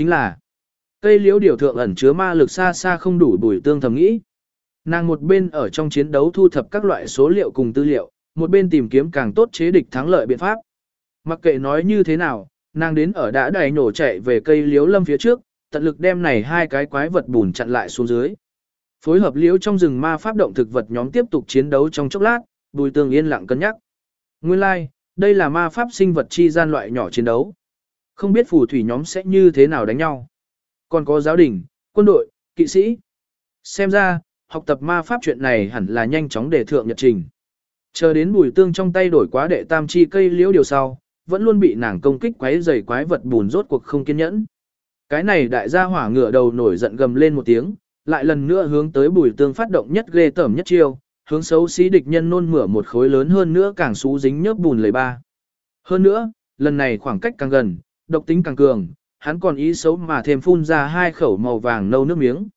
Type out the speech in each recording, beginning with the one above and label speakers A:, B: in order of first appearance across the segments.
A: chính là cây liễu điều thượng ẩn chứa ma lực xa xa không đủ bùi tương thầm nghĩ. Nàng một bên ở trong chiến đấu thu thập các loại số liệu cùng tư liệu, một bên tìm kiếm càng tốt chế địch thắng lợi biện pháp. Mặc kệ nói như thế nào, nàng đến ở đã đầy nổ chạy về cây liễu lâm phía trước, tận lực đem này hai cái quái vật bùn chặn lại xuống dưới. Phối hợp liễu trong rừng ma pháp động thực vật nhóm tiếp tục chiến đấu trong chốc lát, bùi tương yên lặng cân nhắc. Nguyên lai, like, đây là ma pháp sinh vật chi gian loại nhỏ chiến đấu. Không biết phù thủy nhóm sẽ như thế nào đánh nhau. Còn có giáo đình, quân đội, kỵ sĩ. Xem ra, học tập ma pháp chuyện này hẳn là nhanh chóng để thượng nhật trình. Chờ đến bùi tương trong tay đổi quá đệ tam chi cây liễu điều sau, vẫn luôn bị nàng công kích quái dày quái vật bùn rốt cuộc không kiên nhẫn. Cái này đại gia hỏa ngựa đầu nổi giận gầm lên một tiếng, lại lần nữa hướng tới bùi tương phát động nhất ghê tởm nhất chiêu, hướng xấu xí địch nhân nôn mửa một khối lớn hơn nữa càng xú dính nhớp bùn lấy ba. Hơn nữa, lần này khoảng cách càng gần, độc tính càng cường, hắn còn ý xấu mà thêm phun ra hai khẩu màu vàng nâu nước miếng.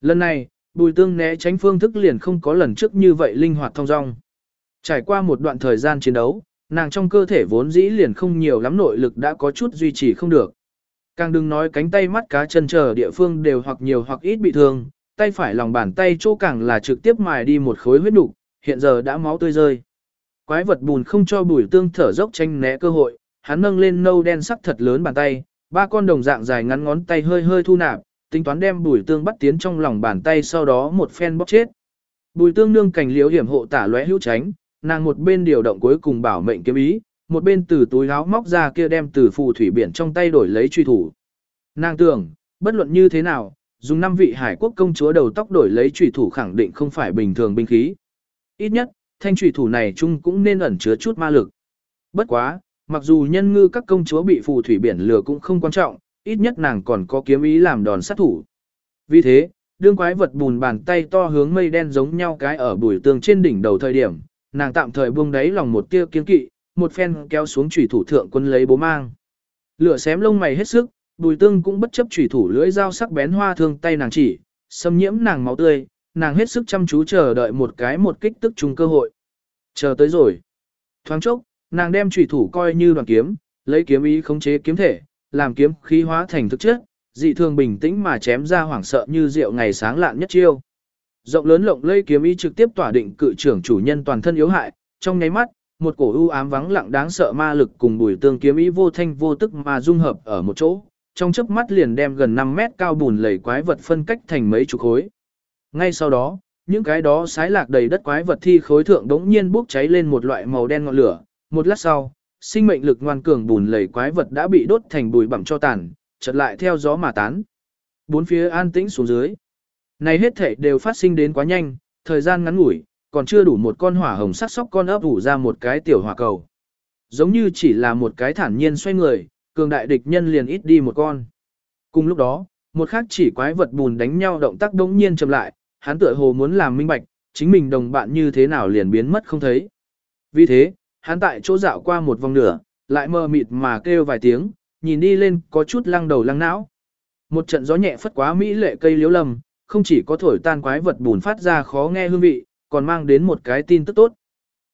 A: Lần này, bùi tương né tránh phương thức liền không có lần trước như vậy linh hoạt thong dong. Trải qua một đoạn thời gian chiến đấu, nàng trong cơ thể vốn dĩ liền không nhiều lắm nội lực đã có chút duy trì không được. Càng đừng nói cánh tay mắt cá chân chờ địa phương đều hoặc nhiều hoặc ít bị thương, tay phải lòng bàn tay chỗ càng là trực tiếp mài đi một khối huyết nục, hiện giờ đã máu tươi rơi. Quái vật bùn không cho bùi tương thở dốc tranh né cơ hội, hắn nâng lên nâu đen sắc thật lớn bàn tay, ba con đồng dạng dài ngắn ngón tay hơi hơi thu nạp, tính toán đem bùi tương bắt tiến trong lòng bàn tay sau đó một phen bóp chết. Bùi tương nương cảnh liễu hiểm hộ tả lóe hữu tránh, nàng một bên điều động cuối cùng bảo mệnh kiếm ý, một bên từ túi áo móc ra kia đem từ phù thủy biển trong tay đổi lấy truy thủ. Nàng tưởng, bất luận như thế nào, dùng năm vị hải quốc công chúa đầu tóc đổi lấy truy thủ khẳng định không phải bình thường binh khí. Ít nhất, thanh truy thủ này chung cũng nên ẩn chứa chút ma lực. Bất quá, mặc dù nhân ngư các công chúa bị phù thủy biển lừa cũng không quan trọng, ít nhất nàng còn có kiếm ý làm đòn sát thủ. Vì thế, đương quái vật bùn bàn tay to hướng mây đen giống nhau cái ở bùi tường trên đỉnh đầu thời điểm, nàng tạm thời buông đáy lòng một tia kiên kỵ, một phen kéo xuống chủy thủ thượng quân lấy bố mang. Lửa xém lông mày hết sức, bùi tương cũng bất chấp chủy thủ lưỡi dao sắc bén hoa thương tay nàng chỉ, xâm nhiễm nàng máu tươi, nàng hết sức chăm chú chờ đợi một cái một kích tức trùng cơ hội. Chờ tới rồi. Thoáng chốc, nàng đem chủy thủ coi như đoàn kiếm, lấy kiếm ý khống chế kiếm thể, làm kiếm khí hóa thành thực chất, dị thường bình tĩnh mà chém ra hoảng sợ như rượu ngày sáng lạn nhất chiêu. Rộng lớn lộng lây kiếm ý trực tiếp tỏa định cự trưởng chủ nhân toàn thân yếu hại, trong nháy mắt, một cổ u ám vắng lặng đáng sợ ma lực cùng bùi tương kiếm ý vô thanh vô tức mà dung hợp ở một chỗ, trong chớp mắt liền đem gần 5 mét cao bùn lầy quái vật phân cách thành mấy chục khối. Ngay sau đó, những cái đó sái lạc đầy đất quái vật thi khối thượng đống nhiên bốc cháy lên một loại màu đen ngọn lửa, một lát sau, sinh mệnh lực ngoan cường bùn lầy quái vật đã bị đốt thành bùi bặm cho tàn, chợt lại theo gió mà tán. Bốn phía an tĩnh xuống dưới. Này hết thể đều phát sinh đến quá nhanh, thời gian ngắn ngủi, còn chưa đủ một con hỏa hồng sắc sóc con ấp ủ ra một cái tiểu hỏa cầu. Giống như chỉ là một cái thản nhiên xoay người, cường đại địch nhân liền ít đi một con. Cùng lúc đó, một khác chỉ quái vật bùn đánh nhau động tác đống nhiên chậm lại, hắn tựa hồ muốn làm minh bạch, chính mình đồng bạn như thế nào liền biến mất không thấy. Vì thế, hắn tại chỗ dạo qua một vòng nửa, lại mơ mịt mà kêu vài tiếng, nhìn đi lên có chút lăng đầu lăng não. Một trận gió nhẹ phất quá mỹ lệ cây liễu lầm, không chỉ có thổi tan quái vật bùn phát ra khó nghe hương vị, còn mang đến một cái tin tức tốt.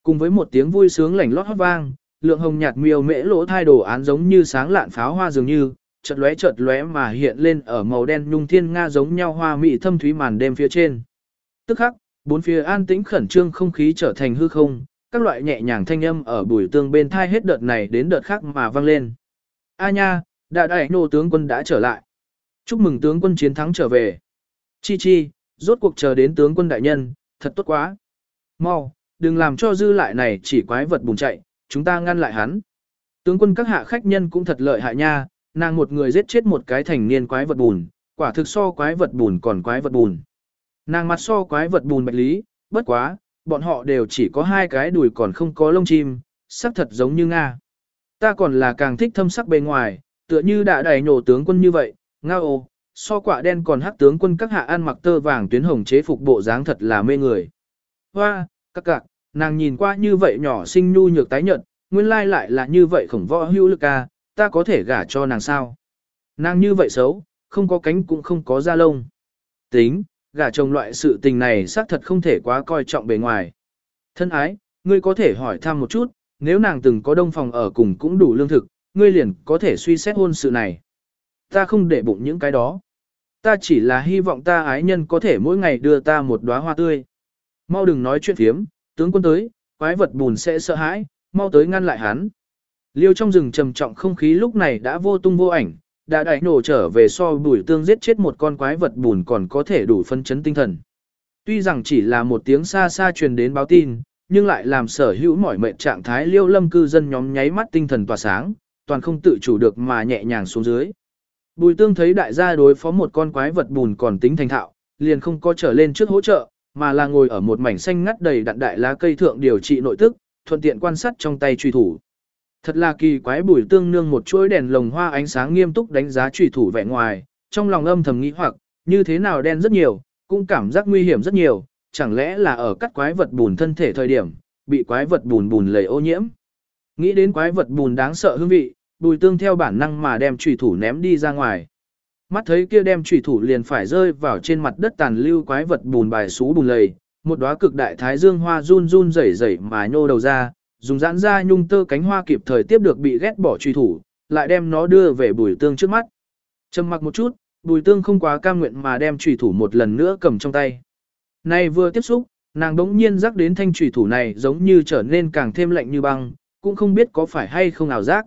A: Cùng với một tiếng vui sướng lảnh lót hót vang, lượng hồng nhạt miêu mễ lỗ thay đồ án giống như sáng lạn pháo hoa dường như, chợt lóe chợt lóe mà hiện lên ở màu đen nhung thiên nga giống nhau hoa mỹ thâm thúy màn đêm phía trên. Tức khắc, bốn phía an tĩnh khẩn trương không khí trở thành hư không, các loại nhẹ nhàng thanh âm ở bùi tương bên thai hết đợt này đến đợt khác mà vang lên. A nha, đại đại nô tướng quân đã trở lại. Chúc mừng tướng quân chiến thắng trở về. Chi chi, rốt cuộc chờ đến tướng quân đại nhân, thật tốt quá. Mau, đừng làm cho dư lại này chỉ quái vật bùng chạy, chúng ta ngăn lại hắn. Tướng quân các hạ khách nhân cũng thật lợi hại nha, nàng một người giết chết một cái thành niên quái vật bùn, quả thực so quái vật bùn còn quái vật bùn. Nàng mặt so quái vật bùn bạch lý, bất quá, bọn họ đều chỉ có hai cái đùi còn không có lông chim, sắc thật giống như Nga. Ta còn là càng thích thâm sắc bề ngoài, tựa như đã đầy nổ tướng quân như vậy, Nga ô, so quả đen còn hắc tướng quân các hạ ăn mặc tơ vàng tuyến hồng chế phục bộ dáng thật là mê người. Hoa, các cạc, nàng nhìn qua như vậy nhỏ xinh nhu nhược tái nhợt, nguyên lai lại là như vậy khổng võ hữu lực ca, ta có thể gả cho nàng sao? Nàng như vậy xấu, không có cánh cũng không có da lông. Tính, gả chồng loại sự tình này xác thật không thể quá coi trọng bề ngoài. Thân ái, ngươi có thể hỏi thăm một chút, nếu nàng từng có đông phòng ở cùng cũng đủ lương thực, ngươi liền có thể suy xét hôn sự này. ta không để bụng những cái đó. Ta chỉ là hy vọng ta ái nhân có thể mỗi ngày đưa ta một đóa hoa tươi. Mau đừng nói chuyện phiếm, tướng quân tới, quái vật bùn sẽ sợ hãi, mau tới ngăn lại hắn. Liêu trong rừng trầm trọng không khí lúc này đã vô tung vô ảnh, đã đại nổ trở về so bùi tương giết chết một con quái vật bùn còn có thể đủ phân chấn tinh thần. Tuy rằng chỉ là một tiếng xa xa truyền đến báo tin, nhưng lại làm sở hữu mỏi mệt trạng thái liêu lâm cư dân nhóm nháy mắt tinh thần tỏa sáng, toàn không tự chủ được mà nhẹ nhàng xuống dưới. Bùi tương thấy đại gia đối phó một con quái vật bùn còn tính thành thạo, liền không có trở lên trước hỗ trợ, mà là ngồi ở một mảnh xanh ngắt đầy đặn đại lá cây thượng điều trị nội tức, thuận tiện quan sát trong tay truy thủ. Thật là kỳ quái bùi tương nương một chuỗi đèn lồng hoa ánh sáng nghiêm túc đánh giá trùy thủ vẻ ngoài, trong lòng âm thầm nghĩ hoặc, như thế nào đen rất nhiều, cũng cảm giác nguy hiểm rất nhiều, chẳng lẽ là ở cắt quái vật bùn thân thể thời điểm, bị quái vật bùn bùn lầy ô nhiễm. Nghĩ đến quái vật bùn đáng sợ hương vị, bùi tương theo bản năng mà đem trùy thủ ném đi ra ngoài. Mắt thấy kia đem trùy thủ liền phải rơi vào trên mặt đất tàn lưu quái vật bùn bài xú bùn lầy, một đóa cực đại thái dương hoa run run rẩy rẩy mà nhô đầu ra, dùng giãn ra nhung tơ cánh hoa kịp thời tiếp được bị ghét bỏ truy thủ, lại đem nó đưa về bùi tương trước mắt. Trầm mặc một chút, bùi tương không quá cam nguyện mà đem truy thủ một lần nữa cầm trong tay. Này vừa tiếp xúc, nàng đống nhiên rắc đến thanh truy thủ này giống như trở nên càng thêm lạnh như băng, cũng không biết có phải hay không ảo giác.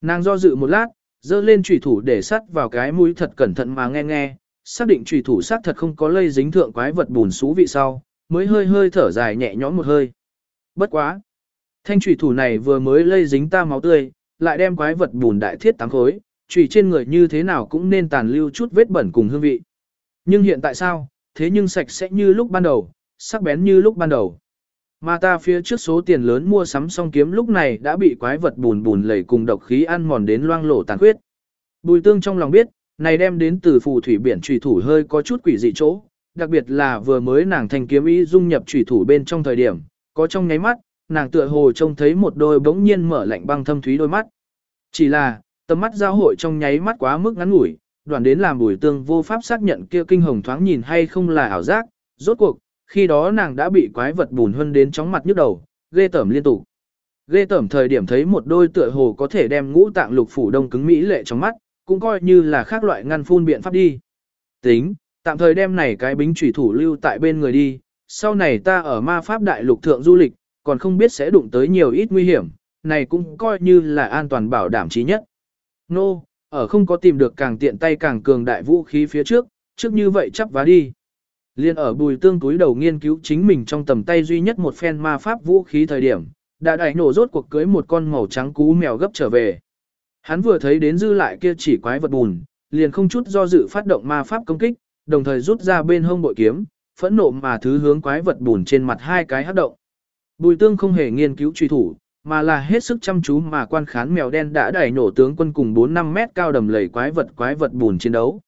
A: Nàng do dự một lát, dơ lên truy thủ để sắt vào cái mũi thật cẩn thận mà nghe nghe, xác định truy thủ xác thật không có lây dính thượng quái vật bùn xú vị sau, mới hơi hơi thở dài nhẹ nhõm một hơi. Bất quá. Thanh trùy thủ này vừa mới lây dính ta máu tươi, lại đem quái vật bùn đại thiết tám khối, trùy trên người như thế nào cũng nên tàn lưu chút vết bẩn cùng hương vị. Nhưng hiện tại sao, thế nhưng sạch sẽ như lúc ban đầu, sắc bén như lúc ban đầu. Mà ta phía trước số tiền lớn mua sắm xong kiếm lúc này đã bị quái vật bùn bùn lầy cùng độc khí ăn mòn đến loang lổ tàn khuyết. Bùi tương trong lòng biết, này đem đến từ phù thủy biển trùy thủ hơi có chút quỷ dị chỗ, đặc biệt là vừa mới nàng thành kiếm ý dung nhập trùy thủ bên trong thời điểm, có trong nháy mắt, nàng tựa hồ trông thấy một đôi bỗng nhiên mở lạnh băng thâm thúy đôi mắt. Chỉ là, tầm mắt giao hội trong nháy mắt quá mức ngắn ngủi, đoàn đến làm bùi tương vô pháp xác nhận kia kinh hồng thoáng nhìn hay không là ảo giác, rốt cuộc, khi đó nàng đã bị quái vật bùn hơn đến chóng mặt nhức đầu, ghê tởm liên tục. Ghê tởm thời điểm thấy một đôi tựa hồ có thể đem ngũ tạng lục phủ đông cứng mỹ lệ trong mắt, cũng coi như là khác loại ngăn phun biện pháp đi. Tính, tạm thời đem này cái bính chủy thủ lưu tại bên người đi, sau này ta ở ma pháp đại lục thượng du lịch, còn không biết sẽ đụng tới nhiều ít nguy hiểm, này cũng coi như là an toàn bảo đảm chí nhất. Nô, no, ở không có tìm được càng tiện tay càng cường đại vũ khí phía trước, trước như vậy chắp vá đi. Liên ở bùi tương túi đầu nghiên cứu chính mình trong tầm tay duy nhất một phen ma pháp vũ khí thời điểm, đã đẩy nổ rốt cuộc cưới một con màu trắng cú mèo gấp trở về. Hắn vừa thấy đến dư lại kia chỉ quái vật bùn, liền không chút do dự phát động ma pháp công kích, đồng thời rút ra bên hông bội kiếm, phẫn nộ mà thứ hướng quái vật bùn trên mặt hai cái hấp động. Bùi tương không hề nghiên cứu truy thủ, mà là hết sức chăm chú mà quan khán mèo đen đã đẩy nổ tướng quân cùng 4-5 mét cao đầm lầy quái vật quái vật bùn chiến đấu.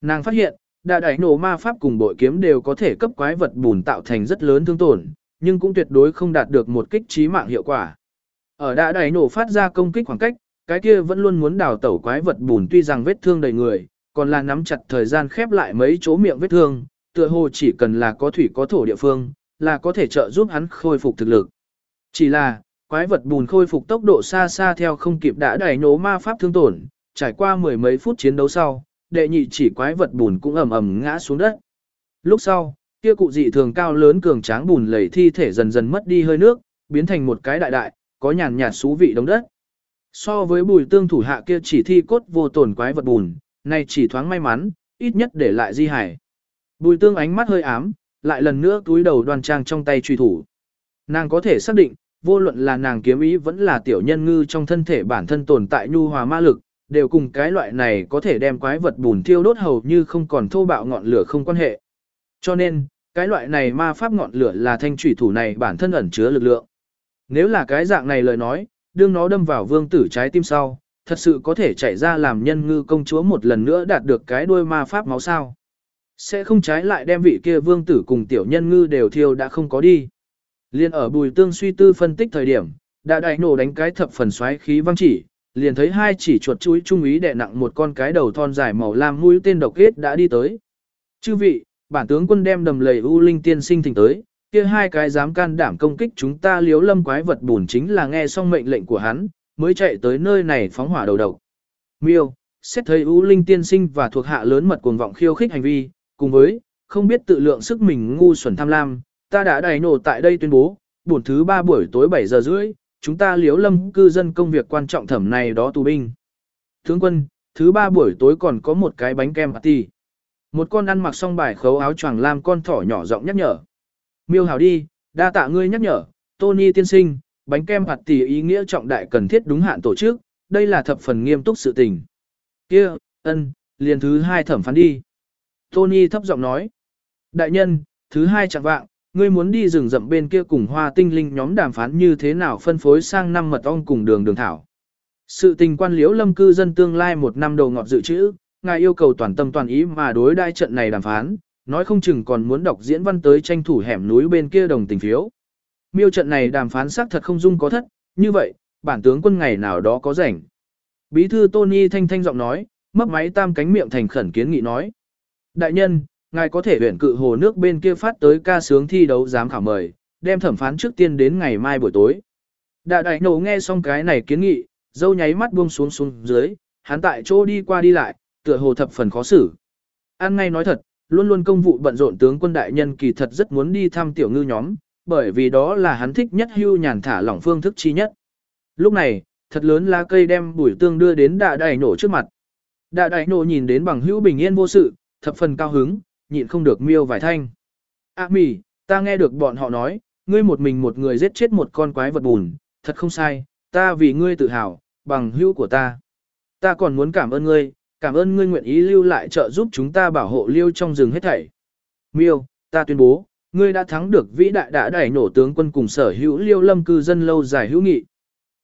A: Nàng phát hiện, đã đẩy nổ ma pháp cùng bội kiếm đều có thể cấp quái vật bùn tạo thành rất lớn thương tổn, nhưng cũng tuyệt đối không đạt được một kích trí mạng hiệu quả. Ở đã đẩy nổ phát ra công kích khoảng cách, cái kia vẫn luôn muốn đào tẩu quái vật bùn tuy rằng vết thương đầy người, còn là nắm chặt thời gian khép lại mấy chỗ miệng vết thương, tựa hồ chỉ cần là có thủy có thổ địa phương, là có thể trợ giúp hắn khôi phục thực lực. Chỉ là, quái vật bùn khôi phục tốc độ xa xa theo không kịp đã đẩy nổ ma pháp thương tổn, trải qua mười mấy phút chiến đấu sau, đệ nhị chỉ quái vật bùn cũng ầm ầm ngã xuống đất. Lúc sau, kia cụ dị thường cao lớn cường tráng bùn lầy thi thể dần dần mất đi hơi nước, biến thành một cái đại đại, có nhàn nhạt xú vị đống đất. So với bùi tương thủ hạ kia chỉ thi cốt vô tổn quái vật bùn, này chỉ thoáng may mắn, ít nhất để lại di hải. Bùi tương ánh mắt hơi ám, lại lần nữa túi đầu đoan trang trong tay truy thủ. Nàng có thể xác định, vô luận là nàng kiếm ý vẫn là tiểu nhân ngư trong thân thể bản thân tồn tại nhu hòa ma lực, đều cùng cái loại này có thể đem quái vật bùn thiêu đốt hầu như không còn thô bạo ngọn lửa không quan hệ. Cho nên, cái loại này ma pháp ngọn lửa là thanh thủy thủ này bản thân ẩn chứa lực lượng. Nếu là cái dạng này lời nói, đương nó đâm vào vương tử trái tim sau, thật sự có thể chạy ra làm nhân ngư công chúa một lần nữa đạt được cái đuôi ma pháp máu sao. Sẽ không trái lại đem vị kia vương tử cùng tiểu nhân ngư đều thiêu đã không có đi. Liên ở bùi tương suy tư phân tích thời điểm, đã đại nổ đánh cái thập phần xoáy khí văng chỉ, liền thấy hai chỉ chuột chuối trung ý đè nặng một con cái đầu thon dài màu lam mũi tên độc kết đã đi tới. Chư vị, bản tướng quân đem đầm lầy u linh tiên sinh thỉnh tới, kia hai cái dám can đảm công kích chúng ta liếu lâm quái vật bùn chính là nghe xong mệnh lệnh của hắn, mới chạy tới nơi này phóng hỏa đầu độc. Miêu, xét thấy ưu linh tiên sinh và thuộc hạ lớn mật cuồng vọng khiêu khích hành vi, cùng với, không biết tự lượng sức mình ngu xuẩn tham lam, ta đã đầy nổ tại đây tuyên bố, buổi thứ ba buổi tối 7 giờ rưỡi, chúng ta liếu lâm cư dân công việc quan trọng thẩm này đó tù binh. Tướng quân, thứ ba buổi tối còn có một cái bánh kem party. Một con ăn mặc xong bài khấu áo choàng lam con thỏ nhỏ giọng nhắc nhở. Miêu hảo đi, đa tạ ngươi nhắc nhở, Tony tiên sinh, bánh kem party ý nghĩa trọng đại cần thiết đúng hạn tổ chức, đây là thập phần nghiêm túc sự tình. Kia, ân, liền thứ hai thẩm phán đi. Tony thấp giọng nói. Đại nhân, thứ hai chẳng vạng, ngươi muốn đi rừng rậm bên kia cùng hoa tinh linh nhóm đàm phán như thế nào phân phối sang năm mật ong cùng đường đường thảo. Sự tình quan liễu lâm cư dân tương lai một năm đầu ngọt dự trữ, ngài yêu cầu toàn tâm toàn ý mà đối đai trận này đàm phán, nói không chừng còn muốn đọc diễn văn tới tranh thủ hẻm núi bên kia đồng tình phiếu. Miêu trận này đàm phán xác thật không dung có thất, như vậy, bản tướng quân ngày nào đó có rảnh. Bí thư Tony thanh thanh giọng nói, mấp máy tam cánh miệng thành khẩn kiến nghị nói. Đại nhân, ngài có thể huyện cự hồ nước bên kia phát tới ca sướng thi đấu giám khảo mời, đem thẩm phán trước tiên đến ngày mai buổi tối. Đại đại nổ nghe xong cái này kiến nghị, dâu nháy mắt buông xuống xuống dưới, hắn tại chỗ đi qua đi lại, tựa hồ thập phần khó xử. An ngay nói thật, luôn luôn công vụ bận rộn tướng quân đại nhân kỳ thật rất muốn đi thăm tiểu ngư nhóm, bởi vì đó là hắn thích nhất hưu nhàn thả lỏng phương thức chi nhất. Lúc này, thật lớn lá cây đem bùi tương đưa đến đạ đại nổ trước mặt. Đạ đại nổ nhìn đến bằng hữu bình yên vô sự, thập phần cao hứng, nhịn không được miêu vài thanh. À mì, ta nghe được bọn họ nói, ngươi một mình một người giết chết một con quái vật bùn, thật không sai, ta vì ngươi tự hào, bằng hữu của ta. Ta còn muốn cảm ơn ngươi, cảm ơn ngươi nguyện ý lưu lại trợ giúp chúng ta bảo hộ liêu trong rừng hết thảy. Miêu, ta tuyên bố, ngươi đã thắng được vĩ đại đã đẩy nổ tướng quân cùng sở hữu liêu lâm cư dân lâu dài hữu nghị.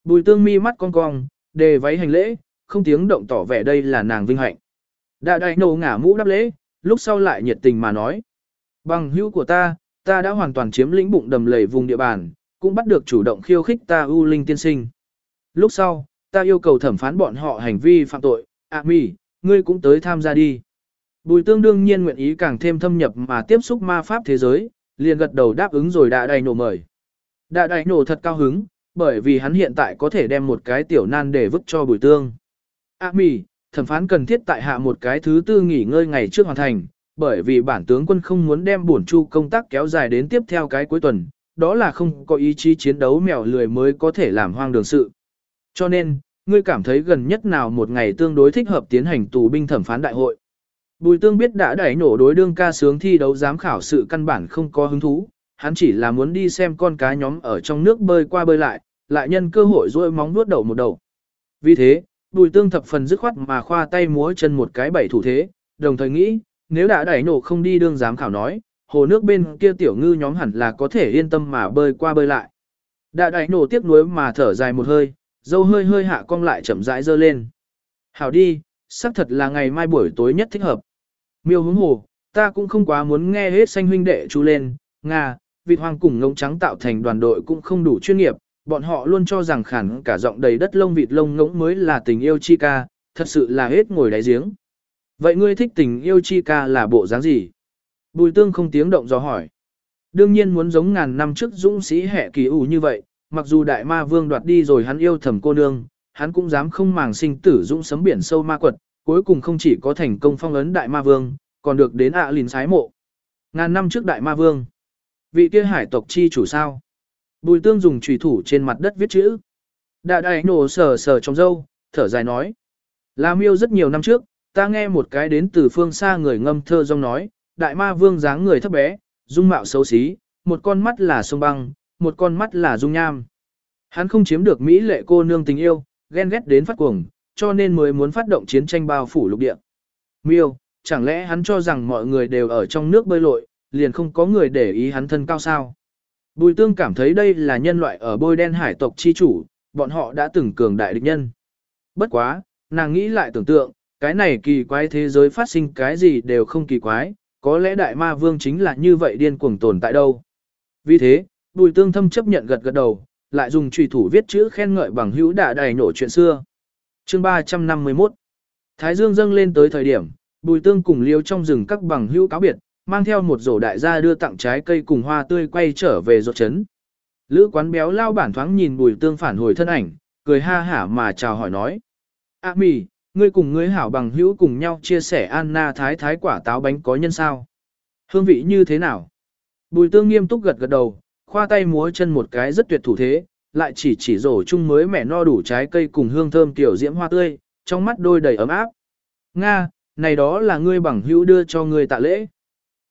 A: Bùi tương mi mắt cong cong, đề váy hành lễ, không tiếng động tỏ vẻ đây là nàng vinh hạnh. Đã đại nổ ngả mũ đáp lễ, lúc sau lại nhiệt tình mà nói. Bằng hữu của ta, ta đã hoàn toàn chiếm lĩnh bụng đầm lầy vùng địa bàn, cũng bắt được chủ động khiêu khích ta u linh tiên sinh. Lúc sau, ta yêu cầu thẩm phán bọn họ hành vi phạm tội, ạ à, ngươi cũng tới tham gia đi. Bùi tương đương nhiên nguyện ý càng thêm thâm nhập mà tiếp xúc ma pháp thế giới, liền gật đầu đáp ứng rồi đã đầy nổ mời. Đã đầy nổ thật cao hứng, bởi vì hắn hiện tại có thể đem một cái tiểu nan để vứt cho bùi tương. À mì, thẩm phán cần thiết tại hạ một cái thứ tư nghỉ ngơi ngày trước hoàn thành, bởi vì bản tướng quân không muốn đem bổn chu công tác kéo dài đến tiếp theo cái cuối tuần, đó là không có ý chí chiến đấu mèo lười mới có thể làm hoang đường sự. Cho nên, ngươi cảm thấy gần nhất nào một ngày tương đối thích hợp tiến hành tù binh thẩm phán đại hội. Bùi tương biết đã đẩy nổ đối đương ca sướng thi đấu giám khảo sự căn bản không có hứng thú, hắn chỉ là muốn đi xem con cá nhóm ở trong nước bơi qua bơi lại, lại nhân cơ hội rôi móng nuốt đầu một đầu. Vì thế, bùi tương thập phần dứt khoát mà khoa tay múa chân một cái bảy thủ thế, đồng thời nghĩ, nếu đã đẩy nổ không đi đương giám khảo nói, hồ nước bên kia tiểu ngư nhóm hẳn là có thể yên tâm mà bơi qua bơi lại. Đã đẩy nổ tiếc nuối mà thở dài một hơi, dâu hơi hơi hạ cong lại chậm rãi dơ lên. Hảo đi, xác thật là ngày mai buổi tối nhất thích hợp. Miêu hướng hồ, ta cũng không quá muốn nghe hết xanh huynh đệ chú lên, Nga, vịt hoàng cùng ngông trắng tạo thành đoàn đội cũng không đủ chuyên nghiệp, bọn họ luôn cho rằng khản cả giọng đầy đất lông vịt lông ngỗng mới là tình yêu chi ca, thật sự là hết ngồi đáy giếng. Vậy ngươi thích tình yêu chi ca là bộ dáng gì? Bùi tương không tiếng động do hỏi. Đương nhiên muốn giống ngàn năm trước dũng sĩ hệ kỳ ủ như vậy, mặc dù đại ma vương đoạt đi rồi hắn yêu thầm cô nương, hắn cũng dám không màng sinh tử dũng sấm biển sâu ma quật, cuối cùng không chỉ có thành công phong ấn đại ma vương, còn được đến ạ à lìn sái mộ. Ngàn năm trước đại ma vương, vị kia hải tộc chi chủ sao? Bùi tương dùng trùy thủ trên mặt đất viết chữ. Đại đại nổ sờ sờ trong dâu, thở dài nói. Là miêu rất nhiều năm trước, ta nghe một cái đến từ phương xa người ngâm thơ rong nói, đại ma vương dáng người thấp bé, dung mạo xấu xí, một con mắt là sông băng, một con mắt là dung nham. Hắn không chiếm được Mỹ lệ cô nương tình yêu, ghen ghét đến phát cuồng, cho nên mới muốn phát động chiến tranh bao phủ lục địa. Miêu, chẳng lẽ hắn cho rằng mọi người đều ở trong nước bơi lội, liền không có người để ý hắn thân cao sao? Bùi tương cảm thấy đây là nhân loại ở bôi đen hải tộc chi chủ, bọn họ đã từng cường đại địch nhân. Bất quá, nàng nghĩ lại tưởng tượng, cái này kỳ quái thế giới phát sinh cái gì đều không kỳ quái, có lẽ đại ma vương chính là như vậy điên cuồng tồn tại đâu. Vì thế, bùi tương thâm chấp nhận gật gật đầu, lại dùng trùy thủ viết chữ khen ngợi bằng hữu đã đầy nổ chuyện xưa. Chương 351 Thái Dương dâng lên tới thời điểm, bùi tương cùng liêu trong rừng các bằng hữu cáo biệt, mang theo một rổ đại gia đưa tặng trái cây cùng hoa tươi quay trở về rột chấn. Lữ quán béo lao bản thoáng nhìn bùi tương phản hồi thân ảnh, cười ha hả mà chào hỏi nói. À mì, ngươi cùng ngươi hảo bằng hữu cùng nhau chia sẻ Anna thái thái quả táo bánh có nhân sao. Hương vị như thế nào? Bùi tương nghiêm túc gật gật đầu, khoa tay múa chân một cái rất tuyệt thủ thế, lại chỉ chỉ rổ chung mới mẻ no đủ trái cây cùng hương thơm tiểu diễm hoa tươi, trong mắt đôi đầy ấm áp. Nga, này đó là ngươi bằng hữu đưa cho ngươi tạ lễ.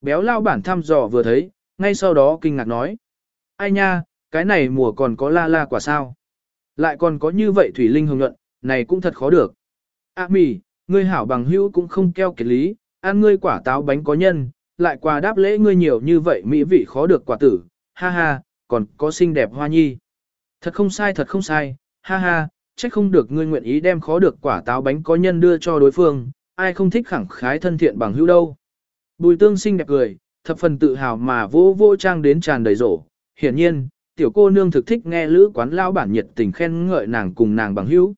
A: Béo lao bản thăm dò vừa thấy, ngay sau đó kinh ngạc nói. Ai nha, cái này mùa còn có la la quả sao? Lại còn có như vậy thủy linh hồng nhuận, này cũng thật khó được. À mì, ngươi hảo bằng hữu cũng không keo kiệt lý, ăn ngươi quả táo bánh có nhân, lại quà đáp lễ ngươi nhiều như vậy mỹ vị khó được quả tử, ha ha, còn có xinh đẹp hoa nhi. Thật không sai thật không sai, ha ha, trách không được ngươi nguyện ý đem khó được quả táo bánh có nhân đưa cho đối phương, ai không thích khẳng khái thân thiện bằng hữu đâu. Bùi tương xinh đẹp cười, thập phần tự hào mà vô vô trang đến tràn đầy rổ. Hiển nhiên, tiểu cô nương thực thích nghe lữ quán lao bản nhiệt tình khen ngợi nàng cùng nàng bằng hữu.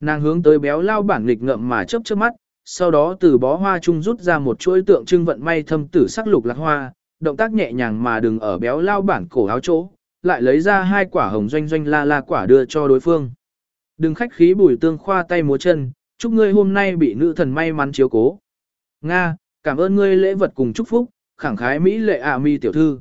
A: Nàng hướng tới béo lao bản nghịch ngợm mà chớp chớp mắt, sau đó từ bó hoa chung rút ra một chuỗi tượng trưng vận may thâm tử sắc lục lạc hoa, động tác nhẹ nhàng mà đừng ở béo lao bản cổ áo chỗ, lại lấy ra hai quả hồng doanh doanh la la quả đưa cho đối phương. Đừng khách khí bùi tương khoa tay múa chân, chúc ngươi hôm nay bị nữ thần may mắn chiếu cố. Nga, cảm ơn ngươi lễ vật cùng chúc phúc, khẳng khái Mỹ lệ ạ mi tiểu thư.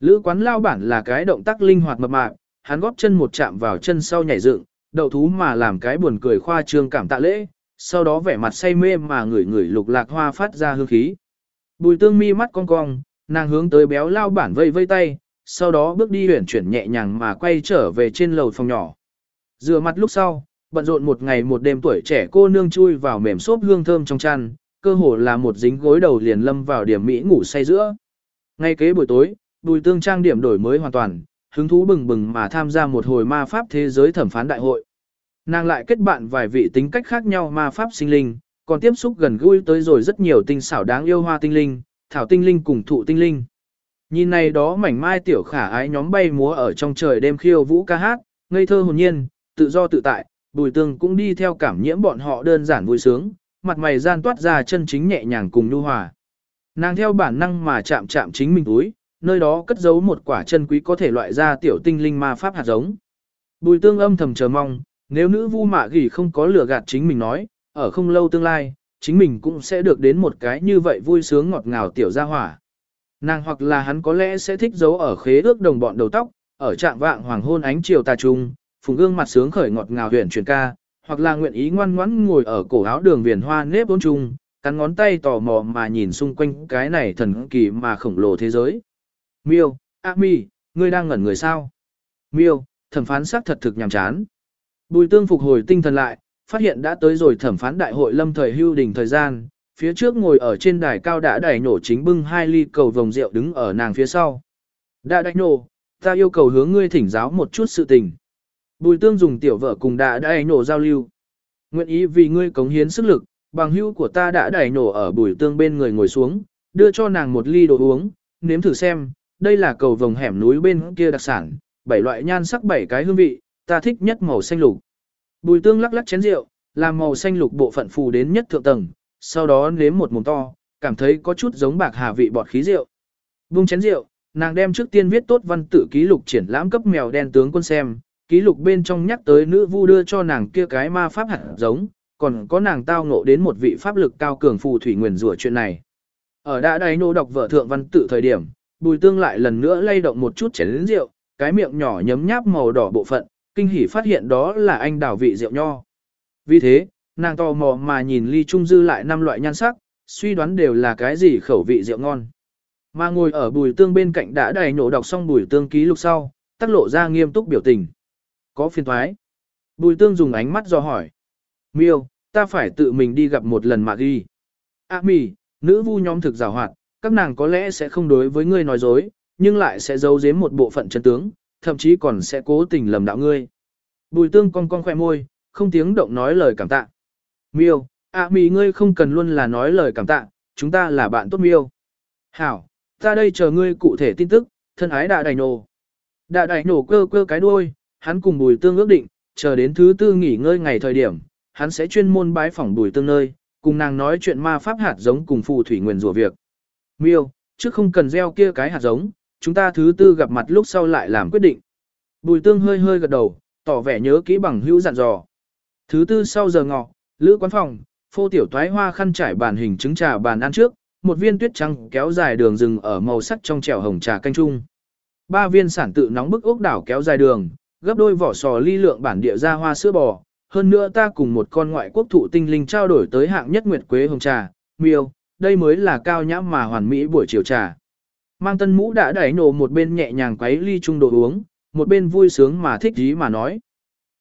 A: Lữ quán lao bản là cái động tác linh hoạt mập mạp, hắn góp chân một chạm vào chân sau nhảy dựng, đậu thú mà làm cái buồn cười khoa trương cảm tạ lễ, sau đó vẻ mặt say mê mà ngửi ngửi lục lạc hoa phát ra hương khí. Bùi tương mi mắt cong cong, nàng hướng tới béo lao bản vây vây tay, sau đó bước đi huyển chuyển nhẹ nhàng mà quay trở về trên lầu phòng nhỏ. Rửa mặt lúc sau, bận rộn một ngày một đêm tuổi trẻ cô nương chui vào mềm xốp hương thơm trong chăn, cơ hồ là một dính gối đầu liền lâm vào điểm mỹ ngủ say giữa. Ngay kế buổi tối, bùi tương trang điểm đổi mới hoàn toàn, hứng thú bừng bừng mà tham gia một hồi ma pháp thế giới thẩm phán đại hội. Nàng lại kết bạn vài vị tính cách khác nhau ma pháp sinh linh, còn tiếp xúc gần gũi tới rồi rất nhiều tinh xảo đáng yêu hoa tinh linh, thảo tinh linh cùng thụ tinh linh. Nhìn này đó mảnh mai tiểu khả ái nhóm bay múa ở trong trời đêm khiêu vũ ca hát, ngây thơ hồn nhiên, tự do tự tại, bùi tương cũng đi theo cảm nhiễm bọn họ đơn giản vui sướng, mặt mày gian toát ra chân chính nhẹ nhàng cùng nhu hòa. Nàng theo bản năng mà chạm chạm chính mình túi, nơi đó cất giấu một quả chân quý có thể loại ra tiểu tinh linh ma pháp hạt giống. Bùi tương âm thầm chờ mong, nếu nữ vu mạ gỉ không có lừa gạt chính mình nói, ở không lâu tương lai, chính mình cũng sẽ được đến một cái như vậy vui sướng ngọt ngào tiểu gia hỏa. Nàng hoặc là hắn có lẽ sẽ thích giấu ở khế ước đồng bọn đầu tóc, ở trạng vạng hoàng hôn ánh chiều tà trung, phùng gương mặt sướng khởi ngọt ngào huyền truyền ca, hoặc là nguyện ý ngoan ngoãn ngồi ở cổ áo đường viền hoa nếp bốn trung, cắn ngón tay tò mò mà nhìn xung quanh cái này thần kỳ mà khổng lồ thế giới. Miêu, A Mi, ngươi đang ngẩn người sao? Miêu, thẩm phán sắc thật thực nhàm chán. Bùi tương phục hồi tinh thần lại, phát hiện đã tới rồi thẩm phán đại hội lâm thời hưu đình thời gian, phía trước ngồi ở trên đài cao đã đẩy nổ chính bưng hai ly cầu vồng rượu đứng ở nàng phía sau. Đã đẩy nổ, ta yêu cầu hướng ngươi thỉnh giáo một chút sự tình. Bùi tương dùng tiểu vợ cùng đã đẩy nổ giao lưu. Nguyện ý vì ngươi cống hiến sức lực, bằng hữu của ta đã đẩy nổ ở bùi tương bên người ngồi xuống, đưa cho nàng một ly đồ uống, nếm thử xem, đây là cầu vồng hẻm núi bên kia đặc sản, bảy loại nhan sắc bảy cái hương vị, ta thích nhất màu xanh lục. Bùi tương lắc lắc chén rượu, làm màu xanh lục bộ phận phù đến nhất thượng tầng, sau đó nếm một mồm to, cảm thấy có chút giống bạc hà vị bọt khí rượu. Bung chén rượu, nàng đem trước tiên viết tốt văn tự ký lục triển lãm cấp mèo đen tướng quân xem, ký lục bên trong nhắc tới nữ vu đưa cho nàng kia cái ma pháp hạt giống, còn có nàng tao ngộ đến một vị pháp lực cao cường phù thủy nguyền rủa chuyện này. Ở đã đáy nô đọc vợ thượng văn tự thời điểm, bùi tương lại lần nữa lay động một chút chén rượu, cái miệng nhỏ nhấm nháp màu đỏ bộ phận, kinh hỉ phát hiện đó là anh đào vị rượu nho. Vì thế, nàng tò mò mà nhìn ly trung dư lại năm loại nhan sắc, suy đoán đều là cái gì khẩu vị rượu ngon. Mà ngồi ở bùi tương bên cạnh đã đầy nổ đọc xong bùi tương ký lục sau, tác lộ ra nghiêm túc biểu tình. Có phiền thoái. Bùi tương dùng ánh mắt do hỏi. Miêu, ta phải tự mình đi gặp một lần mà ghi. À mì, nữ vu nhóm thực rào hoạt, các nàng có lẽ sẽ không đối với ngươi nói dối, nhưng lại sẽ giấu giếm một bộ phận chân tướng, thậm chí còn sẽ cố tình lầm đạo ngươi. Bùi tương cong cong khoe môi, không tiếng động nói lời cảm tạ. Miêu, à mì ngươi không cần luôn là nói lời cảm tạ, chúng ta là bạn tốt miêu. Hảo, ta đây chờ ngươi cụ thể tin tức, thân ái đã đành nổ. Đã đành nổ cơ cơ cái đuôi, hắn cùng bùi tương ước định, chờ đến thứ tư nghỉ ngơi ngày thời điểm, hắn sẽ chuyên môn bái phỏng bùi tương nơi, cùng nàng nói chuyện ma pháp hạt giống cùng phù thủy nguyền rủa việc. Miêu, trước không cần gieo kia cái hạt giống, chúng ta thứ tư gặp mặt lúc sau lại làm quyết định. Bùi tương hơi hơi gật đầu, tỏ vẻ nhớ kỹ bằng hữu dặn dò. Thứ tư sau giờ ngọ, lữ quán phòng, phô tiểu toái hoa khăn trải bàn hình trứng trà bàn ăn trước, một viên tuyết trắng kéo dài đường rừng ở màu sắc trong trẻo hồng trà canh trung. Ba viên sản tự nóng bức ốc đảo kéo dài đường, gấp đôi vỏ sò ly lượng bản địa ra hoa sữa bò, hơn nữa ta cùng một con ngoại quốc thụ tinh linh trao đổi tới hạng nhất nguyệt quế hồng trà, miêu, đây mới là cao nhãm mà hoàn mỹ buổi chiều trà. Mang tân mũ đã đẩy nổ một bên nhẹ nhàng quấy ly chung đồ uống, một bên vui sướng mà thích ý mà nói.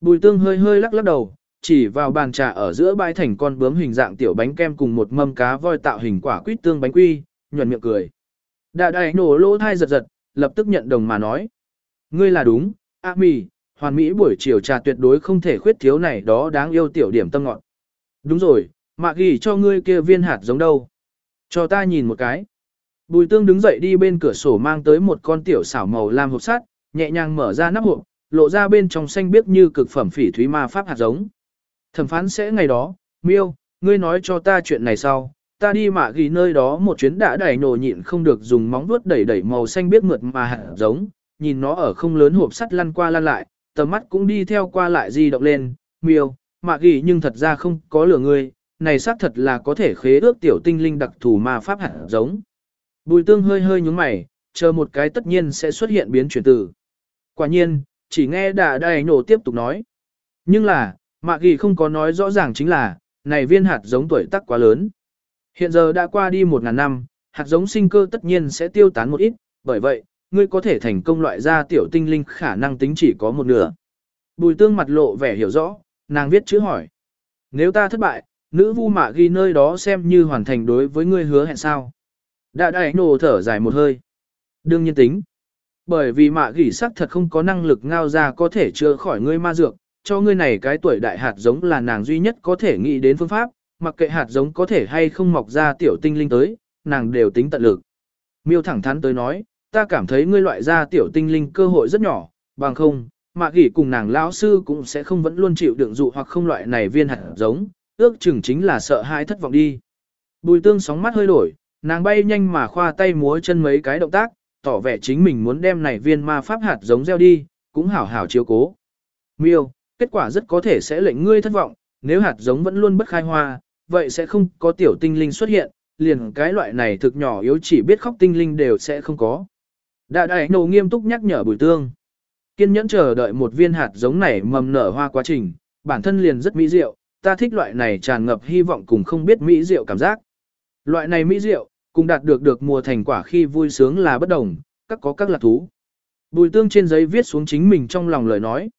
A: Bùi tương hơi hơi lắc lắc đầu, chỉ vào bàn trà ở giữa bãi thành con bướm hình dạng tiểu bánh kem cùng một mâm cá voi tạo hình quả quýt tương bánh quy, nhuận miệng cười. Đã đẩy nổ lỗ thai giật giật, lập tức nhận đồng mà nói. Ngươi là đúng, A mì, hoàn mỹ buổi chiều trà tuyệt đối không thể khuyết thiếu này đó đáng yêu tiểu điểm tâm ngọn. Đúng rồi, mạ ghi cho ngươi kia viên hạt giống đâu. Cho ta nhìn một cái. Bùi tương đứng dậy đi bên cửa sổ mang tới một con tiểu xảo màu lam hộp sắt, nhẹ nhàng mở ra nắp hộp, lộ ra bên trong xanh biếc như cực phẩm phỉ thúy ma pháp hạt giống. Thẩm phán sẽ ngày đó, miêu, ngươi nói cho ta chuyện này sau, ta đi mạ ghi nơi đó một chuyến đã đẩy nổ nhịn không được dùng móng vuốt đẩy đẩy màu xanh biếc mượt mà hạt giống, nhìn nó ở không lớn hộp sắt lăn qua lăn lại, tầm mắt cũng đi theo qua lại di động lên, miêu, mạ ghi nhưng thật ra không có lửa ngươi, này xác thật là có thể khế ước tiểu tinh linh đặc thù ma pháp hạt giống. Bùi tương hơi hơi nhúng mày, chờ một cái tất nhiên sẽ xuất hiện biến chuyển từ. Quả nhiên, chỉ nghe đà đầy nổ tiếp tục nói. Nhưng là, mạ ghi không có nói rõ ràng chính là, này viên hạt giống tuổi tác quá lớn. Hiện giờ đã qua đi một ngàn năm, hạt giống sinh cơ tất nhiên sẽ tiêu tán một ít, bởi vậy, ngươi có thể thành công loại ra tiểu tinh linh khả năng tính chỉ có một nửa. Bùi tương mặt lộ vẻ hiểu rõ, nàng viết chữ hỏi. Nếu ta thất bại, nữ vu mạ ghi nơi đó xem như hoàn thành đối với ngươi hứa hẹn sao. Đã đại nổ thở dài một hơi. Đương nhiên tính. Bởi vì mạ gỉ sắc thật không có năng lực ngao ra có thể chữa khỏi ngươi ma dược, cho ngươi này cái tuổi đại hạt giống là nàng duy nhất có thể nghĩ đến phương pháp, mặc kệ hạt giống có thể hay không mọc ra tiểu tinh linh tới, nàng đều tính tận lực. Miêu thẳng thắn tới nói, ta cảm thấy ngươi loại ra tiểu tinh linh cơ hội rất nhỏ, bằng không, mạ gỉ cùng nàng lão sư cũng sẽ không vẫn luôn chịu đựng dụ hoặc không loại này viên hạt giống, ước chừng chính là sợ hãi thất vọng đi. Bùi tương sóng mắt hơi đổi, nàng bay nhanh mà khoa tay múa chân mấy cái động tác, tỏ vẻ chính mình muốn đem này viên ma pháp hạt giống gieo đi, cũng hảo hảo chiếu cố. Miêu, kết quả rất có thể sẽ lệnh ngươi thất vọng, nếu hạt giống vẫn luôn bất khai hoa, vậy sẽ không có tiểu tinh linh xuất hiện, liền cái loại này thực nhỏ yếu chỉ biết khóc tinh linh đều sẽ không có. Đã đại nổ nghiêm túc nhắc nhở bùi tương. Kiên nhẫn chờ đợi một viên hạt giống này mầm nở hoa quá trình, bản thân liền rất mỹ diệu, ta thích loại này tràn ngập hy vọng cùng không biết mỹ diệu cảm giác. Loại này mỹ diệu, cùng đạt được được mùa thành quả khi vui sướng là bất đồng, các có các lạc thú. Bùi tương trên giấy viết xuống chính mình trong lòng lời nói.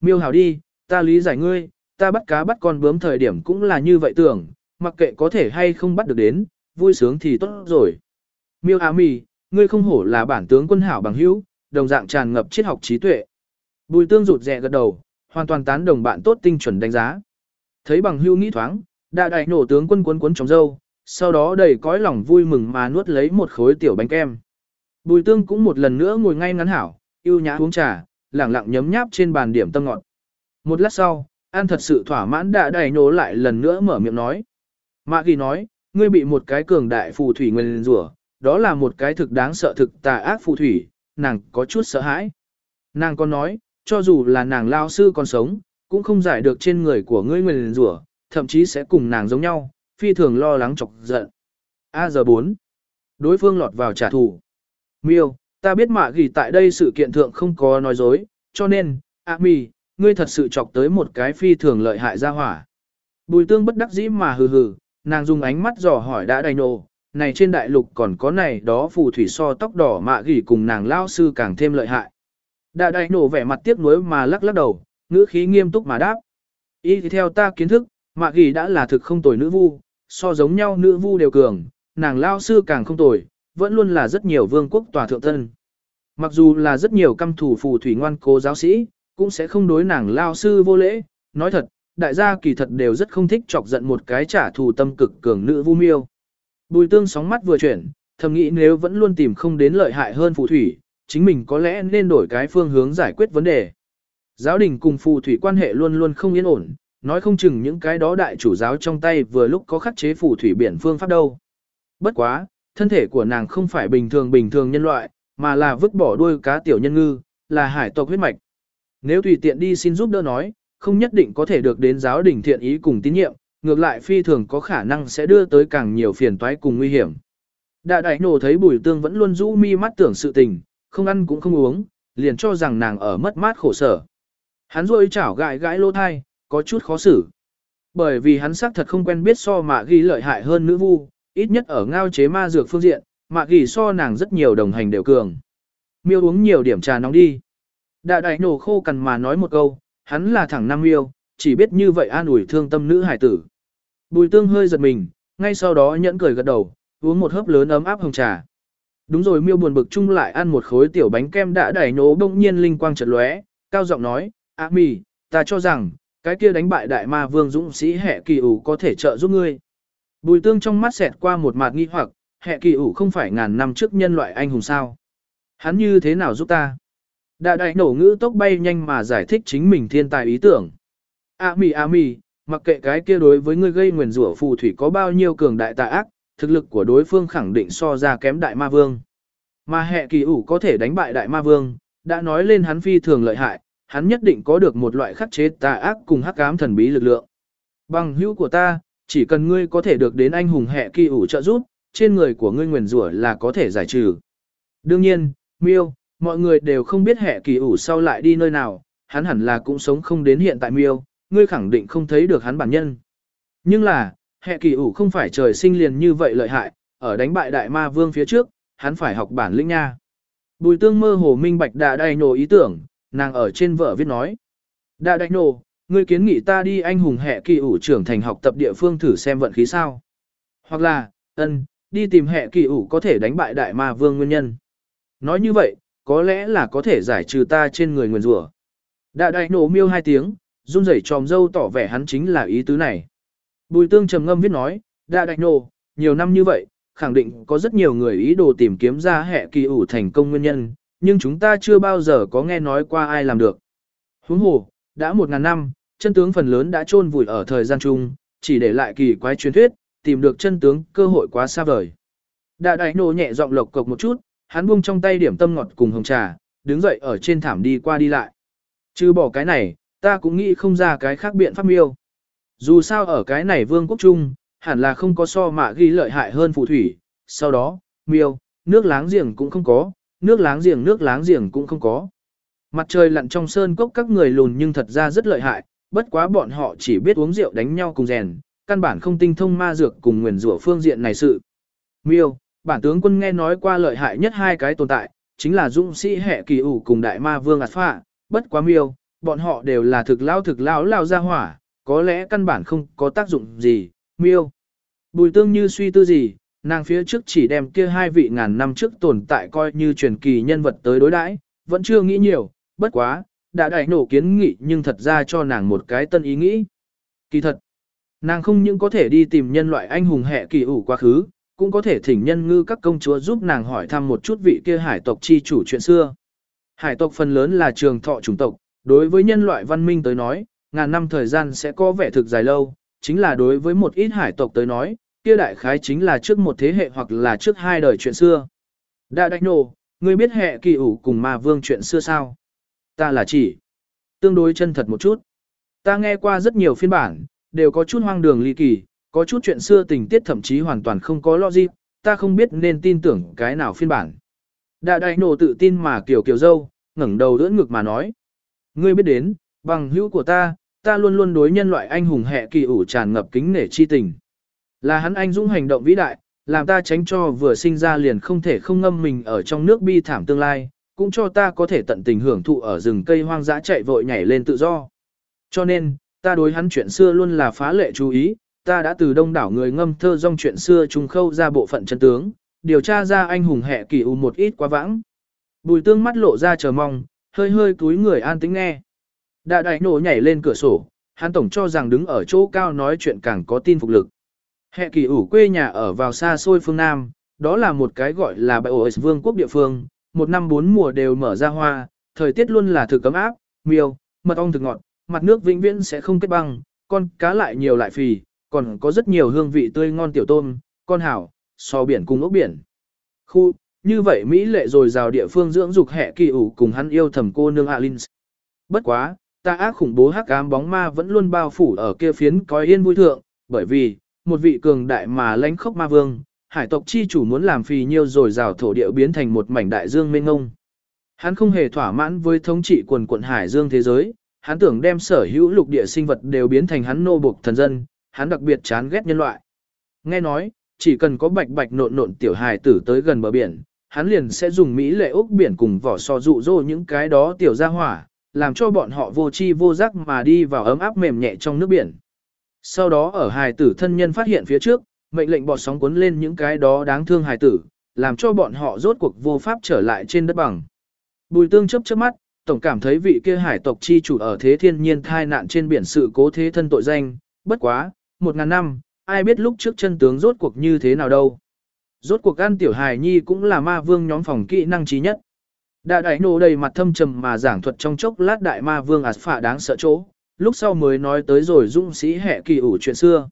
A: Miêu hảo đi, ta lý giải ngươi, ta bắt cá bắt con bướm thời điểm cũng là như vậy tưởng, mặc kệ có thể hay không bắt được đến, vui sướng thì tốt rồi. Miêu à Mì, ngươi không hổ là bản tướng quân hảo bằng hữu, đồng dạng tràn ngập triết học trí tuệ. Bùi tương rụt rè gật đầu, hoàn toàn tán đồng bạn tốt tinh chuẩn đánh giá. Thấy bằng hữu nghĩ thoáng, đại đại nổ tướng quân cuốn cuốn trong dâu, sau đó đầy cõi lòng vui mừng mà nuốt lấy một khối tiểu bánh kem. Bùi tương cũng một lần nữa ngồi ngay ngắn hảo, yêu nhã uống trà, lẳng lặng nhấm nháp trên bàn điểm tâm ngọt. Một lát sau, An thật sự thỏa mãn đã đầy nổ lại lần nữa mở miệng nói. Mạ ghi nói, ngươi bị một cái cường đại phù thủy nguyên rủa, đó là một cái thực đáng sợ thực tà ác phù thủy, nàng có chút sợ hãi. Nàng còn nói, cho dù là nàng lao sư còn sống, cũng không giải được trên người của ngươi nguyền rủa, thậm chí sẽ cùng nàng giống nhau, phi thường lo lắng chọc giận. A giờ 4. Đối phương lọt vào trả thù. Miêu, ta biết mạ ghi tại đây sự kiện thượng không có nói dối, cho nên, A mi, ngươi thật sự chọc tới một cái phi thường lợi hại ra hỏa. Bùi tương bất đắc dĩ mà hừ hừ, nàng dùng ánh mắt dò hỏi đã đầy nổ, này trên đại lục còn có này đó phù thủy so tóc đỏ mạ gỉ cùng nàng lao sư càng thêm lợi hại. đại đại nổ vẻ mặt tiếc nuối mà lắc lắc đầu, ngữ khí nghiêm túc mà đáp. Y thì theo ta kiến thức, mạ gỉ đã là thực không tồi nữ vu, so giống nhau nữ vu đều cường, nàng lao sư càng không tồi, vẫn luôn là rất nhiều vương quốc tòa thượng tân. Mặc dù là rất nhiều căm thủ phù thủy ngoan cố giáo sĩ, cũng sẽ không đối nàng lao sư vô lễ, nói thật, đại gia kỳ thật đều rất không thích chọc giận một cái trả thù tâm cực cường nữ vu miêu. Bùi tương sóng mắt vừa chuyển, thầm nghĩ nếu vẫn luôn tìm không đến lợi hại hơn phù thủy, chính mình có lẽ nên đổi cái phương hướng giải quyết vấn đề. Giáo đình cùng phù thủy quan hệ luôn luôn không yên ổn, nói không chừng những cái đó đại chủ giáo trong tay vừa lúc có khắc chế phù thủy biển phương pháp đâu. Bất quá, thân thể của nàng không phải bình thường bình thường nhân loại, mà là vứt bỏ đuôi cá tiểu nhân ngư, là hải tộc huyết mạch. Nếu tùy tiện đi xin giúp đỡ nói, không nhất định có thể được đến giáo đình thiện ý cùng tín nhiệm, ngược lại phi thường có khả năng sẽ đưa tới càng nhiều phiền toái cùng nguy hiểm. Đại đại nổ thấy bùi tương vẫn luôn rũ mi mắt tưởng sự tình, không ăn cũng không uống, liền cho rằng nàng ở mất mát khổ sở. Hắn rôi chảo gãi gãi lỗ thai, có chút khó xử. Bởi vì hắn xác thật không quen biết so mà ghi lợi hại hơn nữ vu, ít nhất ở ngao chế ma dược phương diện, mà ghi so nàng rất nhiều đồng hành đều cường. Miêu uống nhiều điểm trà nóng đi. Đại đại nổ khô cằn mà nói một câu, hắn là thẳng nam miêu, chỉ biết như vậy an ủi thương tâm nữ hải tử. Bùi tương hơi giật mình, ngay sau đó nhẫn cười gật đầu, uống một hớp lớn ấm áp hồng trà. Đúng rồi miêu buồn bực chung lại ăn một khối tiểu bánh kem đã đẩy nổ bỗng nhiên linh quang chợt lóe, cao giọng nói, "A mì, ta cho rằng, cái kia đánh bại đại ma vương dũng sĩ hệ kỳ ủ có thể trợ giúp ngươi." Bùi tương trong mắt xẹt qua một mạt nghi hoặc, hệ kỳ ủ không phải ngàn năm trước nhân loại anh hùng sao? Hắn như thế nào giúp ta? Đại đại nổ ngữ tốc bay nhanh mà giải thích chính mình thiên tài ý tưởng. A mì a mì, mặc kệ cái kia đối với ngươi gây nguyền rủa phù thủy có bao nhiêu cường đại tà ác, thực lực của đối phương khẳng định so ra kém đại ma vương. Mà hệ kỳ ủ có thể đánh bại đại ma vương, đã nói lên hắn phi thường lợi hại, hắn nhất định có được một loại khắc chế tà ác cùng hắc ám thần bí lực lượng. Bằng hữu của ta, chỉ cần ngươi có thể được đến anh hùng hệ kỳ ủ trợ giúp, trên người của ngươi nguyền rủa là có thể giải trừ. Đương nhiên, miêu, mọi người đều không biết hệ kỳ ủ sau lại đi nơi nào, hắn hẳn là cũng sống không đến hiện tại miêu, ngươi khẳng định không thấy được hắn bản nhân. Nhưng là, hệ kỳ ủ không phải trời sinh liền như vậy lợi hại, ở đánh bại đại ma vương phía trước, hắn phải học bản lĩnh nha. Bùi tương mơ hồ minh bạch đã đầy nổ ý tưởng, nàng ở trên vợ viết nói. Đã đầy nổ, ngươi kiến nghị ta đi anh hùng hệ kỳ ủ trưởng thành học tập địa phương thử xem vận khí sao. Hoặc là, ân, đi tìm hệ kỳ ủ có thể đánh bại đại ma vương nguyên nhân. Nói như vậy, có lẽ là có thể giải trừ ta trên người nguyền rủa. Đã đầy nổ miêu hai tiếng, run rẩy tròm dâu tỏ vẻ hắn chính là ý tứ này. Bùi tương trầm ngâm viết nói, đã đại nô nhiều năm như vậy, khẳng định có rất nhiều người ý đồ tìm kiếm ra hệ kỳ ủ thành công nguyên nhân, nhưng chúng ta chưa bao giờ có nghe nói qua ai làm được. Huống hồ, đã một ngàn năm, chân tướng phần lớn đã chôn vùi ở thời gian chung, chỉ để lại kỳ quái truyền thuyết, tìm được chân tướng cơ hội quá xa vời. Đã đại nô nhẹ giọng lộc cộc một chút, hắn buông trong tay điểm tâm ngọt cùng hồng trà, đứng dậy ở trên thảm đi qua đi lại. Chứ bỏ cái này, ta cũng nghĩ không ra cái khác biện pháp miêu. Dù sao ở cái này vương quốc trung, hẳn là không có so mạ ghi lợi hại hơn phù thủy, sau đó, miêu, nước láng giềng cũng không có, nước láng giềng nước láng giềng cũng không có. Mặt trời lặn trong sơn cốc các người lùn nhưng thật ra rất lợi hại, bất quá bọn họ chỉ biết uống rượu đánh nhau cùng rèn, căn bản không tinh thông ma dược cùng nguyền rủa phương diện này sự. Miêu, bản tướng quân nghe nói qua lợi hại nhất hai cái tồn tại, chính là dũng sĩ hệ kỳ ủ cùng đại ma vương ạt phạ, bất quá miêu, bọn họ đều là thực lao thực lao lao ra hỏa, có lẽ căn bản không có tác dụng gì, miêu. Bùi tương như suy tư gì, nàng phía trước chỉ đem kia hai vị ngàn năm trước tồn tại coi như truyền kỳ nhân vật tới đối đãi, vẫn chưa nghĩ nhiều, bất quá, đã đại nổ kiến nghị nhưng thật ra cho nàng một cái tân ý nghĩ. Kỳ thật, nàng không những có thể đi tìm nhân loại anh hùng hệ kỳ ủ quá khứ, cũng có thể thỉnh nhân ngư các công chúa giúp nàng hỏi thăm một chút vị kia hải tộc chi chủ chuyện xưa. Hải tộc phần lớn là trường thọ chủng tộc, đối với nhân loại văn minh tới nói, ngàn năm thời gian sẽ có vẻ thực dài lâu, chính là đối với một ít hải tộc tới nói, kia đại khái chính là trước một thế hệ hoặc là trước hai đời chuyện xưa. Đại đại nổ, ngươi biết hệ kỳ ủ cùng ma vương chuyện xưa sao? Ta là chỉ tương đối chân thật một chút. Ta nghe qua rất nhiều phiên bản, đều có chút hoang đường ly kỳ, có chút chuyện xưa tình tiết thậm chí hoàn toàn không có logic, ta không biết nên tin tưởng cái nào phiên bản. Đại đại nổ tự tin mà kiểu kiểu dâu, ngẩng đầu đỡ ngực mà nói. Ngươi biết đến, bằng hữu của ta, ta luôn luôn đối nhân loại anh hùng hệ kỳ ủ tràn ngập kính nể chi tình. Là hắn anh dũng hành động vĩ đại, làm ta tránh cho vừa sinh ra liền không thể không ngâm mình ở trong nước bi thảm tương lai, cũng cho ta có thể tận tình hưởng thụ ở rừng cây hoang dã chạy vội nhảy lên tự do. Cho nên, ta đối hắn chuyện xưa luôn là phá lệ chú ý, ta đã từ đông đảo người ngâm thơ dòng chuyện xưa trùng khâu ra bộ phận chân tướng, điều tra ra anh hùng hệ kỳ u một ít quá vãng. Bùi tương mắt lộ ra chờ mong, hơi hơi cúi người an tĩnh nghe. Đại đại nổ nhảy lên cửa sổ, hắn tổng cho rằng đứng ở chỗ cao nói chuyện càng có tin phục lực. Hệ kỳ ủ quê nhà ở vào xa xôi phương Nam, đó là một cái gọi là bãi ổi vương quốc địa phương, một năm bốn mùa đều mở ra hoa, thời tiết luôn là thực cấm áp, miêu, mật ong thực ngọt, mặt nước vĩnh viễn sẽ không kết băng, con cá lại nhiều lại phì, còn có rất nhiều hương vị tươi ngon tiểu tôm, con hảo, so biển cùng ốc biển. Khu, như vậy Mỹ lệ rồi rào địa phương dưỡng dục hệ kỳ ủ cùng hắn yêu thầm cô nương Alins. Bất quá, ta ác khủng bố hắc ám bóng ma vẫn luôn bao phủ ở kia phiến coi yên vui thượng, bởi vì, một vị cường đại mà lãnh khốc ma vương, hải tộc chi chủ muốn làm phì nhiêu rồi rào thổ địa biến thành một mảnh đại dương mênh ngông. Hắn không hề thỏa mãn với thống trị quần quận hải dương thế giới, hắn tưởng đem sở hữu lục địa sinh vật đều biến thành hắn nô buộc thần dân, hắn đặc biệt chán ghét nhân loại. Nghe nói, chỉ cần có bạch bạch nộn nộn tiểu hài tử tới gần bờ biển, hắn liền sẽ dùng mỹ lệ ốc biển cùng vỏ sò dụ dỗ những cái đó tiểu ra hỏa, làm cho bọn họ vô chi vô giác mà đi vào ấm áp mềm nhẹ trong nước biển. Sau đó ở hài tử thân nhân phát hiện phía trước, mệnh lệnh bọt sóng cuốn lên những cái đó đáng thương hài tử, làm cho bọn họ rốt cuộc vô pháp trở lại trên đất bằng. Bùi tương chớp chớp mắt, tổng cảm thấy vị kia hải tộc chi chủ ở thế thiên nhiên thai nạn trên biển sự cố thế thân tội danh, bất quá, một ngàn năm, ai biết lúc trước chân tướng rốt cuộc như thế nào đâu. Rốt cuộc ăn tiểu hài nhi cũng là ma vương nhóm phòng kỹ năng trí nhất. Đại đại nổ đầy mặt thâm trầm mà giảng thuật trong chốc lát đại ma vương ạt phả đáng sợ chỗ, lúc sau mới nói tới rồi dũng sĩ hệ kỳ ủ chuyện xưa.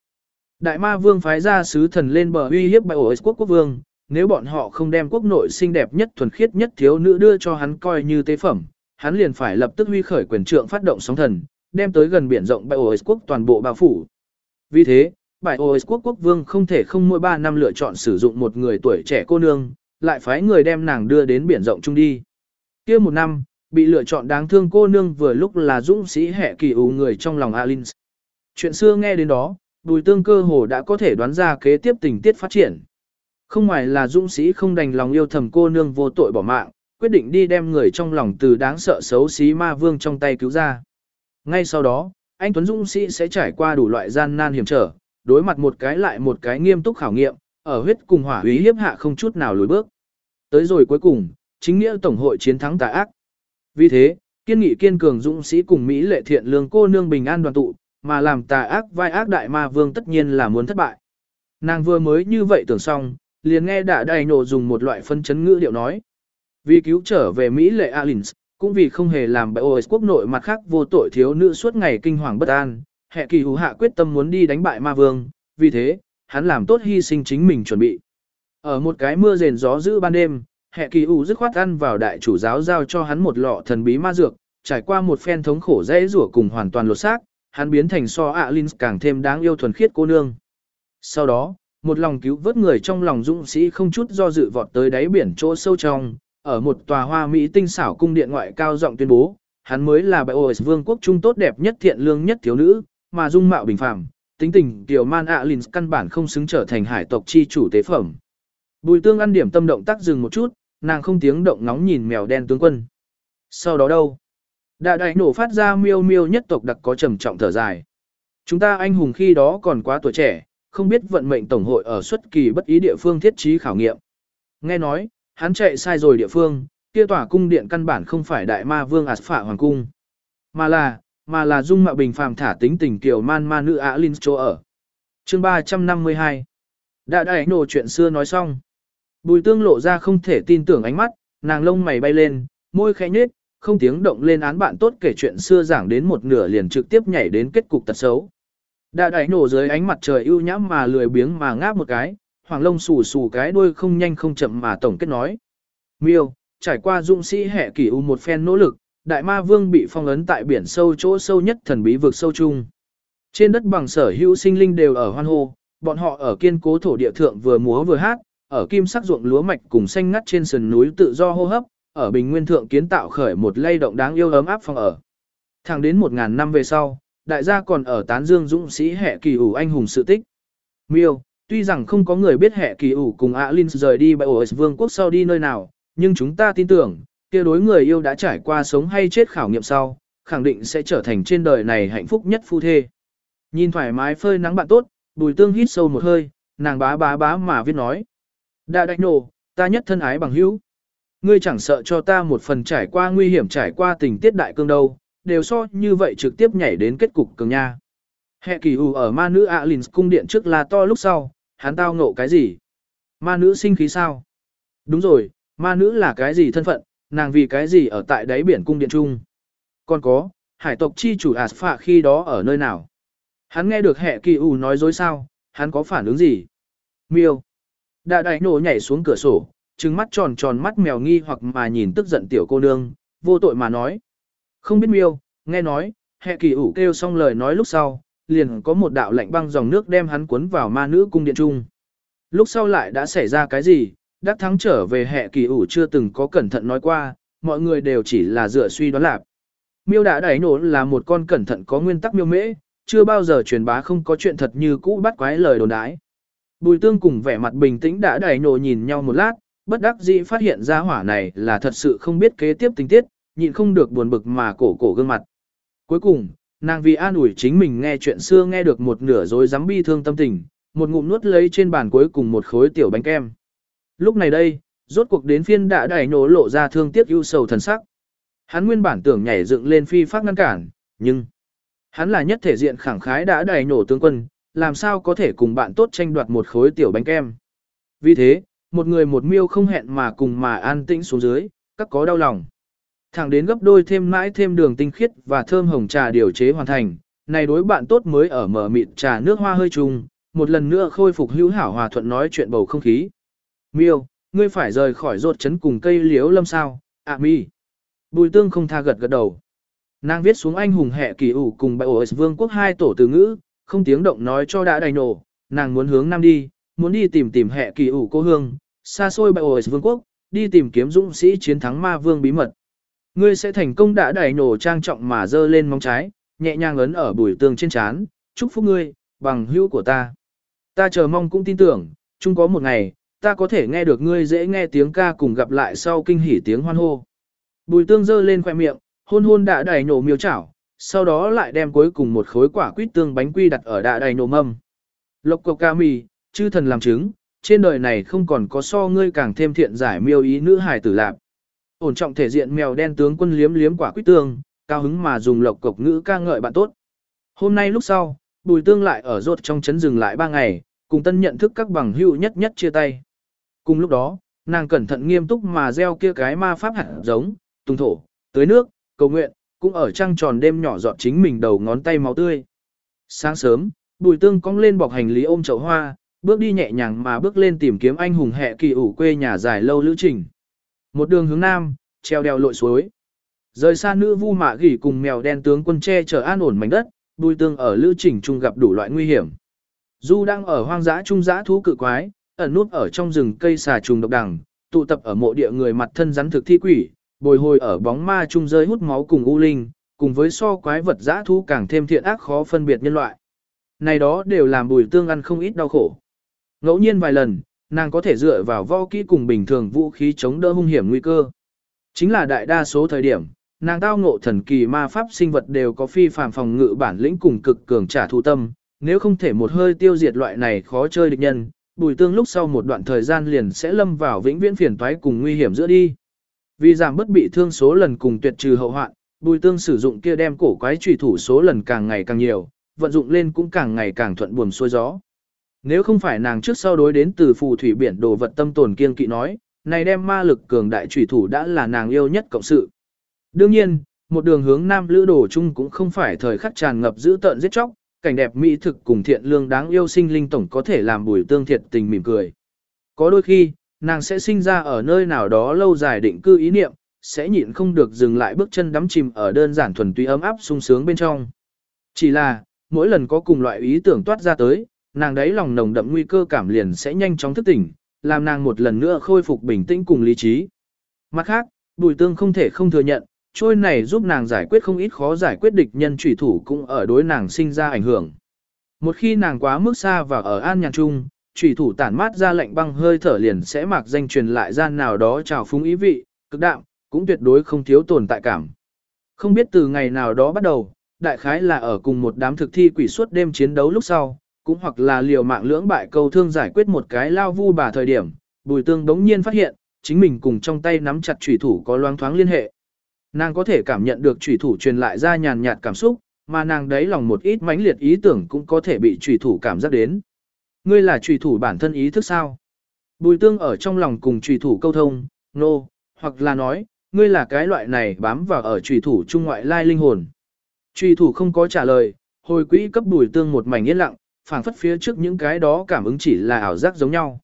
A: Đại ma vương phái ra sứ thần lên bờ uy hiếp bại ổ quốc quốc vương, nếu bọn họ không đem quốc nội xinh đẹp nhất thuần khiết nhất thiếu nữ đưa cho hắn coi như tế phẩm, hắn liền phải lập tức huy khởi quyền trượng phát động sóng thần, đem tới gần biển rộng bại ổ quốc toàn bộ bao phủ. Vì thế, bài OS quốc quốc vương không thể không mỗi 3 năm lựa chọn sử dụng một người tuổi trẻ cô nương, lại phái người đem nàng đưa đến biển rộng chung đi. kia một năm, bị lựa chọn đáng thương cô nương vừa lúc là dũng sĩ hệ kỳ ủ người trong lòng Alins. Chuyện xưa nghe đến đó, bùi tương cơ hồ đã có thể đoán ra kế tiếp tình tiết phát triển. Không ngoài là dũng sĩ không đành lòng yêu thầm cô nương vô tội bỏ mạng, quyết định đi đem người trong lòng từ đáng sợ xấu xí ma vương trong tay cứu ra. Ngay sau đó, anh Tuấn Dũng sĩ sẽ trải qua đủ loại gian nan hiểm trở, đối mặt một cái lại một cái nghiêm túc khảo nghiệm, ở huyết cùng hỏa úy hiếp hạ không chút nào lùi bước. Tới rồi cuối cùng, chính nghĩa tổng hội chiến thắng tà ác. Vì thế, kiên nghị kiên cường dũng sĩ cùng Mỹ lệ thiện lương cô nương bình an đoàn tụ, mà làm tà ác vai ác đại ma vương tất nhiên là muốn thất bại. Nàng vừa mới như vậy tưởng xong, liền nghe đã đầy nổ dùng một loại phân chấn ngữ điệu nói. Vì cứu trở về Mỹ lệ Alins, cũng vì không hề làm bại OS quốc nội mặt khác vô tội thiếu nữ suốt ngày kinh hoàng bất an, hệ kỳ hữu hạ quyết tâm muốn đi đánh bại ma vương, vì thế, hắn làm tốt hy sinh chính mình chuẩn bị. Ở một cái mưa rền gió giữ ban đêm, hệ kỳ hữu dứt khoát ăn vào đại chủ giáo giao cho hắn một lọ thần bí ma dược, trải qua một phen thống khổ dễ rủa cùng hoàn toàn lột xác, hắn biến thành so linh càng thêm đáng yêu thuần khiết cô nương. Sau đó, một lòng cứu vớt người trong lòng dũng sĩ không chút do dự vọt tới đáy biển chỗ sâu trong, ở một tòa hoa mỹ tinh xảo cung điện ngoại cao giọng tuyên bố, hắn mới là bại ổi vương quốc trung tốt đẹp nhất thiện lương nhất thiếu nữ, mà dung mạo bình phàm, tính tình tiểu man ạ lìn căn bản không xứng trở thành hải tộc chi chủ tế phẩm. Bùi tương ăn điểm tâm động tác dừng một chút, nàng không tiếng động ngóng nhìn mèo đen tướng quân. Sau đó đâu? Đại đại nổ phát ra miêu miêu nhất tộc đặc có trầm trọng thở dài. Chúng ta anh hùng khi đó còn quá tuổi trẻ, không biết vận mệnh tổng hội ở xuất kỳ bất ý địa phương thiết trí khảo nghiệm. Nghe nói, hắn chạy sai rồi địa phương, kia tỏa cung điện căn bản không phải đại ma vương ạt phạ hoàng cung, mà là, mà là dung mạo bình phàm thả tính tình kiểu man ma nữ ả linh chỗ ở. Chương 352 Đã đại nổ chuyện xưa nói xong. Bùi tương lộ ra không thể tin tưởng ánh mắt, nàng lông mày bay lên, môi khẽ nhếch, không tiếng động lên án bạn tốt kể chuyện xưa giảng đến một nửa liền trực tiếp nhảy đến kết cục tật xấu. Đã đại nổ dưới ánh mặt trời ưu nhãm mà lười biếng mà ngáp một cái, hoàng lông xù xù cái đuôi không nhanh không chậm mà tổng kết nói. Miêu, trải qua dũng sĩ hệ kỷ u một phen nỗ lực, đại ma vương bị phong ấn tại biển sâu chỗ sâu nhất thần bí vực sâu chung. Trên đất bằng sở hữu sinh linh đều ở hoan hô, bọn họ ở kiên cố thổ địa thượng vừa múa vừa hát, ở kim sắc ruộng lúa mạch cùng xanh ngắt trên sườn núi tự do hô hấp, ở bình nguyên thượng kiến tạo khởi một lay động đáng yêu ấm áp phòng ở. Thẳng đến một ngàn năm về sau, đại gia còn ở tán dương dũng sĩ hệ kỳ ủ anh hùng sự tích. Miêu, tuy rằng không có người biết hệ kỳ ủ cùng Alin rời đi bởi ổ vương quốc sau đi nơi nào, nhưng chúng ta tin tưởng, kia đối người yêu đã trải qua sống hay chết khảo nghiệm sau, khẳng định sẽ trở thành trên đời này hạnh phúc nhất phu thê. Nhìn thoải mái phơi nắng bạn tốt, bùi tương hít sâu một hơi, nàng bá bá bá mà viết nói. Đã đạch nổ, ta nhất thân ái bằng hữu. Ngươi chẳng sợ cho ta một phần trải qua nguy hiểm trải qua tình tiết đại cương đâu, đều so như vậy trực tiếp nhảy đến kết cục cường nha. Hệ kỳ ủ ở ma nữ Alins cung điện trước là to lúc sau, hắn tao ngộ cái gì? Ma nữ sinh khí sao? Đúng rồi, ma nữ là cái gì thân phận, nàng vì cái gì ở tại đáy biển cung điện trung? Còn có, hải tộc chi chủ Asphạ khi đó ở nơi nào? Hắn nghe được hệ kỳ ủ nói dối sao, hắn có phản ứng gì? Miêu. Đã đại nổ nhảy xuống cửa sổ, trừng mắt tròn tròn mắt mèo nghi hoặc mà nhìn tức giận tiểu cô nương, vô tội mà nói. Không biết miêu, nghe nói, hệ kỳ ủ kêu xong lời nói lúc sau, liền có một đạo lạnh băng dòng nước đem hắn cuốn vào ma nữ cung điện trung. Lúc sau lại đã xảy ra cái gì, đắc thắng trở về hệ kỳ ủ chưa từng có cẩn thận nói qua, mọi người đều chỉ là dựa suy đoán lạc. Miêu đã đẩy nổ là một con cẩn thận có nguyên tắc miêu mễ, chưa bao giờ truyền bá không có chuyện thật như cũ bắt quái lời đồn đái. Bùi tương cùng vẻ mặt bình tĩnh đã đẩy nổ nhìn nhau một lát, bất đắc dĩ phát hiện ra hỏa này là thật sự không biết kế tiếp tình tiết, nhịn không được buồn bực mà cổ cổ gương mặt. Cuối cùng, nàng vì an ủi chính mình nghe chuyện xưa nghe được một nửa rồi dám bi thương tâm tình, một ngụm nuốt lấy trên bàn cuối cùng một khối tiểu bánh kem. Lúc này đây, rốt cuộc đến phiên đã đẩy nổ lộ ra thương tiếc ưu sầu thần sắc. Hắn nguyên bản tưởng nhảy dựng lên phi pháp ngăn cản, nhưng hắn là nhất thể diện khẳng khái đã đẩy nổ tướng quân, làm sao có thể cùng bạn tốt tranh đoạt một khối tiểu bánh kem. Vì thế, một người một miêu không hẹn mà cùng mà an tĩnh xuống dưới, các có đau lòng. Thẳng đến gấp đôi thêm mãi thêm đường tinh khiết và thơm hồng trà điều chế hoàn thành, này đối bạn tốt mới ở mở mịn trà nước hoa hơi trùng, một lần nữa khôi phục hữu hảo hòa thuận nói chuyện bầu không khí. Miêu, ngươi phải rời khỏi rột chấn cùng cây liếu lâm sao, ạ mi. Bùi tương không tha gật gật đầu. Nàng viết xuống anh hùng hệ kỳ ủ cùng bại ổ vương quốc hai tổ từ ngữ, không tiếng động nói cho đã đầy nổ, nàng muốn hướng nam đi, muốn đi tìm tìm hệ kỳ ủ cô hương, xa xôi bại ổ vương quốc, đi tìm kiếm dũng sĩ chiến thắng ma vương bí mật. Ngươi sẽ thành công đã đầy nổ trang trọng mà dơ lên móng trái, nhẹ nhàng ấn ở bùi tương trên chán, chúc phúc ngươi, bằng hữu của ta. Ta chờ mong cũng tin tưởng, chung có một ngày, ta có thể nghe được ngươi dễ nghe tiếng ca cùng gặp lại sau kinh hỉ tiếng hoan hô. Bùi tương dơ lên khoẻ miệng, hôn hôn đã đầy nổ miêu chảo, sau đó lại đem cuối cùng một khối quả quýt tương bánh quy đặt ở đạ đầy nổ mâm. Lộc cộc ca mì, chư thần làm chứng, trên đời này không còn có so ngươi càng thêm thiện giải miêu ý nữ hài tử lạc. Ổn trọng thể diện mèo đen tướng quân liếm liếm quả quýt tương, cao hứng mà dùng lộc cộc ngữ ca ngợi bạn tốt. Hôm nay lúc sau, bùi tương lại ở rốt trong chấn dừng lại ba ngày, cùng tân nhận thức các bằng hữu nhất nhất chia tay. Cùng lúc đó, nàng cẩn thận nghiêm túc mà gieo kia cái ma pháp hạt giống, tung thổ, tưới nước, cầu nguyện, cũng ở trăng tròn đêm nhỏ dọn chính mình đầu ngón tay máu tươi. Sáng sớm, bùi tương cong lên bọc hành lý ôm chậu hoa, bước đi nhẹ nhàng mà bước lên tìm kiếm anh hùng hệ kỳ ủ quê nhà dài lâu lữ trình. Một đường hướng nam, treo đèo lội suối. Rời xa nữ vu mạ gỉ cùng mèo đen tướng quân che chở an ổn mảnh đất, bùi tương ở lữ trình chung gặp đủ loại nguy hiểm. Du đang ở hoang dã trung dã thú cự quái, ẩn nút ở trong rừng cây xà trùng độc đằng, tụ tập ở mộ địa người mặt thân rắn thực thi quỷ, bồi hồi ở bóng ma trung rơi hút máu cùng u linh, cùng với so quái vật dã thú càng thêm thiện ác khó phân biệt nhân loại. Này đó đều làm bùi tương ăn không ít đau khổ. Ngẫu nhiên vài lần, nàng có thể dựa vào vo kỹ cùng bình thường vũ khí chống đỡ hung hiểm nguy cơ. Chính là đại đa số thời điểm, nàng tao ngộ thần kỳ ma pháp sinh vật đều có phi phàm phòng ngự bản lĩnh cùng cực cường trả thù tâm, nếu không thể một hơi tiêu diệt loại này khó chơi địch nhân, bùi tương lúc sau một đoạn thời gian liền sẽ lâm vào vĩnh viễn phiền toái cùng nguy hiểm giữa đi. Vì giảm bất bị thương số lần cùng tuyệt trừ hậu hoạn, bùi tương sử dụng kia đem cổ quái trùy thủ số lần càng ngày càng nhiều, vận dụng lên cũng càng ngày càng thuận buồm xuôi gió. Nếu không phải nàng trước sau đối đến từ phù thủy biển đồ vật tâm tồn kiên kỵ nói, này đem ma lực cường đại trùy thủ đã là nàng yêu nhất cộng sự. Đương nhiên, một đường hướng nam lữ đồ chung cũng không phải thời khắc tràn ngập giữ tợn giết chóc, cảnh đẹp mỹ thực cùng thiện lương đáng yêu sinh linh tổng có thể làm bùi tương thiệt tình mỉm cười. Có đôi khi, nàng sẽ sinh ra ở nơi nào đó lâu dài định cư ý niệm, sẽ nhịn không được dừng lại bước chân đắm chìm ở đơn giản thuần túy ấm áp sung sướng bên trong. Chỉ là, mỗi lần có cùng loại ý tưởng toát ra tới, nàng đấy lòng nồng đậm nguy cơ cảm liền sẽ nhanh chóng thức tỉnh, làm nàng một lần nữa khôi phục bình tĩnh cùng lý trí. Mặt khác, bùi tương không thể không thừa nhận, trôi này giúp nàng giải quyết không ít khó giải quyết địch nhân trùy thủ cũng ở đối nàng sinh ra ảnh hưởng. Một khi nàng quá mức xa và ở an nhàn chung, trùy thủ tản mát ra lạnh băng hơi thở liền sẽ mặc danh truyền lại gian nào đó trào phúng ý vị, cực đạm, cũng tuyệt đối không thiếu tồn tại cảm. Không biết từ ngày nào đó bắt đầu, đại khái là ở cùng một đám thực thi quỷ suốt đêm chiến đấu lúc sau, cũng hoặc là liều mạng lưỡng bại câu thương giải quyết một cái lao vu bà thời điểm, bùi tương đống nhiên phát hiện, chính mình cùng trong tay nắm chặt trùy thủ có loáng thoáng liên hệ. Nàng có thể cảm nhận được chủy thủ truyền lại ra nhàn nhạt cảm xúc, mà nàng đấy lòng một ít mãnh liệt ý tưởng cũng có thể bị chủy thủ cảm giác đến. Ngươi là chủy thủ bản thân ý thức sao? Bùi tương ở trong lòng cùng chủy thủ câu thông, nô, no, hoặc là nói, ngươi là cái loại này bám vào ở chủy thủ trung ngoại lai linh hồn. Chủy thủ không có trả lời, hồi quỹ cấp bùi tương một mảnh yên lặng, phảng phất phía trước những cái đó cảm ứng chỉ là ảo giác giống nhau.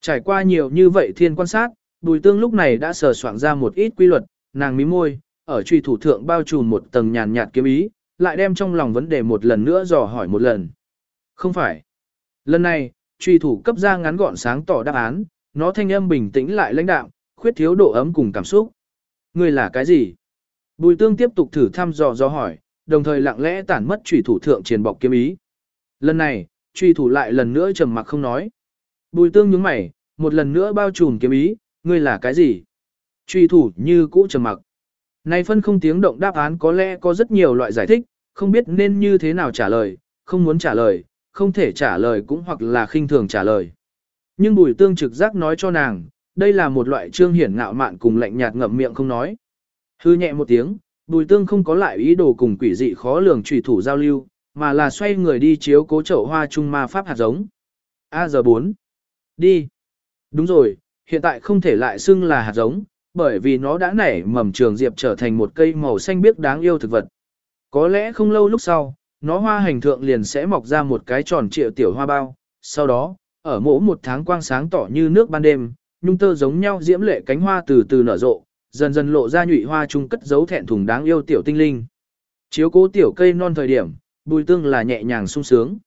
A: Trải qua nhiều như vậy thiên quan sát, bùi tương lúc này đã sờ soạn ra một ít quy luật, nàng mím môi, ở truy thủ thượng bao trùm một tầng nhàn nhạt kiếm ý, lại đem trong lòng vấn đề một lần nữa dò hỏi một lần. Không phải. Lần này, truy thủ cấp ra ngắn gọn sáng tỏ đáp án, nó thanh âm bình tĩnh lại lãnh đạm, khuyết thiếu độ ấm cùng cảm xúc. Người là cái gì? Bùi tương tiếp tục thử thăm dò dò hỏi, đồng thời lặng lẽ tản mất truy thủ thượng triền bọc kiếm ý. Lần này, truy thủ lại lần nữa trầm mặc không nói. Bùi tương nhướng mày, một lần nữa bao trùm kiếm ý, ngươi là cái gì? Truy thủ như cũ trầm mặc. Này phân không tiếng động đáp án có lẽ có rất nhiều loại giải thích, không biết nên như thế nào trả lời, không muốn trả lời, không thể trả lời cũng hoặc là khinh thường trả lời. Nhưng bùi tương trực giác nói cho nàng, đây là một loại trương hiển ngạo mạn cùng lạnh nhạt ngậm miệng không nói. Hư nhẹ một tiếng, bùi tương không có lại ý đồ cùng quỷ dị khó lường trùy thủ giao lưu, mà là xoay người đi chiếu cố chậu hoa trung ma pháp hạt giống. A giờ 4. Đi. Đúng rồi, hiện tại không thể lại xưng là hạt giống, bởi vì nó đã nảy mầm trường diệp trở thành một cây màu xanh biếc đáng yêu thực vật. Có lẽ không lâu lúc sau, nó hoa hành thượng liền sẽ mọc ra một cái tròn trịa tiểu hoa bao, sau đó, ở mỗi một tháng quang sáng tỏ như nước ban đêm, nhung tơ giống nhau diễm lệ cánh hoa từ từ nở rộ, dần dần lộ ra nhụy hoa trung cất giấu thẹn thùng đáng yêu tiểu tinh linh. Chiếu cố tiểu cây non thời điểm, bùi tương là nhẹ nhàng sung sướng.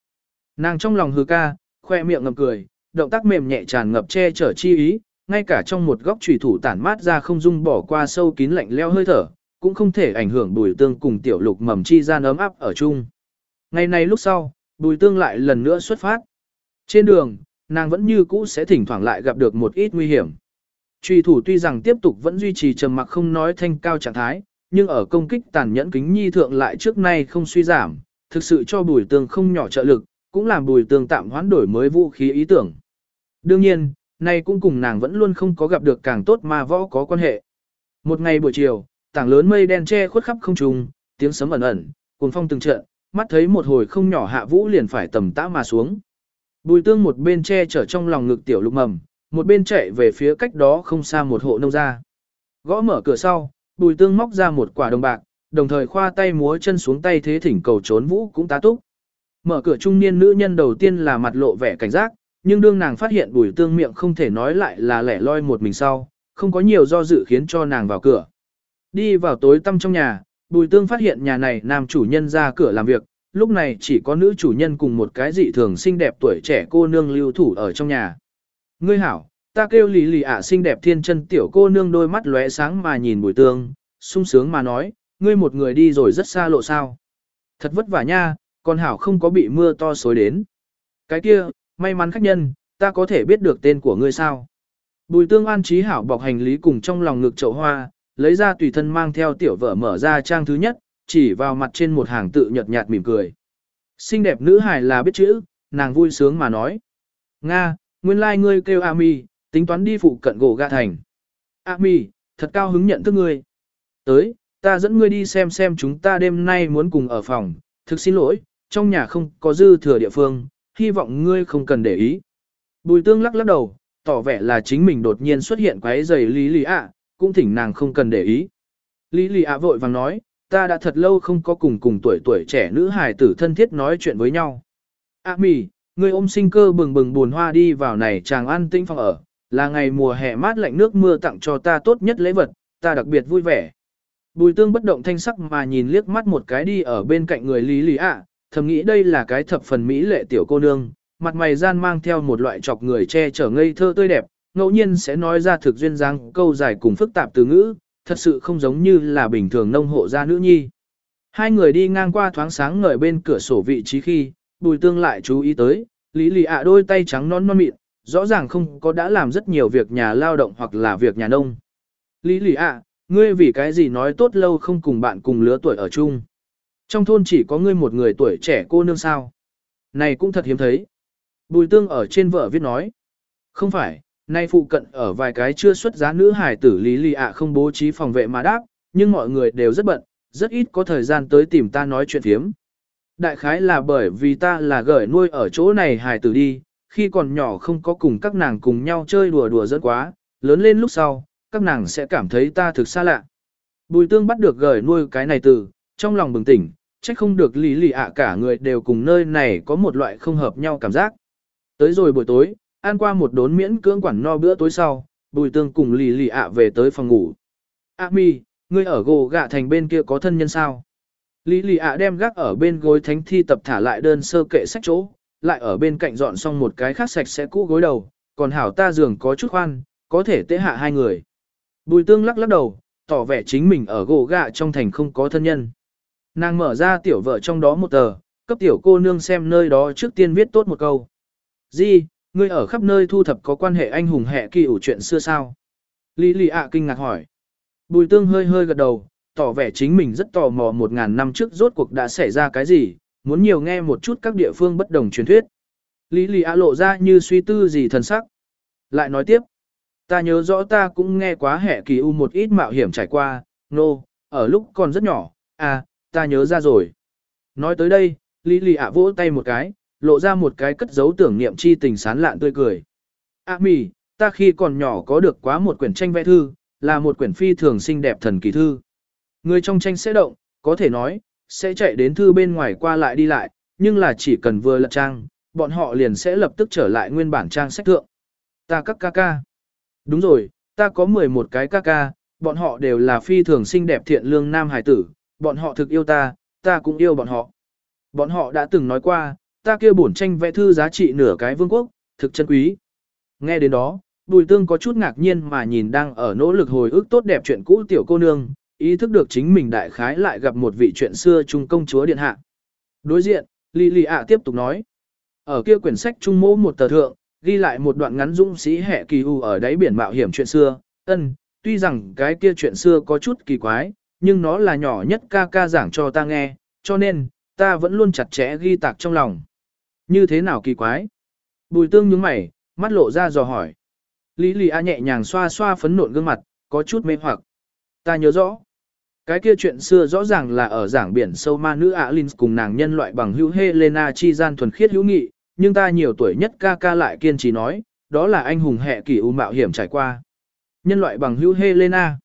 A: Nàng trong lòng hư ca, khoe miệng ngầm cười, động tác mềm nhẹ tràn ngập che chở chi ý, ngay cả trong một góc trùy thủ tản mát ra không dung bỏ qua sâu kín lạnh leo hơi thở, cũng không thể ảnh hưởng bùi tương cùng tiểu lục mầm chi gian ấm áp ở chung. Ngày này lúc sau, bùi tương lại lần nữa xuất phát. Trên đường, nàng vẫn như cũ sẽ thỉnh thoảng lại gặp được một ít nguy hiểm. trùy thủ tuy rằng tiếp tục vẫn duy trì trầm mặc không nói thanh cao trạng thái, nhưng ở công kích tàn nhẫn kính nhi thượng lại trước nay không suy giảm, thực sự cho bùi tương không nhỏ trợ lực, cũng làm bùi tương tạm hoán đổi mới vũ khí ý tưởng. Đương nhiên, nay cũng cùng nàng vẫn luôn không có gặp được càng tốt mà võ có quan hệ. Một ngày buổi chiều, tảng lớn mây đen che khuất khắp không trung, tiếng sấm ẩn ẩn, cuồng phong từng trận, mắt thấy một hồi không nhỏ hạ vũ liền phải tầm tã mà xuống. Bùi tương một bên che chở trong lòng ngực tiểu lục mầm, một bên chạy về phía cách đó không xa một hộ nông gia. Gõ mở cửa sau, bùi tương móc ra một quả đồng bạc, đồng thời khoa tay múa chân xuống tay thế thỉnh cầu trốn vũ cũng tá túc. Mở cửa trung niên nữ nhân đầu tiên là mặt lộ vẻ cảnh giác, nhưng đương nàng phát hiện bùi tương miệng không thể nói lại là lẻ loi một mình sau, không có nhiều do dự khiến cho nàng vào cửa. Đi vào tối tăm trong nhà, bùi tương phát hiện nhà này nam chủ nhân ra cửa làm việc, lúc này chỉ có nữ chủ nhân cùng một cái dị thường xinh đẹp tuổi trẻ cô nương lưu thủ ở trong nhà. Ngươi hảo, ta kêu lì lì ạ xinh đẹp thiên chân tiểu cô nương đôi mắt lóe sáng mà nhìn bùi tương, sung sướng mà nói, ngươi một người đi rồi rất xa lộ sao. Thật vất vả nha, còn hảo không có bị mưa to xối đến. Cái kia, may mắn khách nhân, ta có thể biết được tên của ngươi sao. Bùi tương an trí hảo bọc hành lý cùng trong lòng ngực chậu hoa, lấy ra tùy thân mang theo tiểu vợ mở ra trang thứ nhất, chỉ vào mặt trên một hàng tự nhợt nhạt mỉm cười. Xinh đẹp nữ hài là biết chữ, nàng vui sướng mà nói. Nga, nguyên lai like ngươi kêu Ami, tính toán đi phụ cận gỗ ga thành. Ami, thật cao hứng nhận thức ngươi. Tới, ta dẫn ngươi đi xem xem chúng ta đêm nay muốn cùng ở phòng, thực xin lỗi, trong nhà không có dư thừa địa phương, hy vọng ngươi không cần để ý. Bùi tương lắc lắc đầu, tỏ vẻ là chính mình đột nhiên xuất hiện quái giày lý lý ạ, cũng thỉnh nàng không cần để ý. Lý lý ạ vội vàng nói, ta đã thật lâu không có cùng cùng tuổi tuổi trẻ nữ hài tử thân thiết nói chuyện với nhau. À mì, ngươi ôm sinh cơ bừng bừng buồn hoa đi vào này chàng ăn tinh phòng ở, là ngày mùa hè mát lạnh nước mưa tặng cho ta tốt nhất lễ vật, ta đặc biệt vui vẻ. Bùi tương bất động thanh sắc mà nhìn liếc mắt một cái đi ở bên cạnh người lý lý ạ, thầm nghĩ đây là cái thập phần mỹ lệ tiểu cô nương, mặt mày gian mang theo một loại chọc người che chở ngây thơ tươi đẹp, ngẫu nhiên sẽ nói ra thực duyên dáng câu dài cùng phức tạp từ ngữ, thật sự không giống như là bình thường nông hộ gia nữ nhi. Hai người đi ngang qua thoáng sáng ngời bên cửa sổ vị trí khi, bùi tương lại chú ý tới, lý lì ạ đôi tay trắng non non mịn, rõ ràng không có đã làm rất nhiều việc nhà lao động hoặc là việc nhà nông. Lý lì ạ, ngươi vì cái gì nói tốt lâu không cùng bạn cùng lứa tuổi ở chung. Trong thôn chỉ có ngươi một người tuổi trẻ cô nương sao. Này cũng thật hiếm thấy. Bùi tương ở trên vợ viết nói. Không phải, nay phụ cận ở vài cái chưa xuất giá nữ hải tử lý lì ạ không bố trí phòng vệ mà đáp, nhưng mọi người đều rất bận, rất ít có thời gian tới tìm ta nói chuyện thiếm. Đại khái là bởi vì ta là gởi nuôi ở chỗ này hải tử đi, khi còn nhỏ không có cùng các nàng cùng nhau chơi đùa đùa rất quá, lớn lên lúc sau, các nàng sẽ cảm thấy ta thực xa lạ. Bùi tương bắt được gởi nuôi cái này từ, trong lòng bừng tỉnh, trách không được lý lì ạ cả người đều cùng nơi này có một loại không hợp nhau cảm giác. Tới rồi buổi tối, ăn qua một đốn miễn cưỡng quản no bữa tối sau, bùi tương cùng lì lì ạ về tới phòng ngủ. A mi, ngươi ở gồ gạ thành bên kia có thân nhân sao? Lý lì ạ đem gác ở bên gối thánh thi tập thả lại đơn sơ kệ sách chỗ, lại ở bên cạnh dọn xong một cái khác sạch sẽ cũ gối đầu, còn hảo ta giường có chút khoan, có thể tế hạ hai người. Bùi tương lắc lắc đầu, tỏ vẻ chính mình ở gỗ gạ trong thành không có thân nhân. Nàng mở ra tiểu vợ trong đó một tờ, cấp tiểu cô nương xem nơi đó trước tiên viết tốt một câu. Di, ngươi ở khắp nơi thu thập có quan hệ anh hùng hệ kỳ ủ chuyện xưa sao? Lý lì ạ kinh ngạc hỏi. Bùi tương hơi hơi gật đầu, tỏ vẻ chính mình rất tò mò một ngàn năm trước rốt cuộc đã xảy ra cái gì, muốn nhiều nghe một chút các địa phương bất đồng truyền thuyết. Lý lì ạ lộ ra như suy tư gì thần sắc. Lại nói tiếp, ta nhớ rõ ta cũng nghe quá hệ kỳ u một ít mạo hiểm trải qua, nô, no, ở lúc còn rất nhỏ, à, ta nhớ ra rồi. Nói tới đây, Lý lì ạ vỗ tay một cái, lộ ra một cái cất dấu tưởng niệm chi tình sán lạn tươi cười. À mì, ta khi còn nhỏ có được quá một quyển tranh vẽ thư, là một quyển phi thường xinh đẹp thần kỳ thư. Người trong tranh sẽ động, có thể nói, sẽ chạy đến thư bên ngoài qua lại đi lại, nhưng là chỉ cần vừa lật trang, bọn họ liền sẽ lập tức trở lại nguyên bản trang sách thượng. Ta các ca ca. Đúng rồi, ta có 11 cái ca ca, bọn họ đều là phi thường xinh đẹp thiện lương nam hài tử, bọn họ thực yêu ta, ta cũng yêu bọn họ. Bọn họ đã từng nói qua, ta kia bổn tranh vẽ thư giá trị nửa cái vương quốc, thực chân quý. Nghe đến đó, Bùi Tương có chút ngạc nhiên mà nhìn đang ở nỗ lực hồi ức tốt đẹp chuyện cũ tiểu cô nương, ý thức được chính mình đại khái lại gặp một vị chuyện xưa trung công chúa điện hạ. Đối diện, Lý Lì ạ tiếp tục nói. Ở kia quyển sách trung mô một tờ thượng, ghi lại một đoạn ngắn dũng sĩ hệ kỳ u ở đáy biển mạo hiểm chuyện xưa. Ân, tuy rằng cái kia chuyện xưa có chút kỳ quái, nhưng nó là nhỏ nhất ca ca giảng cho ta nghe, cho nên, ta vẫn luôn chặt chẽ ghi tạc trong lòng. Như thế nào kỳ quái? Bùi tương nhướng mày, mắt lộ ra dò hỏi. Lý Lì A nhẹ nhàng xoa xoa phấn nộn gương mặt, có chút mê hoặc. Ta nhớ rõ. Cái kia chuyện xưa rõ ràng là ở giảng biển sâu ma nữ Alin cùng nàng nhân loại bằng hữu Helena chi gian thuần khiết hữu nghị, nhưng ta nhiều tuổi nhất ca ca lại kiên trì nói, đó là anh hùng hệ kỳ u mạo hiểm trải qua. Nhân loại bằng hữu Helena.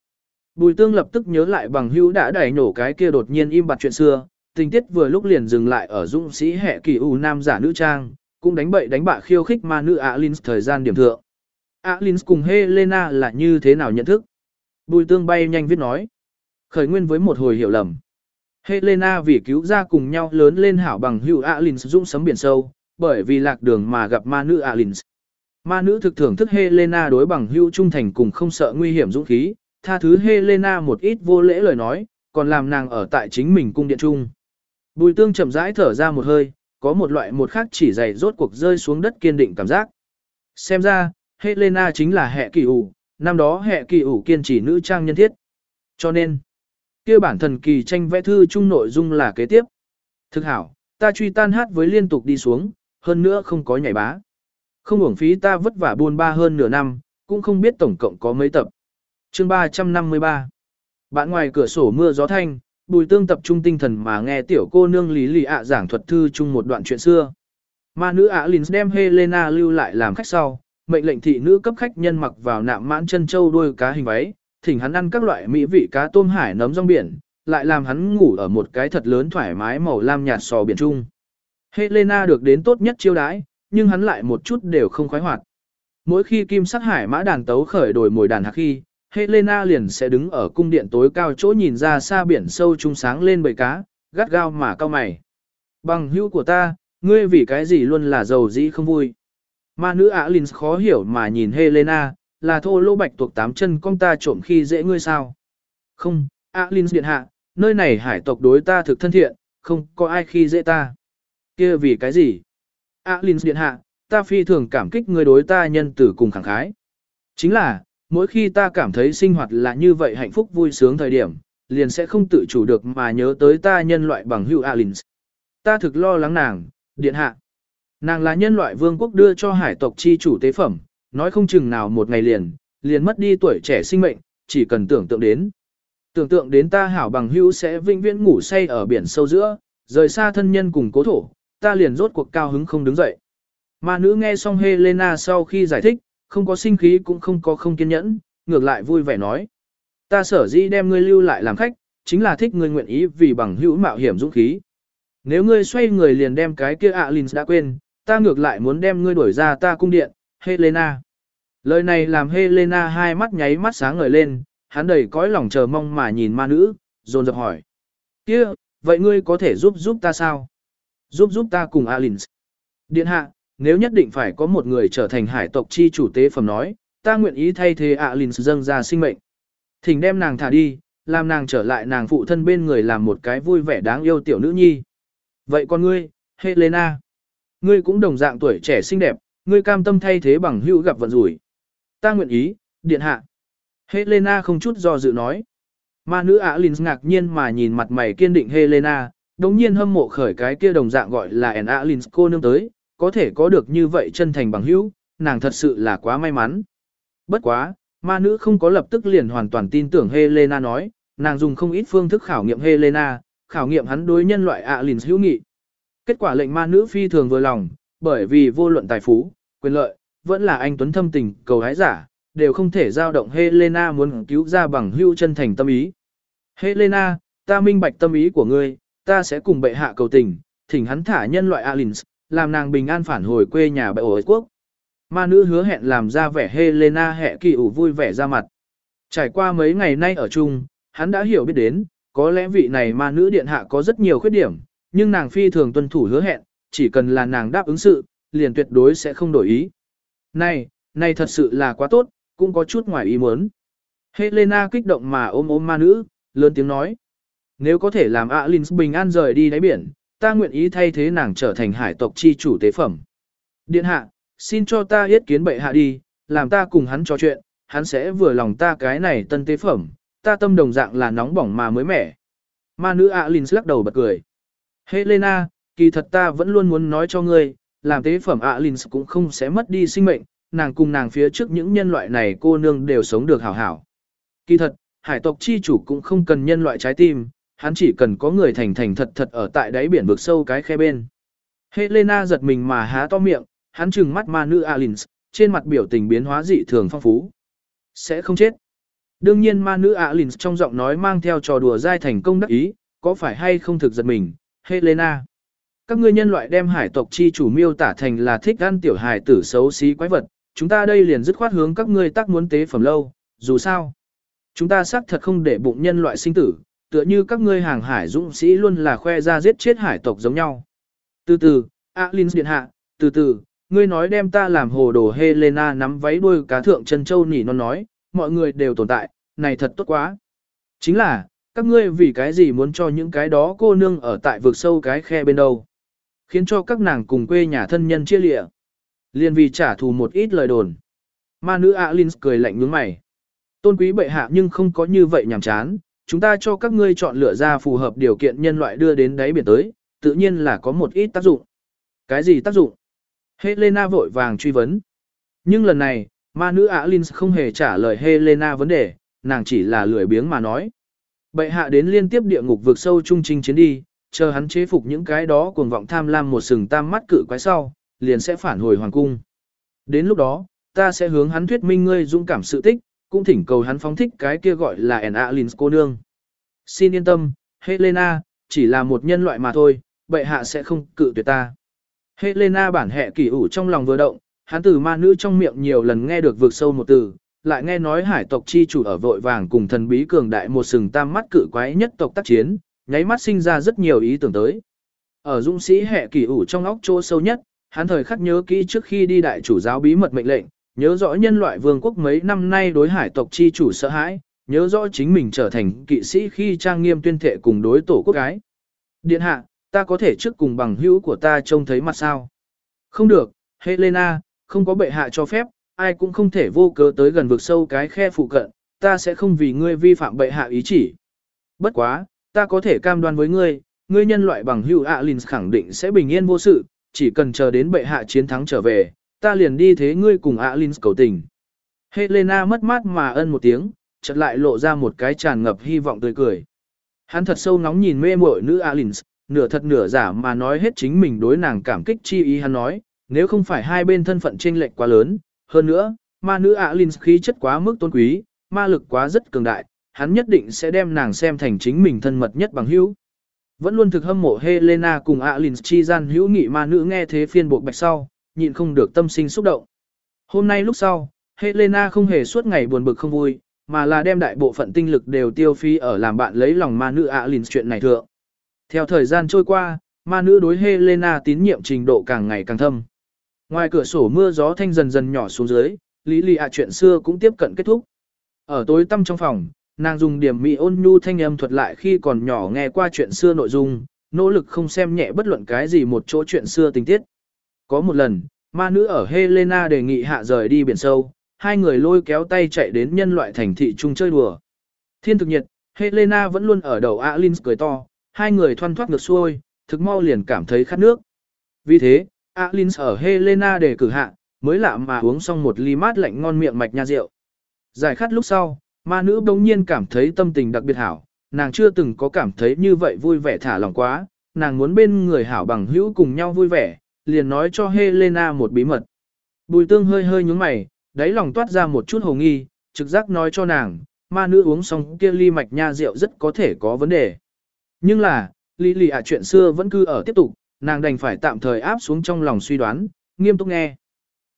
A: Bùi tương lập tức nhớ lại bằng hữu đã đẩy nổ cái kia đột nhiên im bặt chuyện xưa, tình tiết vừa lúc liền dừng lại ở dũng sĩ hệ kỳ u nam giả nữ trang, cũng đánh bậy đánh bạ khiêu khích ma nữ Alins thời gian điểm thượng. Alins cùng Helena là như thế nào nhận thức? Bùi tương bay nhanh viết nói. Khởi nguyên với một hồi hiểu lầm. Helena vì cứu ra cùng nhau lớn lên hảo bằng hữu Alins dũng sấm biển sâu, bởi vì lạc đường mà gặp ma nữ Alins. Ma nữ thực thưởng thức Helena đối bằng hữu trung thành cùng không sợ nguy hiểm dũng khí, tha thứ Helena một ít vô lễ lời nói, còn làm nàng ở tại chính mình cung điện trung. Bùi tương chậm rãi thở ra một hơi, có một loại một khác chỉ dày rốt cuộc rơi xuống đất kiên định cảm giác. Xem ra, Helena chính là hệ kỳ ủ, năm đó hệ kỳ ủ kiên trì nữ trang nhân thiết. Cho nên, kia bản thần kỳ tranh vẽ thư chung nội dung là kế tiếp. Thực hảo, ta truy tan hát với liên tục đi xuống, hơn nữa không có nhảy bá. Không uổng phí ta vất vả buôn ba hơn nửa năm, cũng không biết tổng cộng có mấy tập. Chương 353 Bạn ngoài cửa sổ mưa gió thanh, bùi tương tập trung tinh thần mà nghe tiểu cô nương lý lì ạ giảng thuật thư chung một đoạn chuyện xưa. Ma nữ ạ Linh đem Helena lưu lại làm khách sau, mệnh lệnh thị nữ cấp khách nhân mặc vào nạm mãn chân châu đuôi cá hình váy, thỉnh hắn ăn các loại mỹ vị cá tôm hải nấm rong biển, lại làm hắn ngủ ở một cái thật lớn thoải mái màu lam nhạt sò biển trung. Helena được đến tốt nhất chiêu đãi, nhưng hắn lại một chút đều không khoái hoạt. Mỗi khi kim sắc hải mã đàn tấu khởi đổi mồi đàn hạc khi, Helena liền sẽ đứng ở cung điện tối cao chỗ nhìn ra xa biển sâu trung sáng lên bầy cá, gắt gao mà cao mày. Bằng hữu của ta, ngươi vì cái gì luôn là giàu dĩ không vui. Ma nữ Alin khó hiểu mà nhìn Helena, là thô lỗ bạch tuộc tám chân con ta trộm khi dễ ngươi sao. Không, Alin điện hạ, nơi này hải tộc đối ta thực thân thiện, không có ai khi dễ ta. kia vì cái gì? Alin điện hạ, ta phi thường cảm kích ngươi đối ta nhân tử cùng khẳng khái. Chính là, mỗi khi ta cảm thấy sinh hoạt là như vậy hạnh phúc vui sướng thời điểm, liền sẽ không tự chủ được mà nhớ tới ta nhân loại bằng hữu Alins. Ta thực lo lắng nàng, điện hạ. Nàng là nhân loại vương quốc đưa cho hải tộc chi chủ tế phẩm, nói không chừng nào một ngày liền, liền mất đi tuổi trẻ sinh mệnh, chỉ cần tưởng tượng đến. Tưởng tượng đến ta hảo bằng hữu sẽ vinh viễn ngủ say ở biển sâu giữa, rời xa thân nhân cùng cố thổ, ta liền rốt cuộc cao hứng không đứng dậy. Mà nữ nghe xong Helena sau khi giải thích, không có sinh khí cũng không có không kiên nhẫn, ngược lại vui vẻ nói. Ta sở dĩ đem ngươi lưu lại làm khách, chính là thích ngươi nguyện ý vì bằng hữu mạo hiểm dũng khí. Nếu ngươi xoay người liền đem cái kia Alins đã quên, ta ngược lại muốn đem ngươi đuổi ra ta cung điện, Helena. Lời này làm Helena hai mắt nháy mắt sáng ngời lên, hắn đầy cõi lòng chờ mong mà nhìn ma nữ, dồn dập hỏi. kia, vậy ngươi có thể giúp giúp ta sao? Giúp giúp ta cùng Alins. Điện hạ, nếu nhất định phải có một người trở thành hải tộc chi chủ tế phẩm nói, ta nguyện ý thay thế Alins dâng ra sinh mệnh. Thỉnh đem nàng thả đi, làm nàng trở lại nàng phụ thân bên người làm một cái vui vẻ đáng yêu tiểu nữ nhi. Vậy con ngươi, Helena, ngươi cũng đồng dạng tuổi trẻ xinh đẹp, ngươi cam tâm thay thế bằng hữu gặp vận rủi. Ta nguyện ý, điện hạ. Helena không chút do dự nói. Ma nữ Alins ngạc nhiên mà nhìn mặt mày kiên định Helena, đồng nhiên hâm mộ khởi cái kia đồng dạng gọi là En Alins cô nương tới, có thể có được như vậy chân thành bằng hữu, nàng thật sự là quá may mắn. Bất quá, ma nữ không có lập tức liền hoàn toàn tin tưởng Helena nói, nàng dùng không ít phương thức khảo nghiệm Helena, khảo nghiệm hắn đối nhân loại Alins hữu nghị. Kết quả lệnh ma nữ phi thường vừa lòng, bởi vì vô luận tài phú, quyền lợi, vẫn là anh tuấn thâm tình, cầu hái giả, đều không thể giao động Helena muốn cứu ra bằng hữu chân thành tâm ý. Helena, ta minh bạch tâm ý của ngươi, ta sẽ cùng bệ hạ cầu tình, thỉnh hắn thả nhân loại Alins, làm nàng bình an phản hồi quê nhà bệ ổ quốc. Ma nữ hứa hẹn làm ra vẻ Helena hẹ kỳ ủ vui vẻ ra mặt. Trải qua mấy ngày nay ở chung, hắn đã hiểu biết đến, có lẽ vị này ma nữ điện hạ có rất nhiều khuyết điểm, nhưng nàng phi thường tuân thủ hứa hẹn, chỉ cần là nàng đáp ứng sự, liền tuyệt đối sẽ không đổi ý. Này, này thật sự là quá tốt, cũng có chút ngoài ý muốn. Helena kích động mà ôm ôm ma nữ, lớn tiếng nói. Nếu có thể làm Alins bình an rời đi đáy biển, ta nguyện ý thay thế nàng trở thành hải tộc chi chủ tế phẩm. Điện hạ, xin cho ta yết kiến bệ hạ đi, làm ta cùng hắn trò chuyện, hắn sẽ vừa lòng ta cái này tân tế phẩm, ta tâm đồng dạng là nóng bỏng mà mới mẻ. Ma nữ Alin lắc đầu bật cười. Helena, kỳ thật ta vẫn luôn muốn nói cho ngươi, làm tế phẩm Alin cũng không sẽ mất đi sinh mệnh, nàng cùng nàng phía trước những nhân loại này cô nương đều sống được hảo hảo. Kỳ thật, hải tộc chi chủ cũng không cần nhân loại trái tim, hắn chỉ cần có người thành thành thật thật ở tại đáy biển vực sâu cái khe bên. Helena giật mình mà há to miệng, hắn trừng mắt ma nữ Alins, trên mặt biểu tình biến hóa dị thường phong phú. Sẽ không chết. Đương nhiên ma nữ Alins trong giọng nói mang theo trò đùa dai thành công đắc ý, có phải hay không thực giật mình, Helena. Các ngươi nhân loại đem hải tộc chi chủ miêu tả thành là thích ăn tiểu hải tử xấu xí quái vật, chúng ta đây liền dứt khoát hướng các ngươi tác muốn tế phẩm lâu, dù sao. Chúng ta xác thật không để bụng nhân loại sinh tử, tựa như các ngươi hàng hải dũng sĩ luôn là khoe ra giết chết hải tộc giống nhau. Từ từ, Alins điện hạ, từ từ, ngươi nói đem ta làm hồ đồ Helena nắm váy đuôi cá thượng chân châu nỉ non nói, mọi người đều tồn tại, này thật tốt quá. Chính là, các ngươi vì cái gì muốn cho những cái đó cô nương ở tại vực sâu cái khe bên đâu. Khiến cho các nàng cùng quê nhà thân nhân chia lịa. Liên vì trả thù một ít lời đồn. Ma nữ Alins cười lạnh nhướng mày. Tôn quý bệ hạ nhưng không có như vậy nhảm chán, chúng ta cho các ngươi chọn lựa ra phù hợp điều kiện nhân loại đưa đến đáy biển tới, tự nhiên là có một ít tác dụng. Cái gì tác dụng? Helena vội vàng truy vấn. Nhưng lần này, ma nữ Alins không hề trả lời Helena vấn đề, nàng chỉ là lười biếng mà nói. Bệ hạ đến liên tiếp địa ngục vượt sâu trung trinh chiến đi, chờ hắn chế phục những cái đó cuồng vọng tham lam một sừng tam mắt cự quái sau, liền sẽ phản hồi hoàng cung. Đến lúc đó, ta sẽ hướng hắn thuyết minh ngươi dũng cảm sự tích, cũng thỉnh cầu hắn phóng thích cái kia gọi là En cô nương. Xin yên tâm, Helena, chỉ là một nhân loại mà thôi, bệ hạ sẽ không cự tuyệt ta. Helena bản hệ kỳ ủ trong lòng vừa động, hắn từ ma nữ trong miệng nhiều lần nghe được vượt sâu một từ, lại nghe nói hải tộc chi chủ ở vội vàng cùng thần bí cường đại một sừng tam mắt cự quái nhất tộc tác chiến, nháy mắt sinh ra rất nhiều ý tưởng tới. Ở dũng sĩ hệ kỳ ủ trong óc chỗ sâu nhất, hắn thời khắc nhớ kỹ trước khi đi đại chủ giáo bí mật mệnh lệnh, nhớ rõ nhân loại vương quốc mấy năm nay đối hải tộc chi chủ sợ hãi, nhớ rõ chính mình trở thành kỵ sĩ khi trang nghiêm tuyên thệ cùng đối tổ quốc gái. Điện hạ, ta có thể trước cùng bằng hữu của ta trông thấy mặt sao? Không được, Helena, không có bệ hạ cho phép, ai cũng không thể vô cớ tới gần vực sâu cái khe phụ cận, ta sẽ không vì ngươi vi phạm bệ hạ ý chỉ. Bất quá, ta có thể cam đoan với ngươi, ngươi nhân loại bằng hữu Alins khẳng định sẽ bình yên vô sự, chỉ cần chờ đến bệ hạ chiến thắng trở về, ta liền đi thế ngươi cùng Alin cầu tình. Helena mất mát mà ân một tiếng, chợt lại lộ ra một cái tràn ngập hy vọng tươi cười. Hắn thật sâu nóng nhìn mê muội nữ Alin, nửa thật nửa giả mà nói hết chính mình đối nàng cảm kích chi ý hắn nói, nếu không phải hai bên thân phận chênh lệch quá lớn, hơn nữa, ma nữ Alin khí chất quá mức tôn quý, ma lực quá rất cường đại, hắn nhất định sẽ đem nàng xem thành chính mình thân mật nhất bằng hữu. Vẫn luôn thực hâm mộ Helena cùng Alin chi gian hữu nghị ma nữ nghe thế phiên bộ bạch sau, nhịn không được tâm sinh xúc động. Hôm nay lúc sau, Helena không hề suốt ngày buồn bực không vui, mà là đem đại bộ phận tinh lực đều tiêu phi ở làm bạn lấy lòng ma nữ Alin chuyện này thượng. Theo thời gian trôi qua, ma nữ đối Helena tín nhiệm trình độ càng ngày càng thâm. Ngoài cửa sổ mưa gió thanh dần dần nhỏ xuống dưới, lý lì ạ chuyện xưa cũng tiếp cận kết thúc. Ở tối tăm trong phòng, nàng dùng điểm mị ôn nhu thanh âm thuật lại khi còn nhỏ nghe qua chuyện xưa nội dung, nỗ lực không xem nhẹ bất luận cái gì một chỗ chuyện xưa tình tiết. Có một lần, ma nữ ở Helena đề nghị hạ rời đi biển sâu, hai người lôi kéo tay chạy đến nhân loại thành thị chung chơi đùa. Thiên thực nhiệt, Helena vẫn luôn ở đầu Alin cười to, hai người thoăn thoát ngược xuôi, thực mau liền cảm thấy khát nước. Vì thế, Alin ở Helena đề cử hạ, mới lạ mà uống xong một ly mát lạnh ngon miệng mạch nha rượu. Giải khát lúc sau, ma nữ bỗng nhiên cảm thấy tâm tình đặc biệt hảo, nàng chưa từng có cảm thấy như vậy vui vẻ thả lòng quá, nàng muốn bên người hảo bằng hữu cùng nhau vui vẻ, liền nói cho Helena một bí mật. Bùi tương hơi hơi nhúng mày, đáy lòng toát ra một chút hồ nghi, trực giác nói cho nàng, ma nữ uống xong kia ly mạch nha rượu rất có thể có vấn đề. Nhưng là, lý lì ạ chuyện xưa vẫn cứ ở tiếp tục, nàng đành phải tạm thời áp xuống trong lòng suy đoán, nghiêm túc nghe.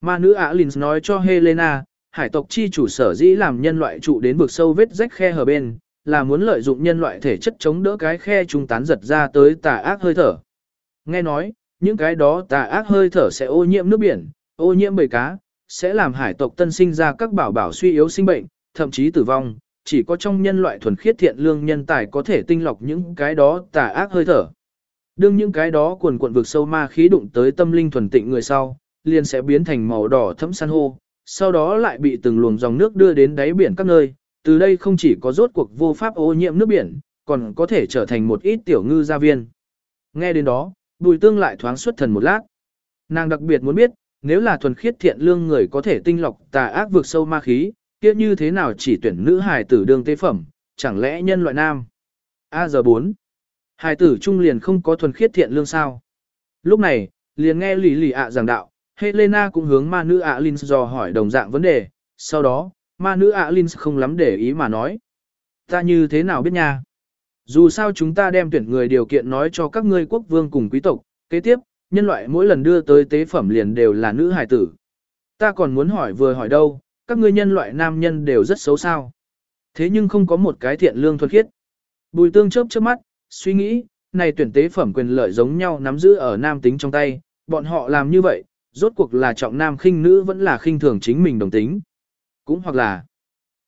A: Ma nữ ạ Linh nói cho Helena, hải tộc chi chủ sở dĩ làm nhân loại trụ đến vực sâu vết rách khe hở bên, là muốn lợi dụng nhân loại thể chất chống đỡ cái khe trung tán giật ra tới tà ác hơi thở. Nghe nói, những cái đó tà ác hơi thở sẽ ô nhiễm nước biển, ô nhiễm bầy cá, sẽ làm hải tộc tân sinh ra các bảo bảo suy yếu sinh bệnh, thậm chí tử vong, chỉ có trong nhân loại thuần khiết thiện lương nhân tài có thể tinh lọc những cái đó tà ác hơi thở. Đương những cái đó cuồn cuộn vực sâu ma khí đụng tới tâm linh thuần tịnh người sau, liền sẽ biến thành màu đỏ thẫm san hô, sau đó lại bị từng luồng dòng nước đưa đến đáy biển các nơi, từ đây không chỉ có rốt cuộc vô pháp ô nhiễm nước biển, còn có thể trở thành một ít tiểu ngư gia viên. Nghe đến đó, bùi tương lại thoáng xuất thần một lát. Nàng đặc biệt muốn biết, nếu là thuần khiết thiện lương người có thể tinh lọc tà ác vượt sâu ma khí, kia như thế nào chỉ tuyển nữ hài tử đương tế phẩm, chẳng lẽ nhân loại nam? A giờ 4. Hài tử trung liền không có thuần khiết thiện lương sao? Lúc này, liền nghe lì lì ạ giảng đạo, Helena cũng hướng ma nữ ạ Linh dò hỏi đồng dạng vấn đề, sau đó, ma nữ ạ Linh không lắm để ý mà nói. Ta như thế nào biết nha? Dù sao chúng ta đem tuyển người điều kiện nói cho các ngươi quốc vương cùng quý tộc, kế tiếp, nhân loại mỗi lần đưa tới tế phẩm liền đều là nữ hài tử. Ta còn muốn hỏi vừa hỏi đâu, các ngươi nhân loại nam nhân đều rất xấu sao. Thế nhưng không có một cái thiện lương thuần khiết. Bùi tương chớp chớp mắt, suy nghĩ, này tuyển tế phẩm quyền lợi giống nhau nắm giữ ở nam tính trong tay, bọn họ làm như vậy, rốt cuộc là trọng nam khinh nữ vẫn là khinh thường chính mình đồng tính. Cũng hoặc là,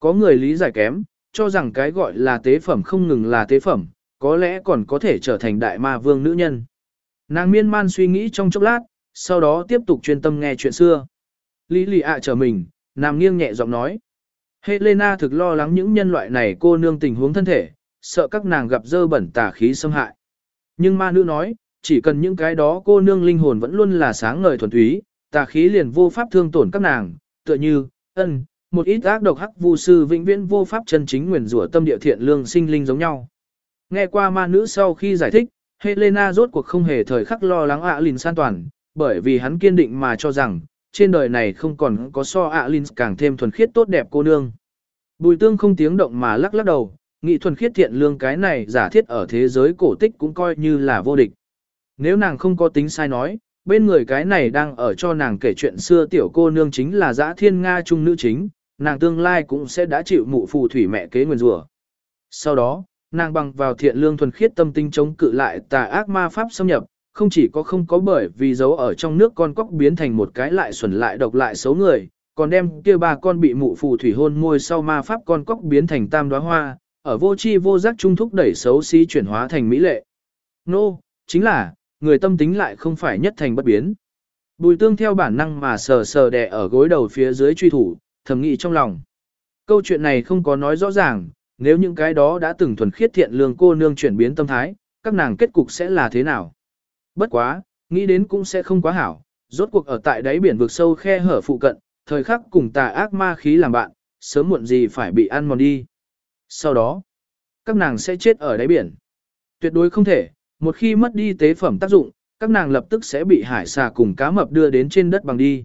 A: có người lý giải kém, cho rằng cái gọi là tế phẩm không ngừng là tế phẩm, có lẽ còn có thể trở thành đại ma vương nữ nhân. Nàng miên man suy nghĩ trong chốc lát, sau đó tiếp tục chuyên tâm nghe chuyện xưa. Lý lì ạ trở mình, nàng nghiêng nhẹ giọng nói. Helena thực lo lắng những nhân loại này cô nương tình huống thân thể, sợ các nàng gặp dơ bẩn tà khí xâm hại. Nhưng ma nữ nói, chỉ cần những cái đó cô nương linh hồn vẫn luôn là sáng ngời thuần túy, tà khí liền vô pháp thương tổn các nàng, tựa như, ân, một ít ác độc hắc vu sư vĩnh viễn vô pháp chân chính nguyền rủa tâm địa thiện lương sinh linh giống nhau. Nghe qua ma nữ sau khi giải thích, Helena rốt cuộc không hề thời khắc lo lắng ạ Linh san toàn, bởi vì hắn kiên định mà cho rằng, trên đời này không còn có so ạ Linh càng thêm thuần khiết tốt đẹp cô nương. Bùi tương không tiếng động mà lắc lắc đầu, nghị thuần khiết thiện lương cái này giả thiết ở thế giới cổ tích cũng coi như là vô địch. Nếu nàng không có tính sai nói, bên người cái này đang ở cho nàng kể chuyện xưa tiểu cô nương chính là dã thiên Nga trung nữ chính, nàng tương lai cũng sẽ đã chịu mụ phù thủy mẹ kế nguyên rủa. Sau đó, nàng bằng vào thiện lương thuần khiết tâm tinh chống cự lại tà ác ma pháp xâm nhập, không chỉ có không có bởi vì giấu ở trong nước con cóc biến thành một cái lại xuẩn lại độc lại xấu người, còn đem kia ba con bị mụ phù thủy hôn môi sau ma pháp con cóc biến thành tam đóa hoa, ở vô chi vô giác trung thúc đẩy xấu xí si chuyển hóa thành mỹ lệ. Nô, no, chính là, người tâm tính lại không phải nhất thành bất biến. Bùi tương theo bản năng mà sờ sờ đè ở gối đầu phía dưới truy thủ, thầm nghĩ trong lòng. Câu chuyện này không có nói rõ ràng, nếu những cái đó đã từng thuần khiết thiện lương cô nương chuyển biến tâm thái, các nàng kết cục sẽ là thế nào? Bất quá, nghĩ đến cũng sẽ không quá hảo, rốt cuộc ở tại đáy biển vực sâu khe hở phụ cận, thời khắc cùng tà ác ma khí làm bạn, sớm muộn gì phải bị ăn mòn đi. Sau đó, các nàng sẽ chết ở đáy biển. Tuyệt đối không thể, một khi mất đi tế phẩm tác dụng, các nàng lập tức sẽ bị hải xà cùng cá mập đưa đến trên đất bằng đi.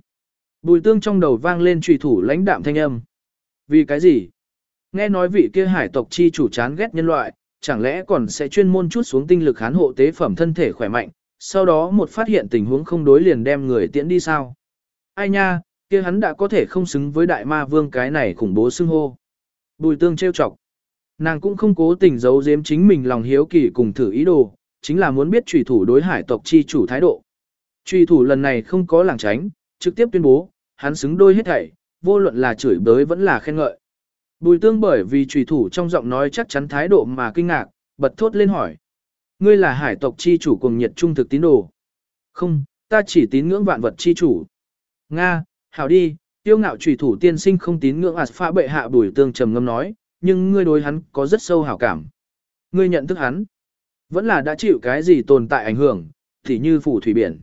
A: Bùi tương trong đầu vang lên trùy thủ lãnh đạm thanh âm. Vì cái gì? Nghe nói vị kia hải tộc chi chủ chán ghét nhân loại, chẳng lẽ còn sẽ chuyên môn chút xuống tinh lực hán hộ tế phẩm thân thể khỏe mạnh, sau đó một phát hiện tình huống không đối liền đem người tiễn đi sao? Ai nha, kia hắn đã có thể không xứng với đại ma vương cái này khủng bố xưng hô. Bùi tương trêu chọc. Nàng cũng không cố tình giấu giếm chính mình lòng hiếu kỳ cùng thử ý đồ, chính là muốn biết trùy thủ đối hải tộc chi chủ thái độ. Trùy thủ lần này không có làng tránh, trực tiếp tuyên bố, hắn xứng đôi hết thảy, vô luận là chửi bới vẫn là khen ngợi. Bùi tương bởi vì trùy thủ trong giọng nói chắc chắn thái độ mà kinh ngạc, bật thốt lên hỏi. Ngươi là hải tộc chi chủ cùng nhiệt trung thực tín đồ. Không, ta chỉ tín ngưỡng vạn vật chi chủ. Nga, hảo đi, tiêu ngạo trùy thủ tiên sinh không tín ngưỡng ạt pha bệ hạ bùi tương trầm ngâm nói, nhưng ngươi đối hắn có rất sâu hảo cảm. Ngươi nhận thức hắn, vẫn là đã chịu cái gì tồn tại ảnh hưởng, thì như phủ thủy biển.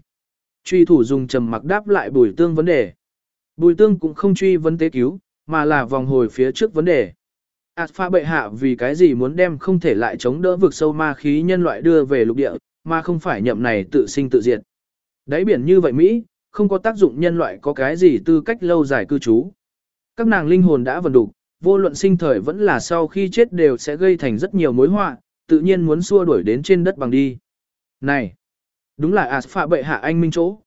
A: Truy thủ dùng trầm mặc đáp lại bùi tương vấn đề. Bùi tương cũng không truy vấn tế cứu, mà là vòng hồi phía trước vấn đề. Ảt pha bệ hạ vì cái gì muốn đem không thể lại chống đỡ vực sâu ma khí nhân loại đưa về lục địa, mà không phải nhậm này tự sinh tự diệt. Đáy biển như vậy Mỹ, không có tác dụng nhân loại có cái gì tư cách lâu dài cư trú. Các nàng linh hồn đã vần đục, vô luận sinh thời vẫn là sau khi chết đều sẽ gây thành rất nhiều mối họa, tự nhiên muốn xua đuổi đến trên đất bằng đi. Này, đúng là ạt phạ bệ hạ anh minh chỗ.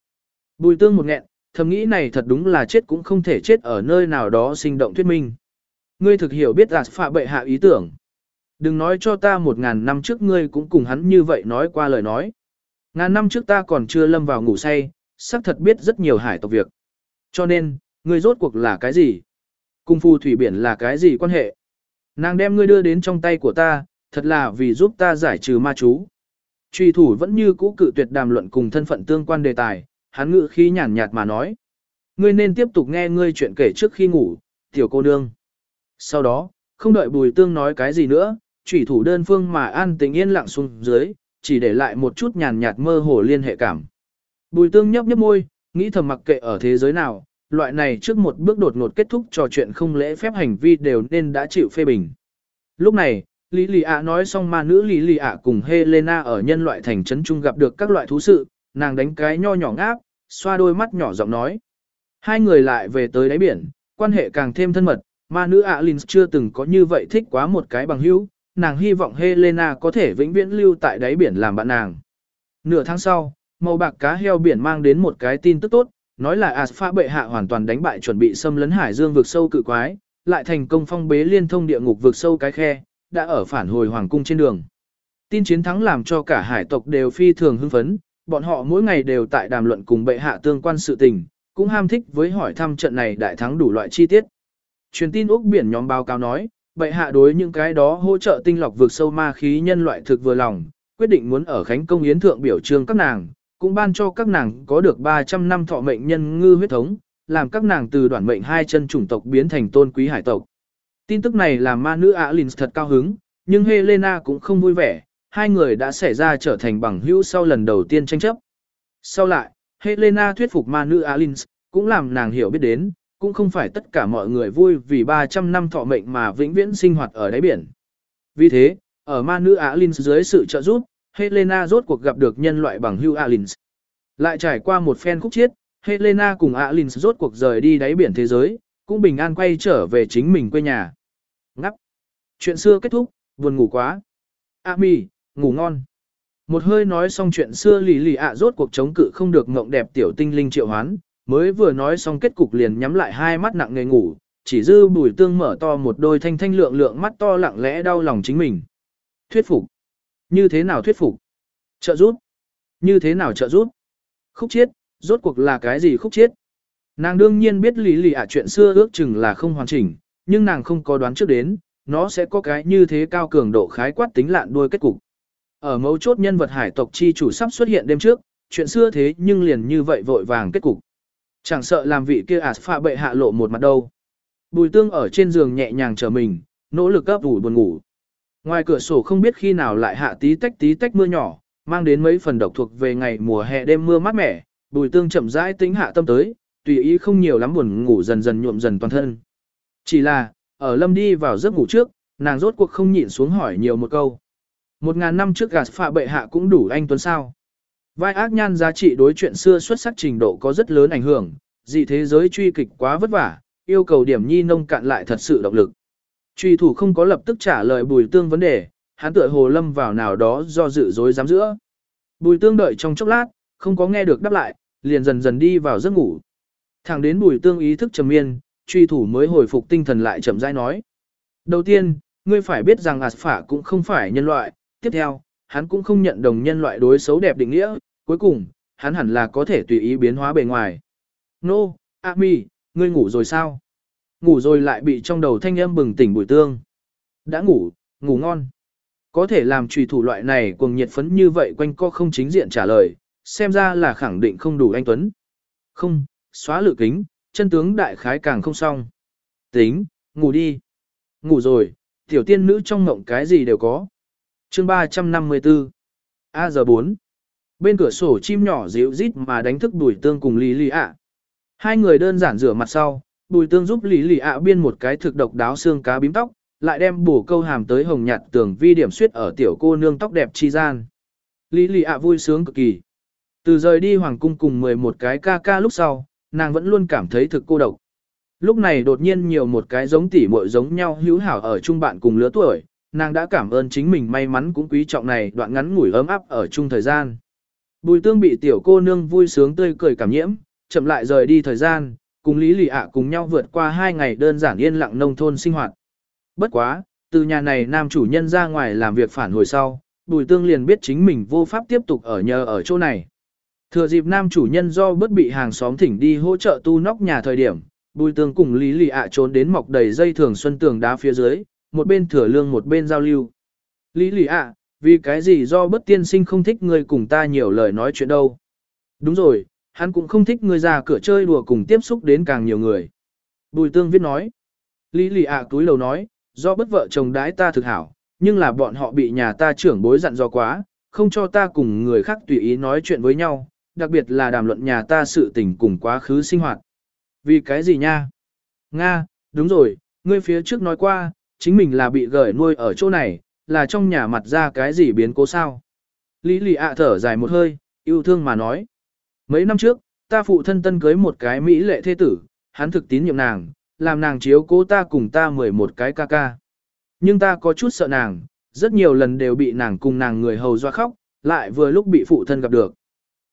A: Bùi tương một nghẹn, thầm nghĩ này thật đúng là chết cũng không thể chết ở nơi nào đó sinh động thuyết minh. Ngươi thực hiểu biết ạt phạ bệ hạ ý tưởng. Đừng nói cho ta một ngàn năm trước ngươi cũng cùng hắn như vậy nói qua lời nói. Ngàn năm trước ta còn chưa lâm vào ngủ say, xác thật biết rất nhiều hải tộc việc. Cho nên, ngươi rốt cuộc là cái gì? Cung phu thủy biển là cái gì quan hệ? Nàng đem ngươi đưa đến trong tay của ta, thật là vì giúp ta giải trừ ma chú. Truy thủ vẫn như cũ cự tuyệt đàm luận cùng thân phận tương quan đề tài, hắn ngự khí nhàn nhạt mà nói. Ngươi nên tiếp tục nghe ngươi chuyện kể trước khi ngủ, tiểu cô nương. Sau đó, không đợi bùi tương nói cái gì nữa, trùy thủ đơn phương mà an tình yên lặng xuống dưới, chỉ để lại một chút nhàn nhạt mơ hồ liên hệ cảm. Bùi tương nhấp nhấp môi, nghĩ thầm mặc kệ ở thế giới nào, loại này trước một bước đột ngột kết thúc trò chuyện không lễ phép hành vi đều nên đã chịu phê bình. Lúc này, Lý Lì ạ nói xong ma nữ Lý Lì ạ cùng Helena ở nhân loại thành trấn trung gặp được các loại thú sự, nàng đánh cái nho nhỏ ngáp, xoa đôi mắt nhỏ giọng nói. Hai người lại về tới đáy biển, quan hệ càng thêm thân mật, ma nữ Alins chưa từng có như vậy thích quá một cái bằng hữu, nàng hy vọng Helena có thể vĩnh viễn lưu tại đáy biển làm bạn nàng. Nửa tháng sau, màu bạc cá heo biển mang đến một cái tin tức tốt, nói là Aspha bệ hạ hoàn toàn đánh bại chuẩn bị xâm lấn hải dương vực sâu cự quái, lại thành công phong bế liên thông địa ngục vực sâu cái khe, đã ở phản hồi hoàng cung trên đường. Tin chiến thắng làm cho cả hải tộc đều phi thường hưng phấn, bọn họ mỗi ngày đều tại đàm luận cùng bệ hạ tương quan sự tình, cũng ham thích với hỏi thăm trận này đại thắng đủ loại chi tiết. Truyền tin Úc biển nhóm báo cáo nói, bệ hạ đối những cái đó hỗ trợ tinh lọc vượt sâu ma khí nhân loại thực vừa lòng, quyết định muốn ở Khánh Công Yến Thượng biểu trương các nàng, cũng ban cho các nàng có được 300 năm thọ mệnh nhân ngư huyết thống, làm các nàng từ đoạn mệnh hai chân chủng tộc biến thành tôn quý hải tộc. Tin tức này làm ma nữ Alins thật cao hứng, nhưng Helena cũng không vui vẻ, hai người đã xảy ra trở thành bằng hữu sau lần đầu tiên tranh chấp. Sau lại, Helena thuyết phục ma nữ Alins, cũng làm nàng hiểu biết đến, cũng không phải tất cả mọi người vui vì 300 năm thọ mệnh mà vĩnh viễn sinh hoạt ở đáy biển. Vì thế, ở ma nữ Alins dưới sự trợ giúp, Helena rốt cuộc gặp được nhân loại bằng hữu Alins. Lại trải qua một phen khúc chiết, Helena cùng Alins rốt cuộc rời đi đáy biển thế giới, cũng bình an quay trở về chính mình quê nhà. Ngắp. Chuyện xưa kết thúc, buồn ngủ quá. Ami, ngủ ngon. Một hơi nói xong chuyện xưa lì lì ạ rốt cuộc chống cự không được ngộng đẹp tiểu tinh linh triệu hoán, mới vừa nói xong kết cục liền nhắm lại hai mắt nặng nề ngủ, chỉ dư bùi tương mở to một đôi thanh thanh lượng lượng mắt to lặng lẽ đau lòng chính mình. Thuyết phục. Như thế nào thuyết phục? Trợ giúp. Như thế nào trợ giúp? Khúc chiết, rốt cuộc là cái gì khúc chiết? Nàng đương nhiên biết lý lì ạ chuyện xưa ước chừng là không hoàn chỉnh, nhưng nàng không có đoán trước đến, nó sẽ có cái như thế cao cường độ khái quát tính lạn đuôi kết cục. Ở mấu chốt nhân vật hải tộc chi chủ sắp xuất hiện đêm trước, chuyện xưa thế nhưng liền như vậy vội vàng kết cục. Chẳng sợ làm vị kia ạt phạ bệ hạ lộ một mặt đâu. Bùi tương ở trên giường nhẹ nhàng chờ mình, nỗ lực ấp ủ buồn ngủ. Ngoài cửa sổ không biết khi nào lại hạ tí tách tí tách mưa nhỏ, mang đến mấy phần độc thuộc về ngày mùa hè đêm mưa mát mẻ, bùi tương chậm rãi tính hạ tâm tới, tùy ý không nhiều lắm buồn ngủ dần dần nhuộm dần toàn thân. Chỉ là, ở lâm đi vào giấc ngủ trước, nàng rốt cuộc không nhịn xuống hỏi nhiều một câu. Một ngàn năm trước gạt phạ bệ hạ cũng đủ anh tuấn sao. Vai ác nhan giá trị đối chuyện xưa xuất sắc trình độ có rất lớn ảnh hưởng, dị thế giới truy kịch quá vất vả, yêu cầu điểm nhi nông cạn lại thật sự động lực. Truy thủ không có lập tức trả lời bùi tương vấn đề, hắn tựa hồ lâm vào nào đó do dự dối dám giữa. Bùi tương đợi trong chốc lát, không có nghe được đáp lại, liền dần dần đi vào giấc ngủ. Thẳng đến bùi tương ý thức trầm miên, truy thủ mới hồi phục tinh thần lại chậm rãi nói. Đầu tiên, ngươi phải biết rằng ạt phả cũng không phải nhân loại, tiếp theo, hắn cũng không nhận đồng nhân loại đối xấu đẹp định nghĩa, cuối cùng, hắn hẳn là có thể tùy ý biến hóa bề ngoài. Nô, no, Ami, ngươi ngủ rồi sao? Ngủ rồi lại bị trong đầu thanh âm bừng tỉnh bùi tương. Đã ngủ, ngủ ngon. Có thể làm trùy thủ loại này cuồng nhiệt phấn như vậy quanh co không chính diện trả lời, xem ra là khẳng định không đủ anh Tuấn. Không, xóa lự kính, chân tướng đại khái càng không xong. Tính, ngủ đi. Ngủ rồi, tiểu tiên nữ trong ngộng cái gì đều có. chương 354 A giờ 4 Bên cửa sổ chim nhỏ dịu rít mà đánh thức bùi tương cùng Lý Lý ạ. Hai người đơn giản rửa mặt sau, bùi tương giúp Lý Lý ạ biên một cái thực độc đáo xương cá bím tóc, lại đem bổ câu hàm tới hồng nhạt tường vi điểm suyết ở tiểu cô nương tóc đẹp chi gian. Lý Lý ạ vui sướng cực kỳ. Từ rời đi hoàng cung cùng 11 cái ca ca lúc sau, nàng vẫn luôn cảm thấy thực cô độc. Lúc này đột nhiên nhiều một cái giống tỉ muội giống nhau hữu hảo ở chung bạn cùng lứa tuổi, nàng đã cảm ơn chính mình may mắn cũng quý trọng này đoạn ngắn ngủi ấm áp ở chung thời gian. Bùi tương bị tiểu cô nương vui sướng tươi cười cảm nhiễm, chậm lại rời đi thời gian, cùng Lý Lì ạ cùng nhau vượt qua hai ngày đơn giản yên lặng nông thôn sinh hoạt. Bất quá, từ nhà này nam chủ nhân ra ngoài làm việc phản hồi sau, bùi tương liền biết chính mình vô pháp tiếp tục ở nhờ ở chỗ này. Thừa dịp nam chủ nhân do bất bị hàng xóm thỉnh đi hỗ trợ tu nóc nhà thời điểm, bùi tương cùng Lý lì ạ trốn đến mọc đầy dây thường xuân tường đá phía dưới, một bên thừa lương một bên giao lưu. Lý lì ạ, vì cái gì do bất tiên sinh không thích người cùng ta nhiều lời nói chuyện đâu. Đúng rồi, hắn cũng không thích người ra cửa chơi đùa cùng tiếp xúc đến càng nhiều người. Bùi tương viết nói. Lý lì ạ túi lầu nói, do bất vợ chồng đái ta thực hảo, nhưng là bọn họ bị nhà ta trưởng bối dặn do quá, không cho ta cùng người khác tùy ý nói chuyện với nhau, đặc biệt là đàm luận nhà ta sự tình cùng quá khứ sinh hoạt. Vì cái gì nha? Nga, đúng rồi, ngươi phía trước nói qua, chính mình là bị gởi nuôi ở chỗ này, là trong nhà mặt ra cái gì biến cố sao. Lý lì ạ thở dài một hơi, yêu thương mà nói. Mấy năm trước, ta phụ thân tân cưới một cái Mỹ lệ thế tử, hắn thực tín nhiệm nàng, làm nàng chiếu cố ta cùng ta mười một cái ca ca. Nhưng ta có chút sợ nàng, rất nhiều lần đều bị nàng cùng nàng người hầu doa khóc, lại vừa lúc bị phụ thân gặp được.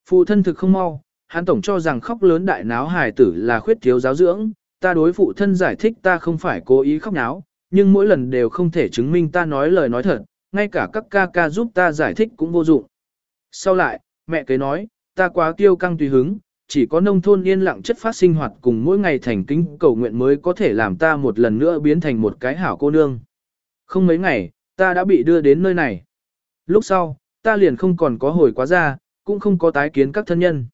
A: Phụ thân thực không mau, hắn tổng cho rằng khóc lớn đại náo hài tử là khuyết thiếu giáo dưỡng, ta đối phụ thân giải thích ta không phải cố ý khóc náo, nhưng mỗi lần đều không thể chứng minh ta nói lời nói thật, ngay cả các ca ca giúp ta giải thích cũng vô dụng. Sau lại, mẹ kế nói, ta quá kiêu căng tùy hứng, chỉ có nông thôn yên lặng chất phát sinh hoạt cùng mỗi ngày thành kính cầu nguyện mới có thể làm ta một lần nữa biến thành một cái hảo cô nương. Không mấy ngày, ta đã bị đưa đến nơi này. Lúc sau, ta liền không còn có hồi quá ra, cũng không có tái kiến các thân nhân.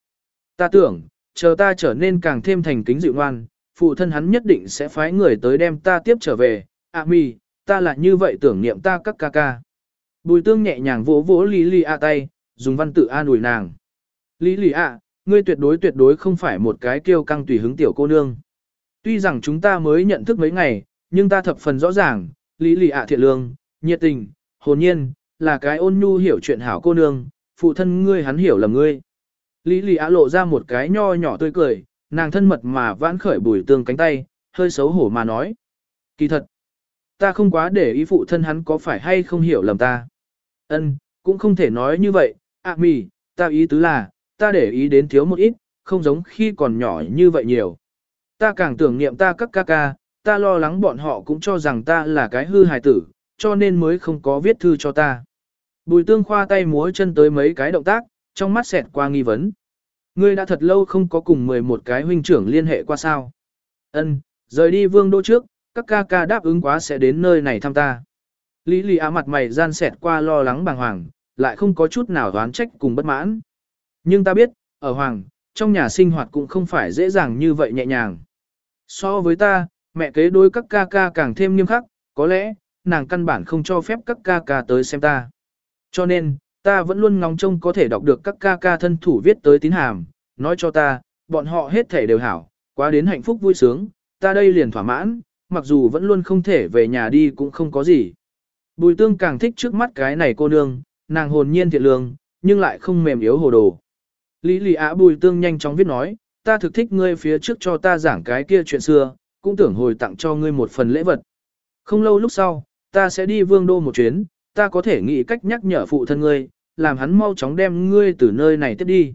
A: Ta tưởng, chờ ta trở nên càng thêm thành kính dịu ngoan, phụ thân hắn nhất định sẽ phái người tới đem ta tiếp trở về, À mi, ta là như vậy tưởng niệm ta các ca ca. Bùi tương nhẹ nhàng vỗ vỗ Lý Lý A tay, dùng văn tự an ủi nàng. Lý Lý A, ngươi tuyệt đối tuyệt đối không phải một cái kiêu căng tùy hứng tiểu cô nương. Tuy rằng chúng ta mới nhận thức mấy ngày, nhưng ta thập phần rõ ràng, Lý Lý A thiện lương, nhiệt tình, hồn nhiên, là cái ôn nhu hiểu chuyện hảo cô nương, phụ thân ngươi hắn hiểu lầm ngươi. Lý lì á lộ ra một cái nho nhỏ tươi cười, nàng thân mật mà vãn khởi bùi tương cánh tay, hơi xấu hổ mà nói. Kỳ thật, ta không quá để ý phụ thân hắn có phải hay không hiểu lầm ta. Ân, cũng không thể nói như vậy, ạ à, mì, ta ý tứ là, ta để ý đến thiếu một ít, không giống khi còn nhỏ như vậy nhiều. Ta càng tưởng niệm ta các ca ca, ta lo lắng bọn họ cũng cho rằng ta là cái hư hài tử, cho nên mới không có viết thư cho ta. Bùi tương khoa tay múa chân tới mấy cái động tác, trong mắt xẹt qua nghi vấn. Ngươi đã thật lâu không có cùng 11 cái huynh trưởng liên hệ qua sao. Ân, rời đi vương đô trước, các ca ca đáp ứng quá sẽ đến nơi này thăm ta. Lý lì á mặt mày gian xẹt qua lo lắng bàng hoàng, lại không có chút nào đoán trách cùng bất mãn. Nhưng ta biết, ở hoàng, trong nhà sinh hoạt cũng không phải dễ dàng như vậy nhẹ nhàng. So với ta, mẹ kế đôi các ca ca càng thêm nghiêm khắc, có lẽ, nàng căn bản không cho phép các ca ca tới xem ta. Cho nên, ta vẫn luôn ngóng trông có thể đọc được các ca ca thân thủ viết tới tín hàm, nói cho ta, bọn họ hết thể đều hảo, quá đến hạnh phúc vui sướng, ta đây liền thỏa mãn, mặc dù vẫn luôn không thể về nhà đi cũng không có gì. Bùi tương càng thích trước mắt cái này cô nương, nàng hồn nhiên thiện lương, nhưng lại không mềm yếu hồ đồ. Lý lì á bùi tương nhanh chóng viết nói, ta thực thích ngươi phía trước cho ta giảng cái kia chuyện xưa, cũng tưởng hồi tặng cho ngươi một phần lễ vật. Không lâu lúc sau, ta sẽ đi vương đô một chuyến, ta có thể nghĩ cách nhắc nhở phụ thân ngươi, làm hắn mau chóng đem ngươi từ nơi này tiếp đi.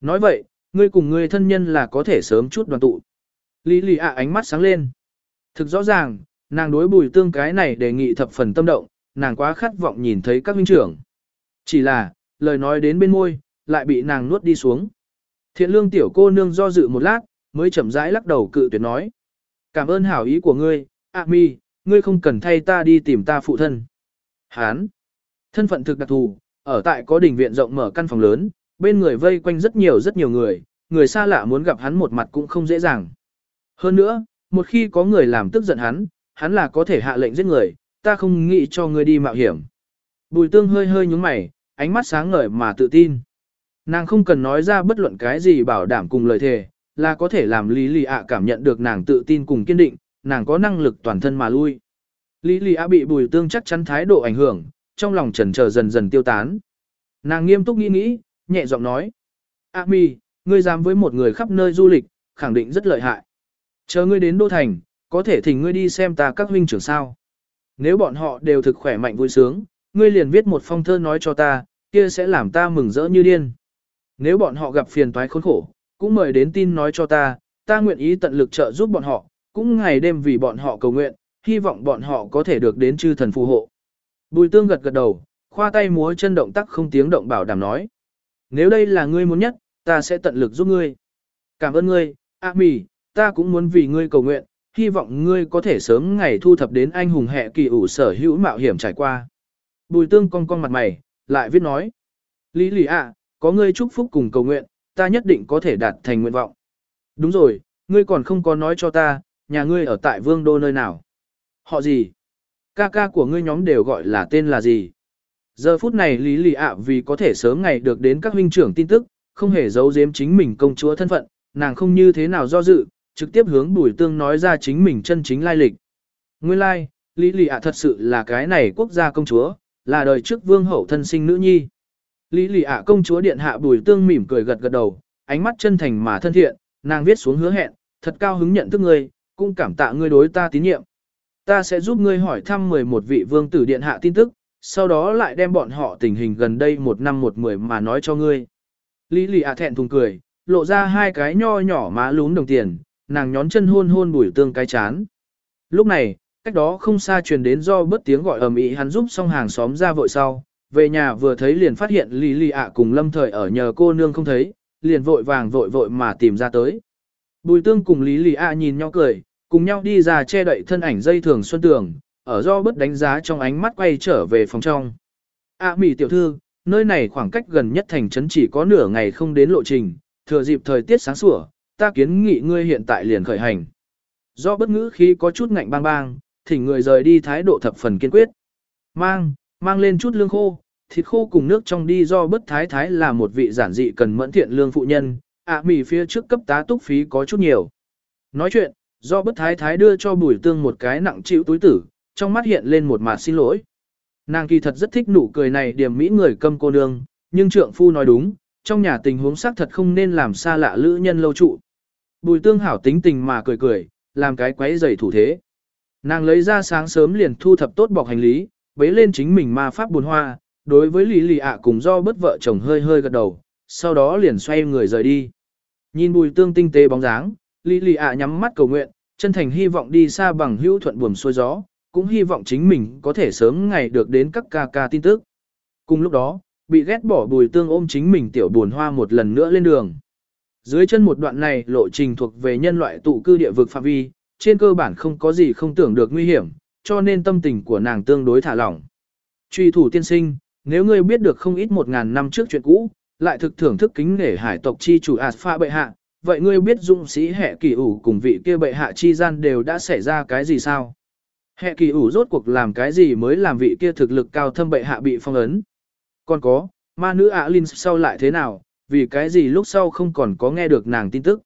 A: Nói vậy, ngươi cùng ngươi thân nhân là có thể sớm chút đoàn tụ. Lý lì ạ ánh mắt sáng lên. Thực rõ ràng, nàng đối bùi tương cái này đề nghị thập phần tâm động, nàng quá khát vọng nhìn thấy các huynh trưởng. Chỉ là, lời nói đến bên môi, lại bị nàng nuốt đi xuống. Thiện lương tiểu cô nương do dự một lát, mới chậm rãi lắc đầu cự tuyệt nói. Cảm ơn hảo ý của ngươi, A mi, ngươi không cần thay ta đi tìm ta phụ thân. Hán, thân phận thực đặc thù, ở tại có đình viện rộng mở căn phòng lớn, bên người vây quanh rất nhiều rất nhiều người, người xa lạ muốn gặp hắn một mặt cũng không dễ dàng. Hơn nữa, một khi có người làm tức giận hắn, hắn là có thể hạ lệnh giết người, ta không nghĩ cho ngươi đi mạo hiểm. Bùi tương hơi hơi nhúng mày, ánh mắt sáng ngời mà tự tin. Nàng không cần nói ra bất luận cái gì bảo đảm cùng lời thề, là có thể làm Lý Lì ạ cảm nhận được nàng tự tin cùng kiên định, nàng có năng lực toàn thân mà lui. Lý Lì A bị bùi tương chắc chắn thái độ ảnh hưởng, trong lòng trần chờ dần dần tiêu tán. Nàng nghiêm túc nghĩ nghĩ, nhẹ giọng nói. A mi, ngươi dám với một người khắp nơi du lịch, khẳng định rất lợi hại. Chờ ngươi đến Đô Thành, có thể thỉnh ngươi đi xem ta các huynh trưởng sao. Nếu bọn họ đều thực khỏe mạnh vui sướng, ngươi liền viết một phong thơ nói cho ta, kia sẽ làm ta mừng rỡ như điên. Nếu bọn họ gặp phiền toái khốn khổ, cũng mời đến tin nói cho ta, ta nguyện ý tận lực trợ giúp bọn họ, cũng ngày đêm vì bọn họ cầu nguyện, hy vọng bọn họ có thể được đến chư thần phù hộ. Bùi tương gật gật đầu, khoa tay múa chân động tác không tiếng động bảo đảm nói. Nếu đây là ngươi muốn nhất, ta sẽ tận lực giúp ngươi. Cảm ơn ngươi, A Mì, ta cũng muốn vì ngươi cầu nguyện, hy vọng ngươi có thể sớm ngày thu thập đến anh hùng hệ kỳ ủ sở hữu mạo hiểm trải qua. Bùi tương cong cong mặt mày, lại viết nói. Lý lì ạ, có ngươi chúc phúc cùng cầu nguyện, ta nhất định có thể đạt thành nguyện vọng. Đúng rồi, ngươi còn không có nói cho ta, nhà ngươi ở tại vương đô nơi nào. Họ gì? Ca ca của ngươi nhóm đều gọi là tên là gì? Giờ phút này Lý Lì ạ vì có thể sớm ngày được đến các huynh trưởng tin tức, không hề giấu giếm chính mình công chúa thân phận, nàng không như thế nào do dự, trực tiếp hướng Bùi Tương nói ra chính mình chân chính lai lịch. Nguyên lai, Lý Lì ạ thật sự là cái này quốc gia công chúa, là đời trước vương hậu thân sinh nữ nhi. Lý Lì ạ công chúa điện hạ Bùi Tương mỉm cười gật gật đầu, ánh mắt chân thành mà thân thiện, nàng viết xuống hứa hẹn, thật cao hứng nhận thức ngươi, cũng cảm tạ ngươi đối ta tín nhiệm. Ta sẽ giúp ngươi hỏi thăm 11 vị vương tử điện hạ tin tức, sau đó lại đem bọn họ tình hình gần đây một năm một mười mà nói cho ngươi. Lý lì ạ thẹn thùng cười, lộ ra hai cái nho nhỏ má lún đồng tiền, nàng nhón chân hôn hôn bùi tương cái chán. Lúc này, cách đó không xa truyền đến do bất tiếng gọi ầm ĩ hắn giúp xong hàng xóm ra vội sau, về nhà vừa thấy liền phát hiện Lý Lì ạ cùng Lâm Thời ở nhờ cô nương không thấy, liền vội vàng vội vội mà tìm ra tới. Bùi tương cùng Lý Lì ạ nhìn nhau cười, cùng nhau đi ra che đậy thân ảnh dây thường xuân tường, ở do bất đánh giá trong ánh mắt quay trở về phòng trong. A à, mỹ tiểu thư, nơi này khoảng cách gần nhất thành trấn chỉ có nửa ngày không đến lộ trình, thừa dịp thời tiết sáng sủa, ta kiến nghị ngươi hiện tại liền khởi hành. Do bất ngữ khi có chút ngạnh bang bang, thỉnh người rời đi thái độ thập phần kiên quyết. Mang, mang lên chút lương khô, thịt khô cùng nước trong đi do bất thái thái là một vị giản dị cần mẫn thiện lương phụ nhân, ạ à, phía trước cấp tá túc phí có chút nhiều. Nói chuyện, do bất thái thái đưa cho bùi tương một cái nặng chịu túi tử, trong mắt hiện lên một mặt xin lỗi. Nàng kỳ thật rất thích nụ cười này điểm mỹ người câm cô nương, nhưng trượng phu nói đúng, trong nhà tình huống xác thật không nên làm xa lạ lữ nhân lâu trụ. Bùi tương hảo tính tình mà cười cười, làm cái quấy giày thủ thế. Nàng lấy ra sáng sớm liền thu thập tốt bọc hành lý, bế lên chính mình ma pháp buồn hoa, đối với Lý Lì ạ cùng do bất vợ chồng hơi hơi gật đầu, sau đó liền xoay người rời đi. Nhìn bùi tương tinh tế bóng dáng, Lý Lì ạ nhắm mắt cầu nguyện, chân thành hy vọng đi xa bằng hữu thuận buồm xuôi gió, cũng hy vọng chính mình có thể sớm ngày được đến các ca ca tin tức. Cùng lúc đó, bị ghét bỏ bùi tương ôm chính mình tiểu buồn hoa một lần nữa lên đường. Dưới chân một đoạn này lộ trình thuộc về nhân loại tụ cư địa vực phạm vi, trên cơ bản không có gì không tưởng được nguy hiểm, cho nên tâm tình của nàng tương đối thả lỏng. Truy thủ tiên sinh, nếu ngươi biết được không ít một ngàn năm trước chuyện cũ, lại thực thưởng thức kính nể hải tộc chi chủ Aspha bệ hạ, vậy ngươi biết dũng sĩ hệ kỳ ủ cùng vị kia bệ hạ chi gian đều đã xảy ra cái gì sao? Hệ kỳ ủ rốt cuộc làm cái gì mới làm vị kia thực lực cao thâm bệ hạ bị phong ấn? Còn có, ma nữ ạ Linh sau lại thế nào, vì cái gì lúc sau không còn có nghe được nàng tin tức?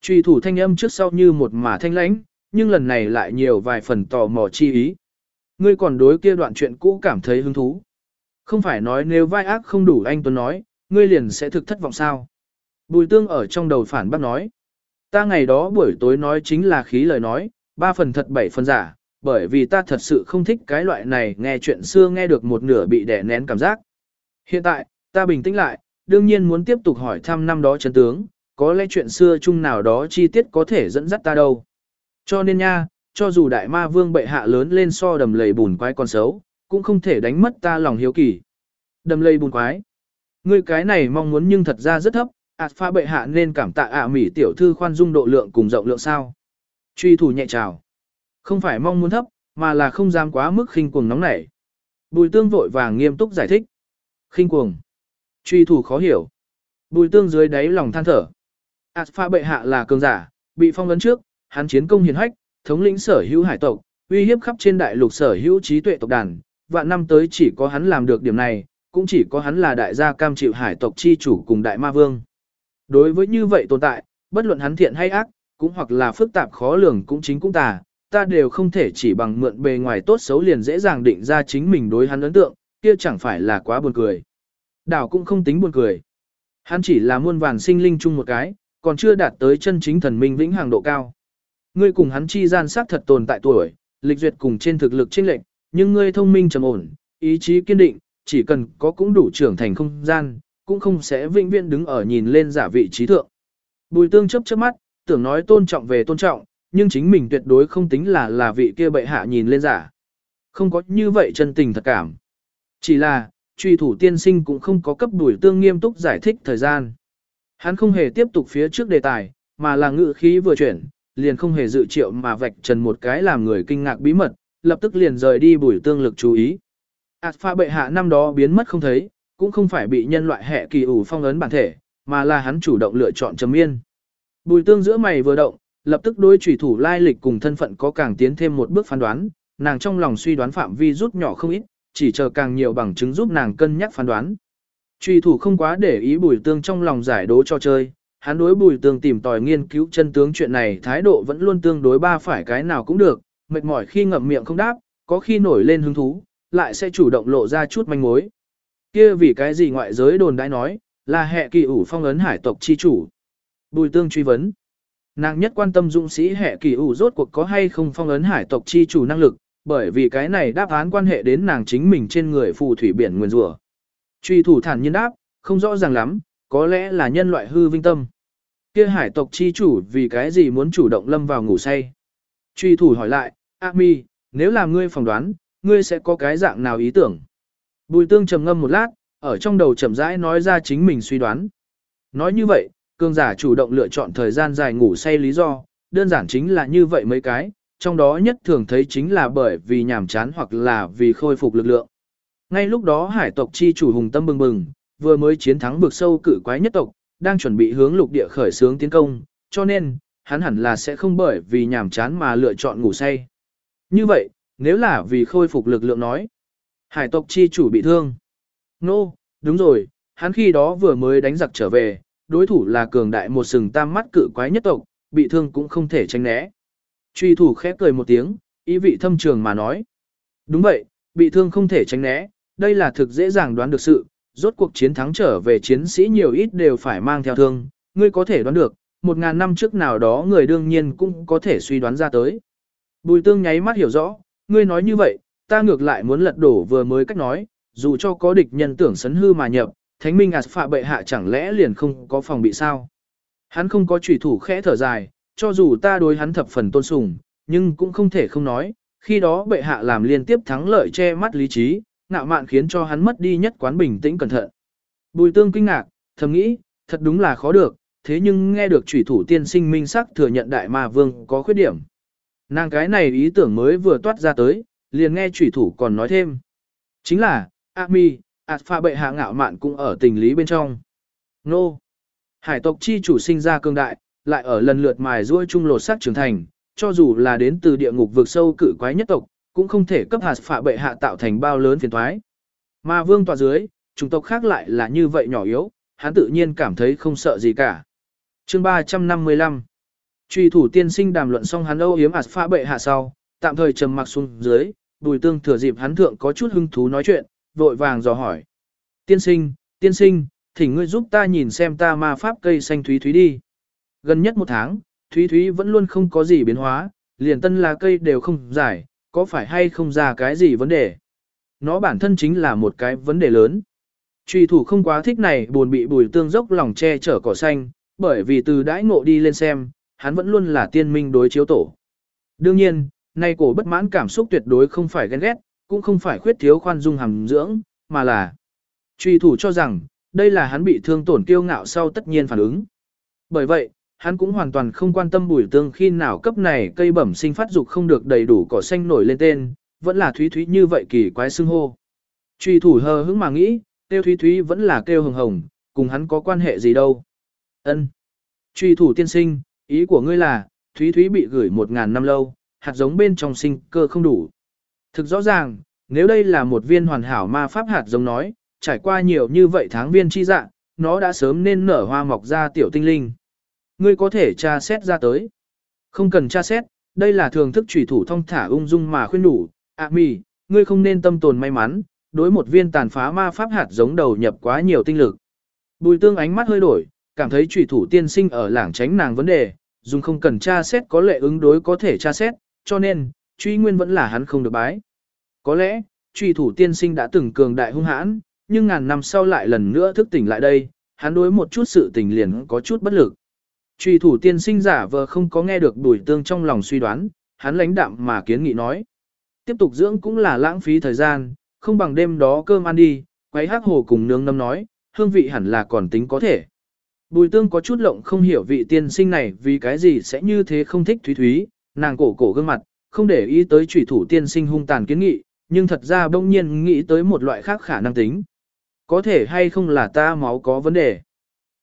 A: Truy thủ thanh âm trước sau như một mà thanh lãnh, nhưng lần này lại nhiều vài phần tò mò chi ý. Ngươi còn đối kia đoạn chuyện cũ cảm thấy hứng thú. Không phải nói nếu vai ác không đủ anh Tuấn nói, ngươi liền sẽ thực thất vọng sao. Bùi tương ở trong đầu phản bác nói. Ta ngày đó buổi tối nói chính là khí lời nói, ba phần thật bảy phần giả, bởi vì ta thật sự không thích cái loại này nghe chuyện xưa nghe được một nửa bị đè nén cảm giác. Hiện tại, ta bình tĩnh lại, đương nhiên muốn tiếp tục hỏi thăm năm đó chân tướng, có lẽ chuyện xưa chung nào đó chi tiết có thể dẫn dắt ta đâu. Cho nên nha, cho dù đại ma vương bệ hạ lớn lên so đầm lầy bùn quái con xấu, cũng không thể đánh mất ta lòng hiếu kỳ. đầm lây bùn quái. Ngươi cái này mong muốn nhưng thật ra rất thấp, ạt pha bệ hạ nên cảm tạ ạ mỉ tiểu thư khoan dung độ lượng cùng rộng lượng sao. Truy thủ nhẹ trào. Không phải mong muốn thấp, mà là không dám quá mức khinh cuồng nóng nảy. Bùi tương vội vàng nghiêm túc giải thích. khinh cuồng. Truy thủ khó hiểu. Bùi tương dưới đáy lòng than thở. ạt pha bệ hạ là cường giả, bị phong vấn trước, hắn chiến công hiền hách, thống lĩnh sở hữu hải tộc, uy hiếp khắp trên đại lục sở hữu trí tuệ tộc đàn, vạn năm tới chỉ có hắn làm được điểm này, cũng chỉ có hắn là đại gia cam chịu hải tộc chi chủ cùng đại ma vương. Đối với như vậy tồn tại, bất luận hắn thiện hay ác, cũng hoặc là phức tạp khó lường cũng chính cũng tà, ta đều không thể chỉ bằng mượn bề ngoài tốt xấu liền dễ dàng định ra chính mình đối hắn ấn tượng, kia chẳng phải là quá buồn cười. Đảo cũng không tính buồn cười. Hắn chỉ là muôn vàn sinh linh chung một cái, còn chưa đạt tới chân chính thần minh vĩnh hàng độ cao. Ngươi cùng hắn chi gian sắc thật tồn tại tuổi, lịch duyệt cùng trên thực lực chênh lệch, nhưng ngươi thông minh trầm ổn, ý chí kiên định, chỉ cần có cũng đủ trưởng thành không gian, cũng không sẽ vĩnh viễn đứng ở nhìn lên giả vị trí thượng. Bùi tương chấp chớp mắt, tưởng nói tôn trọng về tôn trọng, nhưng chính mình tuyệt đối không tính là là vị kia bệ hạ nhìn lên giả. Không có như vậy chân tình thật cảm. Chỉ là, truy thủ tiên sinh cũng không có cấp bùi tương nghiêm túc giải thích thời gian. Hắn không hề tiếp tục phía trước đề tài, mà là ngự khí vừa chuyển, liền không hề dự triệu mà vạch trần một cái làm người kinh ngạc bí mật, lập tức liền rời đi bùi tương lực chú ý. Ảt pha bệ hạ năm đó biến mất không thấy, cũng không phải bị nhân loại hệ kỳ ủ phong ấn bản thể, mà là hắn chủ động lựa chọn trầm yên. Bùi tương giữa mày vừa động, lập tức đối chủy thủ lai lịch cùng thân phận có càng tiến thêm một bước phán đoán, nàng trong lòng suy đoán phạm vi rút nhỏ không ít, chỉ chờ càng nhiều bằng chứng giúp nàng cân nhắc phán đoán. Truy thủ không quá để ý bùi tương trong lòng giải đố cho chơi, hắn đối bùi tương tìm tòi nghiên cứu chân tướng chuyện này thái độ vẫn luôn tương đối ba phải cái nào cũng được, mệt mỏi khi ngậm miệng không đáp, có khi nổi lên hứng thú, lại sẽ chủ động lộ ra chút manh mối. Kia vì cái gì ngoại giới đồn đãi nói, là hệ kỳ ủ phong ấn hải tộc chi chủ. Bùi tương truy vấn. Nàng nhất quan tâm dũng sĩ hệ kỳ ủ rốt cuộc có hay không phong ấn hải tộc chi chủ năng lực, bởi vì cái này đáp án quan hệ đến nàng chính mình trên người phù thủy biển nguyên rủa. Truy thủ thản nhiên đáp, không rõ ràng lắm, có lẽ là nhân loại hư vinh tâm. Kia hải tộc chi chủ vì cái gì muốn chủ động lâm vào ngủ say. Truy thủ hỏi lại, A mi, nếu là ngươi phỏng đoán, ngươi sẽ có cái dạng nào ý tưởng? Bùi tương trầm ngâm một lát, ở trong đầu chậm rãi nói ra chính mình suy đoán. Nói như vậy, cường giả chủ động lựa chọn thời gian dài ngủ say lý do, đơn giản chính là như vậy mấy cái, trong đó nhất thường thấy chính là bởi vì nhàm chán hoặc là vì khôi phục lực lượng. Ngay lúc đó hải tộc chi chủ hùng tâm bừng bừng, vừa mới chiến thắng vực sâu cử quái nhất tộc, đang chuẩn bị hướng lục địa khởi xướng tiến công, cho nên, hắn hẳn là sẽ không bởi vì nhàm chán mà lựa chọn ngủ say. Như vậy, nếu là vì khôi phục lực lượng nói, hải tộc chi chủ bị thương. Nô, no, đúng rồi, hắn khi đó vừa mới đánh giặc trở về, đối thủ là cường đại một sừng tam mắt cự quái nhất tộc, bị thương cũng không thể tránh né. Truy thủ khép cười một tiếng, ý vị thâm trường mà nói. Đúng vậy, bị thương không thể tránh né, đây là thực dễ dàng đoán được sự, rốt cuộc chiến thắng trở về chiến sĩ nhiều ít đều phải mang theo thương, ngươi có thể đoán được, một ngàn năm trước nào đó người đương nhiên cũng có thể suy đoán ra tới. Bùi tương nháy mắt hiểu rõ, ngươi nói như vậy, ta ngược lại muốn lật đổ vừa mới cách nói, dù cho có địch nhân tưởng sấn hư mà nhập, thánh minh ạt phạ bệ hạ chẳng lẽ liền không có phòng bị sao. Hắn không có trùy thủ khẽ thở dài, cho dù ta đối hắn thập phần tôn sùng, nhưng cũng không thể không nói, khi đó bệ hạ làm liên tiếp thắng lợi che mắt lý trí, ngạo mạn khiến cho hắn mất đi nhất quán bình tĩnh cẩn thận. Bùi tương kinh ngạc, thầm nghĩ, thật đúng là khó được, thế nhưng nghe được trùy thủ tiên sinh minh sắc thừa nhận đại ma vương có khuyết điểm. Nàng cái này ý tưởng mới vừa toát ra tới, liền nghe chủy thủ còn nói thêm. Chính là, A mi, ạt pha bệ hạ ngạo mạn cũng ở tình lý bên trong. Nô! Hải tộc chi chủ sinh ra cương đại, lại ở lần lượt mài ruôi chung lột sắc trưởng thành, cho dù là đến từ địa ngục vực sâu cử quái nhất tộc, cũng không thể cấp hạt phạ bệ hạ tạo thành bao lớn phiền thoái. Mà vương tòa dưới, chủng tộc khác lại là như vậy nhỏ yếu, hắn tự nhiên cảm thấy không sợ gì cả. chương 355 Truy thủ tiên sinh đàm luận xong hắn âu yếm hạt phạ bệ hạ sau, tạm thời trầm mặc xuống dưới, bùi tương thừa dịp hắn thượng có chút hứng thú nói chuyện, vội vàng dò hỏi. Tiên sinh, tiên sinh, thỉnh ngươi giúp ta nhìn xem ta ma pháp cây xanh thúy thúy đi. Gần nhất một tháng, thúy thúy vẫn luôn không có gì biến hóa, liền tân lá cây đều không giải, có phải hay không ra cái gì vấn đề. Nó bản thân chính là một cái vấn đề lớn. Truy thủ không quá thích này buồn bị bùi tương dốc lòng che chở cỏ xanh, bởi vì từ đãi ngộ đi lên xem, hắn vẫn luôn là tiên minh đối chiếu tổ. Đương nhiên, nay cổ bất mãn cảm xúc tuyệt đối không phải ghen ghét, cũng không phải khuyết thiếu khoan dung hàm dưỡng, mà là Truy thủ cho rằng, đây là hắn bị thương tổn kiêu ngạo sau tất nhiên phản ứng. Bởi vậy, hắn cũng hoàn toàn không quan tâm bùi tương khi nào cấp này cây bẩm sinh phát dục không được đầy đủ cỏ xanh nổi lên tên, vẫn là thúy thúy như vậy kỳ quái xưng hô. Truy thủ hờ hững mà nghĩ, kêu thúy thúy vẫn là kêu hồng hồng, cùng hắn có quan hệ gì đâu. ân Truy thủ tiên sinh, ý của ngươi là, thúy thúy bị gửi một ngàn năm lâu, hạt giống bên trong sinh cơ không đủ. Thực rõ ràng, nếu đây là một viên hoàn hảo ma pháp hạt giống nói, trải qua nhiều như vậy tháng viên chi dạng, nó đã sớm nên nở hoa mọc ra tiểu tinh linh. Ngươi có thể tra xét ra tới. Không cần tra xét, đây là thường thức trùy thủ thông thả ung dung mà khuyên đủ. À mì, ngươi không nên tâm tồn may mắn, đối một viên tàn phá ma pháp hạt giống đầu nhập quá nhiều tinh lực. Bùi tương ánh mắt hơi đổi, cảm thấy trùy thủ tiên sinh ở lảng tránh nàng vấn đề, dùng không cần tra xét có lệ ứng đối có thể tra xét, cho nên, truy nguyên vẫn là hắn không được bái. Có lẽ, truy thủ tiên sinh đã từng cường đại hung hãn, nhưng ngàn năm sau lại lần nữa thức tỉnh lại đây, hắn đối một chút sự tình liền có chút bất lực. Truy thủ tiên sinh giả vờ không có nghe được đuổi tương trong lòng suy đoán, hắn lãnh đạm mà kiến nghị nói. Tiếp tục dưỡng cũng là lãng phí thời gian, không bằng đêm đó cơm ăn đi, quấy hắc hồ cùng nương nâm nói, hương vị hẳn là còn tính có thể. Bùi tương có chút lộng không hiểu vị tiên sinh này vì cái gì sẽ như thế không thích thúy thúy, nàng cổ cổ gương mặt, không để ý tới chủy thủ tiên sinh hung tàn kiến nghị, nhưng thật ra bỗng nhiên nghĩ tới một loại khác khả năng tính. Có thể hay không là ta máu có vấn đề.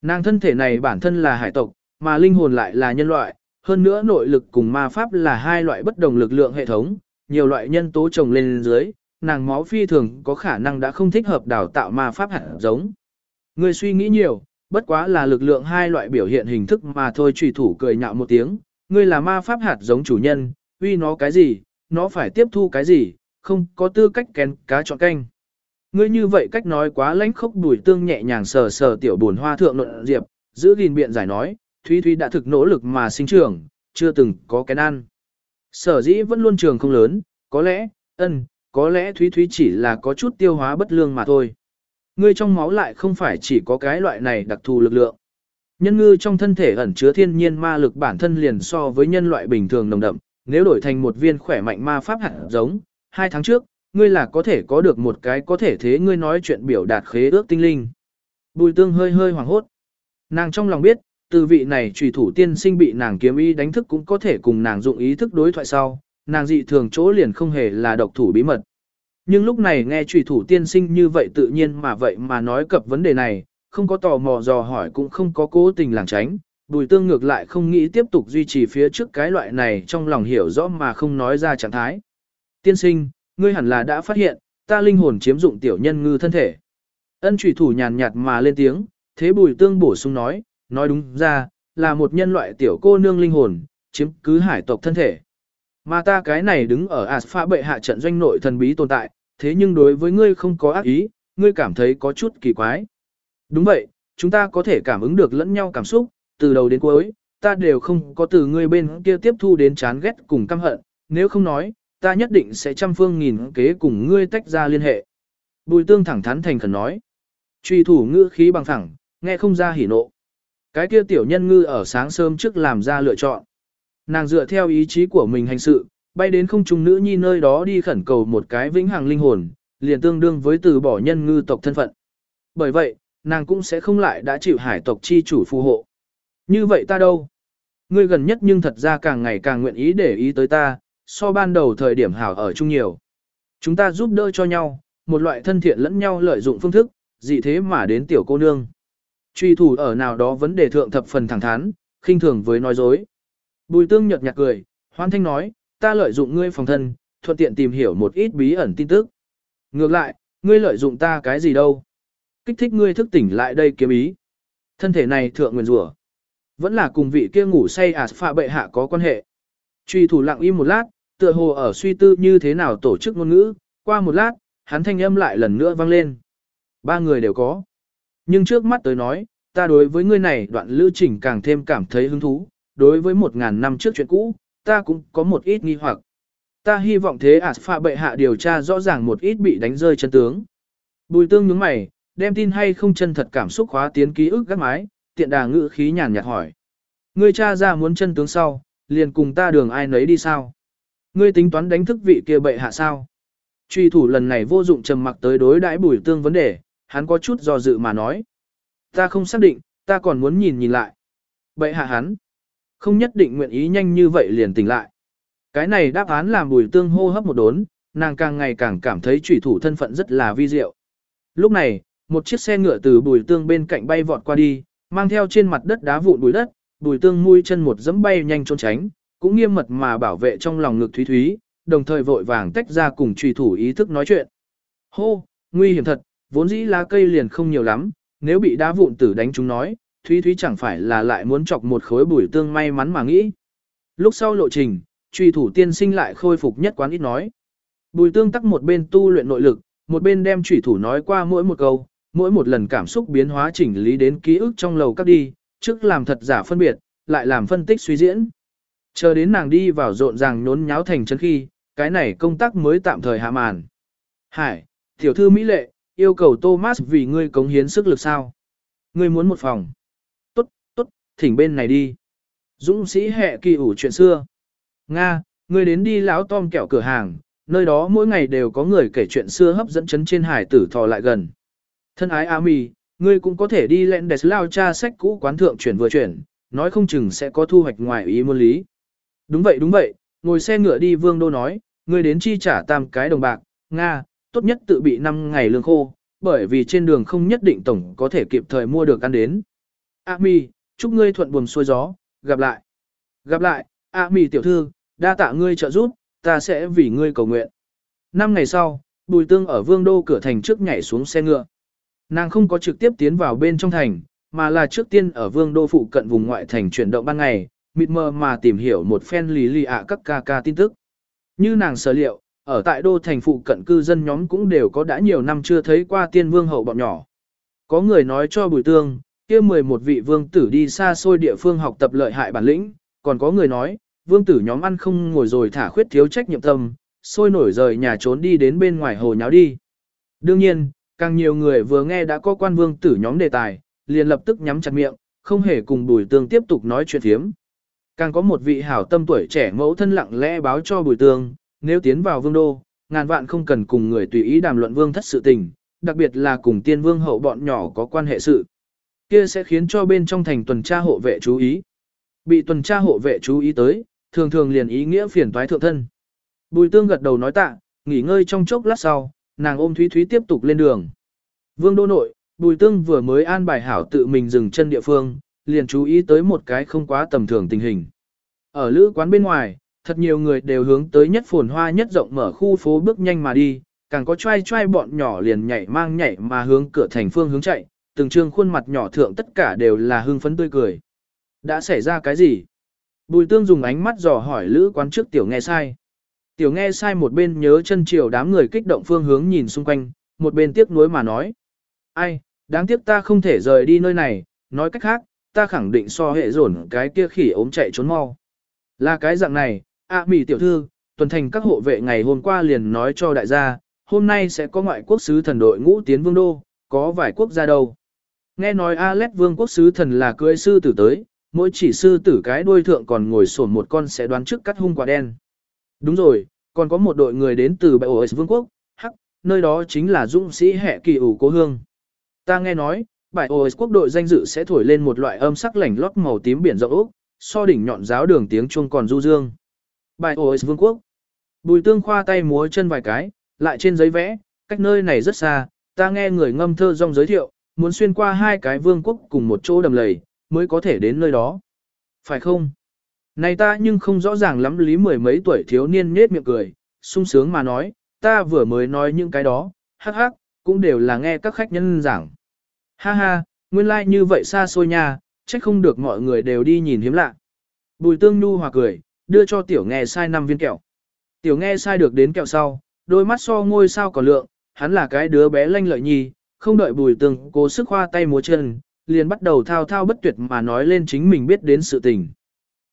A: Nàng thân thể này bản thân là hải tộc, mà linh hồn lại là nhân loại, hơn nữa nội lực cùng ma pháp là hai loại bất đồng lực lượng hệ thống, nhiều loại nhân tố chồng lên dưới, nàng máu phi thường có khả năng đã không thích hợp đào tạo ma pháp hạt giống. Người suy nghĩ nhiều, bất quá là lực lượng hai loại biểu hiện hình thức mà thôi trùy thủ cười nhạo một tiếng, ngươi là ma pháp hạt giống chủ nhân, uy nó cái gì, nó phải tiếp thu cái gì, không có tư cách kén cá chọn canh. Ngươi như vậy cách nói quá lãnh khốc đùi tương nhẹ nhàng sờ sờ tiểu buồn hoa thượng luận diệp, giữ gìn biện giải nói, Thúy Thúy đã thực nỗ lực mà sinh trưởng, chưa từng có cái ăn. Sở dĩ vẫn luôn trường không lớn, có lẽ, ân, có lẽ Thúy Thúy chỉ là có chút tiêu hóa bất lương mà thôi. Ngươi trong máu lại không phải chỉ có cái loại này đặc thù lực lượng. Nhân ngư trong thân thể ẩn chứa thiên nhiên ma lực bản thân liền so với nhân loại bình thường nồng đậm, nếu đổi thành một viên khỏe mạnh ma pháp hạt giống, hai tháng trước, ngươi là có thể có được một cái có thể thế ngươi nói chuyện biểu đạt khế ước tinh linh. Bùi tương hơi hơi hoảng hốt. Nàng trong lòng biết, từ vị này trùy thủ tiên sinh bị nàng kiếm ý đánh thức cũng có thể cùng nàng dụng ý thức đối thoại sau, nàng dị thường chỗ liền không hề là độc thủ bí mật. Nhưng lúc này nghe trùy thủ tiên sinh như vậy tự nhiên mà vậy mà nói cập vấn đề này, không có tò mò dò hỏi cũng không có cố tình làng tránh, bùi tương ngược lại không nghĩ tiếp tục duy trì phía trước cái loại này trong lòng hiểu rõ mà không nói ra trạng thái. Tiên sinh, ngươi hẳn là đã phát hiện, ta linh hồn chiếm dụng tiểu nhân ngư thân thể. Ân trùy thủ nhàn nhạt mà lên tiếng, thế bùi tương bổ sung nói, nói đúng ra, là một nhân loại tiểu cô nương linh hồn, chiếm cứ hải tộc thân thể. Mà ta cái này đứng ở Aspha bệ hạ trận doanh nội thần bí tồn tại, thế nhưng đối với ngươi không có ác ý, ngươi cảm thấy có chút kỳ quái. Đúng vậy, chúng ta có thể cảm ứng được lẫn nhau cảm xúc, từ đầu đến cuối, ta đều không có từ ngươi bên kia tiếp thu đến chán ghét cùng căm hận, nếu không nói, ta nhất định sẽ trăm phương nghìn kế cùng ngươi tách ra liên hệ. Bùi tương thẳng thắn thành khẩn nói. Truy thủ ngữ khí bằng thẳng, nghe không ra hỉ nộ. Cái kia tiểu nhân ngư ở sáng sớm trước làm ra lựa chọn. Nàng dựa theo ý chí của mình hành sự, bay đến không trung nữ nhi nơi đó đi khẩn cầu một cái vĩnh hằng linh hồn, liền tương đương với từ bỏ nhân ngư tộc thân phận. Bởi vậy, nàng cũng sẽ không lại đã chịu hải tộc chi chủ phù hộ. Như vậy ta đâu? Ngươi gần nhất nhưng thật ra càng ngày càng nguyện ý để ý tới ta, so ban đầu thời điểm hảo ở chung nhiều. Chúng ta giúp đỡ cho nhau, một loại thân thiện lẫn nhau lợi dụng phương thức, dị thế mà đến tiểu cô nương. Truy thủ ở nào đó vấn đề thượng thập phần thẳng thắn, khinh thường với nói dối. Bùi tương nhợt nhạt cười, hoan thanh nói, ta lợi dụng ngươi phòng thân, thuận tiện tìm hiểu một ít bí ẩn tin tức. Ngược lại, ngươi lợi dụng ta cái gì đâu? Kích thích ngươi thức tỉnh lại đây kiếm ý. Thân thể này thượng nguyên rủa Vẫn là cùng vị kia ngủ say à phạ bệ hạ có quan hệ. Truy thủ lặng im một lát, tựa hồ ở suy tư như thế nào tổ chức ngôn ngữ, qua một lát, hắn thanh âm lại lần nữa vang lên. Ba người đều có. Nhưng trước mắt tới nói, ta đối với ngươi này đoạn lưu trình càng thêm cảm thấy hứng thú, đối với một ngàn năm trước chuyện cũ, ta cũng có một ít nghi hoặc. Ta hy vọng thế ả phạ bệ hạ điều tra rõ ràng một ít bị đánh rơi chân tướng. Bùi tương nhướng mày, đem tin hay không chân thật cảm xúc khóa tiến ký ức gác mái, tiện đà ngữ khí nhàn nhạt hỏi. Ngươi cha ra muốn chân tướng sau, liền cùng ta đường ai nấy đi sao? Ngươi tính toán đánh thức vị kia bệ hạ sao? Truy thủ lần này vô dụng trầm mặc tới đối đãi bùi tương vấn đề, hắn có chút do dự mà nói. Ta không xác định, ta còn muốn nhìn nhìn lại. bệ hạ hắn. Không nhất định nguyện ý nhanh như vậy liền tỉnh lại. Cái này đáp án làm bùi tương hô hấp một đốn, nàng càng ngày càng cảm thấy trùy thủ thân phận rất là vi diệu. Lúc này, một chiếc xe ngựa từ bùi tương bên cạnh bay vọt qua đi, mang theo trên mặt đất đá vụn bùi đất, bùi tương mũi chân một dẫm bay nhanh trốn tránh, cũng nghiêm mật mà bảo vệ trong lòng ngực thúy thúy, đồng thời vội vàng tách ra cùng trùy thủ ý thức nói chuyện. Hô, nguy hiểm thật, vốn dĩ lá cây liền không nhiều lắm, nếu bị đá vụn tử đánh chúng nói, thúy thúy chẳng phải là lại muốn chọc một khối bùi tương may mắn mà nghĩ. Lúc sau lộ trình, truy thủ tiên sinh lại khôi phục nhất quán ít nói. Bùi tương tắc một bên tu luyện nội lực, một bên đem truy thủ nói qua mỗi một câu, mỗi một lần cảm xúc biến hóa chỉnh lý đến ký ức trong lầu các đi, trước làm thật giả phân biệt, lại làm phân tích suy diễn. Chờ đến nàng đi vào rộn ràng nhốn nháo thành chân khi, cái này công tác mới tạm thời hạ màn. Hải, tiểu thư Mỹ Lệ, yêu cầu Thomas vì ngươi cống hiến sức lực sao. Ngươi muốn một phòng. Tốt, tốt, thỉnh bên này đi. Dũng sĩ hệ kỳ ủ chuyện xưa. Nga, ngươi đến đi lão Tom kẹo cửa hàng, nơi đó mỗi ngày đều có người kể chuyện xưa hấp dẫn chấn trên hải tử thò lại gần. Thân ái Ami, ngươi cũng có thể đi lẹn đẹp lao cha sách cũ quán thượng chuyển vừa chuyển, nói không chừng sẽ có thu hoạch ngoài ý muốn lý. Đúng vậy đúng vậy, ngồi xe ngựa đi vương đô nói, ngươi đến chi trả tam cái đồng bạc, Nga, tốt nhất tự bị 5 ngày lương khô, bởi vì trên đường không nhất định tổng có thể kịp thời mua được ăn đến. Ami, chúc ngươi thuận buồm xuôi gió, gặp lại. Gặp lại, Ami tiểu thư, đa tạ ngươi trợ giúp, ta sẽ vì ngươi cầu nguyện. Năm ngày sau, Bùi Tương ở Vương Đô cửa thành trước nhảy xuống xe ngựa. Nàng không có trực tiếp tiến vào bên trong thành, mà là trước tiên ở Vương Đô phụ cận vùng ngoại thành chuyển động ban ngày, mịt mờ mà tìm hiểu một phen lý lì ạ các ca ca tin tức. Như nàng sở liệu, ở tại đô thành phụ cận cư dân nhóm cũng đều có đã nhiều năm chưa thấy qua tiên vương hậu bọn nhỏ. Có người nói cho Bùi Tương, kia 11 vị vương tử đi xa xôi địa phương học tập lợi hại bản lĩnh, còn có người nói, vương tử nhóm ăn không ngồi rồi thả khuyết thiếu trách nhiệm tâm, sôi nổi rời nhà trốn đi đến bên ngoài hồ nháo đi. Đương nhiên, càng nhiều người vừa nghe đã có quan vương tử nhóm đề tài, liền lập tức nhắm chặt miệng, không hề cùng Bùi Tương tiếp tục nói chuyện thiếm. Càng có một vị hảo tâm tuổi trẻ mẫu thân lặng lẽ báo cho Bùi Tương, nếu tiến vào vương đô, ngàn vạn không cần cùng người tùy ý đàm luận vương thất sự tình, đặc biệt là cùng tiên vương hậu bọn nhỏ có quan hệ sự. Kia sẽ khiến cho bên trong thành tuần tra hộ vệ chú ý. Bị tuần tra hộ vệ chú ý tới, thường thường liền ý nghĩa phiền toái thượng thân. Bùi tương gật đầu nói tạ, nghỉ ngơi trong chốc lát sau, nàng ôm Thúy Thúy tiếp tục lên đường. Vương đô nội, Bùi tương vừa mới an bài hảo tự mình dừng chân địa phương, liền chú ý tới một cái không quá tầm thường tình hình. Ở lữ quán bên ngoài, thật nhiều người đều hướng tới nhất phồn hoa nhất rộng mở khu phố bước nhanh mà đi, càng có trai trai bọn nhỏ liền nhảy mang nhảy mà hướng cửa thành phương hướng chạy, từng trương khuôn mặt nhỏ thượng tất cả đều là hưng phấn tươi cười. Đã xảy ra cái gì? Bùi tương dùng ánh mắt dò hỏi lữ quán trước tiểu nghe sai. Tiểu nghe sai một bên nhớ chân chiều đám người kích động phương hướng nhìn xung quanh, một bên tiếc nuối mà nói. Ai, đáng tiếc ta không thể rời đi nơi này, nói cách khác, ta khẳng định so hệ dồn cái kia khỉ ốm chạy trốn mau. Là cái dạng này, ạ à, mỉ tiểu thư, tuần thành các hộ vệ ngày hôm qua liền nói cho đại gia, hôm nay sẽ có ngoại quốc sứ thần đội ngũ tiến vương đô, có vài quốc gia đâu. Nghe nói Alet vương quốc sứ thần là cưỡi sư tử tới, mỗi chỉ sư tử cái đuôi thượng còn ngồi sổn một con sẽ đoán trước cắt hung quả đen. Đúng rồi, còn có một đội người đến từ bệ ổ vương quốc, hắc, nơi đó chính là dũng sĩ hệ kỳ ủ cố hương. Ta nghe nói, bài ổ quốc đội danh dự sẽ thổi lên một loại âm sắc lảnh lót màu tím biển rộng ốc, so đỉnh nhọn giáo đường tiếng chuông còn du dương. Bài ổ vương quốc. Bùi tương khoa tay múa chân vài cái, lại trên giấy vẽ, cách nơi này rất xa, ta nghe người ngâm thơ rong giới thiệu, muốn xuyên qua hai cái vương quốc cùng một chỗ đầm lầy, mới có thể đến nơi đó. Phải không? Này ta nhưng không rõ ràng lắm lý mười mấy tuổi thiếu niên nết miệng cười, sung sướng mà nói, ta vừa mới nói những cái đó, hắc hắc, cũng đều là nghe các khách nhân giảng. Ha ha, nguyên lai like như vậy xa xôi nha, trách không được mọi người đều đi nhìn hiếm lạ. Bùi tương nu hòa cười, đưa cho tiểu nghe sai năm viên kẹo. Tiểu nghe sai được đến kẹo sau, đôi mắt so ngôi sao còn lượng, hắn là cái đứa bé lanh lợi nhi, không đợi bùi tương cố sức khoa tay múa chân, liền bắt đầu thao thao bất tuyệt mà nói lên chính mình biết đến sự tình.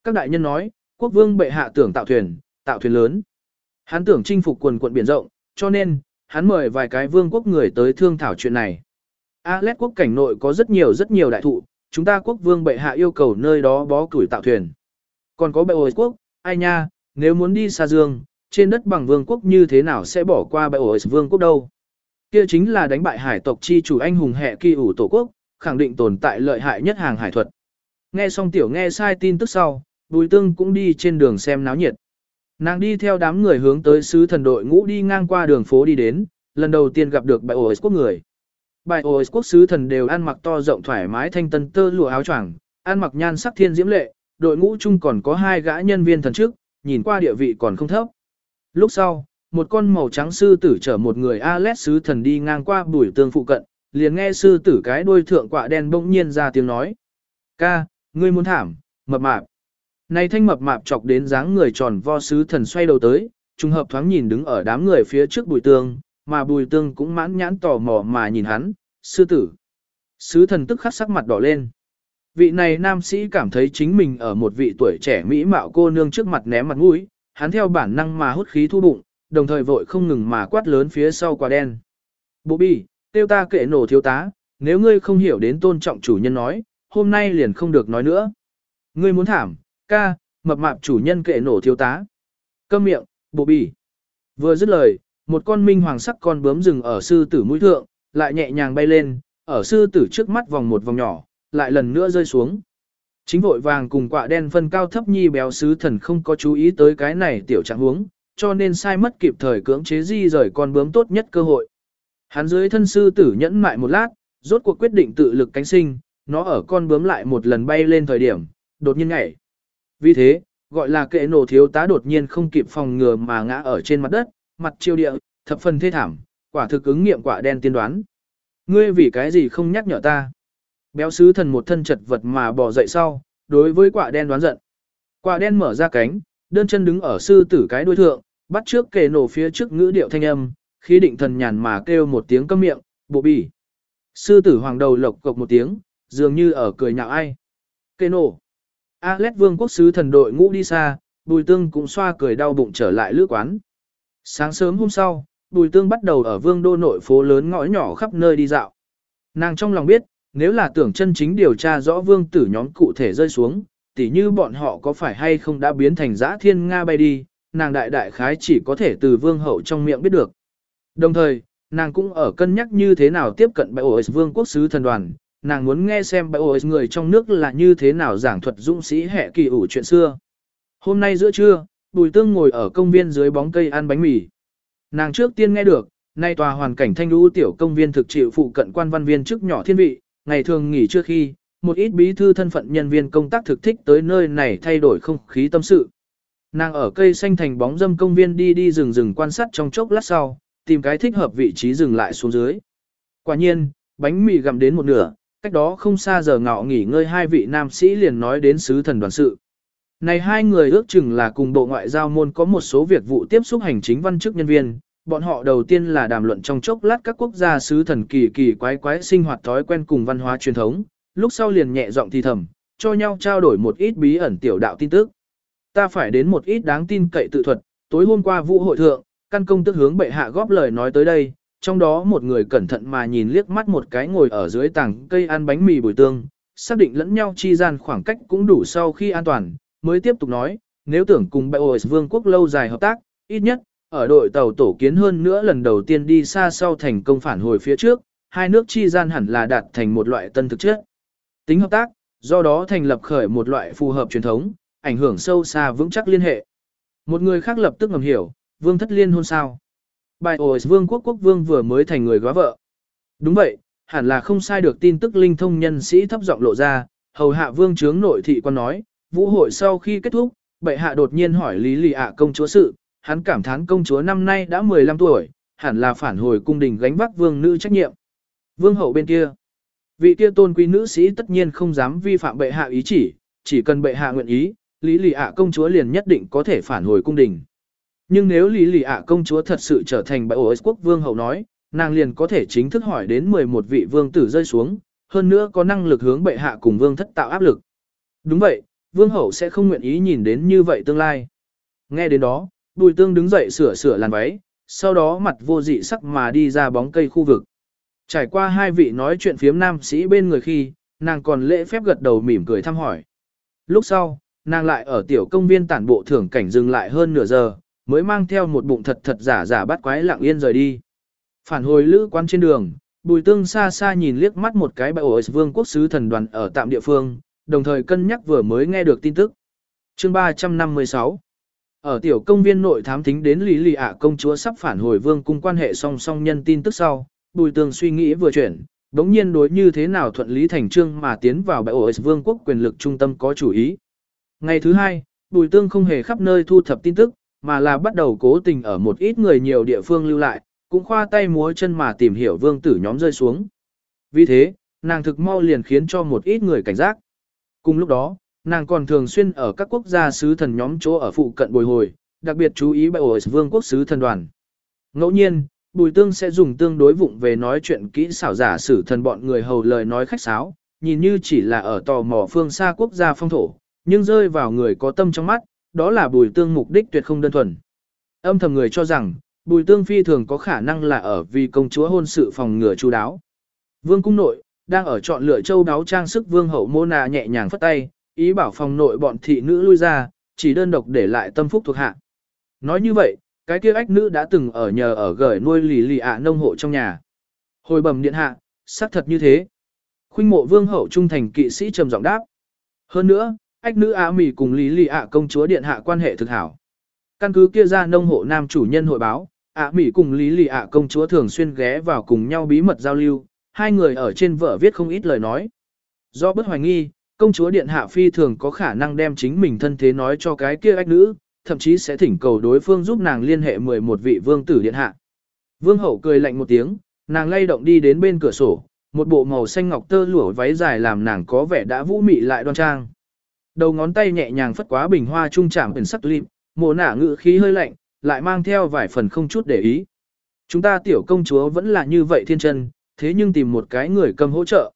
A: Các đại nhân nói, quốc vương bệ hạ tưởng tạo thuyền, tạo thuyền lớn. Hắn tưởng chinh phục quần quận biển rộng, cho nên, hắn mời vài cái vương quốc người tới thương thảo chuyện này. Alet quốc cảnh nội có rất nhiều rất nhiều đại thụ, chúng ta quốc vương bệ hạ yêu cầu nơi đó bó củi tạo thuyền. Còn có bệ ổi quốc, ai nha, nếu muốn đi xa dương, trên đất bằng vương quốc như thế nào sẽ bỏ qua bệ ổi vương quốc đâu. kia chính là đánh bại hải tộc chi chủ anh hùng hệ kỳ ủ tổ quốc, khẳng định tồn tại lợi hại nhất hàng hải thuật. Nghe xong tiểu nghe sai tin tức sau, Bùi Tương cũng đi trên đường xem náo nhiệt. Nàng đi theo đám người hướng tới sứ thần đội ngũ đi ngang qua đường phố đi đến, lần đầu tiên gặp được bài Ois quốc người. Bài Ois quốc sứ thần đều ăn mặc to rộng thoải mái thanh tân tơ lụa áo choàng, ăn mặc nhan sắc thiên diễm lệ, đội ngũ chung còn có hai gã nhân viên thần chức, nhìn qua địa vị còn không thấp. Lúc sau, một con màu trắng sư tử chở một người Alet sứ thần đi ngang qua bùi tương phụ cận, liền nghe sư tử cái đuôi thượng quạ đen bỗng nhiên ra tiếng nói. Ca, ngươi muốn thảm, mập mạp. Này thanh mập mạp chọc đến dáng người tròn vo sứ thần xoay đầu tới, trùng hợp thoáng nhìn đứng ở đám người phía trước bùi tương, mà bùi tương cũng mãn nhãn tò mò mà nhìn hắn, sư tử. Sứ thần tức khắc sắc mặt đỏ lên. Vị này nam sĩ cảm thấy chính mình ở một vị tuổi trẻ mỹ mạo cô nương trước mặt ném mặt mũi, hắn theo bản năng mà hút khí thu bụng, đồng thời vội không ngừng mà quát lớn phía sau quả đen. Bố bì, tiêu ta kệ nổ thiếu tá, nếu ngươi không hiểu đến tôn trọng chủ nhân nói, hôm nay liền không được nói nữa. Ngươi muốn thảm, ca, mập mạp chủ nhân kệ nổ thiếu tá. Câm miệng, bộ bì. Vừa dứt lời, một con minh hoàng sắc con bướm rừng ở sư tử mũi thượng, lại nhẹ nhàng bay lên, ở sư tử trước mắt vòng một vòng nhỏ, lại lần nữa rơi xuống. Chính vội vàng cùng quạ đen phân cao thấp nhi béo sứ thần không có chú ý tới cái này tiểu trạng huống, cho nên sai mất kịp thời cưỡng chế di rời con bướm tốt nhất cơ hội. Hắn dưới thân sư tử nhẫn mại một lát, rốt cuộc quyết định tự lực cánh sinh, nó ở con bướm lại một lần bay lên thời điểm, đột nhiên nhảy. Vì thế, gọi là kệ nổ thiếu tá đột nhiên không kịp phòng ngừa mà ngã ở trên mặt đất, mặt chiêu địa, thập phần thê thảm, quả thực ứng nghiệm quả đen tiên đoán. Ngươi vì cái gì không nhắc nhở ta? Béo sứ thần một thân chật vật mà bỏ dậy sau, đối với quả đen đoán giận. Quả đen mở ra cánh, đơn chân đứng ở sư tử cái đuôi thượng, bắt trước kề nổ phía trước ngữ điệu thanh âm, khi định thần nhàn mà kêu một tiếng câm miệng, bộ bỉ Sư tử hoàng đầu lộc cộc một tiếng, dường như ở cười nhạo ai. kệ nổ. Alet vương quốc sứ thần đội ngũ đi xa, bùi tương cũng xoa cười đau bụng trở lại lữ quán. Sáng sớm hôm sau, bùi tương bắt đầu ở vương đô nội phố lớn ngõ nhỏ khắp nơi đi dạo. Nàng trong lòng biết, nếu là tưởng chân chính điều tra rõ vương tử nhóm cụ thể rơi xuống, tỉ như bọn họ có phải hay không đã biến thành dã thiên Nga bay đi, nàng đại đại khái chỉ có thể từ vương hậu trong miệng biết được. Đồng thời, nàng cũng ở cân nhắc như thế nào tiếp cận bại ổ vương quốc sứ thần đoàn, nàng muốn nghe xem bại người trong nước là như thế nào giảng thuật dũng sĩ hệ kỳ ủ chuyện xưa. Hôm nay giữa trưa, Bùi Tương ngồi ở công viên dưới bóng cây ăn bánh mì. Nàng trước tiên nghe được, nay tòa hoàn cảnh thanh lũ tiểu công viên thực chịu phụ cận quan văn viên chức nhỏ thiên vị, ngày thường nghỉ trước khi, một ít bí thư thân phận nhân viên công tác thực thích tới nơi này thay đổi không khí tâm sự. Nàng ở cây xanh thành bóng dâm công viên đi đi rừng rừng quan sát trong chốc lát sau, tìm cái thích hợp vị trí dừng lại xuống dưới. Quả nhiên, bánh mì gặm đến một nửa, cách đó không xa giờ ngọ nghỉ ngơi hai vị nam sĩ liền nói đến sứ thần đoàn sự. Này hai người ước chừng là cùng bộ ngoại giao môn có một số việc vụ tiếp xúc hành chính văn chức nhân viên, bọn họ đầu tiên là đàm luận trong chốc lát các quốc gia sứ thần kỳ kỳ quái quái sinh hoạt thói quen cùng văn hóa truyền thống, lúc sau liền nhẹ giọng thì thầm, cho nhau trao đổi một ít bí ẩn tiểu đạo tin tức. Ta phải đến một ít đáng tin cậy tự thuật, tối hôm qua vụ hội thượng, căn công tức hướng bệ hạ góp lời nói tới đây, trong đó một người cẩn thận mà nhìn liếc mắt một cái ngồi ở dưới tảng cây ăn bánh mì bùi tương, xác định lẫn nhau chi gian khoảng cách cũng đủ sau khi an toàn, mới tiếp tục nói, nếu tưởng cùng bệ vương quốc lâu dài hợp tác, ít nhất, ở đội tàu tổ kiến hơn nữa lần đầu tiên đi xa sau thành công phản hồi phía trước, hai nước chi gian hẳn là đạt thành một loại tân thực chất. Tính hợp tác, do đó thành lập khởi một loại phù hợp truyền thống, ảnh hưởng sâu xa vững chắc liên hệ. Một người khác lập tức ngầm hiểu, vương thất liên hôn sao. Bài ois vương quốc quốc vương vừa mới thành người góa vợ. Đúng vậy, hẳn là không sai được tin tức linh thông nhân sĩ thấp giọng lộ ra, hầu hạ vương chướng nội thị quan nói, vũ hội sau khi kết thúc, bệ hạ đột nhiên hỏi Lý Lì ạ công chúa sự, hắn cảm thán công chúa năm nay đã 15 tuổi, hẳn là phản hồi cung đình gánh vác vương nữ trách nhiệm. Vương hậu bên kia, vị kia tôn quý nữ sĩ tất nhiên không dám vi phạm bệ hạ ý chỉ, chỉ cần bệ hạ nguyện ý, Lý Lì ạ công chúa liền nhất định có thể phản hồi cung đình. Nhưng nếu Lý Lì ạ công chúa thật sự trở thành bệ ổ quốc vương hậu nói, nàng liền có thể chính thức hỏi đến 11 vị vương tử rơi xuống, hơn nữa có năng lực hướng bệ hạ cùng vương thất tạo áp lực. Đúng vậy, vương hậu sẽ không nguyện ý nhìn đến như vậy tương lai. Nghe đến đó, bùi tương đứng dậy sửa sửa làn váy, sau đó mặt vô dị sắc mà đi ra bóng cây khu vực. Trải qua hai vị nói chuyện phiếm nam sĩ bên người khi, nàng còn lễ phép gật đầu mỉm cười thăm hỏi. Lúc sau, nàng lại ở tiểu công viên tản bộ thưởng cảnh dừng lại hơn nửa giờ, mới mang theo một bụng thật thật giả giả bắt quái lặng yên rời đi. Phản hồi lữ quan trên đường, Bùi Tương xa xa nhìn liếc mắt một cái bại ổ vương quốc sứ thần đoàn ở tạm địa phương, đồng thời cân nhắc vừa mới nghe được tin tức. Chương 356 Ở tiểu công viên nội thám thính đến Lý Lì ạ công chúa sắp phản hồi vương cung quan hệ song song nhân tin tức sau, Bùi Tương suy nghĩ vừa chuyển, đống nhiên đối như thế nào thuận lý thành trương mà tiến vào bại ổ vương quốc quyền lực trung tâm có chủ ý. Ngày thứ hai, Bùi Tương không hề khắp nơi thu thập tin tức, mà là bắt đầu cố tình ở một ít người nhiều địa phương lưu lại, cũng khoa tay múa chân mà tìm hiểu vương tử nhóm rơi xuống. Vì thế, nàng thực mau liền khiến cho một ít người cảnh giác. Cùng lúc đó, nàng còn thường xuyên ở các quốc gia sứ thần nhóm chỗ ở phụ cận bồi hồi, đặc biệt chú ý bại ổ vương quốc sứ thần đoàn. Ngẫu nhiên, Bùi Tương sẽ dùng tương đối vụng về nói chuyện kỹ xảo giả sử thần bọn người hầu lời nói khách sáo, nhìn như chỉ là ở tò mò phương xa quốc gia phong thổ, nhưng rơi vào người có tâm trong mắt, đó là Bùi Tương mục đích tuyệt không đơn thuần. Âm thầm người cho rằng, Bùi Tương Phi thường có khả năng là ở vì công chúa hôn sự phòng ngừa chú đáo. Vương cung nội, đang ở chọn lựa châu đáo trang sức vương hậu mô nà nhẹ nhàng phất tay, ý bảo phòng nội bọn thị nữ lui ra, chỉ đơn độc để lại tâm phúc thuộc hạ. Nói như vậy, cái kia ách nữ đã từng ở nhờ ở gởi nuôi lì lì ạ nông hộ trong nhà. Hồi bẩm điện hạ, xác thật như thế. Khuynh mộ vương hậu trung thành kỵ sĩ trầm giọng đáp. Hơn nữa, ách nữ á mì cùng lý lì ạ công chúa điện hạ quan hệ thực hảo. Căn cứ kia ra nông hộ nam chủ nhân hội báo, ạ mì cùng Lý Lì ạ công chúa thường xuyên ghé vào cùng nhau bí mật giao lưu, hai người ở trên vở viết không ít lời nói. Do bất hoài nghi, công chúa điện hạ phi thường có khả năng đem chính mình thân thế nói cho cái kia ách nữ, thậm chí sẽ thỉnh cầu đối phương giúp nàng liên hệ 11 vị vương tử điện hạ. Vương hậu cười lạnh một tiếng, nàng lay động đi đến bên cửa sổ, một bộ màu xanh ngọc tơ lụa váy dài làm nàng có vẻ đã vũ mị lại đoan trang. Đầu ngón tay nhẹ nhàng phất quá bình hoa trung chạm ẩn sắc lịp, mồ nả ngự khí hơi lạnh, lại mang theo vài phần không chút để ý. Chúng ta tiểu công chúa vẫn là như vậy thiên chân, thế nhưng tìm một cái người cầm hỗ trợ.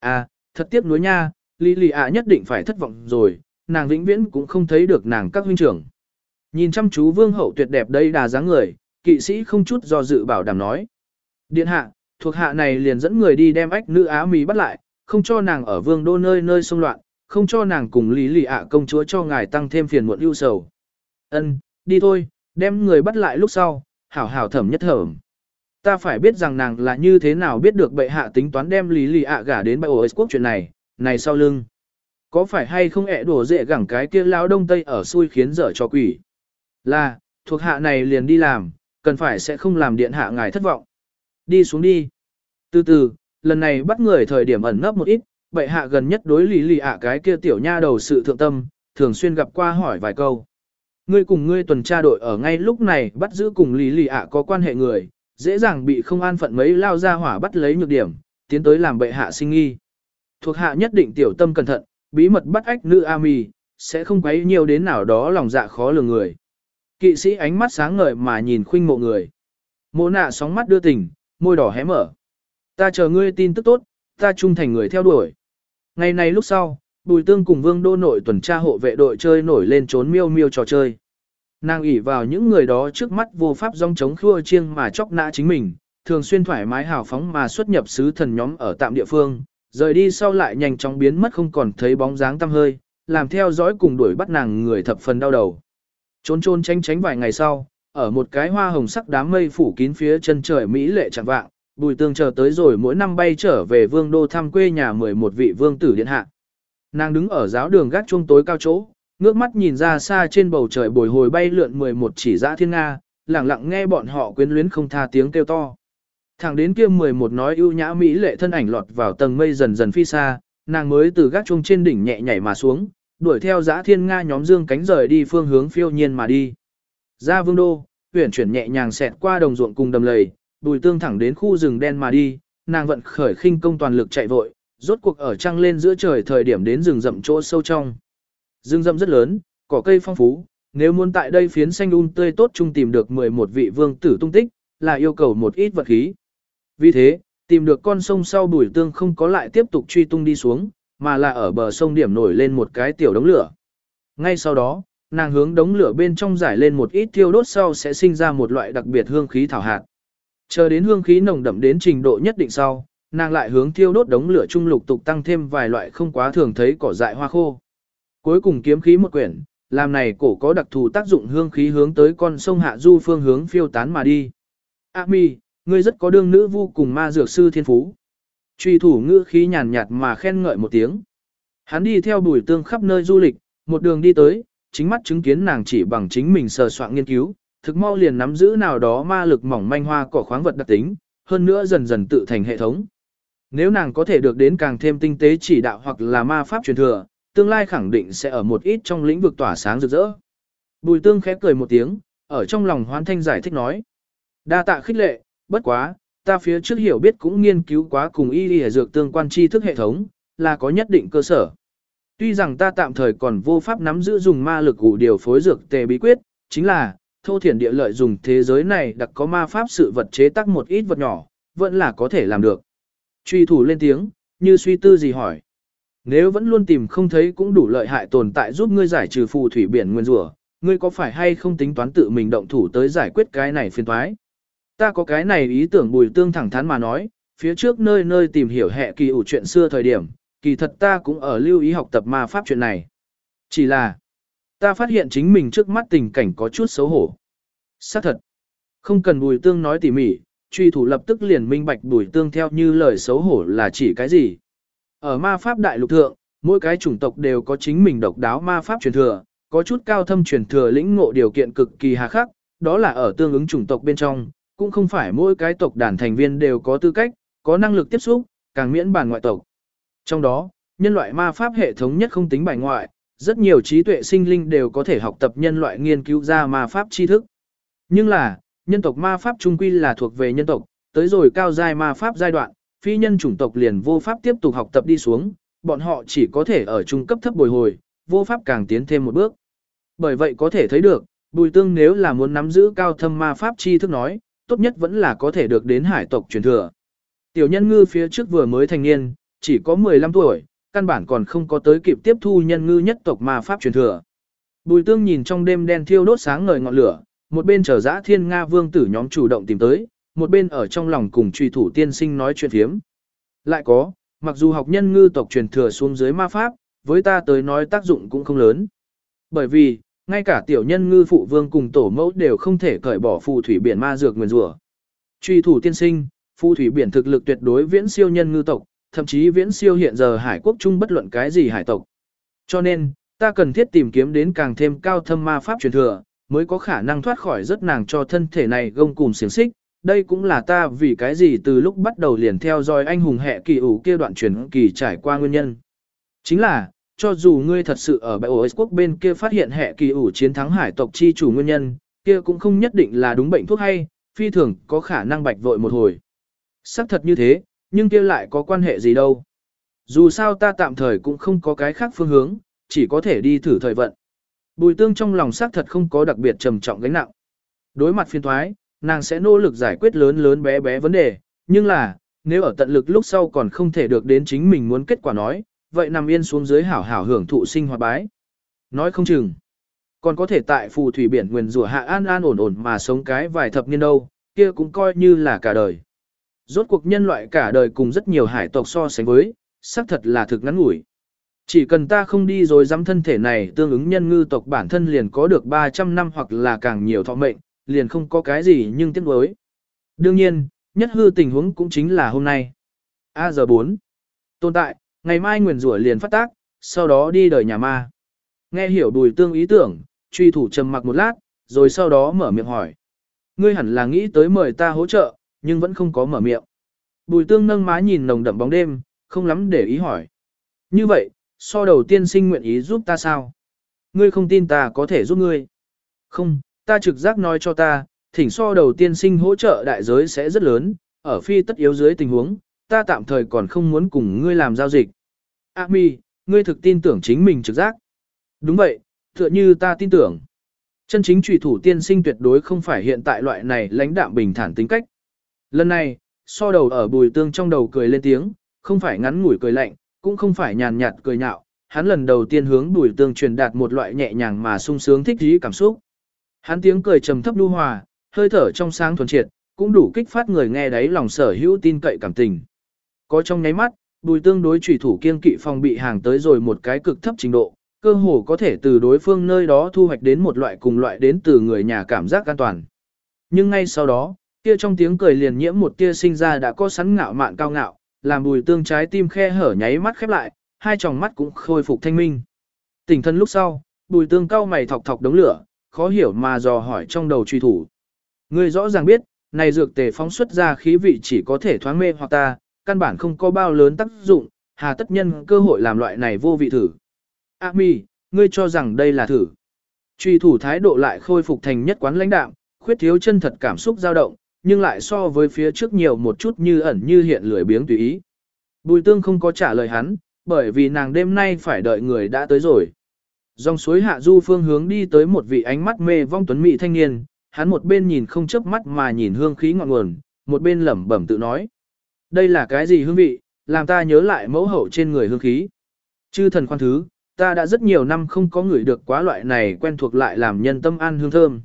A: À, thật tiếc nuối nha, Lý Lì ạ nhất định phải thất vọng rồi, nàng vĩnh viễn cũng không thấy được nàng các huynh trưởng. Nhìn chăm chú vương hậu tuyệt đẹp đây đà dáng người, kỵ sĩ không chút do dự bảo đảm nói. Điện hạ, thuộc hạ này liền dẫn người đi đem ách nữ Á mì bắt lại, không cho nàng ở vương đô nơi nơi xông loạn, không cho nàng cùng Lý Lì ạ công chúa cho ngài tăng thêm phiền muộn ưu sầu. Ân, đi thôi, Đem người bắt lại lúc sau, hảo hảo thẩm nhất thẩm. Ta phải biết rằng nàng là như thế nào biết được bệ hạ tính toán đem lý lì ạ gả đến bệ ổ quốc chuyện này, này sau lưng. Có phải hay không ẹ đổ dễ gẳng cái kia lao đông tây ở xui khiến dở cho quỷ. Là, thuộc hạ này liền đi làm, cần phải sẽ không làm điện hạ ngài thất vọng. Đi xuống đi. Từ từ, lần này bắt người thời điểm ẩn nấp một ít, bệ hạ gần nhất đối lý lì ạ cái kia tiểu nha đầu sự thượng tâm, thường xuyên gặp qua hỏi vài câu. Ngươi cùng ngươi tuần tra đội ở ngay lúc này bắt giữ cùng Lý Lì ạ có quan hệ người, dễ dàng bị không an phận mấy lao ra hỏa bắt lấy nhược điểm, tiến tới làm bệ hạ sinh nghi. Thuộc hạ nhất định tiểu tâm cẩn thận, bí mật bắt ách nữ Ami, sẽ không quấy nhiều đến nào đó lòng dạ khó lường người. Kỵ sĩ ánh mắt sáng ngời mà nhìn khuynh mộ người. Mộ nạ sóng mắt đưa tình, môi đỏ hé mở. Ta chờ ngươi tin tức tốt, ta trung thành người theo đuổi. Ngày này lúc sau, Bùi tương cùng vương đô nội tuần tra hộ vệ đội chơi nổi lên trốn miêu miêu trò chơi. Nàng ủy vào những người đó trước mắt vô pháp dòng chống khua chiêng mà chóc nã chính mình, thường xuyên thoải mái hào phóng mà xuất nhập sứ thần nhóm ở tạm địa phương, rời đi sau lại nhanh chóng biến mất không còn thấy bóng dáng tăm hơi, làm theo dõi cùng đuổi bắt nàng người thập phần đau đầu. Trốn trốn tránh tránh vài ngày sau, ở một cái hoa hồng sắc đám mây phủ kín phía chân trời Mỹ lệ chẳng vạng, bùi tương chờ tới rồi mỗi năm bay trở về vương đô thăm quê nhà 11 vị vương tử điện hạ. Nàng đứng ở giáo đường gác chuông tối cao chỗ, ngước mắt nhìn ra xa trên bầu trời bồi hồi bay lượn 11 chỉ dã thiên nga, lặng lặng nghe bọn họ quyến luyến không tha tiếng kêu to. Thẳng đến kia 11 nói ưu nhã mỹ lệ thân ảnh lọt vào tầng mây dần dần phi xa, nàng mới từ gác chuông trên đỉnh nhẹ nhảy mà xuống, đuổi theo dã thiên nga nhóm dương cánh rời đi phương hướng phiêu nhiên mà đi. Ra vương đô, huyền chuyển nhẹ nhàng xẹt qua đồng ruộng cùng đầm lầy, bùi tương thẳng đến khu rừng đen mà đi, nàng vận khởi khinh công toàn lực chạy vội, rốt cuộc ở trăng lên giữa trời thời điểm đến rừng rậm chỗ sâu trong. Rừng rậm rất lớn, cỏ cây phong phú, nếu muốn tại đây phiến xanh um tươi tốt chung tìm được 11 vị vương tử tung tích, là yêu cầu một ít vật khí. Vì thế, tìm được con sông sau bùi tương không có lại tiếp tục truy tung đi xuống, mà là ở bờ sông điểm nổi lên một cái tiểu đống lửa. Ngay sau đó, nàng hướng đống lửa bên trong giải lên một ít thiêu đốt sau sẽ sinh ra một loại đặc biệt hương khí thảo hạt. Chờ đến hương khí nồng đậm đến trình độ nhất định sau, nàng lại hướng thiêu đốt đống lửa trung lục tục tăng thêm vài loại không quá thường thấy cỏ dại hoa khô. Cuối cùng kiếm khí một quyển, làm này cổ có đặc thù tác dụng hương khí hướng tới con sông Hạ Du phương hướng phiêu tán mà đi. A mi, ngươi rất có đương nữ vô cùng ma dược sư thiên phú. Truy thủ ngữ khí nhàn nhạt mà khen ngợi một tiếng. Hắn đi theo bùi tương khắp nơi du lịch, một đường đi tới, chính mắt chứng kiến nàng chỉ bằng chính mình sờ soạn nghiên cứu, thực mau liền nắm giữ nào đó ma lực mỏng manh hoa cỏ khoáng vật đặc tính, hơn nữa dần dần tự thành hệ thống. Nếu nàng có thể được đến càng thêm tinh tế chỉ đạo hoặc là ma pháp truyền thừa, tương lai khẳng định sẽ ở một ít trong lĩnh vực tỏa sáng rực rỡ. Bùi tương khẽ cười một tiếng, ở trong lòng hoán thanh giải thích nói. Đa tạ khích lệ, bất quá, ta phía trước hiểu biết cũng nghiên cứu quá cùng y y dược tương quan tri thức hệ thống, là có nhất định cơ sở. Tuy rằng ta tạm thời còn vô pháp nắm giữ dùng ma lực ủ điều phối dược tề bí quyết, chính là, thô thiển địa lợi dùng thế giới này đặc có ma pháp sự vật chế tác một ít vật nhỏ, vẫn là có thể làm được. Truy thủ lên tiếng, như suy tư gì hỏi. Nếu vẫn luôn tìm không thấy cũng đủ lợi hại tồn tại giúp ngươi giải trừ phù thủy biển nguyên rủa, ngươi có phải hay không tính toán tự mình động thủ tới giải quyết cái này phiền toái? Ta có cái này ý tưởng bùi tương thẳng thắn mà nói, phía trước nơi nơi tìm hiểu hệ kỳ ủ chuyện xưa thời điểm, kỳ thật ta cũng ở lưu ý học tập ma pháp chuyện này. Chỉ là, ta phát hiện chính mình trước mắt tình cảnh có chút xấu hổ. Xác thật, không cần bùi tương nói tỉ mỉ, truy thủ lập tức liền minh bạch bùi tương theo như lời xấu hổ là chỉ cái gì. Ở ma pháp đại lục thượng, mỗi cái chủng tộc đều có chính mình độc đáo ma pháp truyền thừa, có chút cao thâm truyền thừa lĩnh ngộ điều kiện cực kỳ hà khắc, đó là ở tương ứng chủng tộc bên trong, cũng không phải mỗi cái tộc đàn thành viên đều có tư cách, có năng lực tiếp xúc, càng miễn bản ngoại tộc. Trong đó, nhân loại ma pháp hệ thống nhất không tính bài ngoại, rất nhiều trí tuệ sinh linh đều có thể học tập nhân loại nghiên cứu ra ma pháp tri thức. Nhưng là, nhân tộc ma pháp trung quy là thuộc về nhân tộc, tới rồi cao giai ma pháp giai đoạn, phi nhân chủng tộc liền vô pháp tiếp tục học tập đi xuống, bọn họ chỉ có thể ở trung cấp thấp bồi hồi, vô pháp càng tiến thêm một bước. Bởi vậy có thể thấy được, Bùi Tương nếu là muốn nắm giữ cao thâm ma pháp chi thức nói, tốt nhất vẫn là có thể được đến hải tộc truyền thừa. Tiểu nhân ngư phía trước vừa mới thành niên, chỉ có 15 tuổi, căn bản còn không có tới kịp tiếp thu nhân ngư nhất tộc ma pháp truyền thừa. Bùi Tương nhìn trong đêm đen thiêu đốt sáng ngời ngọn lửa, một bên chờ giã thiên Nga vương tử nhóm chủ động tìm tới, một bên ở trong lòng cùng truy thủ tiên sinh nói chuyện thiếm. Lại có, mặc dù học nhân ngư tộc truyền thừa xuống dưới ma pháp, với ta tới nói tác dụng cũng không lớn. Bởi vì, ngay cả tiểu nhân ngư phụ vương cùng tổ mẫu đều không thể cởi bỏ phù thủy biển ma dược nguyên rủa. Truy thủ tiên sinh, phù thủy biển thực lực tuyệt đối viễn siêu nhân ngư tộc, thậm chí viễn siêu hiện giờ hải quốc trung bất luận cái gì hải tộc. Cho nên, ta cần thiết tìm kiếm đến càng thêm cao thâm ma pháp truyền thừa, mới có khả năng thoát khỏi rất nàng cho thân thể này gông cùng xiềng xích. Đây cũng là ta vì cái gì từ lúc bắt đầu liền theo dõi anh hùng hệ kỳ ủ kia đoạn truyền kỳ trải qua nguyên nhân. Chính là, cho dù ngươi thật sự ở bãi OS quốc bên kia phát hiện hệ kỳ ủ chiến thắng hải tộc chi chủ nguyên nhân, kia cũng không nhất định là đúng bệnh thuốc hay, phi thường có khả năng bạch vội một hồi. Sắc thật như thế, nhưng kia lại có quan hệ gì đâu. Dù sao ta tạm thời cũng không có cái khác phương hướng, chỉ có thể đi thử thời vận. Bùi tương trong lòng xác thật không có đặc biệt trầm trọng gánh nặng. Đối mặt phiên thoái, nàng sẽ nỗ lực giải quyết lớn lớn bé bé vấn đề, nhưng là, nếu ở tận lực lúc sau còn không thể được đến chính mình muốn kết quả nói, vậy nằm yên xuống dưới hảo hảo hưởng thụ sinh hoạt bái. Nói không chừng, còn có thể tại phù thủy biển nguyền rủa hạ an an ổn ổn mà sống cái vài thập niên đâu, kia cũng coi như là cả đời. Rốt cuộc nhân loại cả đời cùng rất nhiều hải tộc so sánh với, xác thật là thực ngắn ngủi. Chỉ cần ta không đi rồi dám thân thể này tương ứng nhân ngư tộc bản thân liền có được 300 năm hoặc là càng nhiều thọ mệnh, liền không có cái gì nhưng tiếc đối. Đương nhiên, nhất hư tình huống cũng chính là hôm nay. A giờ 4. Tồn tại, ngày mai nguyền rủa liền phát tác, sau đó đi đời nhà ma. Nghe hiểu đùi tương ý tưởng, truy thủ trầm mặc một lát, rồi sau đó mở miệng hỏi. Ngươi hẳn là nghĩ tới mời ta hỗ trợ, nhưng vẫn không có mở miệng. Bùi tương nâng má nhìn nồng đậm bóng đêm, không lắm để ý hỏi. Như vậy, so đầu tiên sinh nguyện ý giúp ta sao? Ngươi không tin ta có thể giúp ngươi. Không, ta trực giác nói cho ta, thỉnh so đầu tiên sinh hỗ trợ đại giới sẽ rất lớn, ở phi tất yếu dưới tình huống, ta tạm thời còn không muốn cùng ngươi làm giao dịch. A mi, ngươi thực tin tưởng chính mình trực giác. Đúng vậy, tựa như ta tin tưởng. Chân chính trùy thủ tiên sinh tuyệt đối không phải hiện tại loại này lãnh đạm bình thản tính cách. Lần này, so đầu ở bùi tương trong đầu cười lên tiếng, không phải ngắn ngủi cười lạnh, cũng không phải nhàn nhạt cười nhạo, hắn lần đầu tiên hướng bùi tương truyền đạt một loại nhẹ nhàng mà sung sướng thích ý cảm xúc. Hắn tiếng cười trầm thấp đu hòa, hơi thở trong sáng thuần triệt, cũng đủ kích phát người nghe đấy lòng sở hữu tin cậy cảm tình. Có trong nháy mắt, bùi tương đối chủy thủ kiên kỵ phòng bị hàng tới rồi một cái cực thấp trình độ, cơ hồ có thể từ đối phương nơi đó thu hoạch đến một loại cùng loại đến từ người nhà cảm giác an toàn. Nhưng ngay sau đó, Kia trong tiếng cười liền nhiễm một tia sinh ra đã có sẵn ngạo mạn cao ngạo, làm bùi tương trái tim khe hở nháy mắt khép lại, hai tròng mắt cũng khôi phục thanh minh. Tỉnh thân lúc sau, bùi tương cao mày thọc thọc đống lửa, khó hiểu mà dò hỏi trong đầu truy thủ. Ngươi rõ ràng biết, này dược tề phóng xuất ra khí vị chỉ có thể thoáng mê hoặc ta, căn bản không có bao lớn tác dụng, hà tất nhân cơ hội làm loại này vô vị thử. A mi, ngươi cho rằng đây là thử. Truy thủ thái độ lại khôi phục thành nhất quán lãnh đạm, khuyết thiếu chân thật cảm xúc dao động, nhưng lại so với phía trước nhiều một chút như ẩn như hiện lười biếng tùy ý. Bùi tương không có trả lời hắn, bởi vì nàng đêm nay phải đợi người đã tới rồi. Dòng suối hạ du phương hướng đi tới một vị ánh mắt mê vong tuấn mỹ thanh niên, hắn một bên nhìn không chớp mắt mà nhìn hương khí ngọn nguồn, một bên lẩm bẩm tự nói. Đây là cái gì hương vị, làm ta nhớ lại mẫu hậu trên người hương khí. Chư thần khoan thứ, ta đã rất nhiều năm không có người được quá loại này quen thuộc lại làm nhân tâm an hương thơm.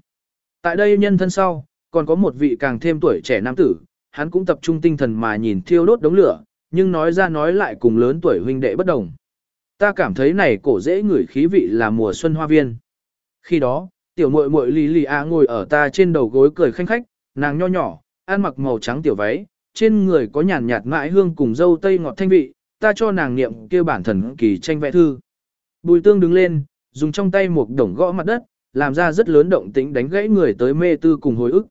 A: Tại đây nhân thân sau, còn có một vị càng thêm tuổi trẻ nam tử, hắn cũng tập trung tinh thần mà nhìn thiêu đốt đống lửa, nhưng nói ra nói lại cùng lớn tuổi huynh đệ bất đồng. Ta cảm thấy này cổ dễ ngửi khí vị là mùa xuân hoa viên. Khi đó, tiểu muội muội lì lì a ngồi ở ta trên đầu gối cười khanh khách, nàng nho nhỏ, ăn mặc màu trắng tiểu váy, trên người có nhàn nhạt mãi hương cùng dâu tây ngọt thanh vị, ta cho nàng niệm kêu bản thần kỳ tranh vẽ thư. Bùi tương đứng lên, dùng trong tay một đồng gõ mặt đất, làm ra rất lớn động tĩnh đánh gãy người tới mê tư cùng hồi ức.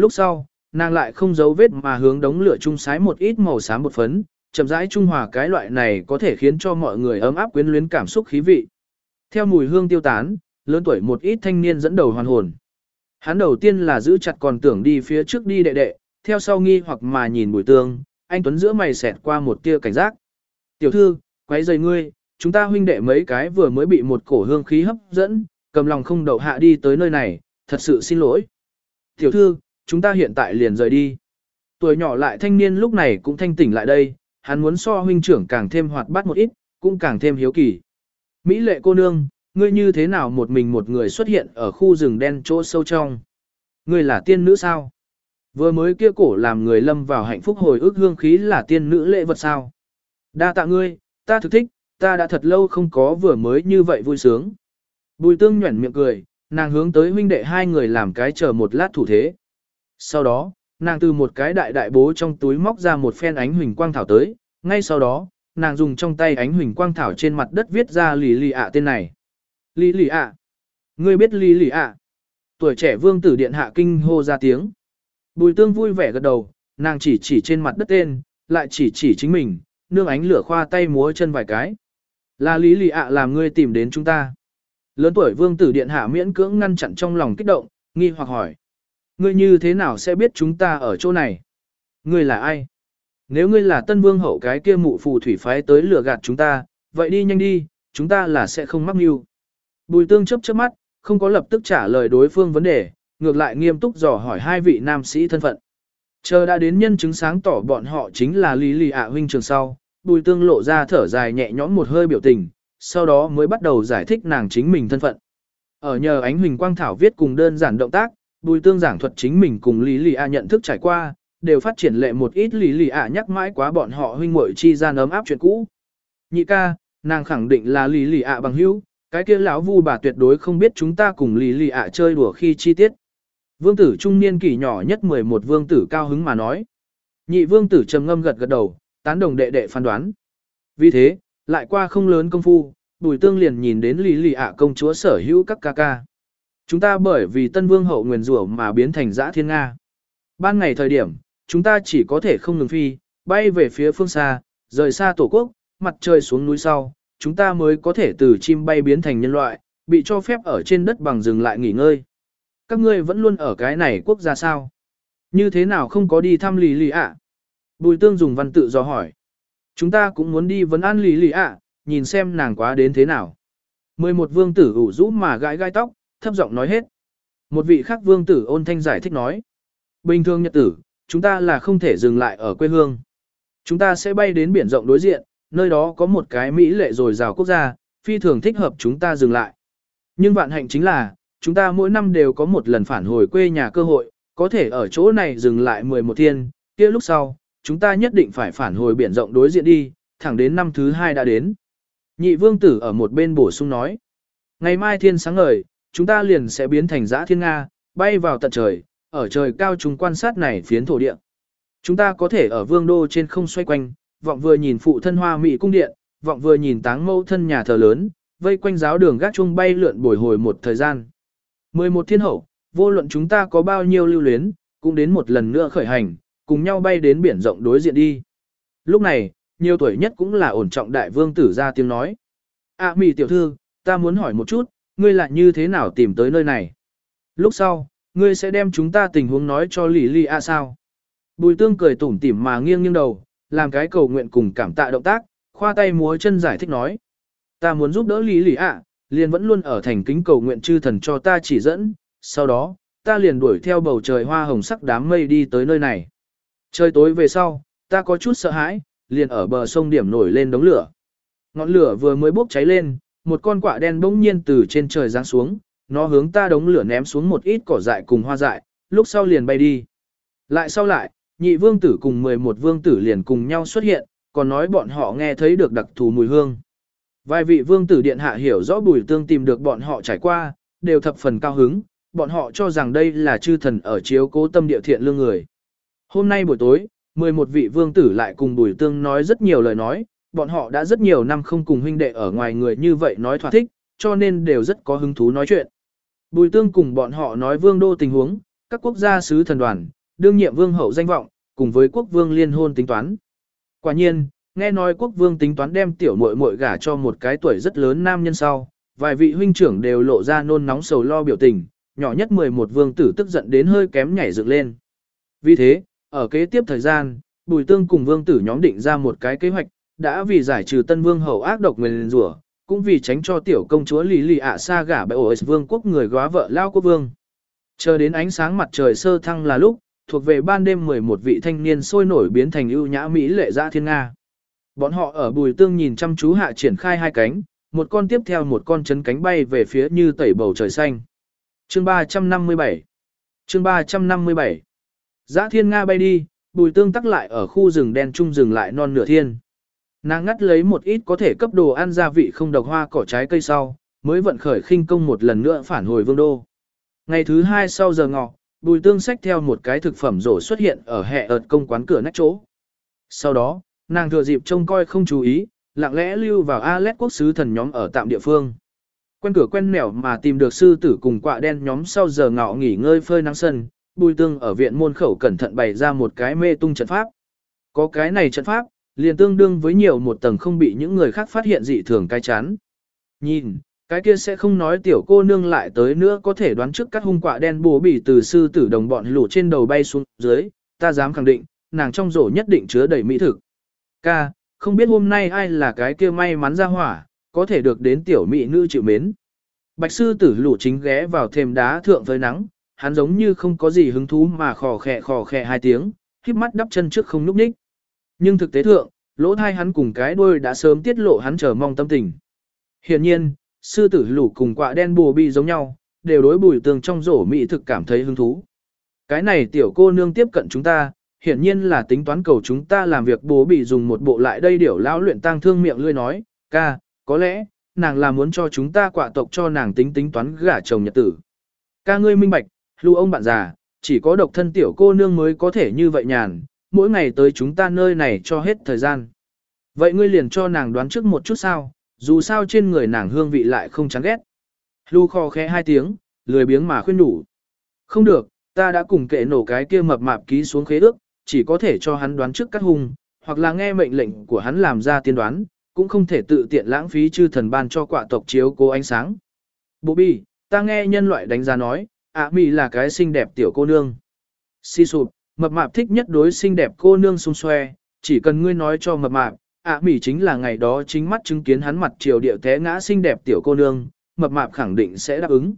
A: Lúc sau, nàng lại không giấu vết mà hướng đống lửa chung sái một ít màu xám bột phấn, chậm rãi trung hòa cái loại này có thể khiến cho mọi người ấm áp quyến luyến cảm xúc khí vị. Theo mùi hương tiêu tán, lớn tuổi một ít thanh niên dẫn đầu hoàn hồn. Hắn đầu tiên là giữ chặt còn tưởng đi phía trước đi đệ đệ, theo sau nghi hoặc mà nhìn bùi tương, anh Tuấn giữa mày xẹt qua một tia cảnh giác. Tiểu thư, quấy rầy ngươi, chúng ta huynh đệ mấy cái vừa mới bị một cổ hương khí hấp dẫn, cầm lòng không đậu hạ đi tới nơi này, thật sự xin lỗi. Tiểu thư, chúng ta hiện tại liền rời đi. Tuổi nhỏ lại thanh niên lúc này cũng thanh tỉnh lại đây, hắn muốn so huynh trưởng càng thêm hoạt bát một ít, cũng càng thêm hiếu kỳ. Mỹ lệ cô nương, ngươi như thế nào một mình một người xuất hiện ở khu rừng đen chỗ sâu trong? Ngươi là tiên nữ sao? Vừa mới kia cổ làm người lâm vào hạnh phúc hồi ức hương khí là tiên nữ lệ vật sao? Đa tạ ngươi, ta thực thích, ta đã thật lâu không có vừa mới như vậy vui sướng. Bùi tương nhuẩn miệng cười, nàng hướng tới huynh đệ hai người làm cái chờ một lát thủ thế. Sau đó, nàng từ một cái đại đại bố trong túi móc ra một phen ánh huỳnh quang thảo tới, ngay sau đó, nàng dùng trong tay ánh huỳnh quang thảo trên mặt đất viết ra lì lì ạ tên này. Lì lì ạ. Ngươi biết lì lì ạ. Tuổi trẻ vương tử điện hạ kinh hô ra tiếng. Bùi tương vui vẻ gật đầu, nàng chỉ chỉ trên mặt đất tên, lại chỉ chỉ chính mình, nương ánh lửa khoa tay múa chân vài cái. Là lý lì ạ làm ngươi tìm đến chúng ta. Lớn tuổi vương tử điện hạ miễn cưỡng ngăn chặn trong lòng kích động, nghi hoặc hỏi. Ngươi như thế nào sẽ biết chúng ta ở chỗ này? Ngươi là ai? Nếu ngươi là tân vương hậu cái kia mụ phù thủy phái tới lừa gạt chúng ta, vậy đi nhanh đi, chúng ta là sẽ không mắc mưu. Bùi tương chấp chớp mắt, không có lập tức trả lời đối phương vấn đề, ngược lại nghiêm túc dò hỏi hai vị nam sĩ thân phận. Chờ đã đến nhân chứng sáng tỏ bọn họ chính là Lý Lì ạ huynh trường sau, bùi tương lộ ra thở dài nhẹ nhõm một hơi biểu tình, sau đó mới bắt đầu giải thích nàng chính mình thân phận. Ở nhờ ánh huỳnh quang thảo viết cùng đơn giản động tác, bùi tương giảng thuật chính mình cùng Lý Lì ạ nhận thức trải qua, đều phát triển lệ một ít Lý Lì ạ nhắc mãi quá bọn họ huynh muội chi gian ấm áp chuyện cũ. Nhị ca, nàng khẳng định là Lý Lì ạ bằng hữu, cái kia lão vu bà tuyệt đối không biết chúng ta cùng Lý Lì ạ chơi đùa khi chi tiết. Vương tử trung niên kỷ nhỏ nhất 11 vương tử cao hứng mà nói. Nhị vương tử trầm ngâm gật gật đầu, tán đồng đệ đệ phán đoán. Vì thế, lại qua không lớn công phu, bùi tương liền nhìn đến lý lì ạ công chúa sở hữu các ca ca. Chúng ta bởi vì tân vương hậu nguyền rủa mà biến thành dã thiên Nga. Ban ngày thời điểm, chúng ta chỉ có thể không ngừng phi, bay về phía phương xa, rời xa tổ quốc, mặt trời xuống núi sau, chúng ta mới có thể từ chim bay biến thành nhân loại, bị cho phép ở trên đất bằng dừng lại nghỉ ngơi. Các ngươi vẫn luôn ở cái này quốc gia sao? Như thế nào không có đi thăm lì lì ạ? Bùi tương dùng văn tự do hỏi. Chúng ta cũng muốn đi vấn an lì lì ạ, nhìn xem nàng quá đến thế nào. Mười một vương tử ủ rũ mà gãi gai tóc, thấp giọng nói hết. Một vị khác vương tử ôn thanh giải thích nói. Bình thường nhật tử, chúng ta là không thể dừng lại ở quê hương. Chúng ta sẽ bay đến biển rộng đối diện, nơi đó có một cái Mỹ lệ rồi rào quốc gia, phi thường thích hợp chúng ta dừng lại. Nhưng vạn hạnh chính là, chúng ta mỗi năm đều có một lần phản hồi quê nhà cơ hội, có thể ở chỗ này dừng lại 11 thiên, kia lúc sau, chúng ta nhất định phải phản hồi biển rộng đối diện đi, thẳng đến năm thứ hai đã đến. Nhị vương tử ở một bên bổ sung nói, ngày mai thiên sáng ngời, chúng ta liền sẽ biến thành giã thiên Nga, bay vào tận trời, ở trời cao chúng quan sát này phiến thổ địa. Chúng ta có thể ở vương đô trên không xoay quanh, vọng vừa nhìn phụ thân hoa mỹ cung điện, vọng vừa nhìn táng mẫu thân nhà thờ lớn, vây quanh giáo đường gác chuông bay lượn bồi hồi một thời gian. 11 thiên hậu, vô luận chúng ta có bao nhiêu lưu luyến, cũng đến một lần nữa khởi hành, cùng nhau bay đến biển rộng đối diện đi. Lúc này, nhiều tuổi nhất cũng là ổn trọng đại vương tử ra tiếng nói. À mì tiểu thư, ta muốn hỏi một chút, ngươi lại như thế nào tìm tới nơi này? Lúc sau, ngươi sẽ đem chúng ta tình huống nói cho lì lì a sao? Bùi tương cười tủm tỉm mà nghiêng nghiêng đầu, làm cái cầu nguyện cùng cảm tạ động tác, khoa tay múa chân giải thích nói. Ta muốn giúp đỡ lì lì a, liền vẫn luôn ở thành kính cầu nguyện chư thần cho ta chỉ dẫn, sau đó, ta liền đuổi theo bầu trời hoa hồng sắc đám mây đi tới nơi này. Trời tối về sau, ta có chút sợ hãi, liền ở bờ sông điểm nổi lên đống lửa. Ngọn lửa vừa mới bốc cháy lên, một con quạ đen bỗng nhiên từ trên trời giáng xuống, nó hướng ta đống lửa ném xuống một ít cỏ dại cùng hoa dại, lúc sau liền bay đi. Lại sau lại, nhị vương tử cùng 11 vương tử liền cùng nhau xuất hiện, còn nói bọn họ nghe thấy được đặc thù mùi hương. Vài vị vương tử điện hạ hiểu rõ bùi tương tìm được bọn họ trải qua, đều thập phần cao hứng, bọn họ cho rằng đây là chư thần ở chiếu cố tâm địa thiện lương người. Hôm nay buổi tối, 11 vị vương tử lại cùng bùi tương nói rất nhiều lời nói, bọn họ đã rất nhiều năm không cùng huynh đệ ở ngoài người như vậy nói thỏa thích, cho nên đều rất có hứng thú nói chuyện. Bùi tương cùng bọn họ nói vương đô tình huống, các quốc gia sứ thần đoàn, đương nhiệm vương hậu danh vọng, cùng với quốc vương liên hôn tính toán. Quả nhiên, nghe nói quốc vương tính toán đem tiểu muội muội gả cho một cái tuổi rất lớn nam nhân sau, vài vị huynh trưởng đều lộ ra nôn nóng sầu lo biểu tình, nhỏ nhất 11 vương tử tức giận đến hơi kém nhảy dựng lên. Vì thế, ở kế tiếp thời gian, Bùi Tương cùng vương tử nhóm định ra một cái kế hoạch, đã vì giải trừ tân vương hậu ác độc nguyền rủa, cũng vì tránh cho tiểu công chúa Lý Lì ạ xa gả bại ổ vương quốc người góa vợ lao quốc vương. Chờ đến ánh sáng mặt trời sơ thăng là lúc, thuộc về ban đêm 11 vị thanh niên sôi nổi biến thành ưu nhã Mỹ lệ dã thiên Nga. Bọn họ ở bùi tương nhìn chăm chú hạ triển khai hai cánh, một con tiếp theo một con chấn cánh bay về phía như tẩy bầu trời xanh. Chương 357 Chương 357 Dã thiên Nga bay đi, bùi tương tắc lại ở khu rừng đen trung rừng lại non nửa thiên. Nàng ngắt lấy một ít có thể cấp đồ ăn gia vị không độc hoa cỏ trái cây sau, mới vận khởi khinh công một lần nữa phản hồi vương đô. Ngày thứ hai sau giờ ngọ, bùi tương xách theo một cái thực phẩm rổ xuất hiện ở hệ ợt công quán cửa nách chỗ. Sau đó, nàng thừa dịp trông coi không chú ý, lặng lẽ lưu vào Alet quốc sứ thần nhóm ở tạm địa phương. Quen cửa quen nẻo mà tìm được sư tử cùng quạ đen nhóm sau giờ ngọ nghỉ ngơi phơi nắng sân, bùi tương ở viện môn khẩu cẩn thận bày ra một cái mê tung trận pháp. Có cái này trận pháp, liền tương đương với nhiều một tầng không bị những người khác phát hiện dị thường cái chán. Nhìn, cái kia sẽ không nói tiểu cô nương lại tới nữa có thể đoán trước các hung quạ đen bố bỉ từ sư tử đồng bọn lũ trên đầu bay xuống dưới, ta dám khẳng định, nàng trong rổ nhất định chứa đầy mỹ thực. Ca, không biết hôm nay ai là cái kia may mắn ra hỏa, có thể được đến tiểu mỹ nữ chịu mến. Bạch sư tử lũ chính ghé vào thềm đá thượng với nắng, hắn giống như không có gì hứng thú mà khò khẹ khò khẹ hai tiếng, khiếp mắt đắp chân trước không núp ních. Nhưng thực tế thượng, lỗ thai hắn cùng cái đuôi đã sớm tiết lộ hắn chờ mong tâm tình. Hiện nhiên, sư tử lũ cùng quạ đen bồ bi giống nhau, đều đối bùi tường trong rổ mỹ thực cảm thấy hứng thú. Cái này tiểu cô nương tiếp cận chúng ta, hiển nhiên là tính toán cầu chúng ta làm việc bố bị dùng một bộ lại đây điểu lão luyện tăng thương miệng lươi nói, ca, có lẽ, nàng là muốn cho chúng ta quạ tộc cho nàng tính tính toán gả chồng nhật tử. Ca ngươi minh bạch, lưu ông bạn già, chỉ có độc thân tiểu cô nương mới có thể như vậy nhàn, mỗi ngày tới chúng ta nơi này cho hết thời gian. Vậy ngươi liền cho nàng đoán trước một chút sao, dù sao trên người nàng hương vị lại không chán ghét. lu kho khẽ hai tiếng, lười biếng mà khuyên đủ. Không được, ta đã cùng kệ nổ cái kia mập mạp ký xuống khế ước, chỉ có thể cho hắn đoán trước cắt hung, hoặc là nghe mệnh lệnh của hắn làm ra tiên đoán, cũng không thể tự tiện lãng phí chư thần ban cho quả tộc chiếu cố ánh sáng. Bobby, ta nghe nhân loại đánh giá nói, ạ mì là cái xinh đẹp tiểu cô nương. Si sụp, mập mạp thích nhất đối xinh đẹp cô nương xung xoe, chỉ cần ngươi nói cho mập mạp, ạ mỉ chính là ngày đó chính mắt chứng kiến hắn mặt triều điệu té ngã xinh đẹp tiểu cô nương, mập mạp khẳng định sẽ đáp ứng.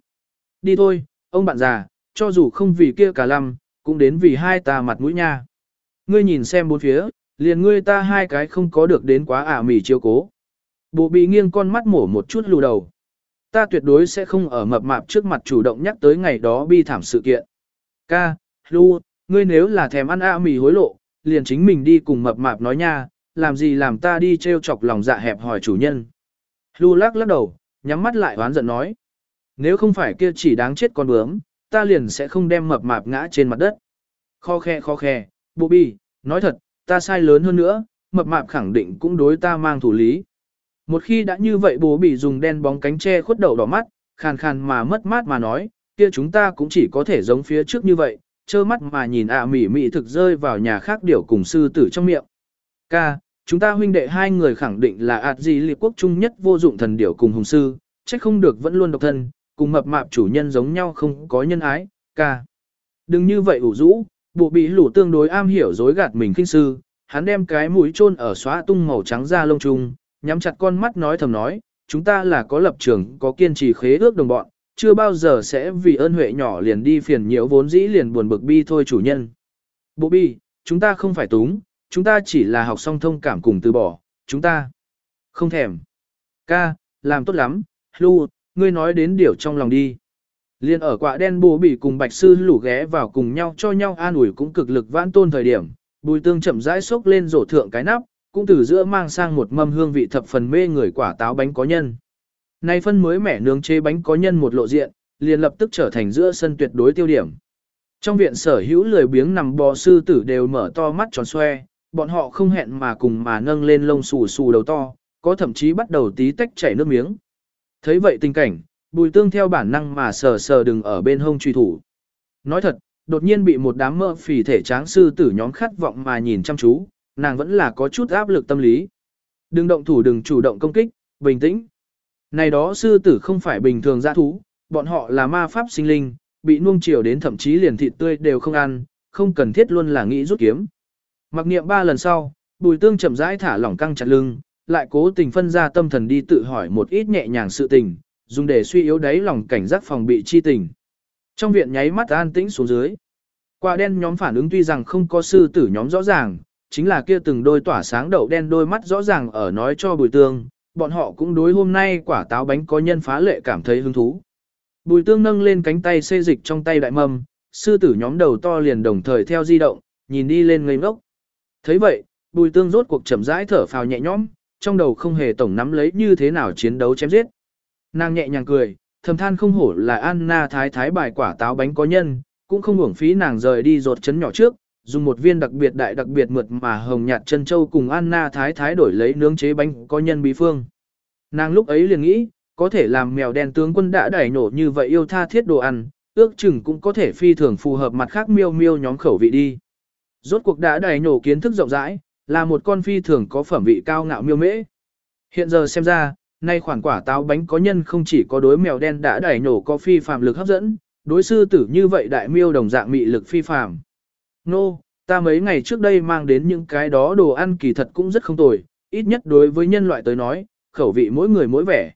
A: Đi thôi, ông bạn già, cho dù không vì kia cả lăm, cũng đến vì hai ta mặt mũi nha. Ngươi nhìn xem bốn phía, liền ngươi ta hai cái không có được đến quá ả mỉ chiếu cố. Bộ bị nghiêng con mắt mổ một chút lù đầu. Ta tuyệt đối sẽ không ở mập mạp trước mặt chủ động nhắc tới ngày đó bi thảm sự kiện. Ca, Lu, ngươi nếu là thèm ăn ả mì hối lộ, liền chính mình đi cùng mập mạp nói nha, làm gì làm ta đi treo chọc lòng dạ hẹp hỏi chủ nhân. Lu lắc lắc đầu, nhắm mắt lại oán giận nói. Nếu không phải kia chỉ đáng chết con bướm, ta liền sẽ không đem mập mạp ngã trên mặt đất. Kho khe kho khe, Bobby, nói thật, ta sai lớn hơn nữa, mập mạp khẳng định cũng đối ta mang thủ lý. Một khi đã như vậy bố bị dùng đen bóng cánh che khuất đầu đỏ mắt, khàn khàn mà mất mát mà nói, kia chúng ta cũng chỉ có thể giống phía trước như vậy, trơ mắt mà nhìn ạ à mỉ mỉ thực rơi vào nhà khác điểu cùng sư tử trong miệng. Ca, chúng ta huynh đệ hai người khẳng định là ạt gì liệt quốc trung nhất vô dụng thần điểu cùng hùng sư, trách không được vẫn luôn độc thân, cùng mập mạp chủ nhân giống nhau không có nhân ái, ca. Đừng như vậy ủ rũ, bộ bị lũ tương đối am hiểu dối gạt mình kinh sư, hắn đem cái mũi chôn ở xóa tung màu trắng ra lông trung, nhắm chặt con mắt nói thầm nói, chúng ta là có lập trường, có kiên trì khế ước đồng bọn, chưa bao giờ sẽ vì ơn huệ nhỏ liền đi phiền nhiễu vốn dĩ liền buồn bực bi thôi chủ nhân. Bộ bi, chúng ta không phải túng, chúng ta chỉ là học song thông cảm cùng từ bỏ, chúng ta không thèm. Ca, làm tốt lắm, Lu, ngươi nói đến điều trong lòng đi. Liên ở quạ đen bố bị cùng bạch sư lủ ghé vào cùng nhau cho nhau an ủi cũng cực lực vãn tôn thời điểm, bùi tương chậm rãi xốc lên rổ thượng cái nắp, cũng từ giữa mang sang một mâm hương vị thập phần mê người quả táo bánh có nhân. Nay phân mới mẻ nướng chế bánh có nhân một lộ diện, liền lập tức trở thành giữa sân tuyệt đối tiêu điểm. Trong viện sở hữu lười biếng nằm bò sư tử đều mở to mắt tròn xoe, bọn họ không hẹn mà cùng mà nâng lên lông xù xù đầu to, có thậm chí bắt đầu tí tách chảy nước miếng. Thấy vậy tình cảnh, bùi tương theo bản năng mà sờ sờ đừng ở bên hông truy thủ. Nói thật, đột nhiên bị một đám mỡ phì thể tráng sư tử nhóm khát vọng mà nhìn chăm chú, nàng vẫn là có chút áp lực tâm lý. Đừng động thủ đừng chủ động công kích, bình tĩnh. Này đó sư tử không phải bình thường dã thú, bọn họ là ma pháp sinh linh, bị nuông chiều đến thậm chí liền thịt tươi đều không ăn, không cần thiết luôn là nghĩ rút kiếm. Mặc niệm ba lần sau, bùi tương chậm rãi thả lỏng căng chặt lưng, lại cố tình phân ra tâm thần đi tự hỏi một ít nhẹ nhàng sự tình, dùng để suy yếu đáy lòng cảnh giác phòng bị chi tình. Trong viện nháy mắt an tĩnh xuống dưới. Quả đen nhóm phản ứng tuy rằng không có sư tử nhóm rõ ràng, chính là kia từng đôi tỏa sáng đậu đen đôi mắt rõ ràng ở nói cho bùi tương, bọn họ cũng đối hôm nay quả táo bánh có nhân phá lệ cảm thấy hứng thú. Bùi tương nâng lên cánh tay xê dịch trong tay đại mâm, sư tử nhóm đầu to liền đồng thời theo di động, nhìn đi lên ngây ngốc. thấy vậy, bùi tương rốt cuộc chậm rãi thở phào nhẹ nhõm, trong đầu không hề tổng nắm lấy như thế nào chiến đấu chém giết. Nàng nhẹ nhàng cười, thầm than không hổ là Anna thái thái bài quả táo bánh có nhân, cũng không uổng phí nàng rời đi rột chấn nhỏ trước, dùng một viên đặc biệt đại đặc biệt mượt mà hồng nhạt chân châu cùng Anna thái thái đổi lấy nướng chế bánh có nhân bí phương. Nàng lúc ấy liền nghĩ, có thể làm mèo đen tướng quân đã đẩy nổ như vậy yêu tha thiết đồ ăn, ước chừng cũng có thể phi thường phù hợp mặt khác miêu miêu nhóm khẩu vị đi. Rốt cuộc đã đẩy nổ kiến thức rộng rãi, là một con phi thường có phẩm vị cao ngạo miêu mễ. Hiện giờ xem ra, nay khoản quả táo bánh có nhân không chỉ có đối mèo đen đã đẩy nổ có phi phàm lực hấp dẫn, đối sư tử như vậy đại miêu đồng dạng mị lực phi phàm. Nô, no, ta mấy ngày trước đây mang đến những cái đó đồ ăn kỳ thật cũng rất không tồi, ít nhất đối với nhân loại tới nói, khẩu vị mỗi người mỗi vẻ.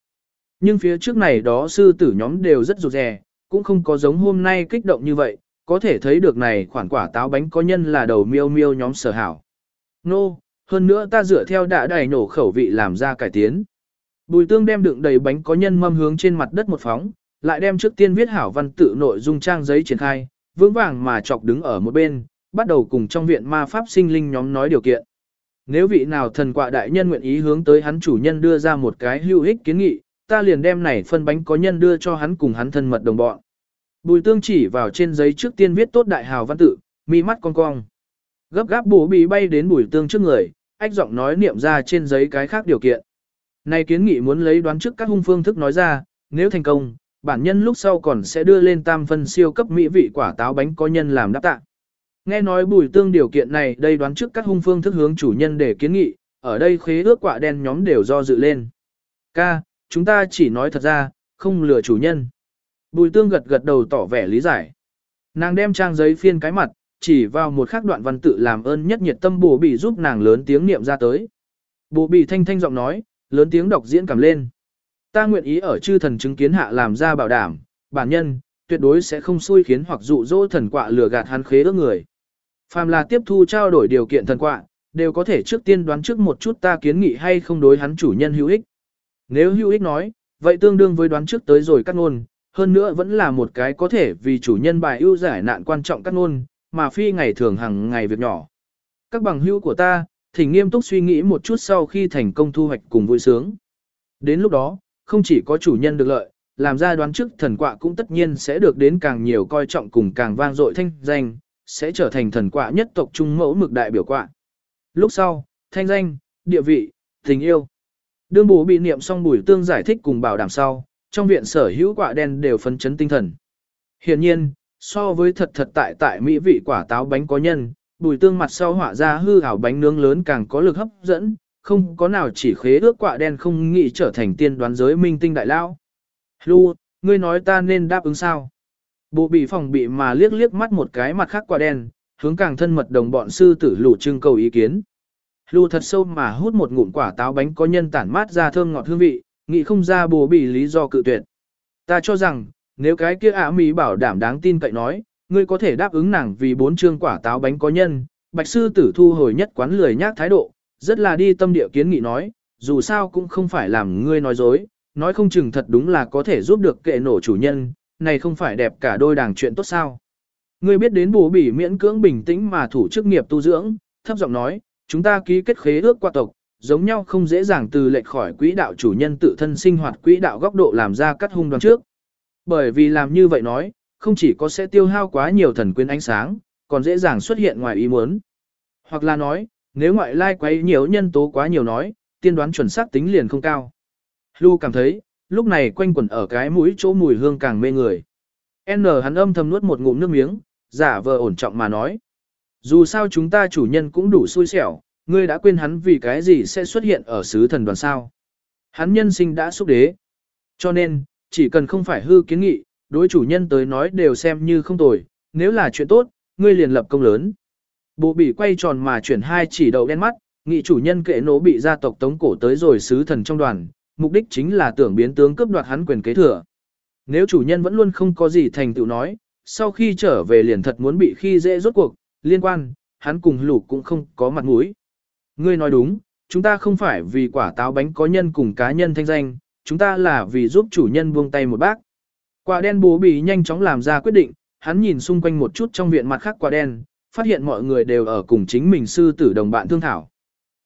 A: Nhưng phía trước này đó sư tử nhóm đều rất rụt rè, cũng không có giống hôm nay kích động như vậy, có thể thấy được này khoản quả táo bánh có nhân là đầu miêu miêu nhóm sở hảo. Nô, no, hơn nữa ta dựa theo đã đầy nổ khẩu vị làm ra cải tiến. Bùi tương đem đựng đầy bánh có nhân mâm hướng trên mặt đất một phóng, lại đem trước tiên viết hảo văn tự nội dung trang giấy triển khai, vững vàng mà chọc đứng ở một bên, bắt đầu cùng trong viện ma pháp sinh linh nhóm nói điều kiện. Nếu vị nào thần quạ đại nhân nguyện ý hướng tới hắn chủ nhân đưa ra một cái hữu ích kiến nghị, ta liền đem này phân bánh có nhân đưa cho hắn cùng hắn thân mật đồng bọn. Bùi tương chỉ vào trên giấy trước tiên viết tốt đại hào văn tự, mi mắt cong cong. Gấp gáp bổ bị bay đến bùi tương trước người, ách giọng nói niệm ra trên giấy cái khác điều kiện. Này kiến nghị muốn lấy đoán trước các hung phương thức nói ra, nếu thành công, bản nhân lúc sau còn sẽ đưa lên tam phân siêu cấp mỹ vị quả táo bánh có nhân làm đáp tạ. Nghe nói bùi tương điều kiện này đây đoán trước các hung phương thức hướng chủ nhân để kiến nghị, ở đây khế ước quả đen nhóm đều do dự lên. Ca, chúng ta chỉ nói thật ra, không lừa chủ nhân. Bùi tương gật gật đầu tỏ vẻ lý giải. Nàng đem trang giấy phiên cái mặt, chỉ vào một khắc đoạn văn tự làm ơn nhất nhiệt tâm bổ bị giúp nàng lớn tiếng niệm ra tới. Bổ bị thanh thanh giọng nói, lớn tiếng đọc diễn cảm lên. Ta nguyện ý ở chư thần chứng kiến hạ làm ra bảo đảm, bản nhân, tuyệt đối sẽ không xui khiến hoặc dụ dỗ thần quạ lừa gạt hắn khế ước người. Phàm là tiếp thu trao đổi điều kiện thần quạ, đều có thể trước tiên đoán trước một chút ta kiến nghị hay không đối hắn chủ nhân hữu ích. Nếu hữu ích nói, vậy tương đương với đoán trước tới rồi cắt ngôn, hơn nữa vẫn là một cái có thể vì chủ nhân bài ưu giải nạn quan trọng cắt ngôn, mà phi ngày thường hàng ngày việc nhỏ. Các bằng hữu của ta, thỉnh nghiêm túc suy nghĩ một chút sau khi thành công thu hoạch cùng vui sướng. Đến lúc đó, không chỉ có chủ nhân được lợi, làm ra đoán trước thần quạ cũng tất nhiên sẽ được đến càng nhiều coi trọng cùng càng vang dội thanh danh, sẽ trở thành thần quạ nhất tộc trung mẫu mực đại biểu quạ. Lúc sau, thanh danh, địa vị, tình yêu. Đương bố bị niệm xong bùi tương giải thích cùng bảo đảm sau, trong viện sở hữu quả đen đều phấn chấn tinh thần. Hiện nhiên, so với thật thật tại tại mỹ vị quả táo bánh có nhân, bùi tương mặt sau họa ra hư ảo bánh nướng lớn càng có lực hấp dẫn, không có nào chỉ khế ước quả đen không nghĩ trở thành tiên đoán giới minh tinh đại lao. Lu, ngươi nói ta nên đáp ứng sao? Bộ bị phòng bị mà liếc liếc mắt một cái mặt khác quả đen, hướng càng thân mật đồng bọn sư tử lù trưng cầu ý kiến. Lù thật sâu mà hút một ngụm quả táo bánh có nhân tản mát ra thơm ngọt hương vị, nghĩ không ra bố bị lý do cự tuyệt. Ta cho rằng, nếu cái kia ả mỹ bảo đảm đáng tin cậy nói, ngươi có thể đáp ứng nàng vì bốn chương quả táo bánh có nhân, bạch sư tử thu hồi nhất quán lười nhác thái độ, rất là đi tâm địa kiến nghị nói, dù sao cũng không phải làm ngươi nói dối, nói không chừng thật đúng là có thể giúp được kệ nổ chủ nhân, này không phải đẹp cả đôi đảng chuyện tốt sao. Ngươi biết đến bố bỉ miễn cưỡng bình tĩnh mà thủ chức nghiệp tu dưỡng, thấp giọng nói, chúng ta ký kết khế ước qua tộc, giống nhau không dễ dàng từ lệch khỏi quỹ đạo chủ nhân tự thân sinh hoạt quỹ đạo góc độ làm ra cắt hung đoán trước. Bởi vì làm như vậy nói, không chỉ có sẽ tiêu hao quá nhiều thần quyến ánh sáng, còn dễ dàng xuất hiện ngoài ý muốn. Hoặc là nói, nếu ngoại lai quấy nhiều nhân tố quá nhiều nói, tiên đoán chuẩn xác tính liền không cao. Lu cảm thấy, lúc này quanh quẩn ở cái mũi chỗ mùi hương càng mê người. N hắn âm thầm nuốt một ngụm nước miếng, giả vờ ổn trọng mà nói. Dù sao chúng ta chủ nhân cũng đủ xui xẻo, ngươi đã quên hắn vì cái gì sẽ xuất hiện ở sứ thần đoàn sao. Hắn nhân sinh đã xúc đế. Cho nên, chỉ cần không phải hư kiến nghị, đối chủ nhân tới nói đều xem như không tồi, nếu là chuyện tốt, ngươi liền lập công lớn. Bộ bị quay tròn mà chuyển hai chỉ đầu đen mắt, nghị chủ nhân kệ nổ bị gia tộc tống cổ tới rồi sứ thần trong đoàn, mục đích chính là tưởng biến tướng cướp đoạt hắn quyền kế thừa. Nếu chủ nhân vẫn luôn không có gì thành tựu nói, sau khi trở về liền thật muốn bị khi dễ rốt cuộc, liên quan, hắn cùng lục cũng không có mặt mũi. Ngươi nói đúng, chúng ta không phải vì quả táo bánh có nhân cùng cá nhân thanh danh, chúng ta là vì giúp chủ nhân buông tay một bác. Quả đen bố bị nhanh chóng làm ra quyết định, hắn nhìn xung quanh một chút trong viện mặt khác quả đen, phát hiện mọi người đều ở cùng chính mình sư tử đồng bạn thương thảo.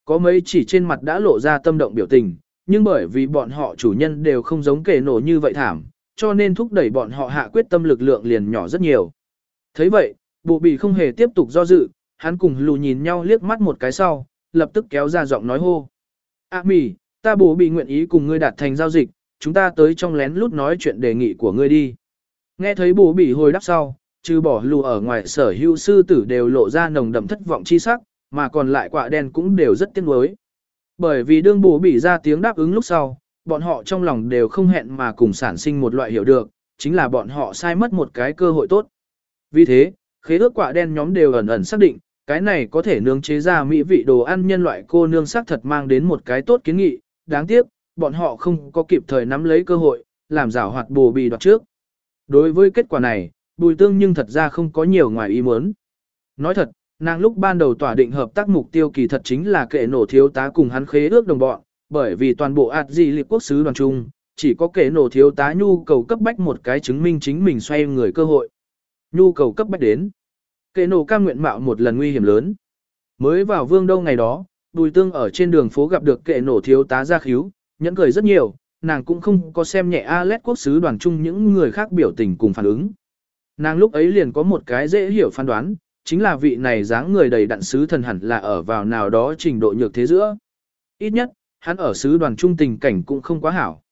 A: Có mấy chỉ trên mặt đã lộ ra tâm động biểu tình, nhưng bởi vì bọn họ chủ nhân đều không giống kể nổ như vậy thảm, cho nên thúc đẩy bọn họ hạ quyết tâm lực lượng liền nhỏ rất nhiều. thấy vậy, bộ bị không hề tiếp tục do dự, hắn cùng lù nhìn nhau liếc mắt một cái sau, lập tức kéo ra giọng nói hô. À mì, ta bố bị nguyện ý cùng ngươi đạt thành giao dịch, chúng ta tới trong lén lút nói chuyện đề nghị của ngươi đi. Nghe thấy bố bị hồi đáp sau, trừ bỏ lù ở ngoài sở hữu sư tử đều lộ ra nồng đậm thất vọng chi sắc, mà còn lại quạ đen cũng đều rất tiếc nuối. Bởi vì đương bố bị ra tiếng đáp ứng lúc sau, bọn họ trong lòng đều không hẹn mà cùng sản sinh một loại hiểu được, chính là bọn họ sai mất một cái cơ hội tốt. Vì thế, khế ước quả đen nhóm đều ẩn ẩn xác định, cái này có thể nướng chế ra mỹ vị đồ ăn nhân loại cô nương sắc thật mang đến một cái tốt kiến nghị, đáng tiếc, bọn họ không có kịp thời nắm lấy cơ hội, làm rào hoạt bồ bì đoạt trước. Đối với kết quả này, bùi tương nhưng thật ra không có nhiều ngoài ý muốn. Nói thật, nàng lúc ban đầu tỏa định hợp tác mục tiêu kỳ thật chính là kệ nổ thiếu tá cùng hắn khế ước đồng bọn, bởi vì toàn bộ ạt gì liệt quốc sứ đoàn trung, chỉ có kệ nổ thiếu tá nhu cầu cấp bách một cái chứng minh chính mình xoay người cơ hội. Nhu cầu cấp bách đến. Kệ nổ cam nguyện mạo một lần nguy hiểm lớn. Mới vào vương đâu ngày đó, bùi tương ở trên đường phố gặp được kệ nổ thiếu tá gia khíu, nhẫn cười rất nhiều, nàng cũng không có xem nhẹ Alet quốc sứ đoàn chung những người khác biểu tình cùng phản ứng. Nàng lúc ấy liền có một cái dễ hiểu phán đoán, chính là vị này dáng người đầy đặn sứ thần hẳn là ở vào nào đó trình độ nhược thế giữa. Ít nhất, hắn ở sứ đoàn trung tình cảnh cũng không quá hảo.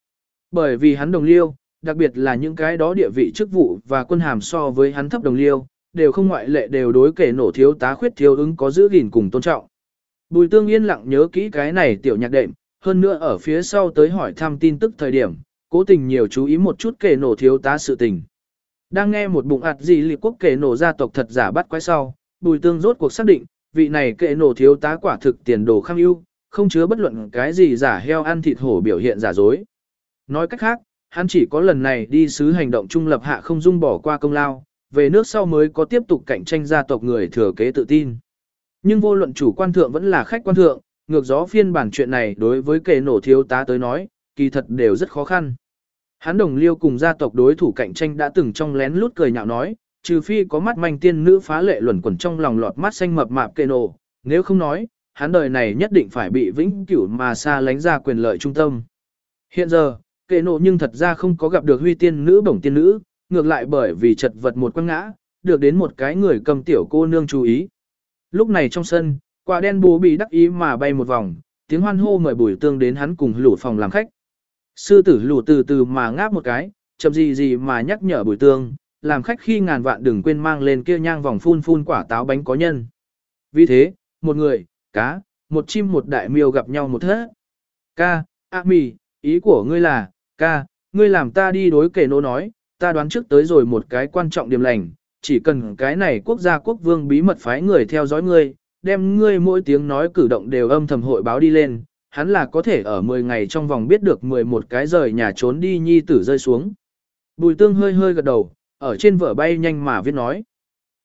A: Bởi vì hắn đồng liêu, đặc biệt là những cái đó địa vị chức vụ và quân hàm so với hắn thấp đồng liêu, đều không ngoại lệ đều đối kể nổ thiếu tá khuyết thiếu ứng có giữ gìn cùng tôn trọng. Bùi tương yên lặng nhớ kỹ cái này tiểu nhạc đệm, hơn nữa ở phía sau tới hỏi thăm tin tức thời điểm, cố tình nhiều chú ý một chút kể nổ thiếu tá sự tình. Đang nghe một bụng ạt gì liệt quốc kể nổ gia tộc thật giả bắt quái sau, bùi tương rốt cuộc xác định, vị này kệ nổ thiếu tá quả thực tiền đồ kham ưu, không chứa bất luận cái gì giả heo ăn thịt hổ biểu hiện giả dối. Nói cách khác, hắn chỉ có lần này đi sứ hành động trung lập hạ không dung bỏ qua công lao, về nước sau mới có tiếp tục cạnh tranh gia tộc người thừa kế tự tin. Nhưng vô luận chủ quan thượng vẫn là khách quan thượng, ngược gió phiên bản chuyện này đối với kệ nổ thiếu tá tới nói, kỳ thật đều rất khó khăn. Hắn đồng liêu cùng gia tộc đối thủ cạnh tranh đã từng trong lén lút cười nhạo nói, trừ phi có mắt manh tiên nữ phá lệ luẩn quẩn trong lòng lọt mắt xanh mập mạp kẻ nổ, nếu không nói, hắn đời này nhất định phải bị vĩnh cửu mà xa lánh ra quyền lợi trung tâm. Hiện giờ, kệ nộ nhưng thật ra không có gặp được huy tiên nữ bổng tiên nữ, ngược lại bởi vì chật vật một quăng ngã, được đến một cái người cầm tiểu cô nương chú ý. Lúc này trong sân, quả đen bố bị đắc ý mà bay một vòng, tiếng hoan hô mời bùi tương đến hắn cùng lũ phòng làm khách. Sư tử lù từ từ mà ngáp một cái, chậm gì gì mà nhắc nhở bùi tương, làm khách khi ngàn vạn đừng quên mang lên kia nhang vòng phun phun quả táo bánh có nhân. Vì thế, một người, cá, một chim một đại miêu gặp nhau một thế. Ca, ác mì, ý của ngươi là, ca, ngươi làm ta đi đối kể nô nói, ta đoán trước tới rồi một cái quan trọng điểm lành, chỉ cần cái này quốc gia quốc vương bí mật phái người theo dõi ngươi, đem ngươi mỗi tiếng nói cử động đều âm thầm hội báo đi lên, hắn là có thể ở 10 ngày trong vòng biết được 11 cái rời nhà trốn đi nhi tử rơi xuống. Bùi tương hơi hơi gật đầu, ở trên vở bay nhanh mà viết nói.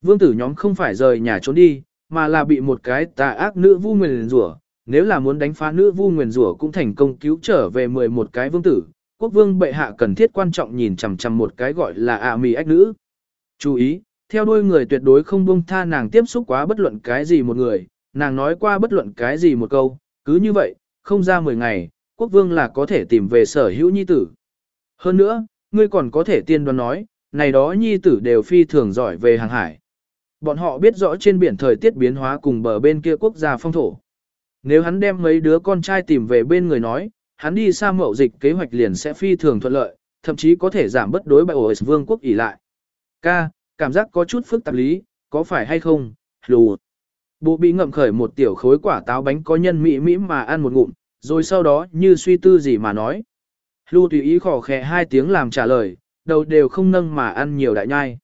A: Vương tử nhóm không phải rời nhà trốn đi, mà là bị một cái tà ác nữ vu nguyền rủa. Nếu là muốn đánh phá nữ vu nguyền rủa cũng thành công cứu trở về 11 cái vương tử, quốc vương bệ hạ cần thiết quan trọng nhìn chằm chằm một cái gọi là ạ mì ách nữ. Chú ý, theo đuôi người tuyệt đối không buông tha nàng tiếp xúc quá bất luận cái gì một người, nàng nói qua bất luận cái gì một câu, cứ như vậy, không ra 10 ngày, quốc vương là có thể tìm về sở hữu nhi tử. Hơn nữa, ngươi còn có thể tiên đoán nói, này đó nhi tử đều phi thường giỏi về hàng hải. Bọn họ biết rõ trên biển thời tiết biến hóa cùng bờ bên kia quốc gia phong thổ. Nếu hắn đem mấy đứa con trai tìm về bên người nói, hắn đi xa mậu dịch kế hoạch liền sẽ phi thường thuận lợi, thậm chí có thể giảm bất đối bại ổ vương quốc ỉ lại. Ca, cảm giác có chút phức tạp lý, có phải hay không? Lù. Bộ bị ngậm khởi một tiểu khối quả táo bánh có nhân mỹ mỹ mà ăn một ngụm, rồi sau đó như suy tư gì mà nói. Lưu tùy ý khỏ khẽ hai tiếng làm trả lời, đầu đều không nâng mà ăn nhiều đại nhai.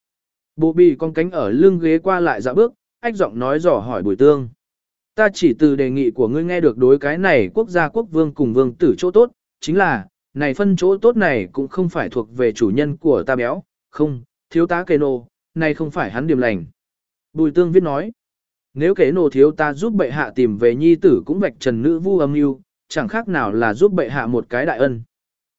A: Bộ bị con cánh ở lưng ghế qua lại dạ bước, ách giọng nói dò hỏi bùi tương. Ta chỉ từ đề nghị của ngươi nghe được đối cái này quốc gia quốc vương cùng vương tử chỗ tốt, chính là, này phân chỗ tốt này cũng không phải thuộc về chủ nhân của ta béo, không, thiếu tá kê nô, này không phải hắn điểm lành. Bùi tương viết nói, nếu kế nô thiếu ta giúp bệ hạ tìm về nhi tử cũng vạch trần nữ vu âm mưu chẳng khác nào là giúp bệ hạ một cái đại ân.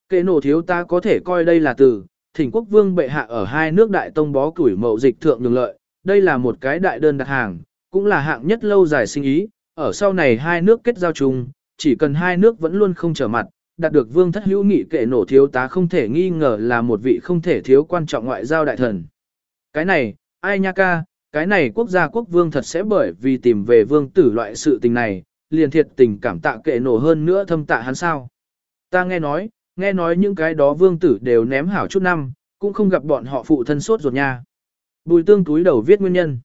A: Kế nô thiếu ta có thể coi đây là từ, thỉnh quốc vương bệ hạ ở hai nước đại tông bó củi mậu dịch thượng đường lợi, đây là một cái đại đơn đặt hàng, cũng là hạng nhất lâu dài sinh ý, ở sau này hai nước kết giao chung, chỉ cần hai nước vẫn luôn không trở mặt, đạt được vương thất hữu nghị kệ nổ thiếu tá không thể nghi ngờ là một vị không thể thiếu quan trọng ngoại giao đại thần. Cái này, ai nha ca, cái này quốc gia quốc vương thật sẽ bởi vì tìm về vương tử loại sự tình này, liền thiệt tình cảm tạ kệ nổ hơn nữa thâm tạ hắn sao. Ta nghe nói, nghe nói những cái đó vương tử đều ném hảo chút năm, cũng không gặp bọn họ phụ thân sốt ruột nha. Bùi tương túi đầu viết nguyên nhân.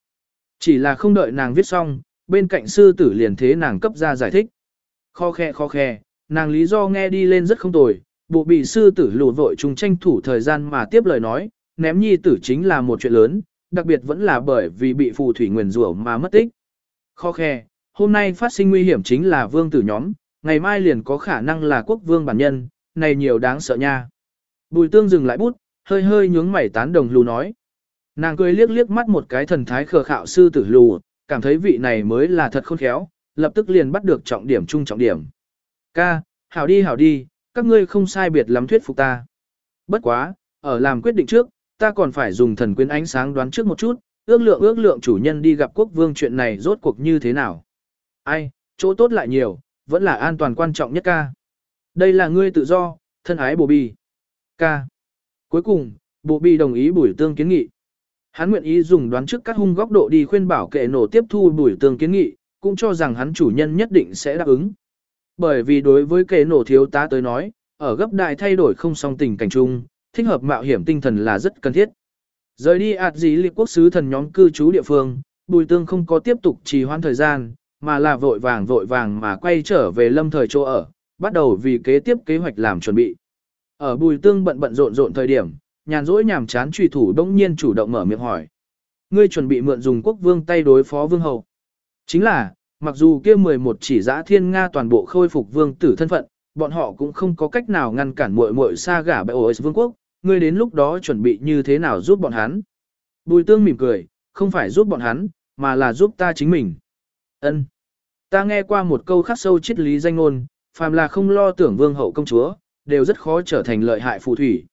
A: Chỉ là không đợi nàng viết xong, bên cạnh sư tử liền thế nàng cấp ra giải thích. Kho khe kho khe, nàng lý do nghe đi lên rất không tồi, bộ bị sư tử lùn vội chung tranh thủ thời gian mà tiếp lời nói, ném nhi tử chính là một chuyện lớn, đặc biệt vẫn là bởi vì bị phù thủy nguyền rủa mà mất tích. khó khe, hôm nay phát sinh nguy hiểm chính là vương tử nhóm, ngày mai liền có khả năng là quốc vương bản nhân, này nhiều đáng sợ nha. Bùi tương dừng lại bút, hơi hơi nhướng mày tán đồng lù nói. Nàng cười liếc liếc mắt một cái thần thái khờ khạo sư tử lù, cảm thấy vị này mới là thật khôn khéo, lập tức liền bắt được trọng điểm chung trọng điểm. Ca, hảo đi hảo đi, các ngươi không sai biệt lắm thuyết phục ta. Bất quá, ở làm quyết định trước, ta còn phải dùng thần quyến ánh sáng đoán trước một chút, ước lượng ước lượng chủ nhân đi gặp quốc vương chuyện này rốt cuộc như thế nào. Ai, chỗ tốt lại nhiều, vẫn là an toàn quan trọng nhất ca. Đây là ngươi tự do, thân ái bồ bì. Ca. Cuối cùng, bộ bì đồng ý bùi tương kiến nghị. Hắn nguyện ý dùng đoán trước các hung góc độ đi khuyên bảo kệ nổ tiếp thu bùi tương kiến nghị, cũng cho rằng hắn chủ nhân nhất định sẽ đáp ứng. Bởi vì đối với kệ nổ thiếu tá tới nói, ở gấp đại thay đổi không song tình cảnh chung, thích hợp mạo hiểm tinh thần là rất cần thiết. Rời đi ạt dí liệt quốc sứ thần nhóm cư trú địa phương, bùi tương không có tiếp tục trì hoãn thời gian, mà là vội vàng vội vàng mà quay trở về lâm thời chỗ ở, bắt đầu vì kế tiếp kế hoạch làm chuẩn bị. Ở bùi tương bận bận rộn rộn thời điểm, nhàn rỗi nhàm chán truy thủ đông nhiên chủ động mở miệng hỏi. Ngươi chuẩn bị mượn dùng quốc vương tay đối phó vương hầu. Chính là, mặc dù kia 11 chỉ giã thiên Nga toàn bộ khôi phục vương tử thân phận, bọn họ cũng không có cách nào ngăn cản muội muội xa gả bệ ổ vương quốc, ngươi đến lúc đó chuẩn bị như thế nào giúp bọn hắn. Bùi tương mỉm cười, không phải giúp bọn hắn, mà là giúp ta chính mình. Ân, Ta nghe qua một câu khắc sâu triết lý danh ngôn, phàm là không lo tưởng vương hậu công chúa, đều rất khó trở thành lợi hại phù thủy.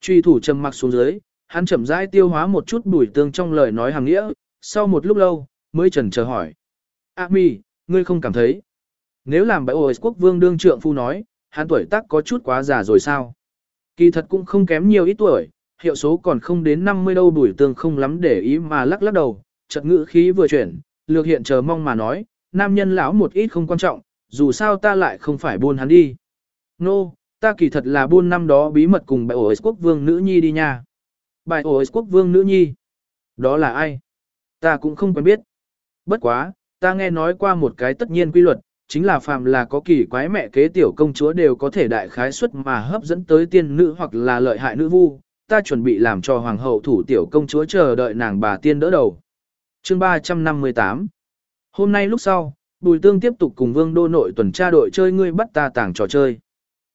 A: Truy thủ trầm mặc xuống dưới, hắn chậm rãi tiêu hóa một chút bùi tương trong lời nói hàng nghĩa, sau một lúc lâu, mới trần chờ hỏi. A mi, ngươi không cảm thấy. Nếu làm bãi ổ quốc vương đương trượng phu nói, hắn tuổi tác có chút quá già rồi sao? Kỳ thật cũng không kém nhiều ít tuổi, hiệu số còn không đến 50 đâu bùi tương không lắm để ý mà lắc lắc đầu, chợt ngữ khí vừa chuyển, lược hiện chờ mong mà nói, nam nhân lão một ít không quan trọng, dù sao ta lại không phải buôn hắn đi. Nô, no, ta kỳ thật là buôn năm đó bí mật cùng bài ổi quốc vương nữ nhi đi nha. Bài ổi quốc vương nữ nhi. Đó là ai? Ta cũng không quen biết. Bất quá, ta nghe nói qua một cái tất nhiên quy luật, chính là phàm là có kỳ quái mẹ kế tiểu công chúa đều có thể đại khái suất mà hấp dẫn tới tiên nữ hoặc là lợi hại nữ vu. Ta chuẩn bị làm cho hoàng hậu thủ tiểu công chúa chờ đợi nàng bà tiên đỡ đầu. Chương 358 Hôm nay lúc sau, Bùi Tương tiếp tục cùng Vương Đô nội tuần tra đội chơi ngươi bắt ta tàng trò chơi.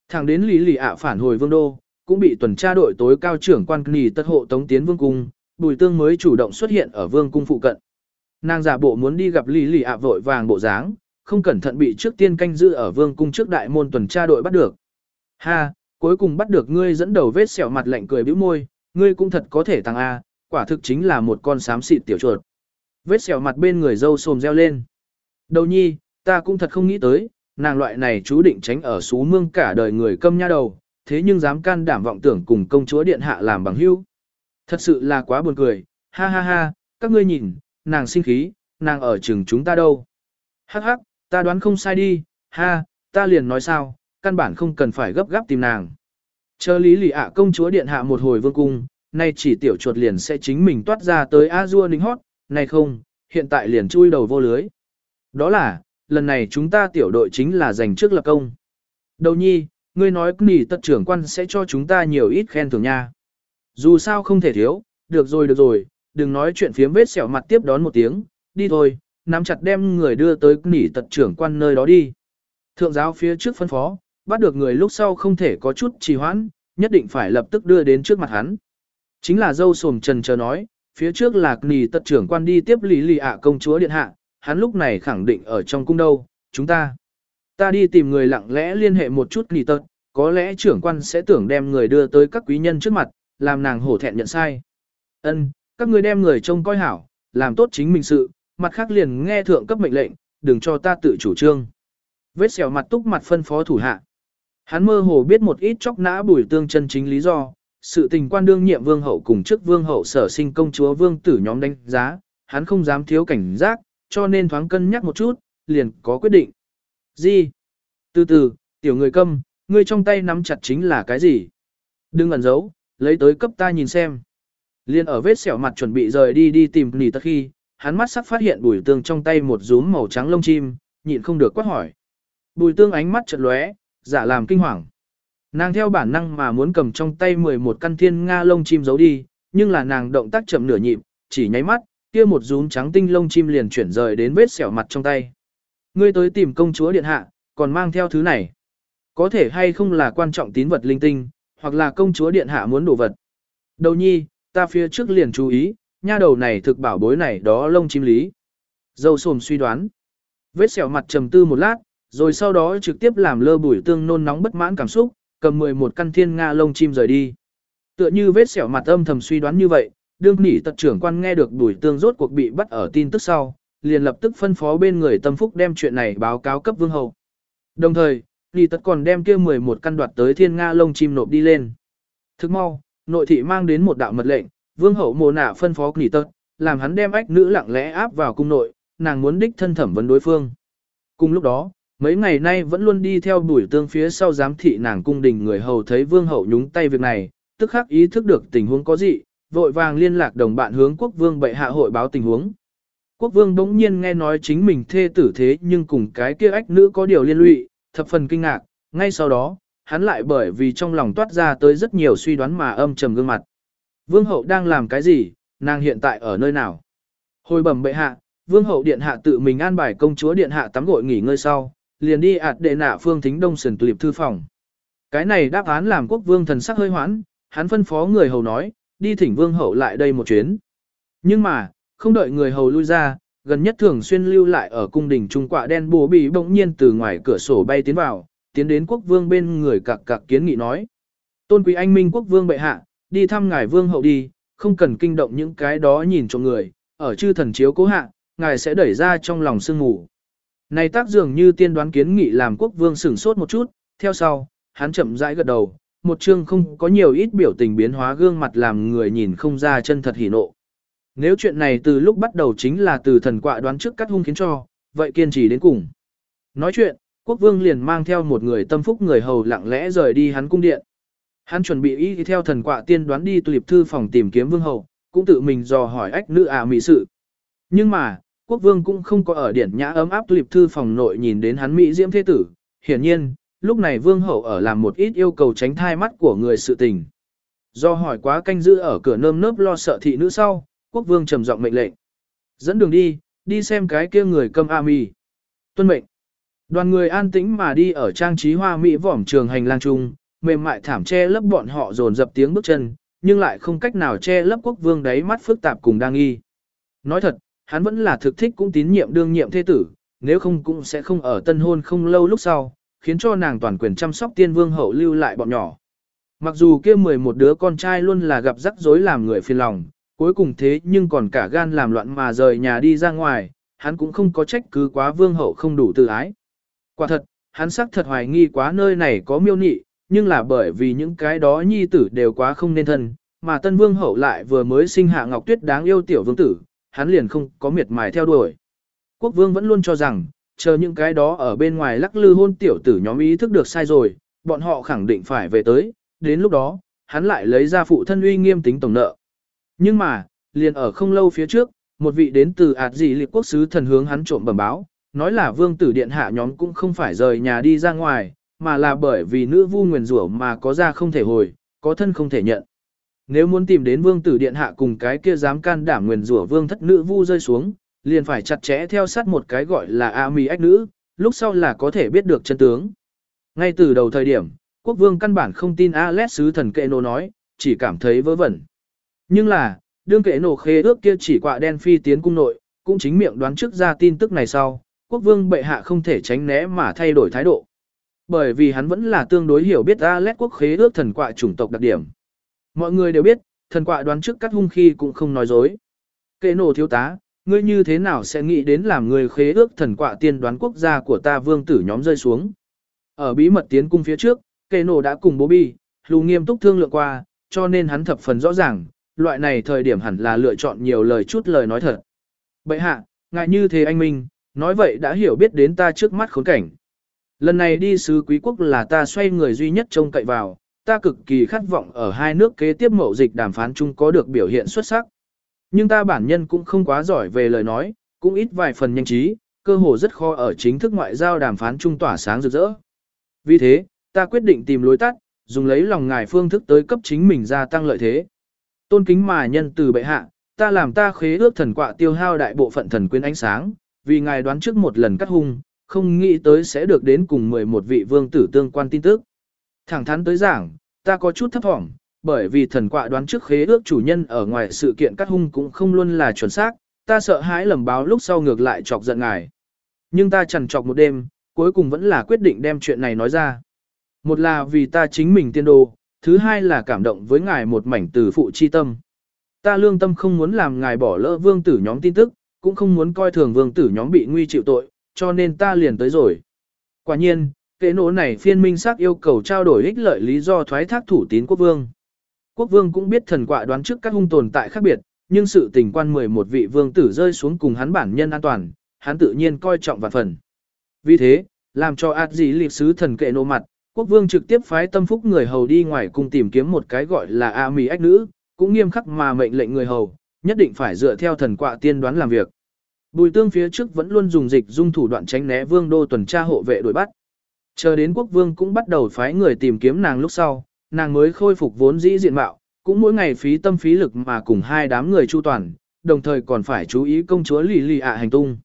A: Thẳng đến Lý Lì ạ phản hồi Vương Đô, cũng bị tuần tra đội tối cao trưởng quan Nì tất hộ tống tiến Vương Cung, Bùi Tương mới chủ động xuất hiện ở Vương Cung phụ cận. Nàng giả bộ muốn đi gặp Lý Lì ạ vội vàng bộ dáng, không cẩn thận bị trước tiên canh giữ ở Vương Cung trước đại môn tuần tra đội bắt được. Ha, cuối cùng bắt được ngươi dẫn đầu vết sẹo mặt lạnh cười bĩu môi, ngươi cũng thật có thể tăng A, quả thực chính là một con xám xịt tiểu chuột. Vết sẹo mặt bên người dâu xồm reo lên. Đầu nhi, ta cũng thật không nghĩ tới, nàng loại này chú định tránh ở xú mương cả đời người câm nha đầu, thế nhưng dám can đảm vọng tưởng cùng công chúa điện hạ làm bằng hữu. Thật sự là quá buồn cười, ha ha ha, các ngươi nhìn, nàng sinh khí, nàng ở trường chúng ta đâu. Hắc hắc, ta đoán không sai đi, ha, ta liền nói sao, căn bản không cần phải gấp gáp tìm nàng. Chờ lý lì ạ công chúa điện hạ một hồi vương cung, nay chỉ tiểu chuột liền sẽ chính mình toát ra tới A-dua nính hót, này không, hiện tại liền chui đầu vô lưới. Đó là, lần này chúng ta tiểu đội chính là giành trước lập công. Đầu nhi, ngươi nói nỉ tật trưởng quan sẽ cho chúng ta nhiều ít khen thưởng nha. Dù sao không thể thiếu, được rồi được rồi, đừng nói chuyện phiếm vết sẹo mặt tiếp đón một tiếng, đi thôi, nắm chặt đem người đưa tới nỉ tật trưởng quan nơi đó đi. Thượng giáo phía trước phân phó, bắt được người lúc sau không thể có chút trì hoãn, nhất định phải lập tức đưa đến trước mặt hắn. Chính là dâu sồm trần chờ nói, phía trước là nỉ tật trưởng quan đi tiếp lý lì ạ công chúa điện hạ, hắn lúc này khẳng định ở trong cung đâu, chúng ta. Ta đi tìm người lặng lẽ liên hệ một chút nỉ tật, có lẽ trưởng quan sẽ tưởng đem người đưa tới các quý nhân trước mặt, làm nàng hổ thẹn nhận sai. Ân, các ngươi đem người trông coi hảo, làm tốt chính mình sự, mặt khác liền nghe thượng cấp mệnh lệnh, đừng cho ta tự chủ trương. Vết xẻo mặt túc mặt phân phó thủ hạ. Hắn mơ hồ biết một ít chóc nã bùi tương chân chính lý do, sự tình quan đương nhiệm vương hậu cùng trước vương hậu sở sinh công chúa vương tử nhóm đánh giá, hắn không dám thiếu cảnh giác, cho nên thoáng cân nhắc một chút, liền có quyết định. Gì? Từ từ, tiểu người câm, ngươi trong tay nắm chặt chính là cái gì? Đừng ẩn giấu, lấy tới cấp ta nhìn xem. Liên ở vết sẹo mặt chuẩn bị rời đi đi tìm nỉ tật khi, hắn mắt sắc phát hiện bùi tương trong tay một rúm màu trắng lông chim, nhịn không được quát hỏi. Bùi tương ánh mắt chợt lóe, giả làm kinh hoàng. Nàng theo bản năng mà muốn cầm trong tay 11 căn thiên nga lông chim giấu đi, nhưng là nàng động tác chậm nửa nhịp, chỉ nháy mắt, kia một rúm trắng tinh lông chim liền chuyển rời đến vết sẹo mặt trong tay. Ngươi tới tìm công chúa điện hạ, còn mang theo thứ này. Có thể hay không là quan trọng tín vật linh tinh, hoặc là công chúa điện hạ muốn đồ vật. Đầu nhi, ta phía trước liền chú ý, nha đầu này thực bảo bối này đó lông chim lý. Dâu sồm suy đoán. Vết sẹo mặt trầm tư một lát, rồi sau đó trực tiếp làm lơ bùi tương nôn nóng bất mãn cảm xúc, cầm 11 căn thiên nga lông chim rời đi. Tựa như vết sẹo mặt âm thầm suy đoán như vậy, đương nỉ tật trưởng quan nghe được bùi tương rốt cuộc bị bắt ở tin tức sau, liền lập tức phân phó bên người tâm phúc đem chuyện này báo cáo cấp vương hậu. Đồng thời, nỉ tật còn đem kia 11 căn đoạt tới thiên nga lông chim nộp đi lên. Thức mau, nội thị mang đến một đạo mật lệnh, vương hậu mồ nạ phân phó nghỉ tật, làm hắn đem ách nữ lặng lẽ áp vào cung nội, nàng muốn đích thân thẩm vấn đối phương. Cùng lúc đó, mấy ngày nay vẫn luôn đi theo đuổi tương phía sau giám thị nàng cung đình người hầu thấy vương hậu nhúng tay việc này, tức khắc ý thức được tình huống có gì, vội vàng liên lạc đồng bạn hướng quốc vương bệ hạ hội báo tình huống. Quốc vương đống nhiên nghe nói chính mình thê tử thế nhưng cùng cái kia ách nữ có điều liên lụy, thập phần kinh ngạc, ngay sau đó, hắn lại bởi vì trong lòng toát ra tới rất nhiều suy đoán mà âm trầm gương mặt. Vương hậu đang làm cái gì, nàng hiện tại ở nơi nào? Hồi bẩm bệ hạ, vương hậu điện hạ tự mình an bài công chúa điện hạ tắm gội nghỉ ngơi sau, liền đi ạt đệ nạ phương thính đông sườn tuyệp thư phòng. Cái này đáp án làm quốc vương thần sắc hơi hoãn, hắn phân phó người hầu nói, đi thỉnh vương hậu lại đây một chuyến. Nhưng mà, không đợi người hầu lui ra, gần nhất thường xuyên lưu lại ở cung đình trung quạ đen bố bị bỗng nhiên từ ngoài cửa sổ bay tiến vào, tiến đến quốc vương bên người cặc cặc kiến nghị nói. Tôn quý anh minh quốc vương bệ hạ, đi thăm ngài vương hậu đi, không cần kinh động những cái đó nhìn cho người, ở chư thần chiếu cố hạ, ngài sẽ đẩy ra trong lòng sương ngủ. Này tác dường như tiên đoán kiến nghị làm quốc vương sửng sốt một chút, theo sau, hắn chậm rãi gật đầu, một chương không có nhiều ít biểu tình biến hóa gương mặt làm người nhìn không ra chân thật hỉ nộ. Nếu chuyện này từ lúc bắt đầu chính là từ thần quạ đoán trước cắt hung khiến cho, vậy kiên trì đến cùng. Nói chuyện, quốc vương liền mang theo một người tâm phúc người hầu lặng lẽ rời đi hắn cung điện. Hắn chuẩn bị ý theo thần quạ tiên đoán đi tulip thư phòng tìm kiếm vương hậu, cũng tự mình dò hỏi ách nữ ả mỹ sự. Nhưng mà, quốc vương cũng không có ở điển nhã ấm áp tulip thư phòng nội nhìn đến hắn mỹ diễm thế tử. Hiển nhiên, lúc này vương hậu ở làm một ít yêu cầu tránh thai mắt của người sự tình. Do hỏi quá canh giữ ở cửa nơm nớp lo sợ thị nữ sau, quốc vương trầm giọng mệnh lệnh. Dẫn đường đi, đi xem cái kia người cầm a mi. Tuân mệnh. Đoàn người an tĩnh mà đi ở trang trí hoa mỹ vỏm trường hành lang trung, mềm mại thảm che lấp bọn họ dồn dập tiếng bước chân, nhưng lại không cách nào che lấp quốc vương đáy mắt phức tạp cùng đang nghi. Nói thật, hắn vẫn là thực thích cũng tín nhiệm đương nhiệm thế tử, nếu không cũng sẽ không ở tân hôn không lâu lúc sau, khiến cho nàng toàn quyền chăm sóc tiên vương hậu lưu lại bọn nhỏ. Mặc dù kia 11 đứa con trai luôn là gặp rắc rối làm người phiền lòng, cuối cùng thế nhưng còn cả gan làm loạn mà rời nhà đi ra ngoài, hắn cũng không có trách cứ quá vương hậu không đủ tự ái. Quả thật, hắn xác thật hoài nghi quá nơi này có miêu nị, nhưng là bởi vì những cái đó nhi tử đều quá không nên thân, mà tân vương hậu lại vừa mới sinh hạ ngọc tuyết đáng yêu tiểu vương tử, hắn liền không có miệt mài theo đuổi. Quốc vương vẫn luôn cho rằng, chờ những cái đó ở bên ngoài lắc lư hôn tiểu tử nhóm ý thức được sai rồi, bọn họ khẳng định phải về tới, đến lúc đó, hắn lại lấy ra phụ thân uy nghiêm tính tổng nợ. Nhưng mà, liền ở không lâu phía trước, một vị đến từ ạt dị liệt quốc sứ thần hướng hắn trộm bẩm báo, nói là vương tử điện hạ nhóm cũng không phải rời nhà đi ra ngoài, mà là bởi vì nữ vu nguyền rủa mà có ra không thể hồi, có thân không thể nhận. Nếu muốn tìm đến vương tử điện hạ cùng cái kia dám can đảm nguyền rủa vương thất nữ vu rơi xuống, liền phải chặt chẽ theo sát một cái gọi là A Mi ách nữ, lúc sau là có thể biết được chân tướng. Ngay từ đầu thời điểm, quốc vương căn bản không tin Alex sứ thần kệ nô nói, chỉ cảm thấy vớ vẩn. Nhưng là, đương kệ nổ khế ước kia chỉ quạ đen phi tiến cung nội, cũng chính miệng đoán trước ra tin tức này sau, quốc vương bệ hạ không thể tránh né mà thay đổi thái độ. Bởi vì hắn vẫn là tương đối hiểu biết Alex quốc khế ước thần quạ chủng tộc đặc điểm. Mọi người đều biết, thần quạ đoán trước cắt hung khi cũng không nói dối. Kệ nổ thiếu tá, ngươi như thế nào sẽ nghĩ đến làm người khế ước thần quạ tiên đoán quốc gia của ta vương tử nhóm rơi xuống. Ở bí mật tiến cung phía trước, kệ nổ đã cùng bố bi, lù nghiêm túc thương lượng qua, cho nên hắn thập phần rõ ràng, loại này thời điểm hẳn là lựa chọn nhiều lời chút lời nói thật. Bậy hạ, ngại như thế anh Minh, nói vậy đã hiểu biết đến ta trước mắt khốn cảnh. Lần này đi sứ quý quốc là ta xoay người duy nhất trông cậy vào, ta cực kỳ khát vọng ở hai nước kế tiếp mậu dịch đàm phán chung có được biểu hiện xuất sắc. Nhưng ta bản nhân cũng không quá giỏi về lời nói, cũng ít vài phần nhanh trí, cơ hồ rất khó ở chính thức ngoại giao đàm phán chung tỏa sáng rực rỡ. Vì thế, ta quyết định tìm lối tắt, dùng lấy lòng ngài phương thức tới cấp chính mình gia tăng lợi thế. Tôn kính mà nhân từ bệ hạ, ta làm ta khế ước thần quạ tiêu hao đại bộ phận thần quyến ánh sáng, vì ngài đoán trước một lần cắt hung, không nghĩ tới sẽ được đến cùng 11 vị vương tử tương quan tin tức. Thẳng thắn tới giảng, ta có chút thấp thỏm, bởi vì thần quạ đoán trước khế ước chủ nhân ở ngoài sự kiện cắt hung cũng không luôn là chuẩn xác, ta sợ hãi lầm báo lúc sau ngược lại chọc giận ngài. Nhưng ta chần chọc một đêm, cuối cùng vẫn là quyết định đem chuyện này nói ra. Một là vì ta chính mình tiên đồ, thứ hai là cảm động với ngài một mảnh từ phụ chi tâm. Ta lương tâm không muốn làm ngài bỏ lỡ vương tử nhóm tin tức, cũng không muốn coi thường vương tử nhóm bị nguy chịu tội, cho nên ta liền tới rồi. Quả nhiên, kệ nổ này phiên minh xác yêu cầu trao đổi ích lợi lý do thoái thác thủ tín quốc vương. Quốc vương cũng biết thần quạ đoán trước các hung tồn tại khác biệt, nhưng sự tình quan 11 vị vương tử rơi xuống cùng hắn bản nhân an toàn, hắn tự nhiên coi trọng vạn phần. Vì thế, làm cho ạt dĩ liệt sứ thần kệ nổ mặt, quốc vương trực tiếp phái tâm phúc người hầu đi ngoài cùng tìm kiếm một cái gọi là A Mì ách nữ, cũng nghiêm khắc mà mệnh lệnh người hầu, nhất định phải dựa theo thần quạ tiên đoán làm việc. Bùi tương phía trước vẫn luôn dùng dịch dung thủ đoạn tránh né vương đô tuần tra hộ vệ đuổi bắt. Chờ đến quốc vương cũng bắt đầu phái người tìm kiếm nàng lúc sau, nàng mới khôi phục vốn dĩ diện mạo, cũng mỗi ngày phí tâm phí lực mà cùng hai đám người chu toàn, đồng thời còn phải chú ý công chúa lì lì ạ hành tung.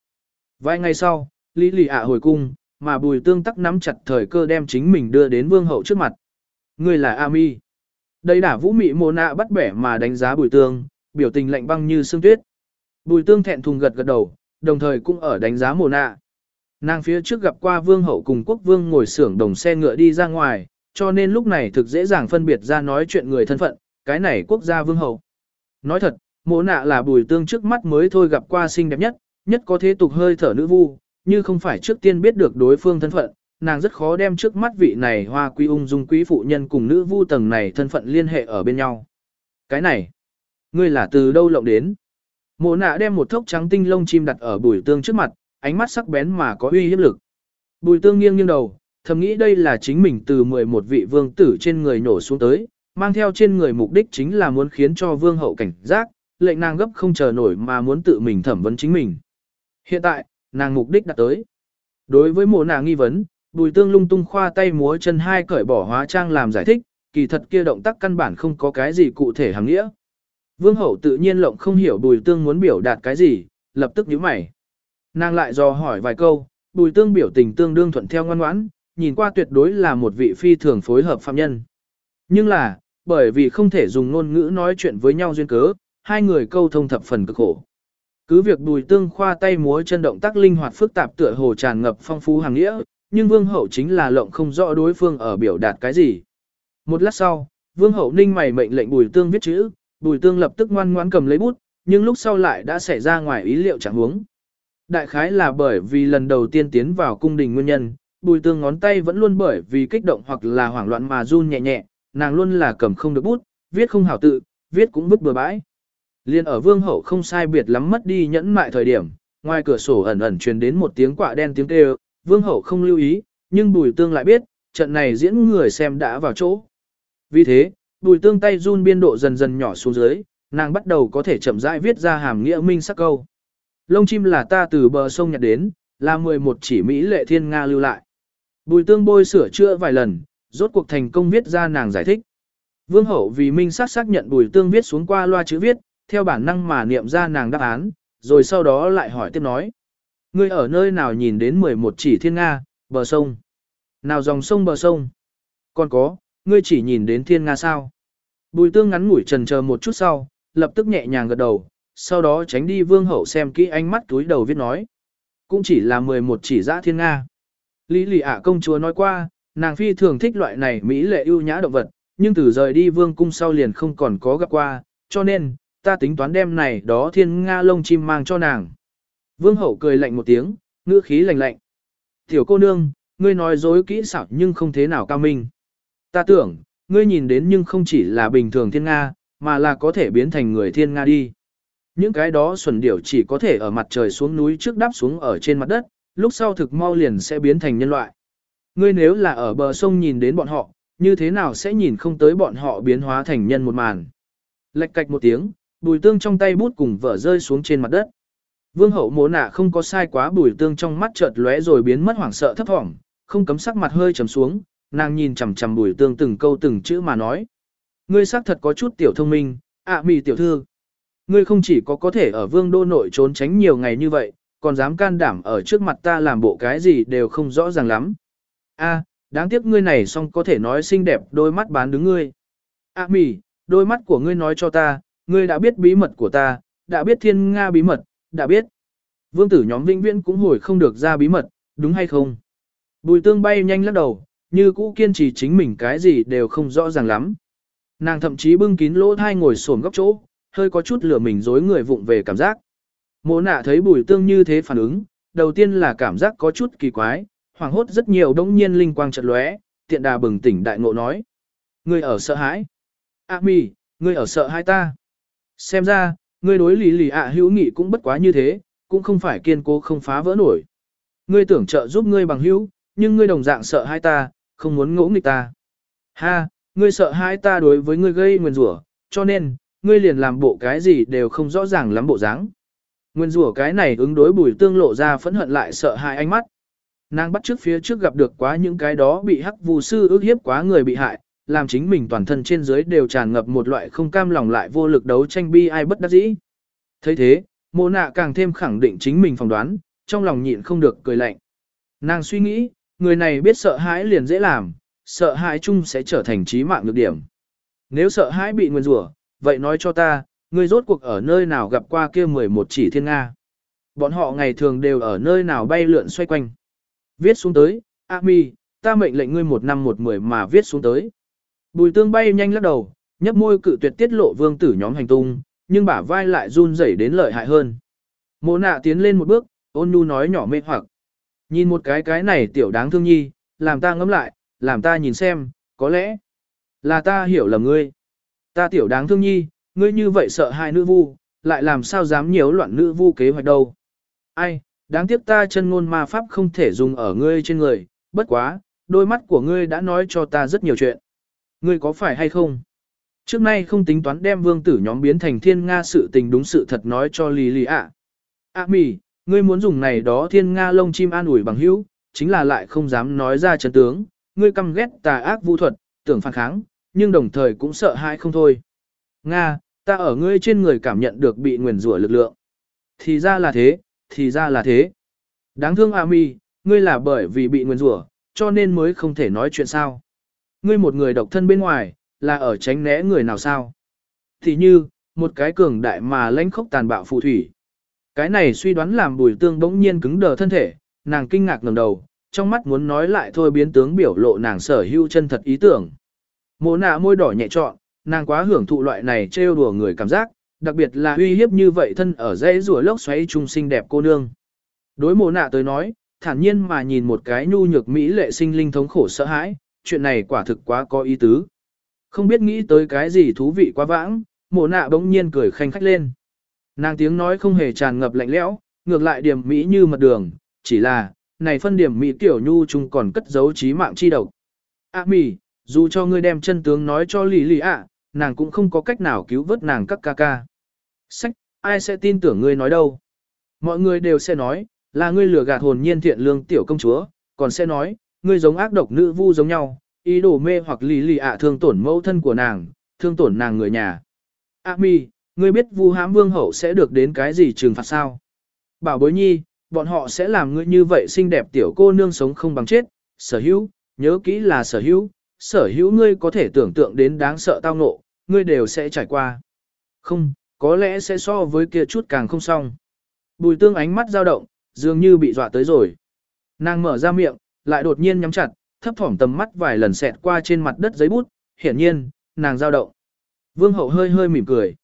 A: Vài ngày sau, lì lì ạ hồi cung, mà bùi tương tắc nắm chặt thời cơ đem chính mình đưa đến vương hậu trước mặt. Người là Ami. Đây đả vũ mị mồ nạ bắt bẻ mà đánh giá bùi tương, biểu tình lạnh băng như sương tuyết. Bùi tương thẹn thùng gật gật đầu, đồng thời cũng ở đánh giá mồ nạ. Nàng phía trước gặp qua vương hậu cùng quốc vương ngồi xưởng đồng xe ngựa đi ra ngoài, cho nên lúc này thực dễ dàng phân biệt ra nói chuyện người thân phận, cái này quốc gia vương hậu. Nói thật, mộ nạ là bùi tương trước mắt mới thôi gặp qua xinh đẹp nhất, nhất có thế tục hơi thở nữ vu, như không phải trước tiên biết được đối phương thân phận, nàng rất khó đem trước mắt vị này hoa quý ung dung quý phụ nhân cùng nữ vu tầng này thân phận liên hệ ở bên nhau. Cái này, ngươi là từ đâu lộng đến? Mộ nạ đem một thốc trắng tinh lông chim đặt ở bùi tương trước mặt, ánh mắt sắc bén mà có uy hiếp lực. Bùi tương nghiêng nghiêng đầu, thầm nghĩ đây là chính mình từ 11 vị vương tử trên người nổ xuống tới, mang theo trên người mục đích chính là muốn khiến cho vương hậu cảnh giác, lệnh nàng gấp không chờ nổi mà muốn tự mình thẩm vấn chính mình. Hiện tại, nàng mục đích đã tới. Đối với mộ Nạ nghi vấn, bùi tương lung tung khoa tay múa chân hai cởi bỏ hóa trang làm giải thích, kỳ thật kia động tác căn bản không có cái gì cụ thể hàng nghĩa. Vương hậu tự nhiên lộng không hiểu bùi tương muốn biểu đạt cái gì, lập tức nhíu mày. Nàng lại dò hỏi vài câu, bùi tương biểu tình tương đương thuận theo ngoan ngoãn, nhìn qua tuyệt đối là một vị phi thường phối hợp phạm nhân. Nhưng là, bởi vì không thể dùng ngôn ngữ nói chuyện với nhau duyên cớ, hai người câu thông thập phần cực khổ. Cứ việc bùi tương khoa tay múa chân động tác linh hoạt phức tạp tựa hồ tràn ngập phong phú hàng nghĩa, nhưng vương hậu chính là lộng không rõ đối phương ở biểu đạt cái gì. Một lát sau, vương hậu ninh mày mệnh lệnh bùi tương viết chữ, bùi tương lập tức ngoan ngoãn cầm lấy bút, nhưng lúc sau lại đã xảy ra ngoài ý liệu chẳng huống. Đại khái là bởi vì lần đầu tiên tiến vào cung đình nguyên nhân, bùi tương ngón tay vẫn luôn bởi vì kích động hoặc là hoảng loạn mà run nhẹ nhẹ, nàng luôn là cầm không được bút, viết không hảo tự, viết cũng vứt bừa bãi. Liên ở vương hậu không sai biệt lắm mất đi nhẫn mại thời điểm, ngoài cửa sổ ẩn ẩn truyền đến một tiếng quạ đen tiếng kêu, vương hậu không lưu ý, nhưng bùi tương lại biết, trận này diễn người xem đã vào chỗ. Vì thế, bùi tương tay run biên độ dần dần nhỏ xuống dưới, nàng bắt đầu có thể chậm rãi viết ra hàm nghĩa minh sắc câu. Lông chim là ta từ bờ sông nhặt đến, là 11 chỉ Mỹ lệ thiên Nga lưu lại. Bùi tương bôi sửa chữa vài lần, rốt cuộc thành công viết ra nàng giải thích. Vương hậu vì minh xác xác nhận bùi tương viết xuống qua loa chữ viết, theo bản năng mà niệm ra nàng đáp án, rồi sau đó lại hỏi tiếp nói. Ngươi ở nơi nào nhìn đến 11 chỉ thiên Nga, bờ sông? Nào dòng sông bờ sông? Còn có, ngươi chỉ nhìn đến thiên Nga sao? Bùi tương ngắn ngủi trần chờ một chút sau, lập tức nhẹ nhàng gật đầu, sau đó tránh đi vương hậu xem kỹ ánh mắt túi đầu viết nói. Cũng chỉ là 11 chỉ dã thiên Nga. Lý lì ả công chúa nói qua, nàng phi thường thích loại này mỹ lệ ưu nhã động vật, nhưng từ rời đi vương cung sau liền không còn có gặp qua, cho nên, ta tính toán đem này đó thiên Nga lông chim mang cho nàng. Vương hậu cười lạnh một tiếng, ngữ khí lạnh lạnh. Tiểu cô nương, ngươi nói dối kỹ xảo nhưng không thế nào cao minh. Ta tưởng, ngươi nhìn đến nhưng không chỉ là bình thường thiên Nga, mà là có thể biến thành người thiên Nga đi. Những cái đó xuẩn điểu chỉ có thể ở mặt trời xuống núi trước đáp xuống ở trên mặt đất, lúc sau thực mau liền sẽ biến thành nhân loại. Ngươi nếu là ở bờ sông nhìn đến bọn họ, như thế nào sẽ nhìn không tới bọn họ biến hóa thành nhân một màn. Lệch cạch một tiếng, bùi tương trong tay bút cùng vở rơi xuống trên mặt đất. Vương hậu mố nạ không có sai quá bùi tương trong mắt chợt lóe rồi biến mất hoảng sợ thấp thỏm, không cấm sắc mặt hơi trầm xuống, nàng nhìn chằm chằm bùi tương từng câu từng chữ mà nói. Ngươi xác thật có chút tiểu thông minh, ạ à, mì tiểu thư. Ngươi không chỉ có có thể ở vương đô nội trốn tránh nhiều ngày như vậy, còn dám can đảm ở trước mặt ta làm bộ cái gì đều không rõ ràng lắm. A, đáng tiếc ngươi này xong có thể nói xinh đẹp đôi mắt bán đứng ngươi. A à, mì, đôi mắt của ngươi nói cho ta, ngươi đã biết bí mật của ta, đã biết thiên Nga bí mật, đã biết. Vương tử nhóm vĩnh viễn cũng hồi không được ra bí mật, đúng hay không? Bùi tương bay nhanh lắc đầu, như cũ kiên trì chính mình cái gì đều không rõ ràng lắm. Nàng thậm chí bưng kín lỗ thai ngồi xổm góc chỗ, hơi có chút lửa mình dối người vụng về cảm giác. Mộ nạ thấy bùi tương như thế phản ứng, đầu tiên là cảm giác có chút kỳ quái, hoảng hốt rất nhiều đông nhiên linh quang chợt lóe, tiện đà bừng tỉnh đại ngộ nói. Ngươi ở sợ hãi. A mi, ngươi ở sợ hãi ta. Xem ra, ngươi đối lý lì ạ hữu nghị cũng bất quá như thế, cũng không phải kiên cố không phá vỡ nổi. Ngươi tưởng trợ giúp ngươi bằng hữu, nhưng ngươi đồng dạng sợ hai ta, không muốn ngỗ nghịch ta. Ha, ngươi sợ hãi ta đối với ngươi gây nguyền rủa, cho nên, ngươi liền làm bộ cái gì đều không rõ ràng lắm bộ dáng. Nguyên rủa cái này ứng đối bùi tương lộ ra phẫn hận lại sợ hãi ánh mắt. Nàng bắt trước phía trước gặp được quá những cái đó bị hắc vù sư ước hiếp quá người bị hại, làm chính mình toàn thân trên dưới đều tràn ngập một loại không cam lòng lại vô lực đấu tranh bi ai bất đắc dĩ. thấy thế, mô nạ càng thêm khẳng định chính mình phỏng đoán, trong lòng nhịn không được cười lạnh. Nàng suy nghĩ, người này biết sợ hãi liền dễ làm, sợ hãi chung sẽ trở thành trí mạng nhược điểm. Nếu sợ hãi bị nguyên rủa, vậy nói cho ta, ngươi rốt cuộc ở nơi nào gặp qua kia 11 chỉ thiên Nga. Bọn họ ngày thường đều ở nơi nào bay lượn xoay quanh. Viết xuống tới, A mi, ta mệnh lệnh ngươi một năm một mười mà viết xuống tới. Bùi tương bay nhanh lắc đầu, nhấp môi cự tuyệt tiết lộ vương tử nhóm hành tung, nhưng bả vai lại run rẩy đến lợi hại hơn. Mộ nạ tiến lên một bước, ôn nhu nói nhỏ mê hoặc. Nhìn một cái cái này tiểu đáng thương nhi, làm ta ngẫm lại, làm ta nhìn xem, có lẽ là ta hiểu lầm ngươi. Ta tiểu đáng thương nhi, ngươi như vậy sợ hai nữ vu, lại làm sao dám nhiễu loạn nữ vu kế hoạch đâu. Ai, đáng tiếc ta chân ngôn ma pháp không thể dùng ở ngươi trên người, bất quá, đôi mắt của ngươi đã nói cho ta rất nhiều chuyện. Ngươi có phải hay không? Trước nay không tính toán đem vương tử nhóm biến thành thiên Nga sự tình đúng sự thật nói cho Lý Lý ạ. À mì, ngươi muốn dùng này đó thiên Nga lông chim an ủi bằng hữu, chính là lại không dám nói ra chân tướng, ngươi căm ghét tà ác vũ thuật, tưởng phản kháng, nhưng đồng thời cũng sợ hãi không thôi. Nga, ta ở ngươi trên người cảm nhận được bị nguyền rủa lực lượng. Thì ra là thế, thì ra là thế. Đáng thương Ami, ngươi là bởi vì bị nguyền rủa, cho nên mới không thể nói chuyện sao. Ngươi một người độc thân bên ngoài, là ở tránh né người nào sao. Thì như, một cái cường đại mà lãnh khốc tàn bạo phù thủy. Cái này suy đoán làm bùi tương bỗng nhiên cứng đờ thân thể, nàng kinh ngạc ngẩng đầu, trong mắt muốn nói lại thôi biến tướng biểu lộ nàng sở hữu chân thật ý tưởng. Mộ nạ môi đỏ nhẹ trọn, nàng quá hưởng thụ loại này trêu đùa người cảm giác, đặc biệt là uy hiếp như vậy thân ở dãy rùa lốc xoáy trung xinh đẹp cô nương. Đối mộ nạ tới nói, thản nhiên mà nhìn một cái nhu nhược mỹ lệ sinh linh thống khổ sợ hãi, chuyện này quả thực quá có ý tứ. Không biết nghĩ tới cái gì thú vị quá vãng, mộ nạ bỗng nhiên cười khanh khách lên. Nàng tiếng nói không hề tràn ngập lạnh lẽo, ngược lại điểm mỹ như mật đường, chỉ là, này phân điểm mỹ tiểu nhu chung còn cất giấu trí mạng chi độc. À mì, dù cho ngươi đem chân tướng nói cho lì lì ạ, nàng cũng không có cách nào cứu vớt nàng các ca ca. Sách, ai sẽ tin tưởng ngươi nói đâu? Mọi người đều sẽ nói, là ngươi lừa gạt hồn nhiên thiện lương tiểu công chúa, còn sẽ nói, ngươi giống ác độc nữ vu giống nhau, ý đồ mê hoặc lì lì ạ thương tổn mẫu thân của nàng, thương tổn nàng người nhà. A mi, ngươi biết vu hãm vương hậu sẽ được đến cái gì trừng phạt sao? Bảo bối nhi, bọn họ sẽ làm ngươi như vậy xinh đẹp tiểu cô nương sống không bằng chết, sở hữu, nhớ kỹ là sở hữu, sở hữu ngươi có thể tưởng tượng đến đáng sợ tao ngộ, ngươi đều sẽ trải qua. Không, có lẽ sẽ so với kia chút càng không xong. Bùi tương ánh mắt dao động, dường như bị dọa tới rồi. Nàng mở ra miệng, lại đột nhiên nhắm chặt, thấp thỏm tầm mắt vài lần xẹt qua trên mặt đất giấy bút, hiển nhiên, nàng dao động. Vương hậu hơi hơi mỉm cười.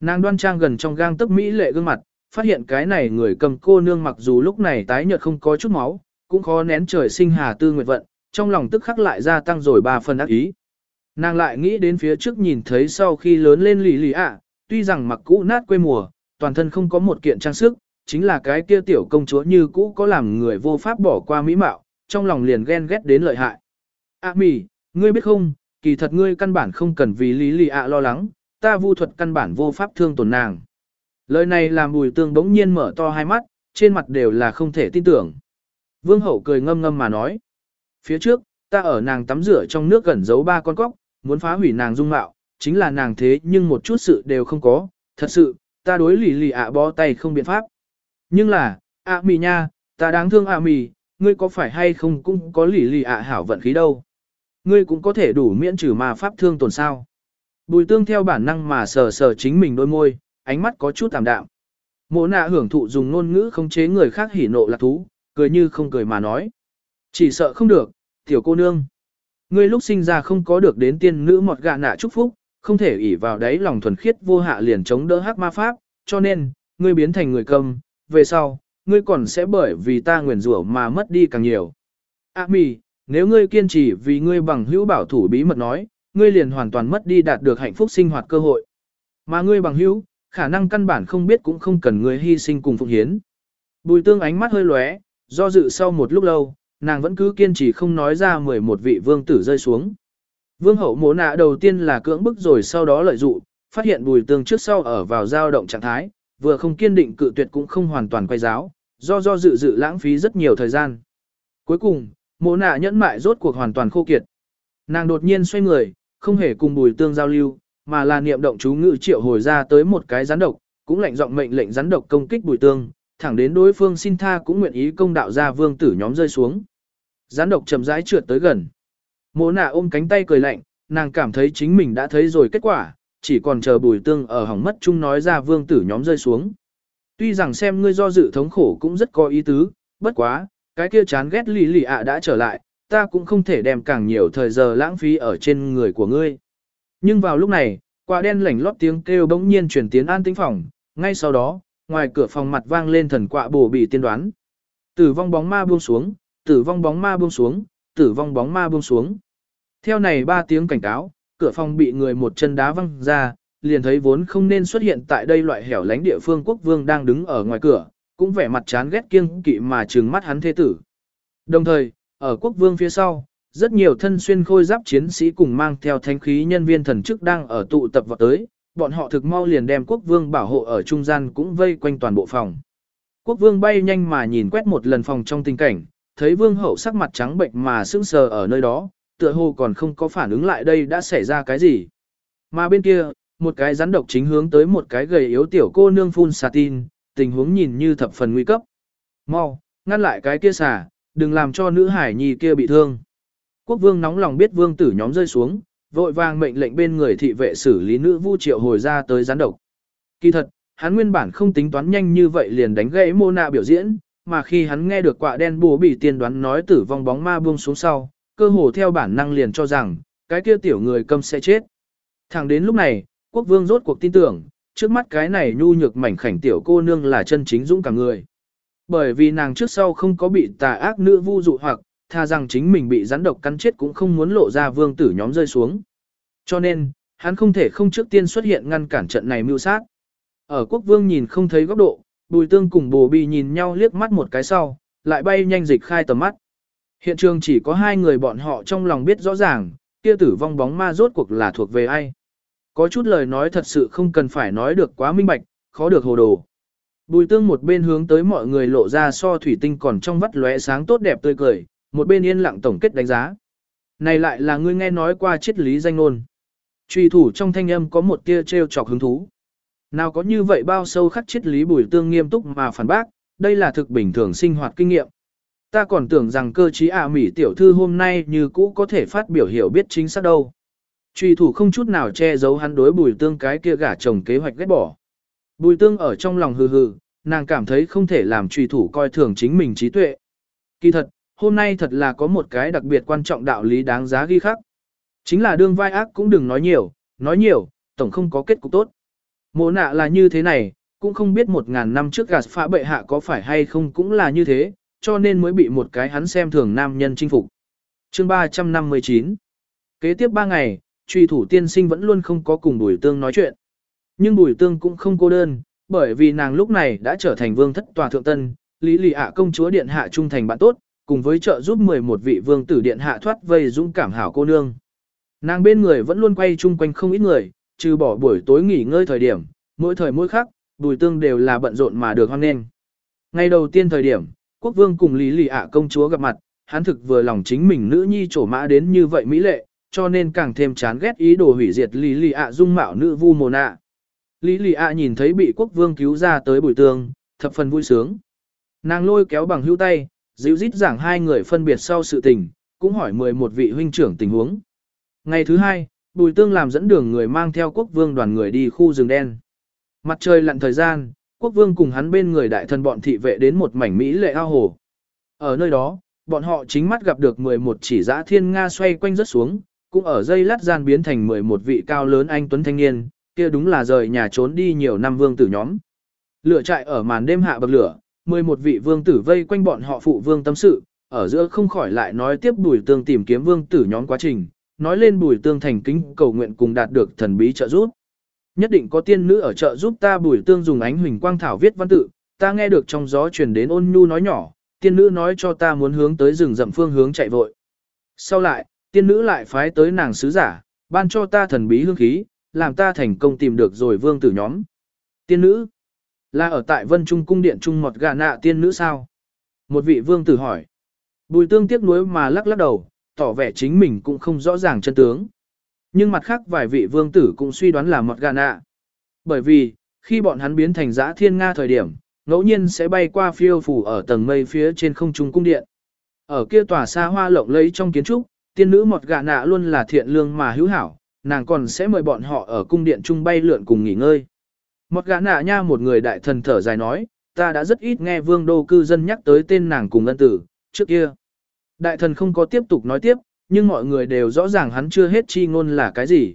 A: Nàng đoan trang gần trong gang tấc mỹ lệ gương mặt, phát hiện cái này người cầm cô nương mặc dù lúc này tái nhợt không có chút máu, cũng khó nén trời sinh hà tư nguyệt vận, trong lòng tức khắc lại gia tăng rồi ba phần ác ý. Nàng lại nghĩ đến phía trước nhìn thấy sau khi lớn lên lì lì ạ, tuy rằng mặc cũ nát quê mùa, toàn thân không có một kiện trang sức, chính là cái kia tiểu công chúa như cũ có làm người vô pháp bỏ qua mỹ mạo, trong lòng liền ghen ghét đến lợi hại. À mì, ngươi biết không, kỳ thật ngươi căn bản không cần vì lý lì ạ lo lắng, ta vu thuật căn bản vô pháp thương tổn nàng. Lời này làm bùi tương bỗng nhiên mở to hai mắt, trên mặt đều là không thể tin tưởng. Vương hậu cười ngâm ngâm mà nói. Phía trước, ta ở nàng tắm rửa trong nước gần giấu ba con cóc, muốn phá hủy nàng dung mạo, chính là nàng thế nhưng một chút sự đều không có, thật sự, ta đối lì lì ạ bó tay không biện pháp. Nhưng là, ạ mì nha, ta đáng thương ạ mì, ngươi có phải hay không cũng có lì lì ạ hảo vận khí đâu. Ngươi cũng có thể đủ miễn trừ ma pháp thương tổn sao. Bùi tương theo bản năng mà sờ sờ chính mình đôi môi, ánh mắt có chút tạm đạm. Mộ nạ hưởng thụ dùng ngôn ngữ không chế người khác hỉ nộ lạc thú, cười như không cười mà nói. Chỉ sợ không được, tiểu cô nương. Ngươi lúc sinh ra không có được đến tiên nữ mọt gạ nạ chúc phúc, không thể ỷ vào đấy lòng thuần khiết vô hạ liền chống đỡ hắc ma pháp, cho nên, ngươi biến thành người cầm, về sau, ngươi còn sẽ bởi vì ta nguyền rủa mà mất đi càng nhiều. A mì, nếu ngươi kiên trì vì ngươi bằng hữu bảo thủ bí mật nói, ngươi liền hoàn toàn mất đi đạt được hạnh phúc sinh hoạt cơ hội. Mà ngươi bằng hữu, khả năng căn bản không biết cũng không cần ngươi hy sinh cùng phụng hiến. Bùi tương ánh mắt hơi lóe, do dự sau một lúc lâu, nàng vẫn cứ kiên trì không nói ra 11 vị vương tử rơi xuống. Vương hậu mố nạ đầu tiên là cưỡng bức rồi sau đó lợi dụ, phát hiện bùi tương trước sau ở vào dao động trạng thái, vừa không kiên định cự tuyệt cũng không hoàn toàn quay giáo, do do dự dự lãng phí rất nhiều thời gian. Cuối cùng, mố nạ nhẫn mại rốt cuộc hoàn toàn khô kiệt. Nàng đột nhiên xoay người, không hề cùng bùi tương giao lưu, mà là niệm động chú ngữ triệu hồi ra tới một cái rắn độc, cũng lệnh giọng mệnh lệnh rắn độc công kích bùi tương, thẳng đến đối phương xin tha cũng nguyện ý công đạo ra vương tử nhóm rơi xuống. Rắn độc chậm rãi trượt tới gần. Mộ nạ ôm cánh tay cười lạnh, nàng cảm thấy chính mình đã thấy rồi kết quả, chỉ còn chờ bùi tương ở hỏng mất chung nói ra vương tử nhóm rơi xuống. Tuy rằng xem ngươi do dự thống khổ cũng rất có ý tứ, bất quá, cái kia chán ghét lì lì ạ đã trở lại, ta cũng không thể đem càng nhiều thời giờ lãng phí ở trên người của ngươi. Nhưng vào lúc này, quả đen lảnh lót tiếng kêu bỗng nhiên truyền tiến an tĩnh phòng, ngay sau đó, ngoài cửa phòng mặt vang lên thần quạ bổ bị tiên đoán. Tử vong bóng ma buông xuống, tử vong bóng ma buông xuống, tử vong bóng ma buông xuống. Theo này ba tiếng cảnh cáo, cửa phòng bị người một chân đá văng ra, liền thấy vốn không nên xuất hiện tại đây loại hẻo lánh địa phương quốc vương đang đứng ở ngoài cửa, cũng vẻ mặt chán ghét kiêng kỵ mà trừng mắt hắn thế tử. Đồng thời, ở quốc vương phía sau, rất nhiều thân xuyên khôi giáp chiến sĩ cùng mang theo thanh khí nhân viên thần chức đang ở tụ tập vào tới, bọn họ thực mau liền đem quốc vương bảo hộ ở trung gian cũng vây quanh toàn bộ phòng. Quốc vương bay nhanh mà nhìn quét một lần phòng trong tình cảnh, thấy vương hậu sắc mặt trắng bệnh mà sững sờ ở nơi đó, tựa hồ còn không có phản ứng lại đây đã xảy ra cái gì. Mà bên kia, một cái rắn độc chính hướng tới một cái gầy yếu tiểu cô nương phun xà tin, tình huống nhìn như thập phần nguy cấp. Mau, ngăn lại cái kia xà, đừng làm cho nữ hải nhi kia bị thương. Quốc vương nóng lòng biết vương tử nhóm rơi xuống, vội vàng mệnh lệnh bên người thị vệ xử lý nữ vu triệu hồi ra tới gián độc. Kỳ thật, hắn nguyên bản không tính toán nhanh như vậy liền đánh gãy mô nạ biểu diễn, mà khi hắn nghe được quạ đen bùa bị tiên đoán nói tử vong bóng ma buông xuống sau, cơ hồ theo bản năng liền cho rằng, cái kia tiểu người câm sẽ chết. Thẳng đến lúc này, quốc vương rốt cuộc tin tưởng, trước mắt cái này nhu nhược mảnh khảnh tiểu cô nương là chân chính dũng cả người. Bởi vì nàng trước sau không có bị tà ác nữ vu dụ hoặc, tha rằng chính mình bị rắn độc cắn chết cũng không muốn lộ ra vương tử nhóm rơi xuống. Cho nên, hắn không thể không trước tiên xuất hiện ngăn cản trận này mưu sát. Ở quốc vương nhìn không thấy góc độ, bùi tương cùng bồ bì nhìn nhau liếc mắt một cái sau, lại bay nhanh dịch khai tầm mắt. Hiện trường chỉ có hai người bọn họ trong lòng biết rõ ràng, kia tử vong bóng ma rốt cuộc là thuộc về ai. Có chút lời nói thật sự không cần phải nói được quá minh bạch, khó được hồ đồ. Bùi tương một bên hướng tới mọi người lộ ra so thủy tinh còn trong vắt lóe sáng tốt đẹp tươi cười, một bên yên lặng tổng kết đánh giá. Này lại là ngươi nghe nói qua triết lý danh ngôn. Truy thủ trong thanh âm có một tia treo chọc hứng thú. Nào có như vậy bao sâu khắc triết lý bùi tương nghiêm túc mà phản bác, đây là thực bình thường sinh hoạt kinh nghiệm. Ta còn tưởng rằng cơ trí ạ à mỹ tiểu thư hôm nay như cũ có thể phát biểu hiểu biết chính xác đâu. Truy thủ không chút nào che giấu hắn đối bùi tương cái kia gả chồng kế hoạch ghét bỏ. Bùi tương ở trong lòng hừ hừ, nàng cảm thấy không thể làm truy thủ coi thường chính mình trí tuệ. Kỳ thật, hôm nay thật là có một cái đặc biệt quan trọng đạo lý đáng giá ghi khắc. Chính là đương vai ác cũng đừng nói nhiều, nói nhiều, tổng không có kết cục tốt. Mộ nạ là như thế này, cũng không biết một ngàn năm trước gạt phá bệ hạ có phải hay không cũng là như thế, cho nên mới bị một cái hắn xem thường nam nhân chinh phục. Chương 359 Kế tiếp 3 ngày, truy thủ tiên sinh vẫn luôn không có cùng Bùi Tương nói chuyện. Nhưng Bùi Tương cũng không cô đơn, bởi vì nàng lúc này đã trở thành vương thất tòa thượng tân, lý lì ạ công chúa điện hạ trung thành bạn tốt, cùng với trợ giúp 11 vị vương tử điện hạ thoát vây dũng cảm hảo cô nương. Nàng bên người vẫn luôn quay chung quanh không ít người, trừ bỏ buổi tối nghỉ ngơi thời điểm, mỗi thời mỗi khắc, Bùi Tương đều là bận rộn mà được hoan nghênh. Ngày đầu tiên thời điểm, quốc vương cùng lý lì ạ công chúa gặp mặt, hắn thực vừa lòng chính mình nữ nhi trổ mã đến như vậy mỹ lệ, cho nên càng thêm chán ghét ý đồ hủy diệt lý lì ạ dung mạo nữ vu mồ nạ. Lý lì ạ nhìn thấy bị quốc vương cứu ra tới bùi Tường, thập phần vui sướng. Nàng lôi kéo bằng hữu tay, dịu dít giảng hai người phân biệt sau sự tình, cũng hỏi 11 vị huynh trưởng tình huống. Ngày thứ hai, bùi tương làm dẫn đường người mang theo quốc vương đoàn người đi khu rừng đen. Mặt trời lặn thời gian, quốc vương cùng hắn bên người đại thần bọn thị vệ đến một mảnh Mỹ lệ ao hồ. Ở nơi đó, bọn họ chính mắt gặp được 11 chỉ dã thiên Nga xoay quanh rất xuống, cũng ở dây lát gian biến thành 11 vị cao lớn anh tuấn thanh niên, kia đúng là rời nhà trốn đi nhiều năm vương tử nhóm. Lửa trại ở màn đêm hạ bậc lửa, 11 vị vương tử vây quanh bọn họ phụ vương tâm sự, ở giữa không khỏi lại nói tiếp bùi tương tìm kiếm vương tử nhóm quá trình, nói lên bùi tương thành kính cầu nguyện cùng đạt được thần bí trợ giúp. Nhất định có tiên nữ ở trợ giúp ta bùi tương dùng ánh huỳnh quang thảo viết văn tự, ta nghe được trong gió truyền đến ôn nhu nói nhỏ, tiên nữ nói cho ta muốn hướng tới rừng rậm phương hướng chạy vội. Sau lại, tiên nữ lại phái tới nàng sứ giả, ban cho ta thần bí hương khí, làm ta thành công tìm được rồi vương tử nhóm. Tiên nữ, là ở tại vân trung cung điện trung một gà nạ tiên nữ sao? Một vị vương tử hỏi. Bùi tương tiếc nuối mà lắc lắc đầu, tỏ vẻ chính mình cũng không rõ ràng chân tướng. Nhưng mặt khác vài vị vương tử cũng suy đoán là một gà nạ. Bởi vì, khi bọn hắn biến thành giã thiên Nga thời điểm, ngẫu nhiên sẽ bay qua phiêu phủ ở tầng mây phía trên không trung cung điện. Ở kia tòa xa hoa lộng lẫy trong kiến trúc, tiên nữ một gà nạ luôn là thiện lương mà hữu hảo, nàng còn sẽ mời bọn họ ở cung điện chung bay lượn cùng nghỉ ngơi. Một gã nạ nha một người đại thần thở dài nói, ta đã rất ít nghe vương đô cư dân nhắc tới tên nàng cùng ân tử, trước kia. Đại thần không có tiếp tục nói tiếp, nhưng mọi người đều rõ ràng hắn chưa hết chi ngôn là cái gì.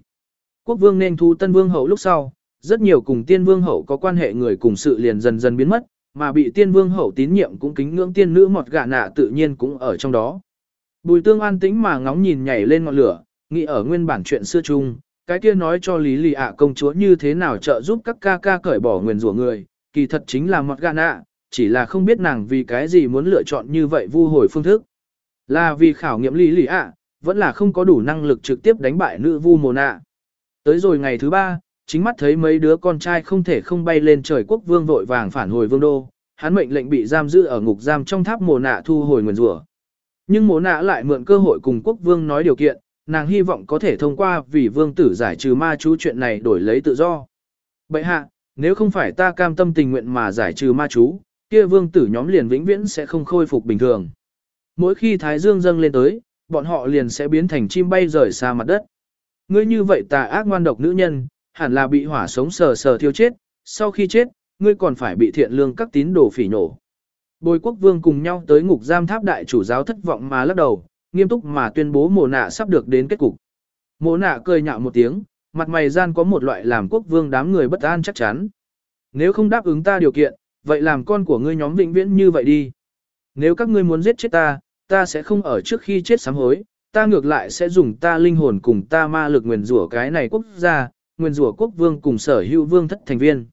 A: Quốc vương nên thu tân vương hậu lúc sau, rất nhiều cùng tiên vương hậu có quan hệ người cùng sự liền dần dần biến mất, mà bị tiên vương hậu tín nhiệm cũng kính ngưỡng tiên nữ một gã nạ tự nhiên cũng ở trong đó. Bùi tương an tĩnh mà ngóng nhìn nhảy lên ngọn lửa, nghĩ ở nguyên bản chuyện xưa chung, cái kia nói cho Lý Lì ạ công chúa như thế nào trợ giúp các ca ca cởi bỏ nguyền rủa người, kỳ thật chính là một gạn ạ, chỉ là không biết nàng vì cái gì muốn lựa chọn như vậy vu hồi phương thức. Là vì khảo nghiệm Lý Lì ạ, vẫn là không có đủ năng lực trực tiếp đánh bại nữ vu mồ nạ. Tới rồi ngày thứ ba, chính mắt thấy mấy đứa con trai không thể không bay lên trời quốc vương vội vàng phản hồi vương đô, hắn mệnh lệnh bị giam giữ ở ngục giam trong tháp mồ nạ thu hồi nguyền rủa. Nhưng mồ nạ lại mượn cơ hội cùng quốc vương nói điều kiện, nàng hy vọng có thể thông qua vì vương tử giải trừ ma chú chuyện này đổi lấy tự do. Bệ hạ, nếu không phải ta cam tâm tình nguyện mà giải trừ ma chú, kia vương tử nhóm liền vĩnh viễn sẽ không khôi phục bình thường. Mỗi khi thái dương dâng lên tới, bọn họ liền sẽ biến thành chim bay rời xa mặt đất. Ngươi như vậy tà ác ngoan độc nữ nhân, hẳn là bị hỏa sống sờ sờ thiêu chết, sau khi chết, ngươi còn phải bị thiện lương các tín đồ phỉ nổ. Bồi quốc vương cùng nhau tới ngục giam tháp đại chủ giáo thất vọng mà lắc đầu, nghiêm túc mà tuyên bố mồ nạ sắp được đến kết cục. Mồ nạ cười nhạo một tiếng, mặt mày gian có một loại làm quốc vương đám người bất an chắc chắn. Nếu không đáp ứng ta điều kiện, vậy làm con của ngươi nhóm vĩnh viễn như vậy đi. Nếu các ngươi muốn giết chết ta, ta sẽ không ở trước khi chết sám hối, ta ngược lại sẽ dùng ta linh hồn cùng ta ma lực nguyền rủa cái này quốc gia, nguyền rủa quốc vương cùng sở hữu vương thất thành viên.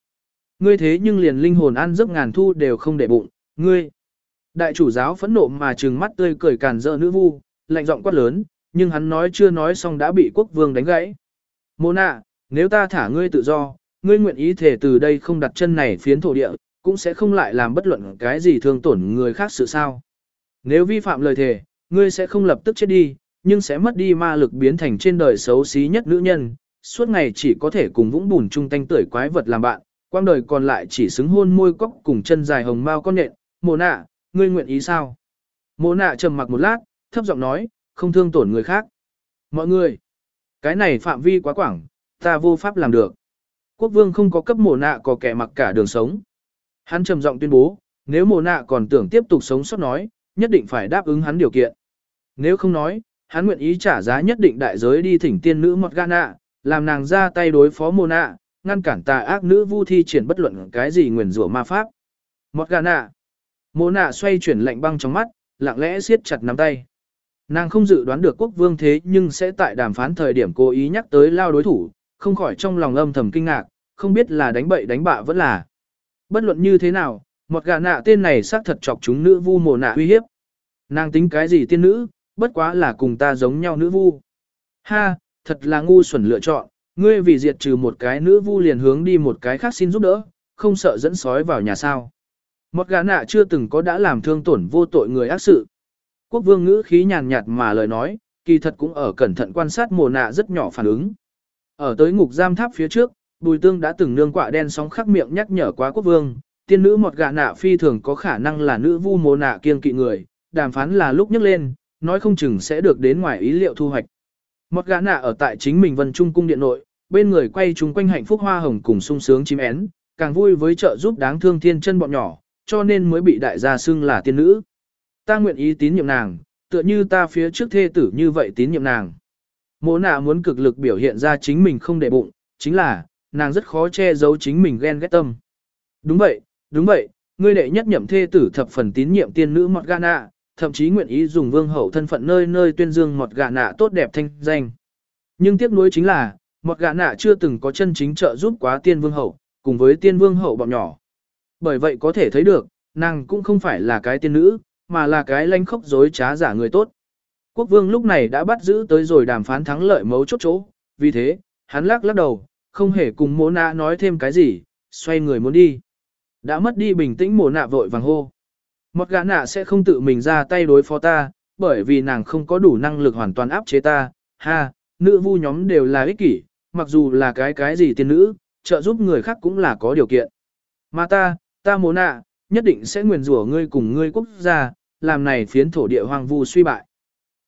A: Ngươi thế nhưng liền linh hồn ăn giấc ngàn thu đều không để bụng, ngươi. Đại chủ giáo phẫn nộ mà trừng mắt tươi cười càn rỡ nữ vu, lạnh giọng quát lớn, nhưng hắn nói chưa nói xong đã bị quốc vương đánh gãy. Mô nạ, nếu ta thả ngươi tự do, ngươi nguyện ý thể từ đây không đặt chân này phiến thổ địa, cũng sẽ không lại làm bất luận cái gì thương tổn người khác sự sao. Nếu vi phạm lời thề, ngươi sẽ không lập tức chết đi, nhưng sẽ mất đi ma lực biến thành trên đời xấu xí nhất nữ nhân, suốt ngày chỉ có thể cùng vũng bùn chung tanh tưởi quái vật làm bạn, quang đời còn lại chỉ xứng hôn môi cóc cùng chân dài hồng mao con nện, mồ nạ, ngươi nguyện ý sao? Mồ nạ trầm mặc một lát, thấp giọng nói, không thương tổn người khác. Mọi người, cái này phạm vi quá quảng, ta vô pháp làm được. Quốc vương không có cấp mồ nạ có kẻ mặc cả đường sống. Hắn trầm giọng tuyên bố, nếu mồ nạ còn tưởng tiếp tục sống sót nói, nhất định phải đáp ứng hắn điều kiện. Nếu không nói, hắn nguyện ý trả giá nhất định đại giới đi thỉnh tiên nữ Mọt Gana, làm nàng ra tay đối phó mồ nạ, ngăn cản tà ác nữ vu thi triển bất luận cái gì nguyền rủa ma pháp. Mọt Gana. Mồ nạ xoay chuyển lạnh băng trong mắt, lặng lẽ siết chặt nắm tay. Nàng không dự đoán được quốc vương thế nhưng sẽ tại đàm phán thời điểm cố ý nhắc tới lao đối thủ, không khỏi trong lòng âm thầm kinh ngạc, không biết là đánh bậy đánh bạ vẫn là. Bất luận như thế nào, một gà nạ tên này xác thật chọc chúng nữ vu mồ nạ uy hiếp. Nàng tính cái gì tiên nữ, bất quá là cùng ta giống nhau nữ vu. Ha, thật là ngu xuẩn lựa chọn, ngươi vì diệt trừ một cái nữ vu liền hướng đi một cái khác xin giúp đỡ, không sợ dẫn sói vào nhà sao. Một gã nạ chưa từng có đã làm thương tổn vô tội người ác sự. Quốc vương ngữ khí nhàn nhạt mà lời nói, kỳ thật cũng ở cẩn thận quan sát mồ nạ rất nhỏ phản ứng. Ở tới ngục giam tháp phía trước, bùi tương đã từng nương quạ đen sóng khắc miệng nhắc nhở quá quốc vương, tiên nữ một gã nạ phi thường có khả năng là nữ vu mồ nạ kiên kỵ người, đàm phán là lúc nhắc lên, nói không chừng sẽ được đến ngoài ý liệu thu hoạch. Một gã nạ ở tại chính mình vân trung cung điện nội, bên người quay chung quanh hạnh phúc hoa hồng cùng sung sướng chim én, càng vui với trợ giúp đáng thương thiên chân bọn nhỏ, cho nên mới bị đại gia xưng là tiên nữ. Ta nguyện ý tín nhiệm nàng, tựa như ta phía trước thê tử như vậy tín nhiệm nàng. Mộ nạ muốn cực lực biểu hiện ra chính mình không để bụng, chính là, nàng rất khó che giấu chính mình ghen ghét tâm. Đúng vậy, đúng vậy, ngươi đệ nhất nhậm thê tử thập phần tín nhiệm tiên nữ Mọt Gana, thậm chí nguyện ý dùng vương hậu thân phận nơi nơi tuyên dương Mọt Gana tốt đẹp thanh danh. Nhưng tiếc nuối chính là, Mọt Gana chưa từng có chân chính trợ giúp quá tiên vương hậu, cùng với tiên vương hậu bọn nhỏ. Bởi vậy có thể thấy được, nàng cũng không phải là cái tiên nữ, mà là cái lanh khốc dối trá giả người tốt. Quốc vương lúc này đã bắt giữ tới rồi đàm phán thắng lợi mấu chốt chỗ, vì thế, hắn lắc lắc đầu, không hề cùng mô nạ nói thêm cái gì, xoay người muốn đi. Đã mất đi bình tĩnh Mô nạ vội vàng hô. Một gã nạ sẽ không tự mình ra tay đối phó ta, bởi vì nàng không có đủ năng lực hoàn toàn áp chế ta. Ha, nữ vu nhóm đều là ích kỷ, mặc dù là cái cái gì tiên nữ, trợ giúp người khác cũng là có điều kiện. Mà ta, ta Mô nạ, nhất định sẽ nguyền rủa ngươi cùng ngươi quốc gia, làm này phiến thổ địa hoang vu suy bại.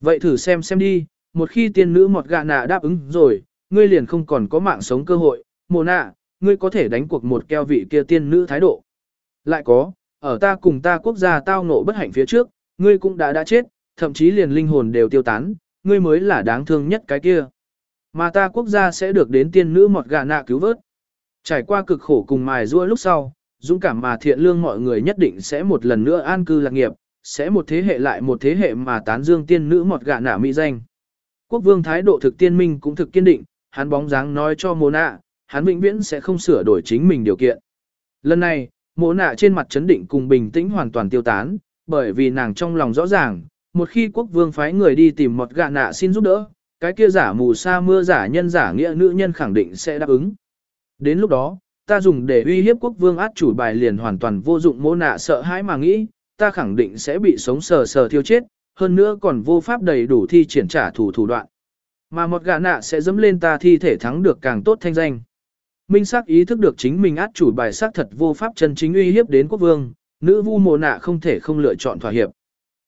A: Vậy thử xem xem đi, một khi tiên nữ một gạ nạ đáp ứng rồi, ngươi liền không còn có mạng sống cơ hội, mồ nạ, ngươi có thể đánh cuộc một keo vị kia tiên nữ thái độ. Lại có, ở ta cùng ta quốc gia tao ngộ bất hạnh phía trước, ngươi cũng đã đã chết, thậm chí liền linh hồn đều tiêu tán, ngươi mới là đáng thương nhất cái kia. Mà ta quốc gia sẽ được đến tiên nữ một gà nạ cứu vớt. Trải qua cực khổ cùng mài rua lúc sau, dũng cảm mà thiện lương mọi người nhất định sẽ một lần nữa an cư lạc nghiệp, sẽ một thế hệ lại một thế hệ mà tán dương tiên nữ mọt gạ nả mỹ danh. Quốc vương thái độ thực tiên minh cũng thực kiên định, hắn bóng dáng nói cho mô nạ, hắn vĩnh viễn sẽ không sửa đổi chính mình điều kiện. Lần này, mô nạ trên mặt chấn định cùng bình tĩnh hoàn toàn tiêu tán, bởi vì nàng trong lòng rõ ràng, một khi quốc vương phái người đi tìm một gạ nạ xin giúp đỡ, cái kia giả mù sa mưa giả nhân giả nghĩa nữ nhân khẳng định sẽ đáp ứng. Đến lúc đó, ta dùng để uy hiếp quốc vương át chủ bài liền hoàn toàn vô dụng mô nạ sợ hãi mà nghĩ, ta khẳng định sẽ bị sống sờ sờ thiêu chết, hơn nữa còn vô pháp đầy đủ thi triển trả thủ thủ đoạn. Mà một gã nạ sẽ dẫm lên ta thi thể thắng được càng tốt thanh danh. Minh sắc ý thức được chính mình át chủ bài sắc thật vô pháp chân chính uy hiếp đến quốc vương, nữ vu mồ nạ không thể không lựa chọn thỏa hiệp.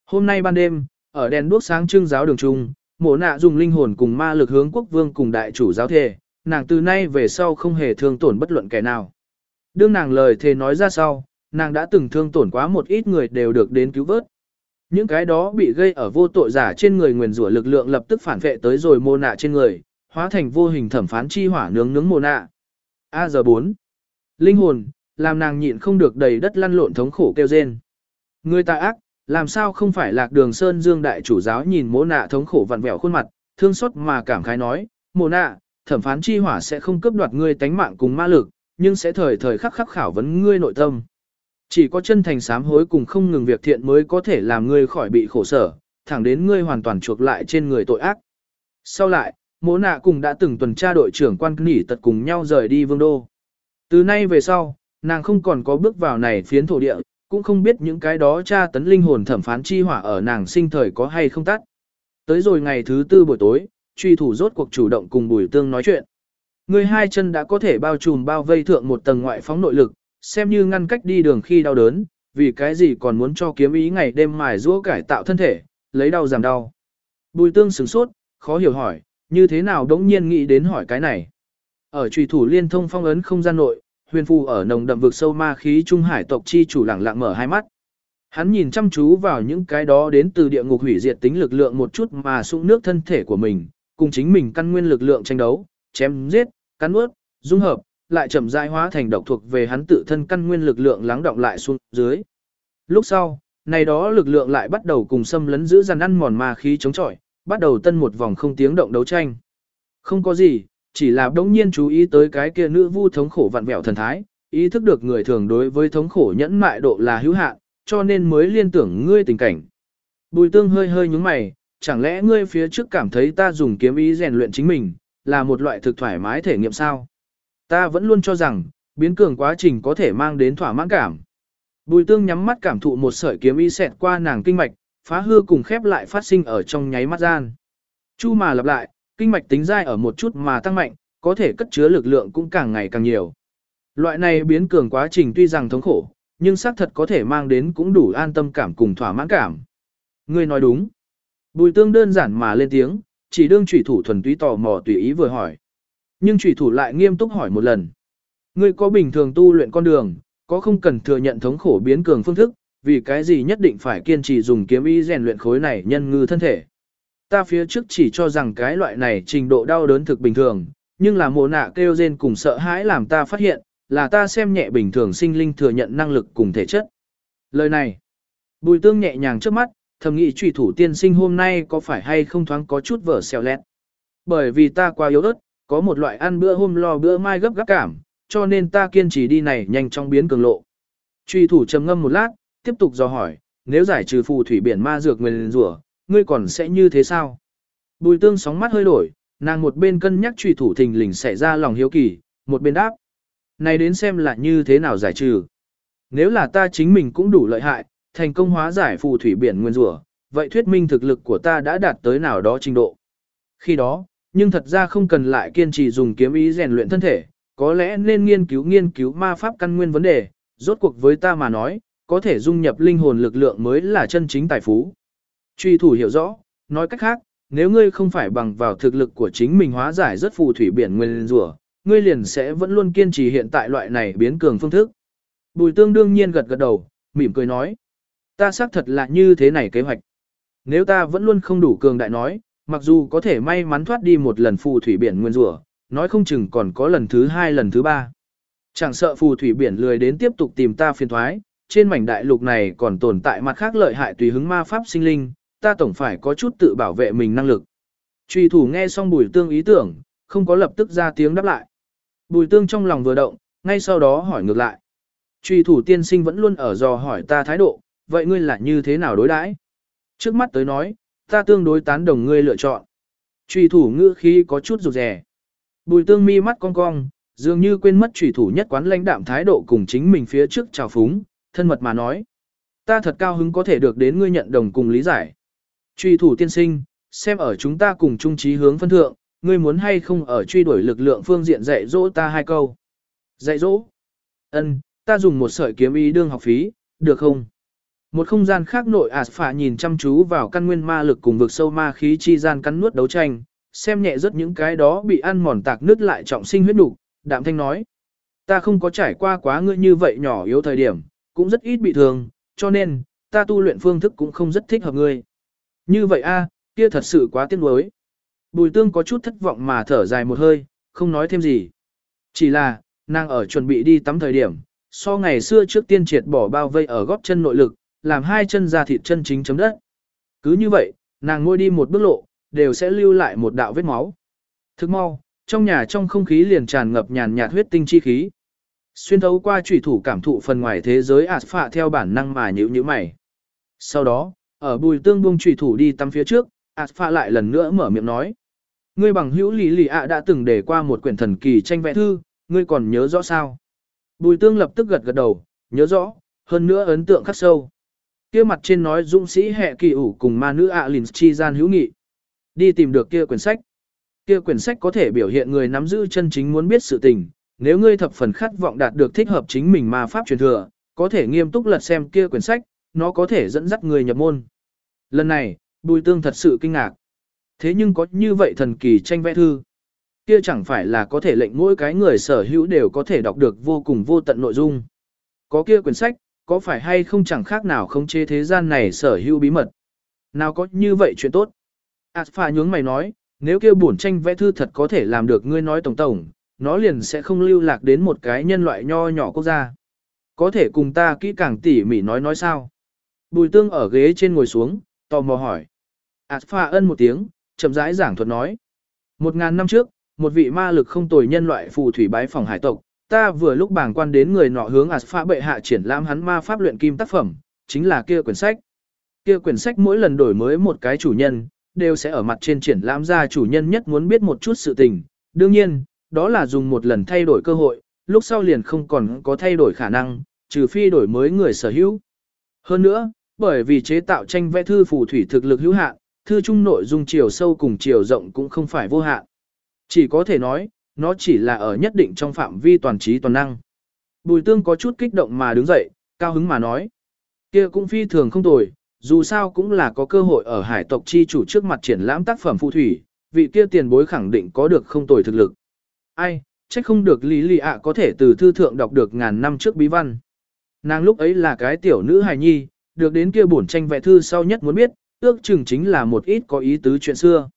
A: Hôm nay ban đêm, ở đèn đuốc sáng trưng giáo đường trung, mộ nạ dùng linh hồn cùng ma lực hướng quốc vương cùng đại chủ giáo thề, nàng từ nay về sau không hề thương tổn bất luận kẻ nào. Đương nàng lời thề nói ra sau, nàng đã từng thương tổn quá một ít người đều được đến cứu vớt. Những cái đó bị gây ở vô tội giả trên người nguyền rủa lực lượng lập tức phản vệ tới rồi mô nạ trên người, hóa thành vô hình thẩm phán chi hỏa nướng nướng mô nạ. A giờ 4. Linh hồn, làm nàng nhịn không được đầy đất lăn lộn thống khổ kêu rên. Người ta ác, làm sao không phải lạc đường sơn dương đại chủ giáo nhìn mô nạ thống khổ vặn vẹo khuôn mặt, thương xót mà cảm khái nói, mô nạ, thẩm phán chi hỏa sẽ không cướp đoạt ngươi tánh mạng cùng ma lực, nhưng sẽ thời thời khắc khắc khảo vấn ngươi nội tâm. Chỉ có chân thành sám hối cùng không ngừng việc thiện mới có thể làm ngươi khỏi bị khổ sở, thẳng đến ngươi hoàn toàn chuộc lại trên người tội ác. Sau lại, mỗ nạ cùng đã từng tuần tra đội trưởng quan nỉ tật cùng nhau rời đi vương đô. Từ nay về sau, nàng không còn có bước vào này phiến thổ địa, cũng không biết những cái đó tra tấn linh hồn thẩm phán chi hỏa ở nàng sinh thời có hay không tắt. Tới rồi ngày thứ tư buổi tối, truy thủ rốt cuộc chủ động cùng bùi tương nói chuyện. Người hai chân đã có thể bao trùm bao vây thượng một tầng ngoại phóng nội lực, xem như ngăn cách đi đường khi đau đớn, vì cái gì còn muốn cho kiếm ý ngày đêm mài giũa cải tạo thân thể, lấy đau giảm đau. Bùi tương sửng sốt, khó hiểu hỏi, như thế nào đống nhiên nghĩ đến hỏi cái này. Ở trùy thủ liên thông phong ấn không gian nội, huyền phù ở nồng đậm vực sâu ma khí trung hải tộc chi chủ lẳng lặng mở hai mắt. Hắn nhìn chăm chú vào những cái đó đến từ địa ngục hủy diệt tính lực lượng một chút mà sung nước thân thể của mình, cùng chính mình căn nguyên lực lượng tranh đấu, chém giết, cắn nuốt, dung hợp, lại chậm rãi hóa thành độc thuộc về hắn tự thân căn nguyên lực lượng lắng động lại xuống dưới. Lúc sau, này đó lực lượng lại bắt đầu cùng xâm lấn giữ dàn ăn mòn ma khí chống chọi, bắt đầu tân một vòng không tiếng động đấu tranh. Không có gì, chỉ là đống nhiên chú ý tới cái kia nữ vu thống khổ vặn vẹo thần thái, ý thức được người thường đối với thống khổ nhẫn mại độ là hữu hạn, cho nên mới liên tưởng ngươi tình cảnh. Bùi tương hơi hơi nhúng mày, chẳng lẽ ngươi phía trước cảm thấy ta dùng kiếm ý rèn luyện chính mình, là một loại thực thoải mái thể nghiệm sao? Ta vẫn luôn cho rằng, biến cường quá trình có thể mang đến thỏa mãn cảm. Bùi tương nhắm mắt cảm thụ một sợi kiếm y xẹt qua nàng kinh mạch, phá hư cùng khép lại phát sinh ở trong nháy mắt gian. Chu mà lặp lại, kinh mạch tính dai ở một chút mà tăng mạnh, có thể cất chứa lực lượng cũng càng ngày càng nhiều. Loại này biến cường quá trình tuy rằng thống khổ, nhưng xác thật có thể mang đến cũng đủ an tâm cảm cùng thỏa mãn cảm. Ngươi nói đúng. Bùi tương đơn giản mà lên tiếng, chỉ đương chủy thủ thuần túy tò mò tùy ý vừa hỏi. Nhưng trùy thủ lại nghiêm túc hỏi một lần. Ngươi có bình thường tu luyện con đường, có không cần thừa nhận thống khổ biến cường phương thức, vì cái gì nhất định phải kiên trì dùng kiếm y rèn luyện khối này nhân ngư thân thể. Ta phía trước chỉ cho rằng cái loại này trình độ đau đớn thực bình thường, nhưng là mồ nạ kêu rên cùng sợ hãi làm ta phát hiện, là ta xem nhẹ bình thường sinh linh thừa nhận năng lực cùng thể chất. Lời này, bùi tương nhẹ nhàng trước mắt, thầm nghĩ trùy thủ tiên sinh hôm nay có phải hay không thoáng có chút vở xèo lẹt. Bởi vì ta quá yếu ớt, có một loại ăn bữa hôm lo bữa mai gấp gáp cảm, cho nên ta kiên trì đi này nhanh trong biến cường lộ. Truy thủ trầm ngâm một lát, tiếp tục dò hỏi, nếu giải trừ phù thủy biển ma dược nguyên rủa, ngươi còn sẽ như thế sao? Bùi tương sóng mắt hơi đổi, nàng một bên cân nhắc truy thủ thình lình xảy ra lòng hiếu kỳ, một bên đáp. Này đến xem là như thế nào giải trừ. Nếu là ta chính mình cũng đủ lợi hại, thành công hóa giải phù thủy biển nguyên rủa, vậy thuyết minh thực lực của ta đã đạt tới nào đó trình độ. Khi đó, nhưng thật ra không cần lại kiên trì dùng kiếm ý rèn luyện thân thể, có lẽ nên nghiên cứu nghiên cứu ma pháp căn nguyên vấn đề, rốt cuộc với ta mà nói, có thể dung nhập linh hồn lực lượng mới là chân chính tài phú. Truy thủ hiểu rõ, nói cách khác, nếu ngươi không phải bằng vào thực lực của chính mình hóa giải rất phù thủy biển nguyên rủa, ngươi liền sẽ vẫn luôn kiên trì hiện tại loại này biến cường phương thức. Bùi tương đương nhiên gật gật đầu, mỉm cười nói. Ta xác thật là như thế này kế hoạch. Nếu ta vẫn luôn không đủ cường đại nói, mặc dù có thể may mắn thoát đi một lần phù thủy biển nguyên rủa, nói không chừng còn có lần thứ hai lần thứ ba. Chẳng sợ phù thủy biển lười đến tiếp tục tìm ta phiền thoái, trên mảnh đại lục này còn tồn tại mặt khác lợi hại tùy hứng ma pháp sinh linh, ta tổng phải có chút tự bảo vệ mình năng lực. Truy thủ nghe xong bùi tương ý tưởng, không có lập tức ra tiếng đáp lại. Bùi tương trong lòng vừa động, ngay sau đó hỏi ngược lại. Truy thủ tiên sinh vẫn luôn ở dò hỏi ta thái độ, vậy ngươi là như thế nào đối đãi? Trước mắt tới nói, ta tương đối tán đồng ngươi lựa chọn. Trùy thủ ngữ khí có chút rụt rè. Bùi tương mi mắt cong cong, dường như quên mất Trùy thủ nhất quán lãnh đạm thái độ cùng chính mình phía trước chào phúng, thân mật mà nói. Ta thật cao hứng có thể được đến ngươi nhận đồng cùng lý giải. Trùy thủ tiên sinh, xem ở chúng ta cùng chung trí hướng phân thượng, ngươi muốn hay không ở truy đuổi lực lượng phương diện dạy dỗ ta hai câu. Dạy dỗ? Ân, ta dùng một sợi kiếm ý đương học phí, được không? Một không gian khác nội Aspha nhìn chăm chú vào căn nguyên ma lực cùng vực sâu ma khí chi gian cắn nuốt đấu tranh, xem nhẹ rất những cái đó bị ăn mòn tạc nứt lại trọng sinh huyết đủ, đạm thanh nói. Ta không có trải qua quá ngươi như vậy nhỏ yếu thời điểm, cũng rất ít bị thương, cho nên, ta tu luyện phương thức cũng không rất thích hợp ngươi. Như vậy a, kia thật sự quá tiếc nuối. Bùi tương có chút thất vọng mà thở dài một hơi, không nói thêm gì. Chỉ là, nàng ở chuẩn bị đi tắm thời điểm, so ngày xưa trước tiên triệt bỏ bao vây ở gót chân nội lực, làm hai chân ra thịt chân chính chấm đất. Cứ như vậy, nàng ngôi đi một bước lộ, đều sẽ lưu lại một đạo vết máu. Thức mau, trong nhà trong không khí liền tràn ngập nhàn nhạt huyết tinh chi khí. Xuyên thấu qua chủy thủ cảm thụ phần ngoài thế giới ạt phạ theo bản năng mà nhữ như mày. Sau đó, ở bùi tương buông chủy thủ đi tắm phía trước, ạt phạ lại lần nữa mở miệng nói. Ngươi bằng hữu lý lì ạ đã từng để qua một quyển thần kỳ tranh vẽ thư, ngươi còn nhớ rõ sao? Bùi tương lập tức gật gật đầu, nhớ rõ, hơn nữa ấn tượng khắc sâu. Kia mặt trên nói dũng sĩ hệ kỳ ủ cùng ma nữ Alins lìn chi gian hữu nghị. Đi tìm được kia quyển sách. Kia quyển sách có thể biểu hiện người nắm giữ chân chính muốn biết sự tình, nếu ngươi thập phần khát vọng đạt được thích hợp chính mình ma pháp truyền thừa, có thể nghiêm túc lật xem kia quyển sách, nó có thể dẫn dắt người nhập môn. Lần này, Bùi Tương thật sự kinh ngạc. Thế nhưng có như vậy thần kỳ tranh vẽ thư, kia chẳng phải là có thể lệnh mỗi cái người sở hữu đều có thể đọc được vô cùng vô tận nội dung. Có kia quyển sách, có phải hay không chẳng khác nào không chế thế gian này sở hữu bí mật. Nào có như vậy chuyện tốt. Alpha nhướng mày nói, nếu kia bổn tranh vẽ thư thật có thể làm được ngươi nói tổng tổng, nó liền sẽ không lưu lạc đến một cái nhân loại nho nhỏ quốc gia. Có thể cùng ta kỹ càng tỉ mỉ nói nói sao. Bùi tương ở ghế trên ngồi xuống, tò mò hỏi. Alpha ân một tiếng, chậm rãi giảng thuật nói. Một ngàn năm trước, một vị ma lực không tồi nhân loại phù thủy bái phòng hải tộc, ta vừa lúc bảng quan đến người nọ hướng Aspha bệ hạ triển lãm hắn ma pháp luyện kim tác phẩm, chính là kia quyển sách. Kia quyển sách mỗi lần đổi mới một cái chủ nhân, đều sẽ ở mặt trên triển lãm ra chủ nhân nhất muốn biết một chút sự tình. Đương nhiên, đó là dùng một lần thay đổi cơ hội, lúc sau liền không còn có thay đổi khả năng, trừ phi đổi mới người sở hữu. Hơn nữa, bởi vì chế tạo tranh vẽ thư phù thủy thực lực hữu hạn, thư trung nội dung chiều sâu cùng chiều rộng cũng không phải vô hạn. Chỉ có thể nói, nó chỉ là ở nhất định trong phạm vi toàn trí toàn năng. Bùi tương có chút kích động mà đứng dậy, cao hứng mà nói. kia cũng phi thường không tồi, dù sao cũng là có cơ hội ở hải tộc chi chủ trước mặt triển lãm tác phẩm phù thủy, vị kia tiền bối khẳng định có được không tồi thực lực. Ai, trách không được lý lì ạ có thể từ thư thượng đọc được ngàn năm trước bí văn. Nàng lúc ấy là cái tiểu nữ hài nhi, được đến kia bổn tranh vẽ thư sau nhất muốn biết, ước chừng chính là một ít có ý tứ chuyện xưa.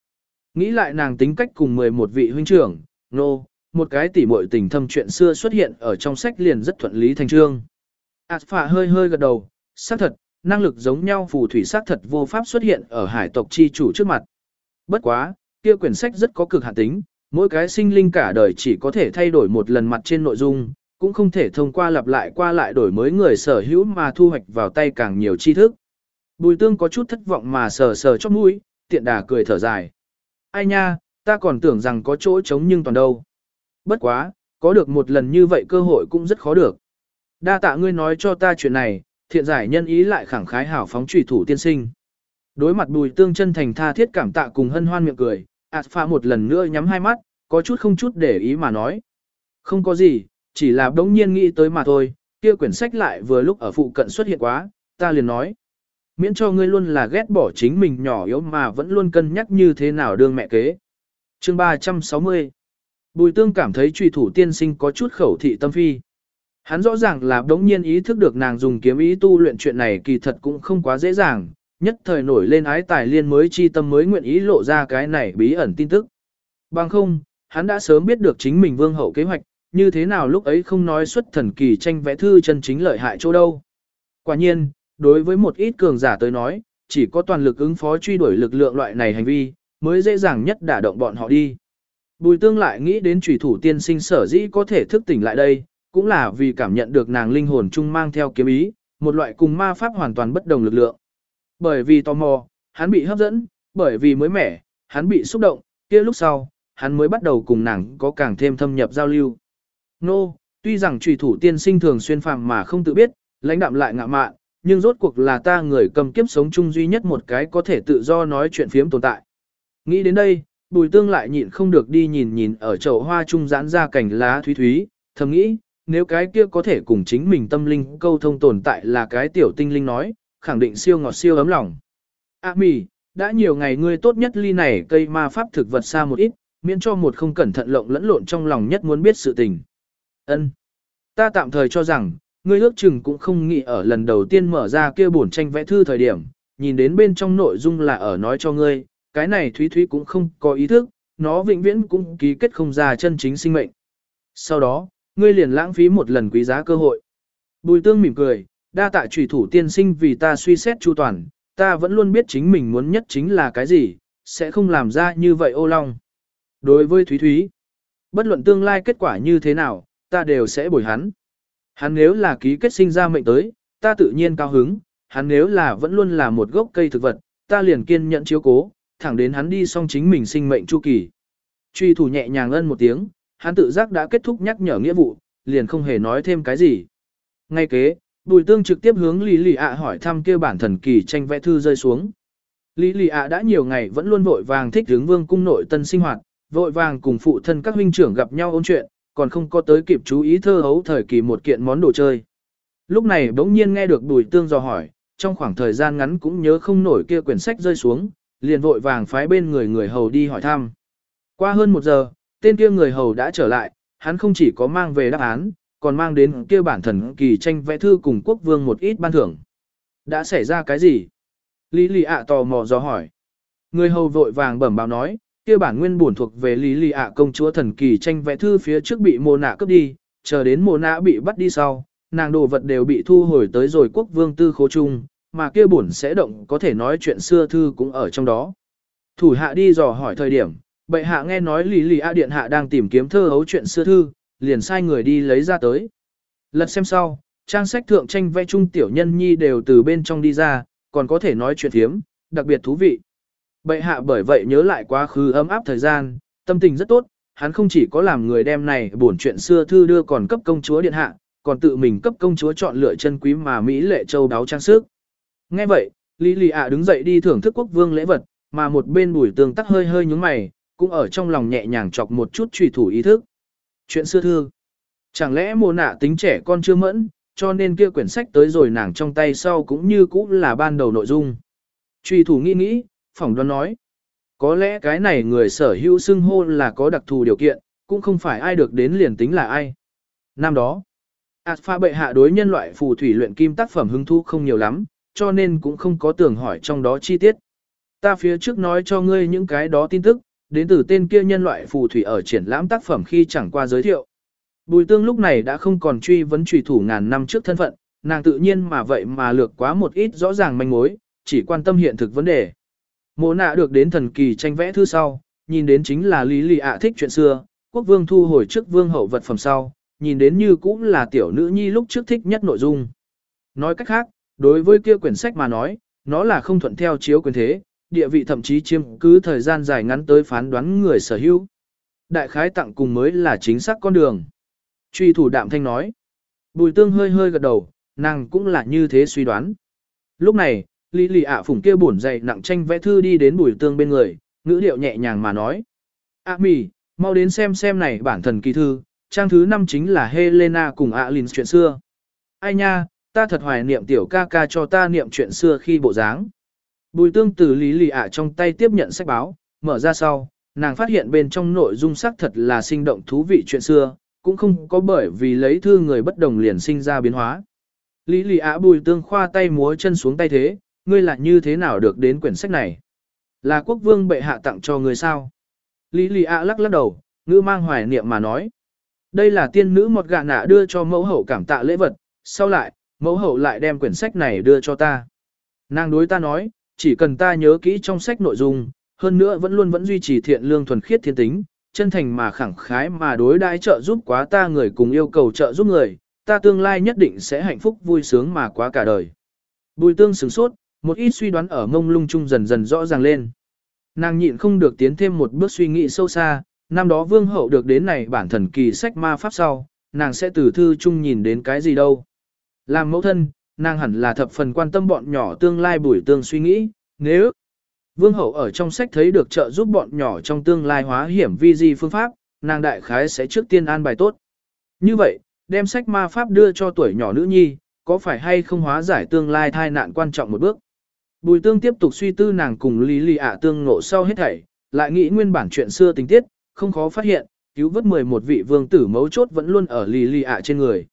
A: Nghĩ lại nàng tính cách cùng 11 vị huynh trưởng, nô, no, một cái tỉ muội tình thâm chuyện xưa xuất hiện ở trong sách liền rất thuận lý thành trương. Alpha hơi hơi gật đầu, xác thật, năng lực giống nhau phù thủy xác thật vô pháp xuất hiện ở hải tộc chi chủ trước mặt. Bất quá, kia quyển sách rất có cực hạn tính, mỗi cái sinh linh cả đời chỉ có thể thay đổi một lần mặt trên nội dung, cũng không thể thông qua lặp lại qua lại đổi mới người sở hữu mà thu hoạch vào tay càng nhiều tri thức. Bùi tương có chút thất vọng mà sờ sờ chóp mũi, tiện đà cười thở dài. Ai nha, ta còn tưởng rằng có chỗ trống nhưng toàn đâu. Bất quá, có được một lần như vậy cơ hội cũng rất khó được. Đa tạ ngươi nói cho ta chuyện này, thiện giải nhân ý lại khẳng khái hảo phóng trùy thủ tiên sinh. Đối mặt bùi tương chân thành tha thiết cảm tạ cùng hân hoan miệng cười, ạt pha một lần nữa nhắm hai mắt, có chút không chút để ý mà nói. Không có gì, chỉ là đống nhiên nghĩ tới mà thôi, kia quyển sách lại vừa lúc ở phụ cận xuất hiện quá, ta liền nói. Miễn cho ngươi luôn là ghét bỏ chính mình nhỏ yếu mà vẫn luôn cân nhắc như thế nào đương mẹ kế. Chương 360 Bùi tương cảm thấy trùy thủ tiên sinh có chút khẩu thị tâm phi. Hắn rõ ràng là đống nhiên ý thức được nàng dùng kiếm ý tu luyện chuyện này kỳ thật cũng không quá dễ dàng, nhất thời nổi lên ái tài liên mới chi tâm mới nguyện ý lộ ra cái này bí ẩn tin tức. Bằng không, hắn đã sớm biết được chính mình vương hậu kế hoạch, như thế nào lúc ấy không nói xuất thần kỳ tranh vẽ thư chân chính lợi hại chỗ đâu. Quả nhiên, đối với một ít cường giả tới nói, chỉ có toàn lực ứng phó truy đuổi lực lượng loại này hành vi, mới dễ dàng nhất đả động bọn họ đi. Bùi tương lại nghĩ đến trùy thủ tiên sinh sở dĩ có thể thức tỉnh lại đây, cũng là vì cảm nhận được nàng linh hồn chung mang theo kiếm ý, một loại cùng ma pháp hoàn toàn bất đồng lực lượng. Bởi vì tò mò, hắn bị hấp dẫn, bởi vì mới mẻ, hắn bị xúc động, kia lúc sau, hắn mới bắt đầu cùng nàng có càng thêm thâm nhập giao lưu. Nô, tuy rằng trùy thủ tiên sinh thường xuyên phàm mà không tự biết, lãnh đạm lại ngạ mạn, nhưng rốt cuộc là ta người cầm kiếp sống chung duy nhất một cái có thể tự do nói chuyện phiếm tồn tại. Nghĩ đến đây, bùi tương lại nhịn không được đi nhìn nhìn ở chậu hoa trung giãn ra cảnh lá thúy thúy, thầm nghĩ, nếu cái kia có thể cùng chính mình tâm linh câu thông tồn tại là cái tiểu tinh linh nói, khẳng định siêu ngọt siêu ấm lòng. A à, mì, đã nhiều ngày ngươi tốt nhất ly này cây ma pháp thực vật xa một ít, miễn cho một không cẩn thận lộng lẫn lộn trong lòng nhất muốn biết sự tình. Ân, Ta tạm thời cho rằng, ngươi ước chừng cũng không nghĩ ở lần đầu tiên mở ra kia bổn tranh vẽ thư thời điểm, nhìn đến bên trong nội dung là ở nói cho ngươi, cái này Thúy Thúy cũng không có ý thức, nó vĩnh viễn cũng ký kết không ra chân chính sinh mệnh. Sau đó, ngươi liền lãng phí một lần quý giá cơ hội. Bùi tương mỉm cười, đa tạ trùy thủ tiên sinh vì ta suy xét chu toàn, ta vẫn luôn biết chính mình muốn nhất chính là cái gì, sẽ không làm ra như vậy ô long. Đối với Thúy Thúy, bất luận tương lai kết quả như thế nào, ta đều sẽ bồi hắn. Hắn nếu là ký kết sinh ra mệnh tới, ta tự nhiên cao hứng, hắn nếu là vẫn luôn là một gốc cây thực vật, ta liền kiên nhẫn chiếu cố, thẳng đến hắn đi xong chính mình sinh mệnh chu kỳ. Truy thủ nhẹ nhàng ân một tiếng, hắn tự giác đã kết thúc nhắc nhở nghĩa vụ, liền không hề nói thêm cái gì. Ngay kế, Bùi Tương trực tiếp hướng Lý Lì ạ hỏi thăm kia bản thần kỳ tranh vẽ thư rơi xuống. Lý Lì ạ đã nhiều ngày vẫn luôn vội vàng thích hướng vương cung nội tân sinh hoạt, vội vàng cùng phụ thân các huynh trưởng gặp nhau ôn chuyện, còn không có tới kịp chú ý thơ hấu thời kỳ một kiện món đồ chơi. Lúc này bỗng nhiên nghe được Bùi Tương dò hỏi, trong khoảng thời gian ngắn cũng nhớ không nổi kia quyển sách rơi xuống, liền vội vàng phái bên người người hầu đi hỏi thăm. Qua hơn một giờ, tên kia người hầu đã trở lại, hắn không chỉ có mang về đáp án, còn mang đến kia bản thần kỳ tranh vẽ thư cùng quốc vương một ít ban thưởng. Đã xảy ra cái gì? Lý lì ạ tò mò do hỏi. Người hầu vội vàng bẩm báo nói, kia bản nguyên bổn thuộc về Lý lì ạ công chúa thần kỳ tranh vẽ thư phía trước bị mồ nạ cướp đi, chờ đến mồ nạ bị bắt đi sau, nàng đồ vật đều bị thu hồi tới rồi quốc vương tư khố chung, mà kia bổn sẽ động có thể nói chuyện xưa thư cũng ở trong đó. Thủ hạ đi dò hỏi thời điểm, bệ hạ nghe nói Lý Lì A Điện Hạ đang tìm kiếm thơ hấu chuyện xưa thư, liền sai người đi lấy ra tới. Lật xem sau, trang sách thượng tranh vẽ trung tiểu nhân nhi đều từ bên trong đi ra, còn có thể nói chuyện thiếm, đặc biệt thú vị. Bệ hạ bởi vậy nhớ lại quá khứ ấm áp thời gian, tâm tình rất tốt, hắn không chỉ có làm người đem này bổn chuyện xưa thư đưa còn cấp công chúa điện hạ, còn tự mình cấp công chúa chọn lựa chân quý mà Mỹ lệ châu đáo trang sức. Nghe vậy, Lý Lì ạ đứng dậy đi thưởng thức quốc vương lễ vật, mà một bên bùi tường tắc hơi hơi nhúng mày, cũng ở trong lòng nhẹ nhàng chọc một chút trùy thủ ý thức. Chuyện xưa thương, Chẳng lẽ mồ nạ tính trẻ con chưa mẫn, cho nên kia quyển sách tới rồi nàng trong tay sau cũng như cũng là ban đầu nội dung. Trùy thủ nghĩ nghĩ, phỏng đoán nói. Có lẽ cái này người sở hữu xưng hô là có đặc thù điều kiện, cũng không phải ai được đến liền tính là ai. Năm đó, Alpha bệ hạ đối nhân loại phù thủy luyện kim tác phẩm hứng thú không nhiều lắm, cho nên cũng không có tưởng hỏi trong đó chi tiết. Ta phía trước nói cho ngươi những cái đó tin tức, đến từ tên kia nhân loại phù thủy ở triển lãm tác phẩm khi chẳng qua giới thiệu. Bùi tương lúc này đã không còn truy vấn trùy thủ ngàn năm trước thân phận, nàng tự nhiên mà vậy mà lược quá một ít rõ ràng manh mối, chỉ quan tâm hiện thực vấn đề. Mộ nạ được đến thần kỳ tranh vẽ thư sau, nhìn đến chính là lý lì ạ thích chuyện xưa, quốc vương thu hồi trước vương hậu vật phẩm sau, nhìn đến như cũng là tiểu nữ nhi lúc trước thích nhất nội dung. Nói cách khác, đối với kia quyển sách mà nói, nó là không thuận theo chiếu quyền thế, địa vị thậm chí chiếm cứ thời gian dài ngắn tới phán đoán người sở hữu. Đại khái tặng cùng mới là chính xác con đường. Truy thủ đạm thanh nói. Bùi tương hơi hơi gật đầu, nàng cũng là như thế suy đoán. Lúc này, Lý lì ạ phủng kia bổn dày nặng tranh vẽ thư đi đến bùi tương bên người, ngữ điệu nhẹ nhàng mà nói. À mì, mau đến xem xem này bản thần kỳ thư, trang thứ năm chính là Helena cùng Alin chuyện xưa. Ai nha, ta thật hoài niệm tiểu ca ca cho ta niệm chuyện xưa khi bộ dáng. Bùi tương từ lý lì ạ trong tay tiếp nhận sách báo, mở ra sau, nàng phát hiện bên trong nội dung sắc thật là sinh động thú vị chuyện xưa, cũng không có bởi vì lấy thư người bất đồng liền sinh ra biến hóa. Lý lì ạ bùi tương khoa tay múa chân xuống tay thế, ngươi là như thế nào được đến quyển sách này? Là quốc vương bệ hạ tặng cho ngươi sao? Lý lì ạ lắc lắc đầu, ngữ mang hoài niệm mà nói. Đây là tiên nữ một gạ nạ đưa cho mẫu hậu cảm tạ lễ vật, sau lại, mẫu hậu lại đem quyển sách này đưa cho ta. Nàng đối ta nói, chỉ cần ta nhớ kỹ trong sách nội dung, hơn nữa vẫn luôn vẫn duy trì thiện lương thuần khiết thiên tính, chân thành mà khẳng khái mà đối đãi trợ giúp quá ta người cùng yêu cầu trợ giúp người, ta tương lai nhất định sẽ hạnh phúc vui sướng mà quá cả đời. Bùi tương sửng sốt, một ít suy đoán ở mông lung chung dần dần rõ ràng lên. Nàng nhịn không được tiến thêm một bước suy nghĩ sâu xa, năm đó vương hậu được đến này bản thần kỳ sách ma pháp sau, nàng sẽ từ thư chung nhìn đến cái gì đâu. Làm mẫu thân, nàng hẳn là thập phần quan tâm bọn nhỏ tương lai bùi tương suy nghĩ, nếu vương hậu ở trong sách thấy được trợ giúp bọn nhỏ trong tương lai hóa hiểm vi di phương pháp, nàng đại khái sẽ trước tiên an bài tốt. Như vậy, đem sách ma pháp đưa cho tuổi nhỏ nữ nhi, có phải hay không hóa giải tương lai thai nạn quan trọng một bước. Bùi tương tiếp tục suy tư nàng cùng Lý Lì ạ tương ngộ sau hết thảy, lại nghĩ nguyên bản chuyện xưa tình tiết, không khó phát hiện, cứu vớt 11 vị vương tử mấu chốt vẫn luôn ở Lý Lì ạ trên người.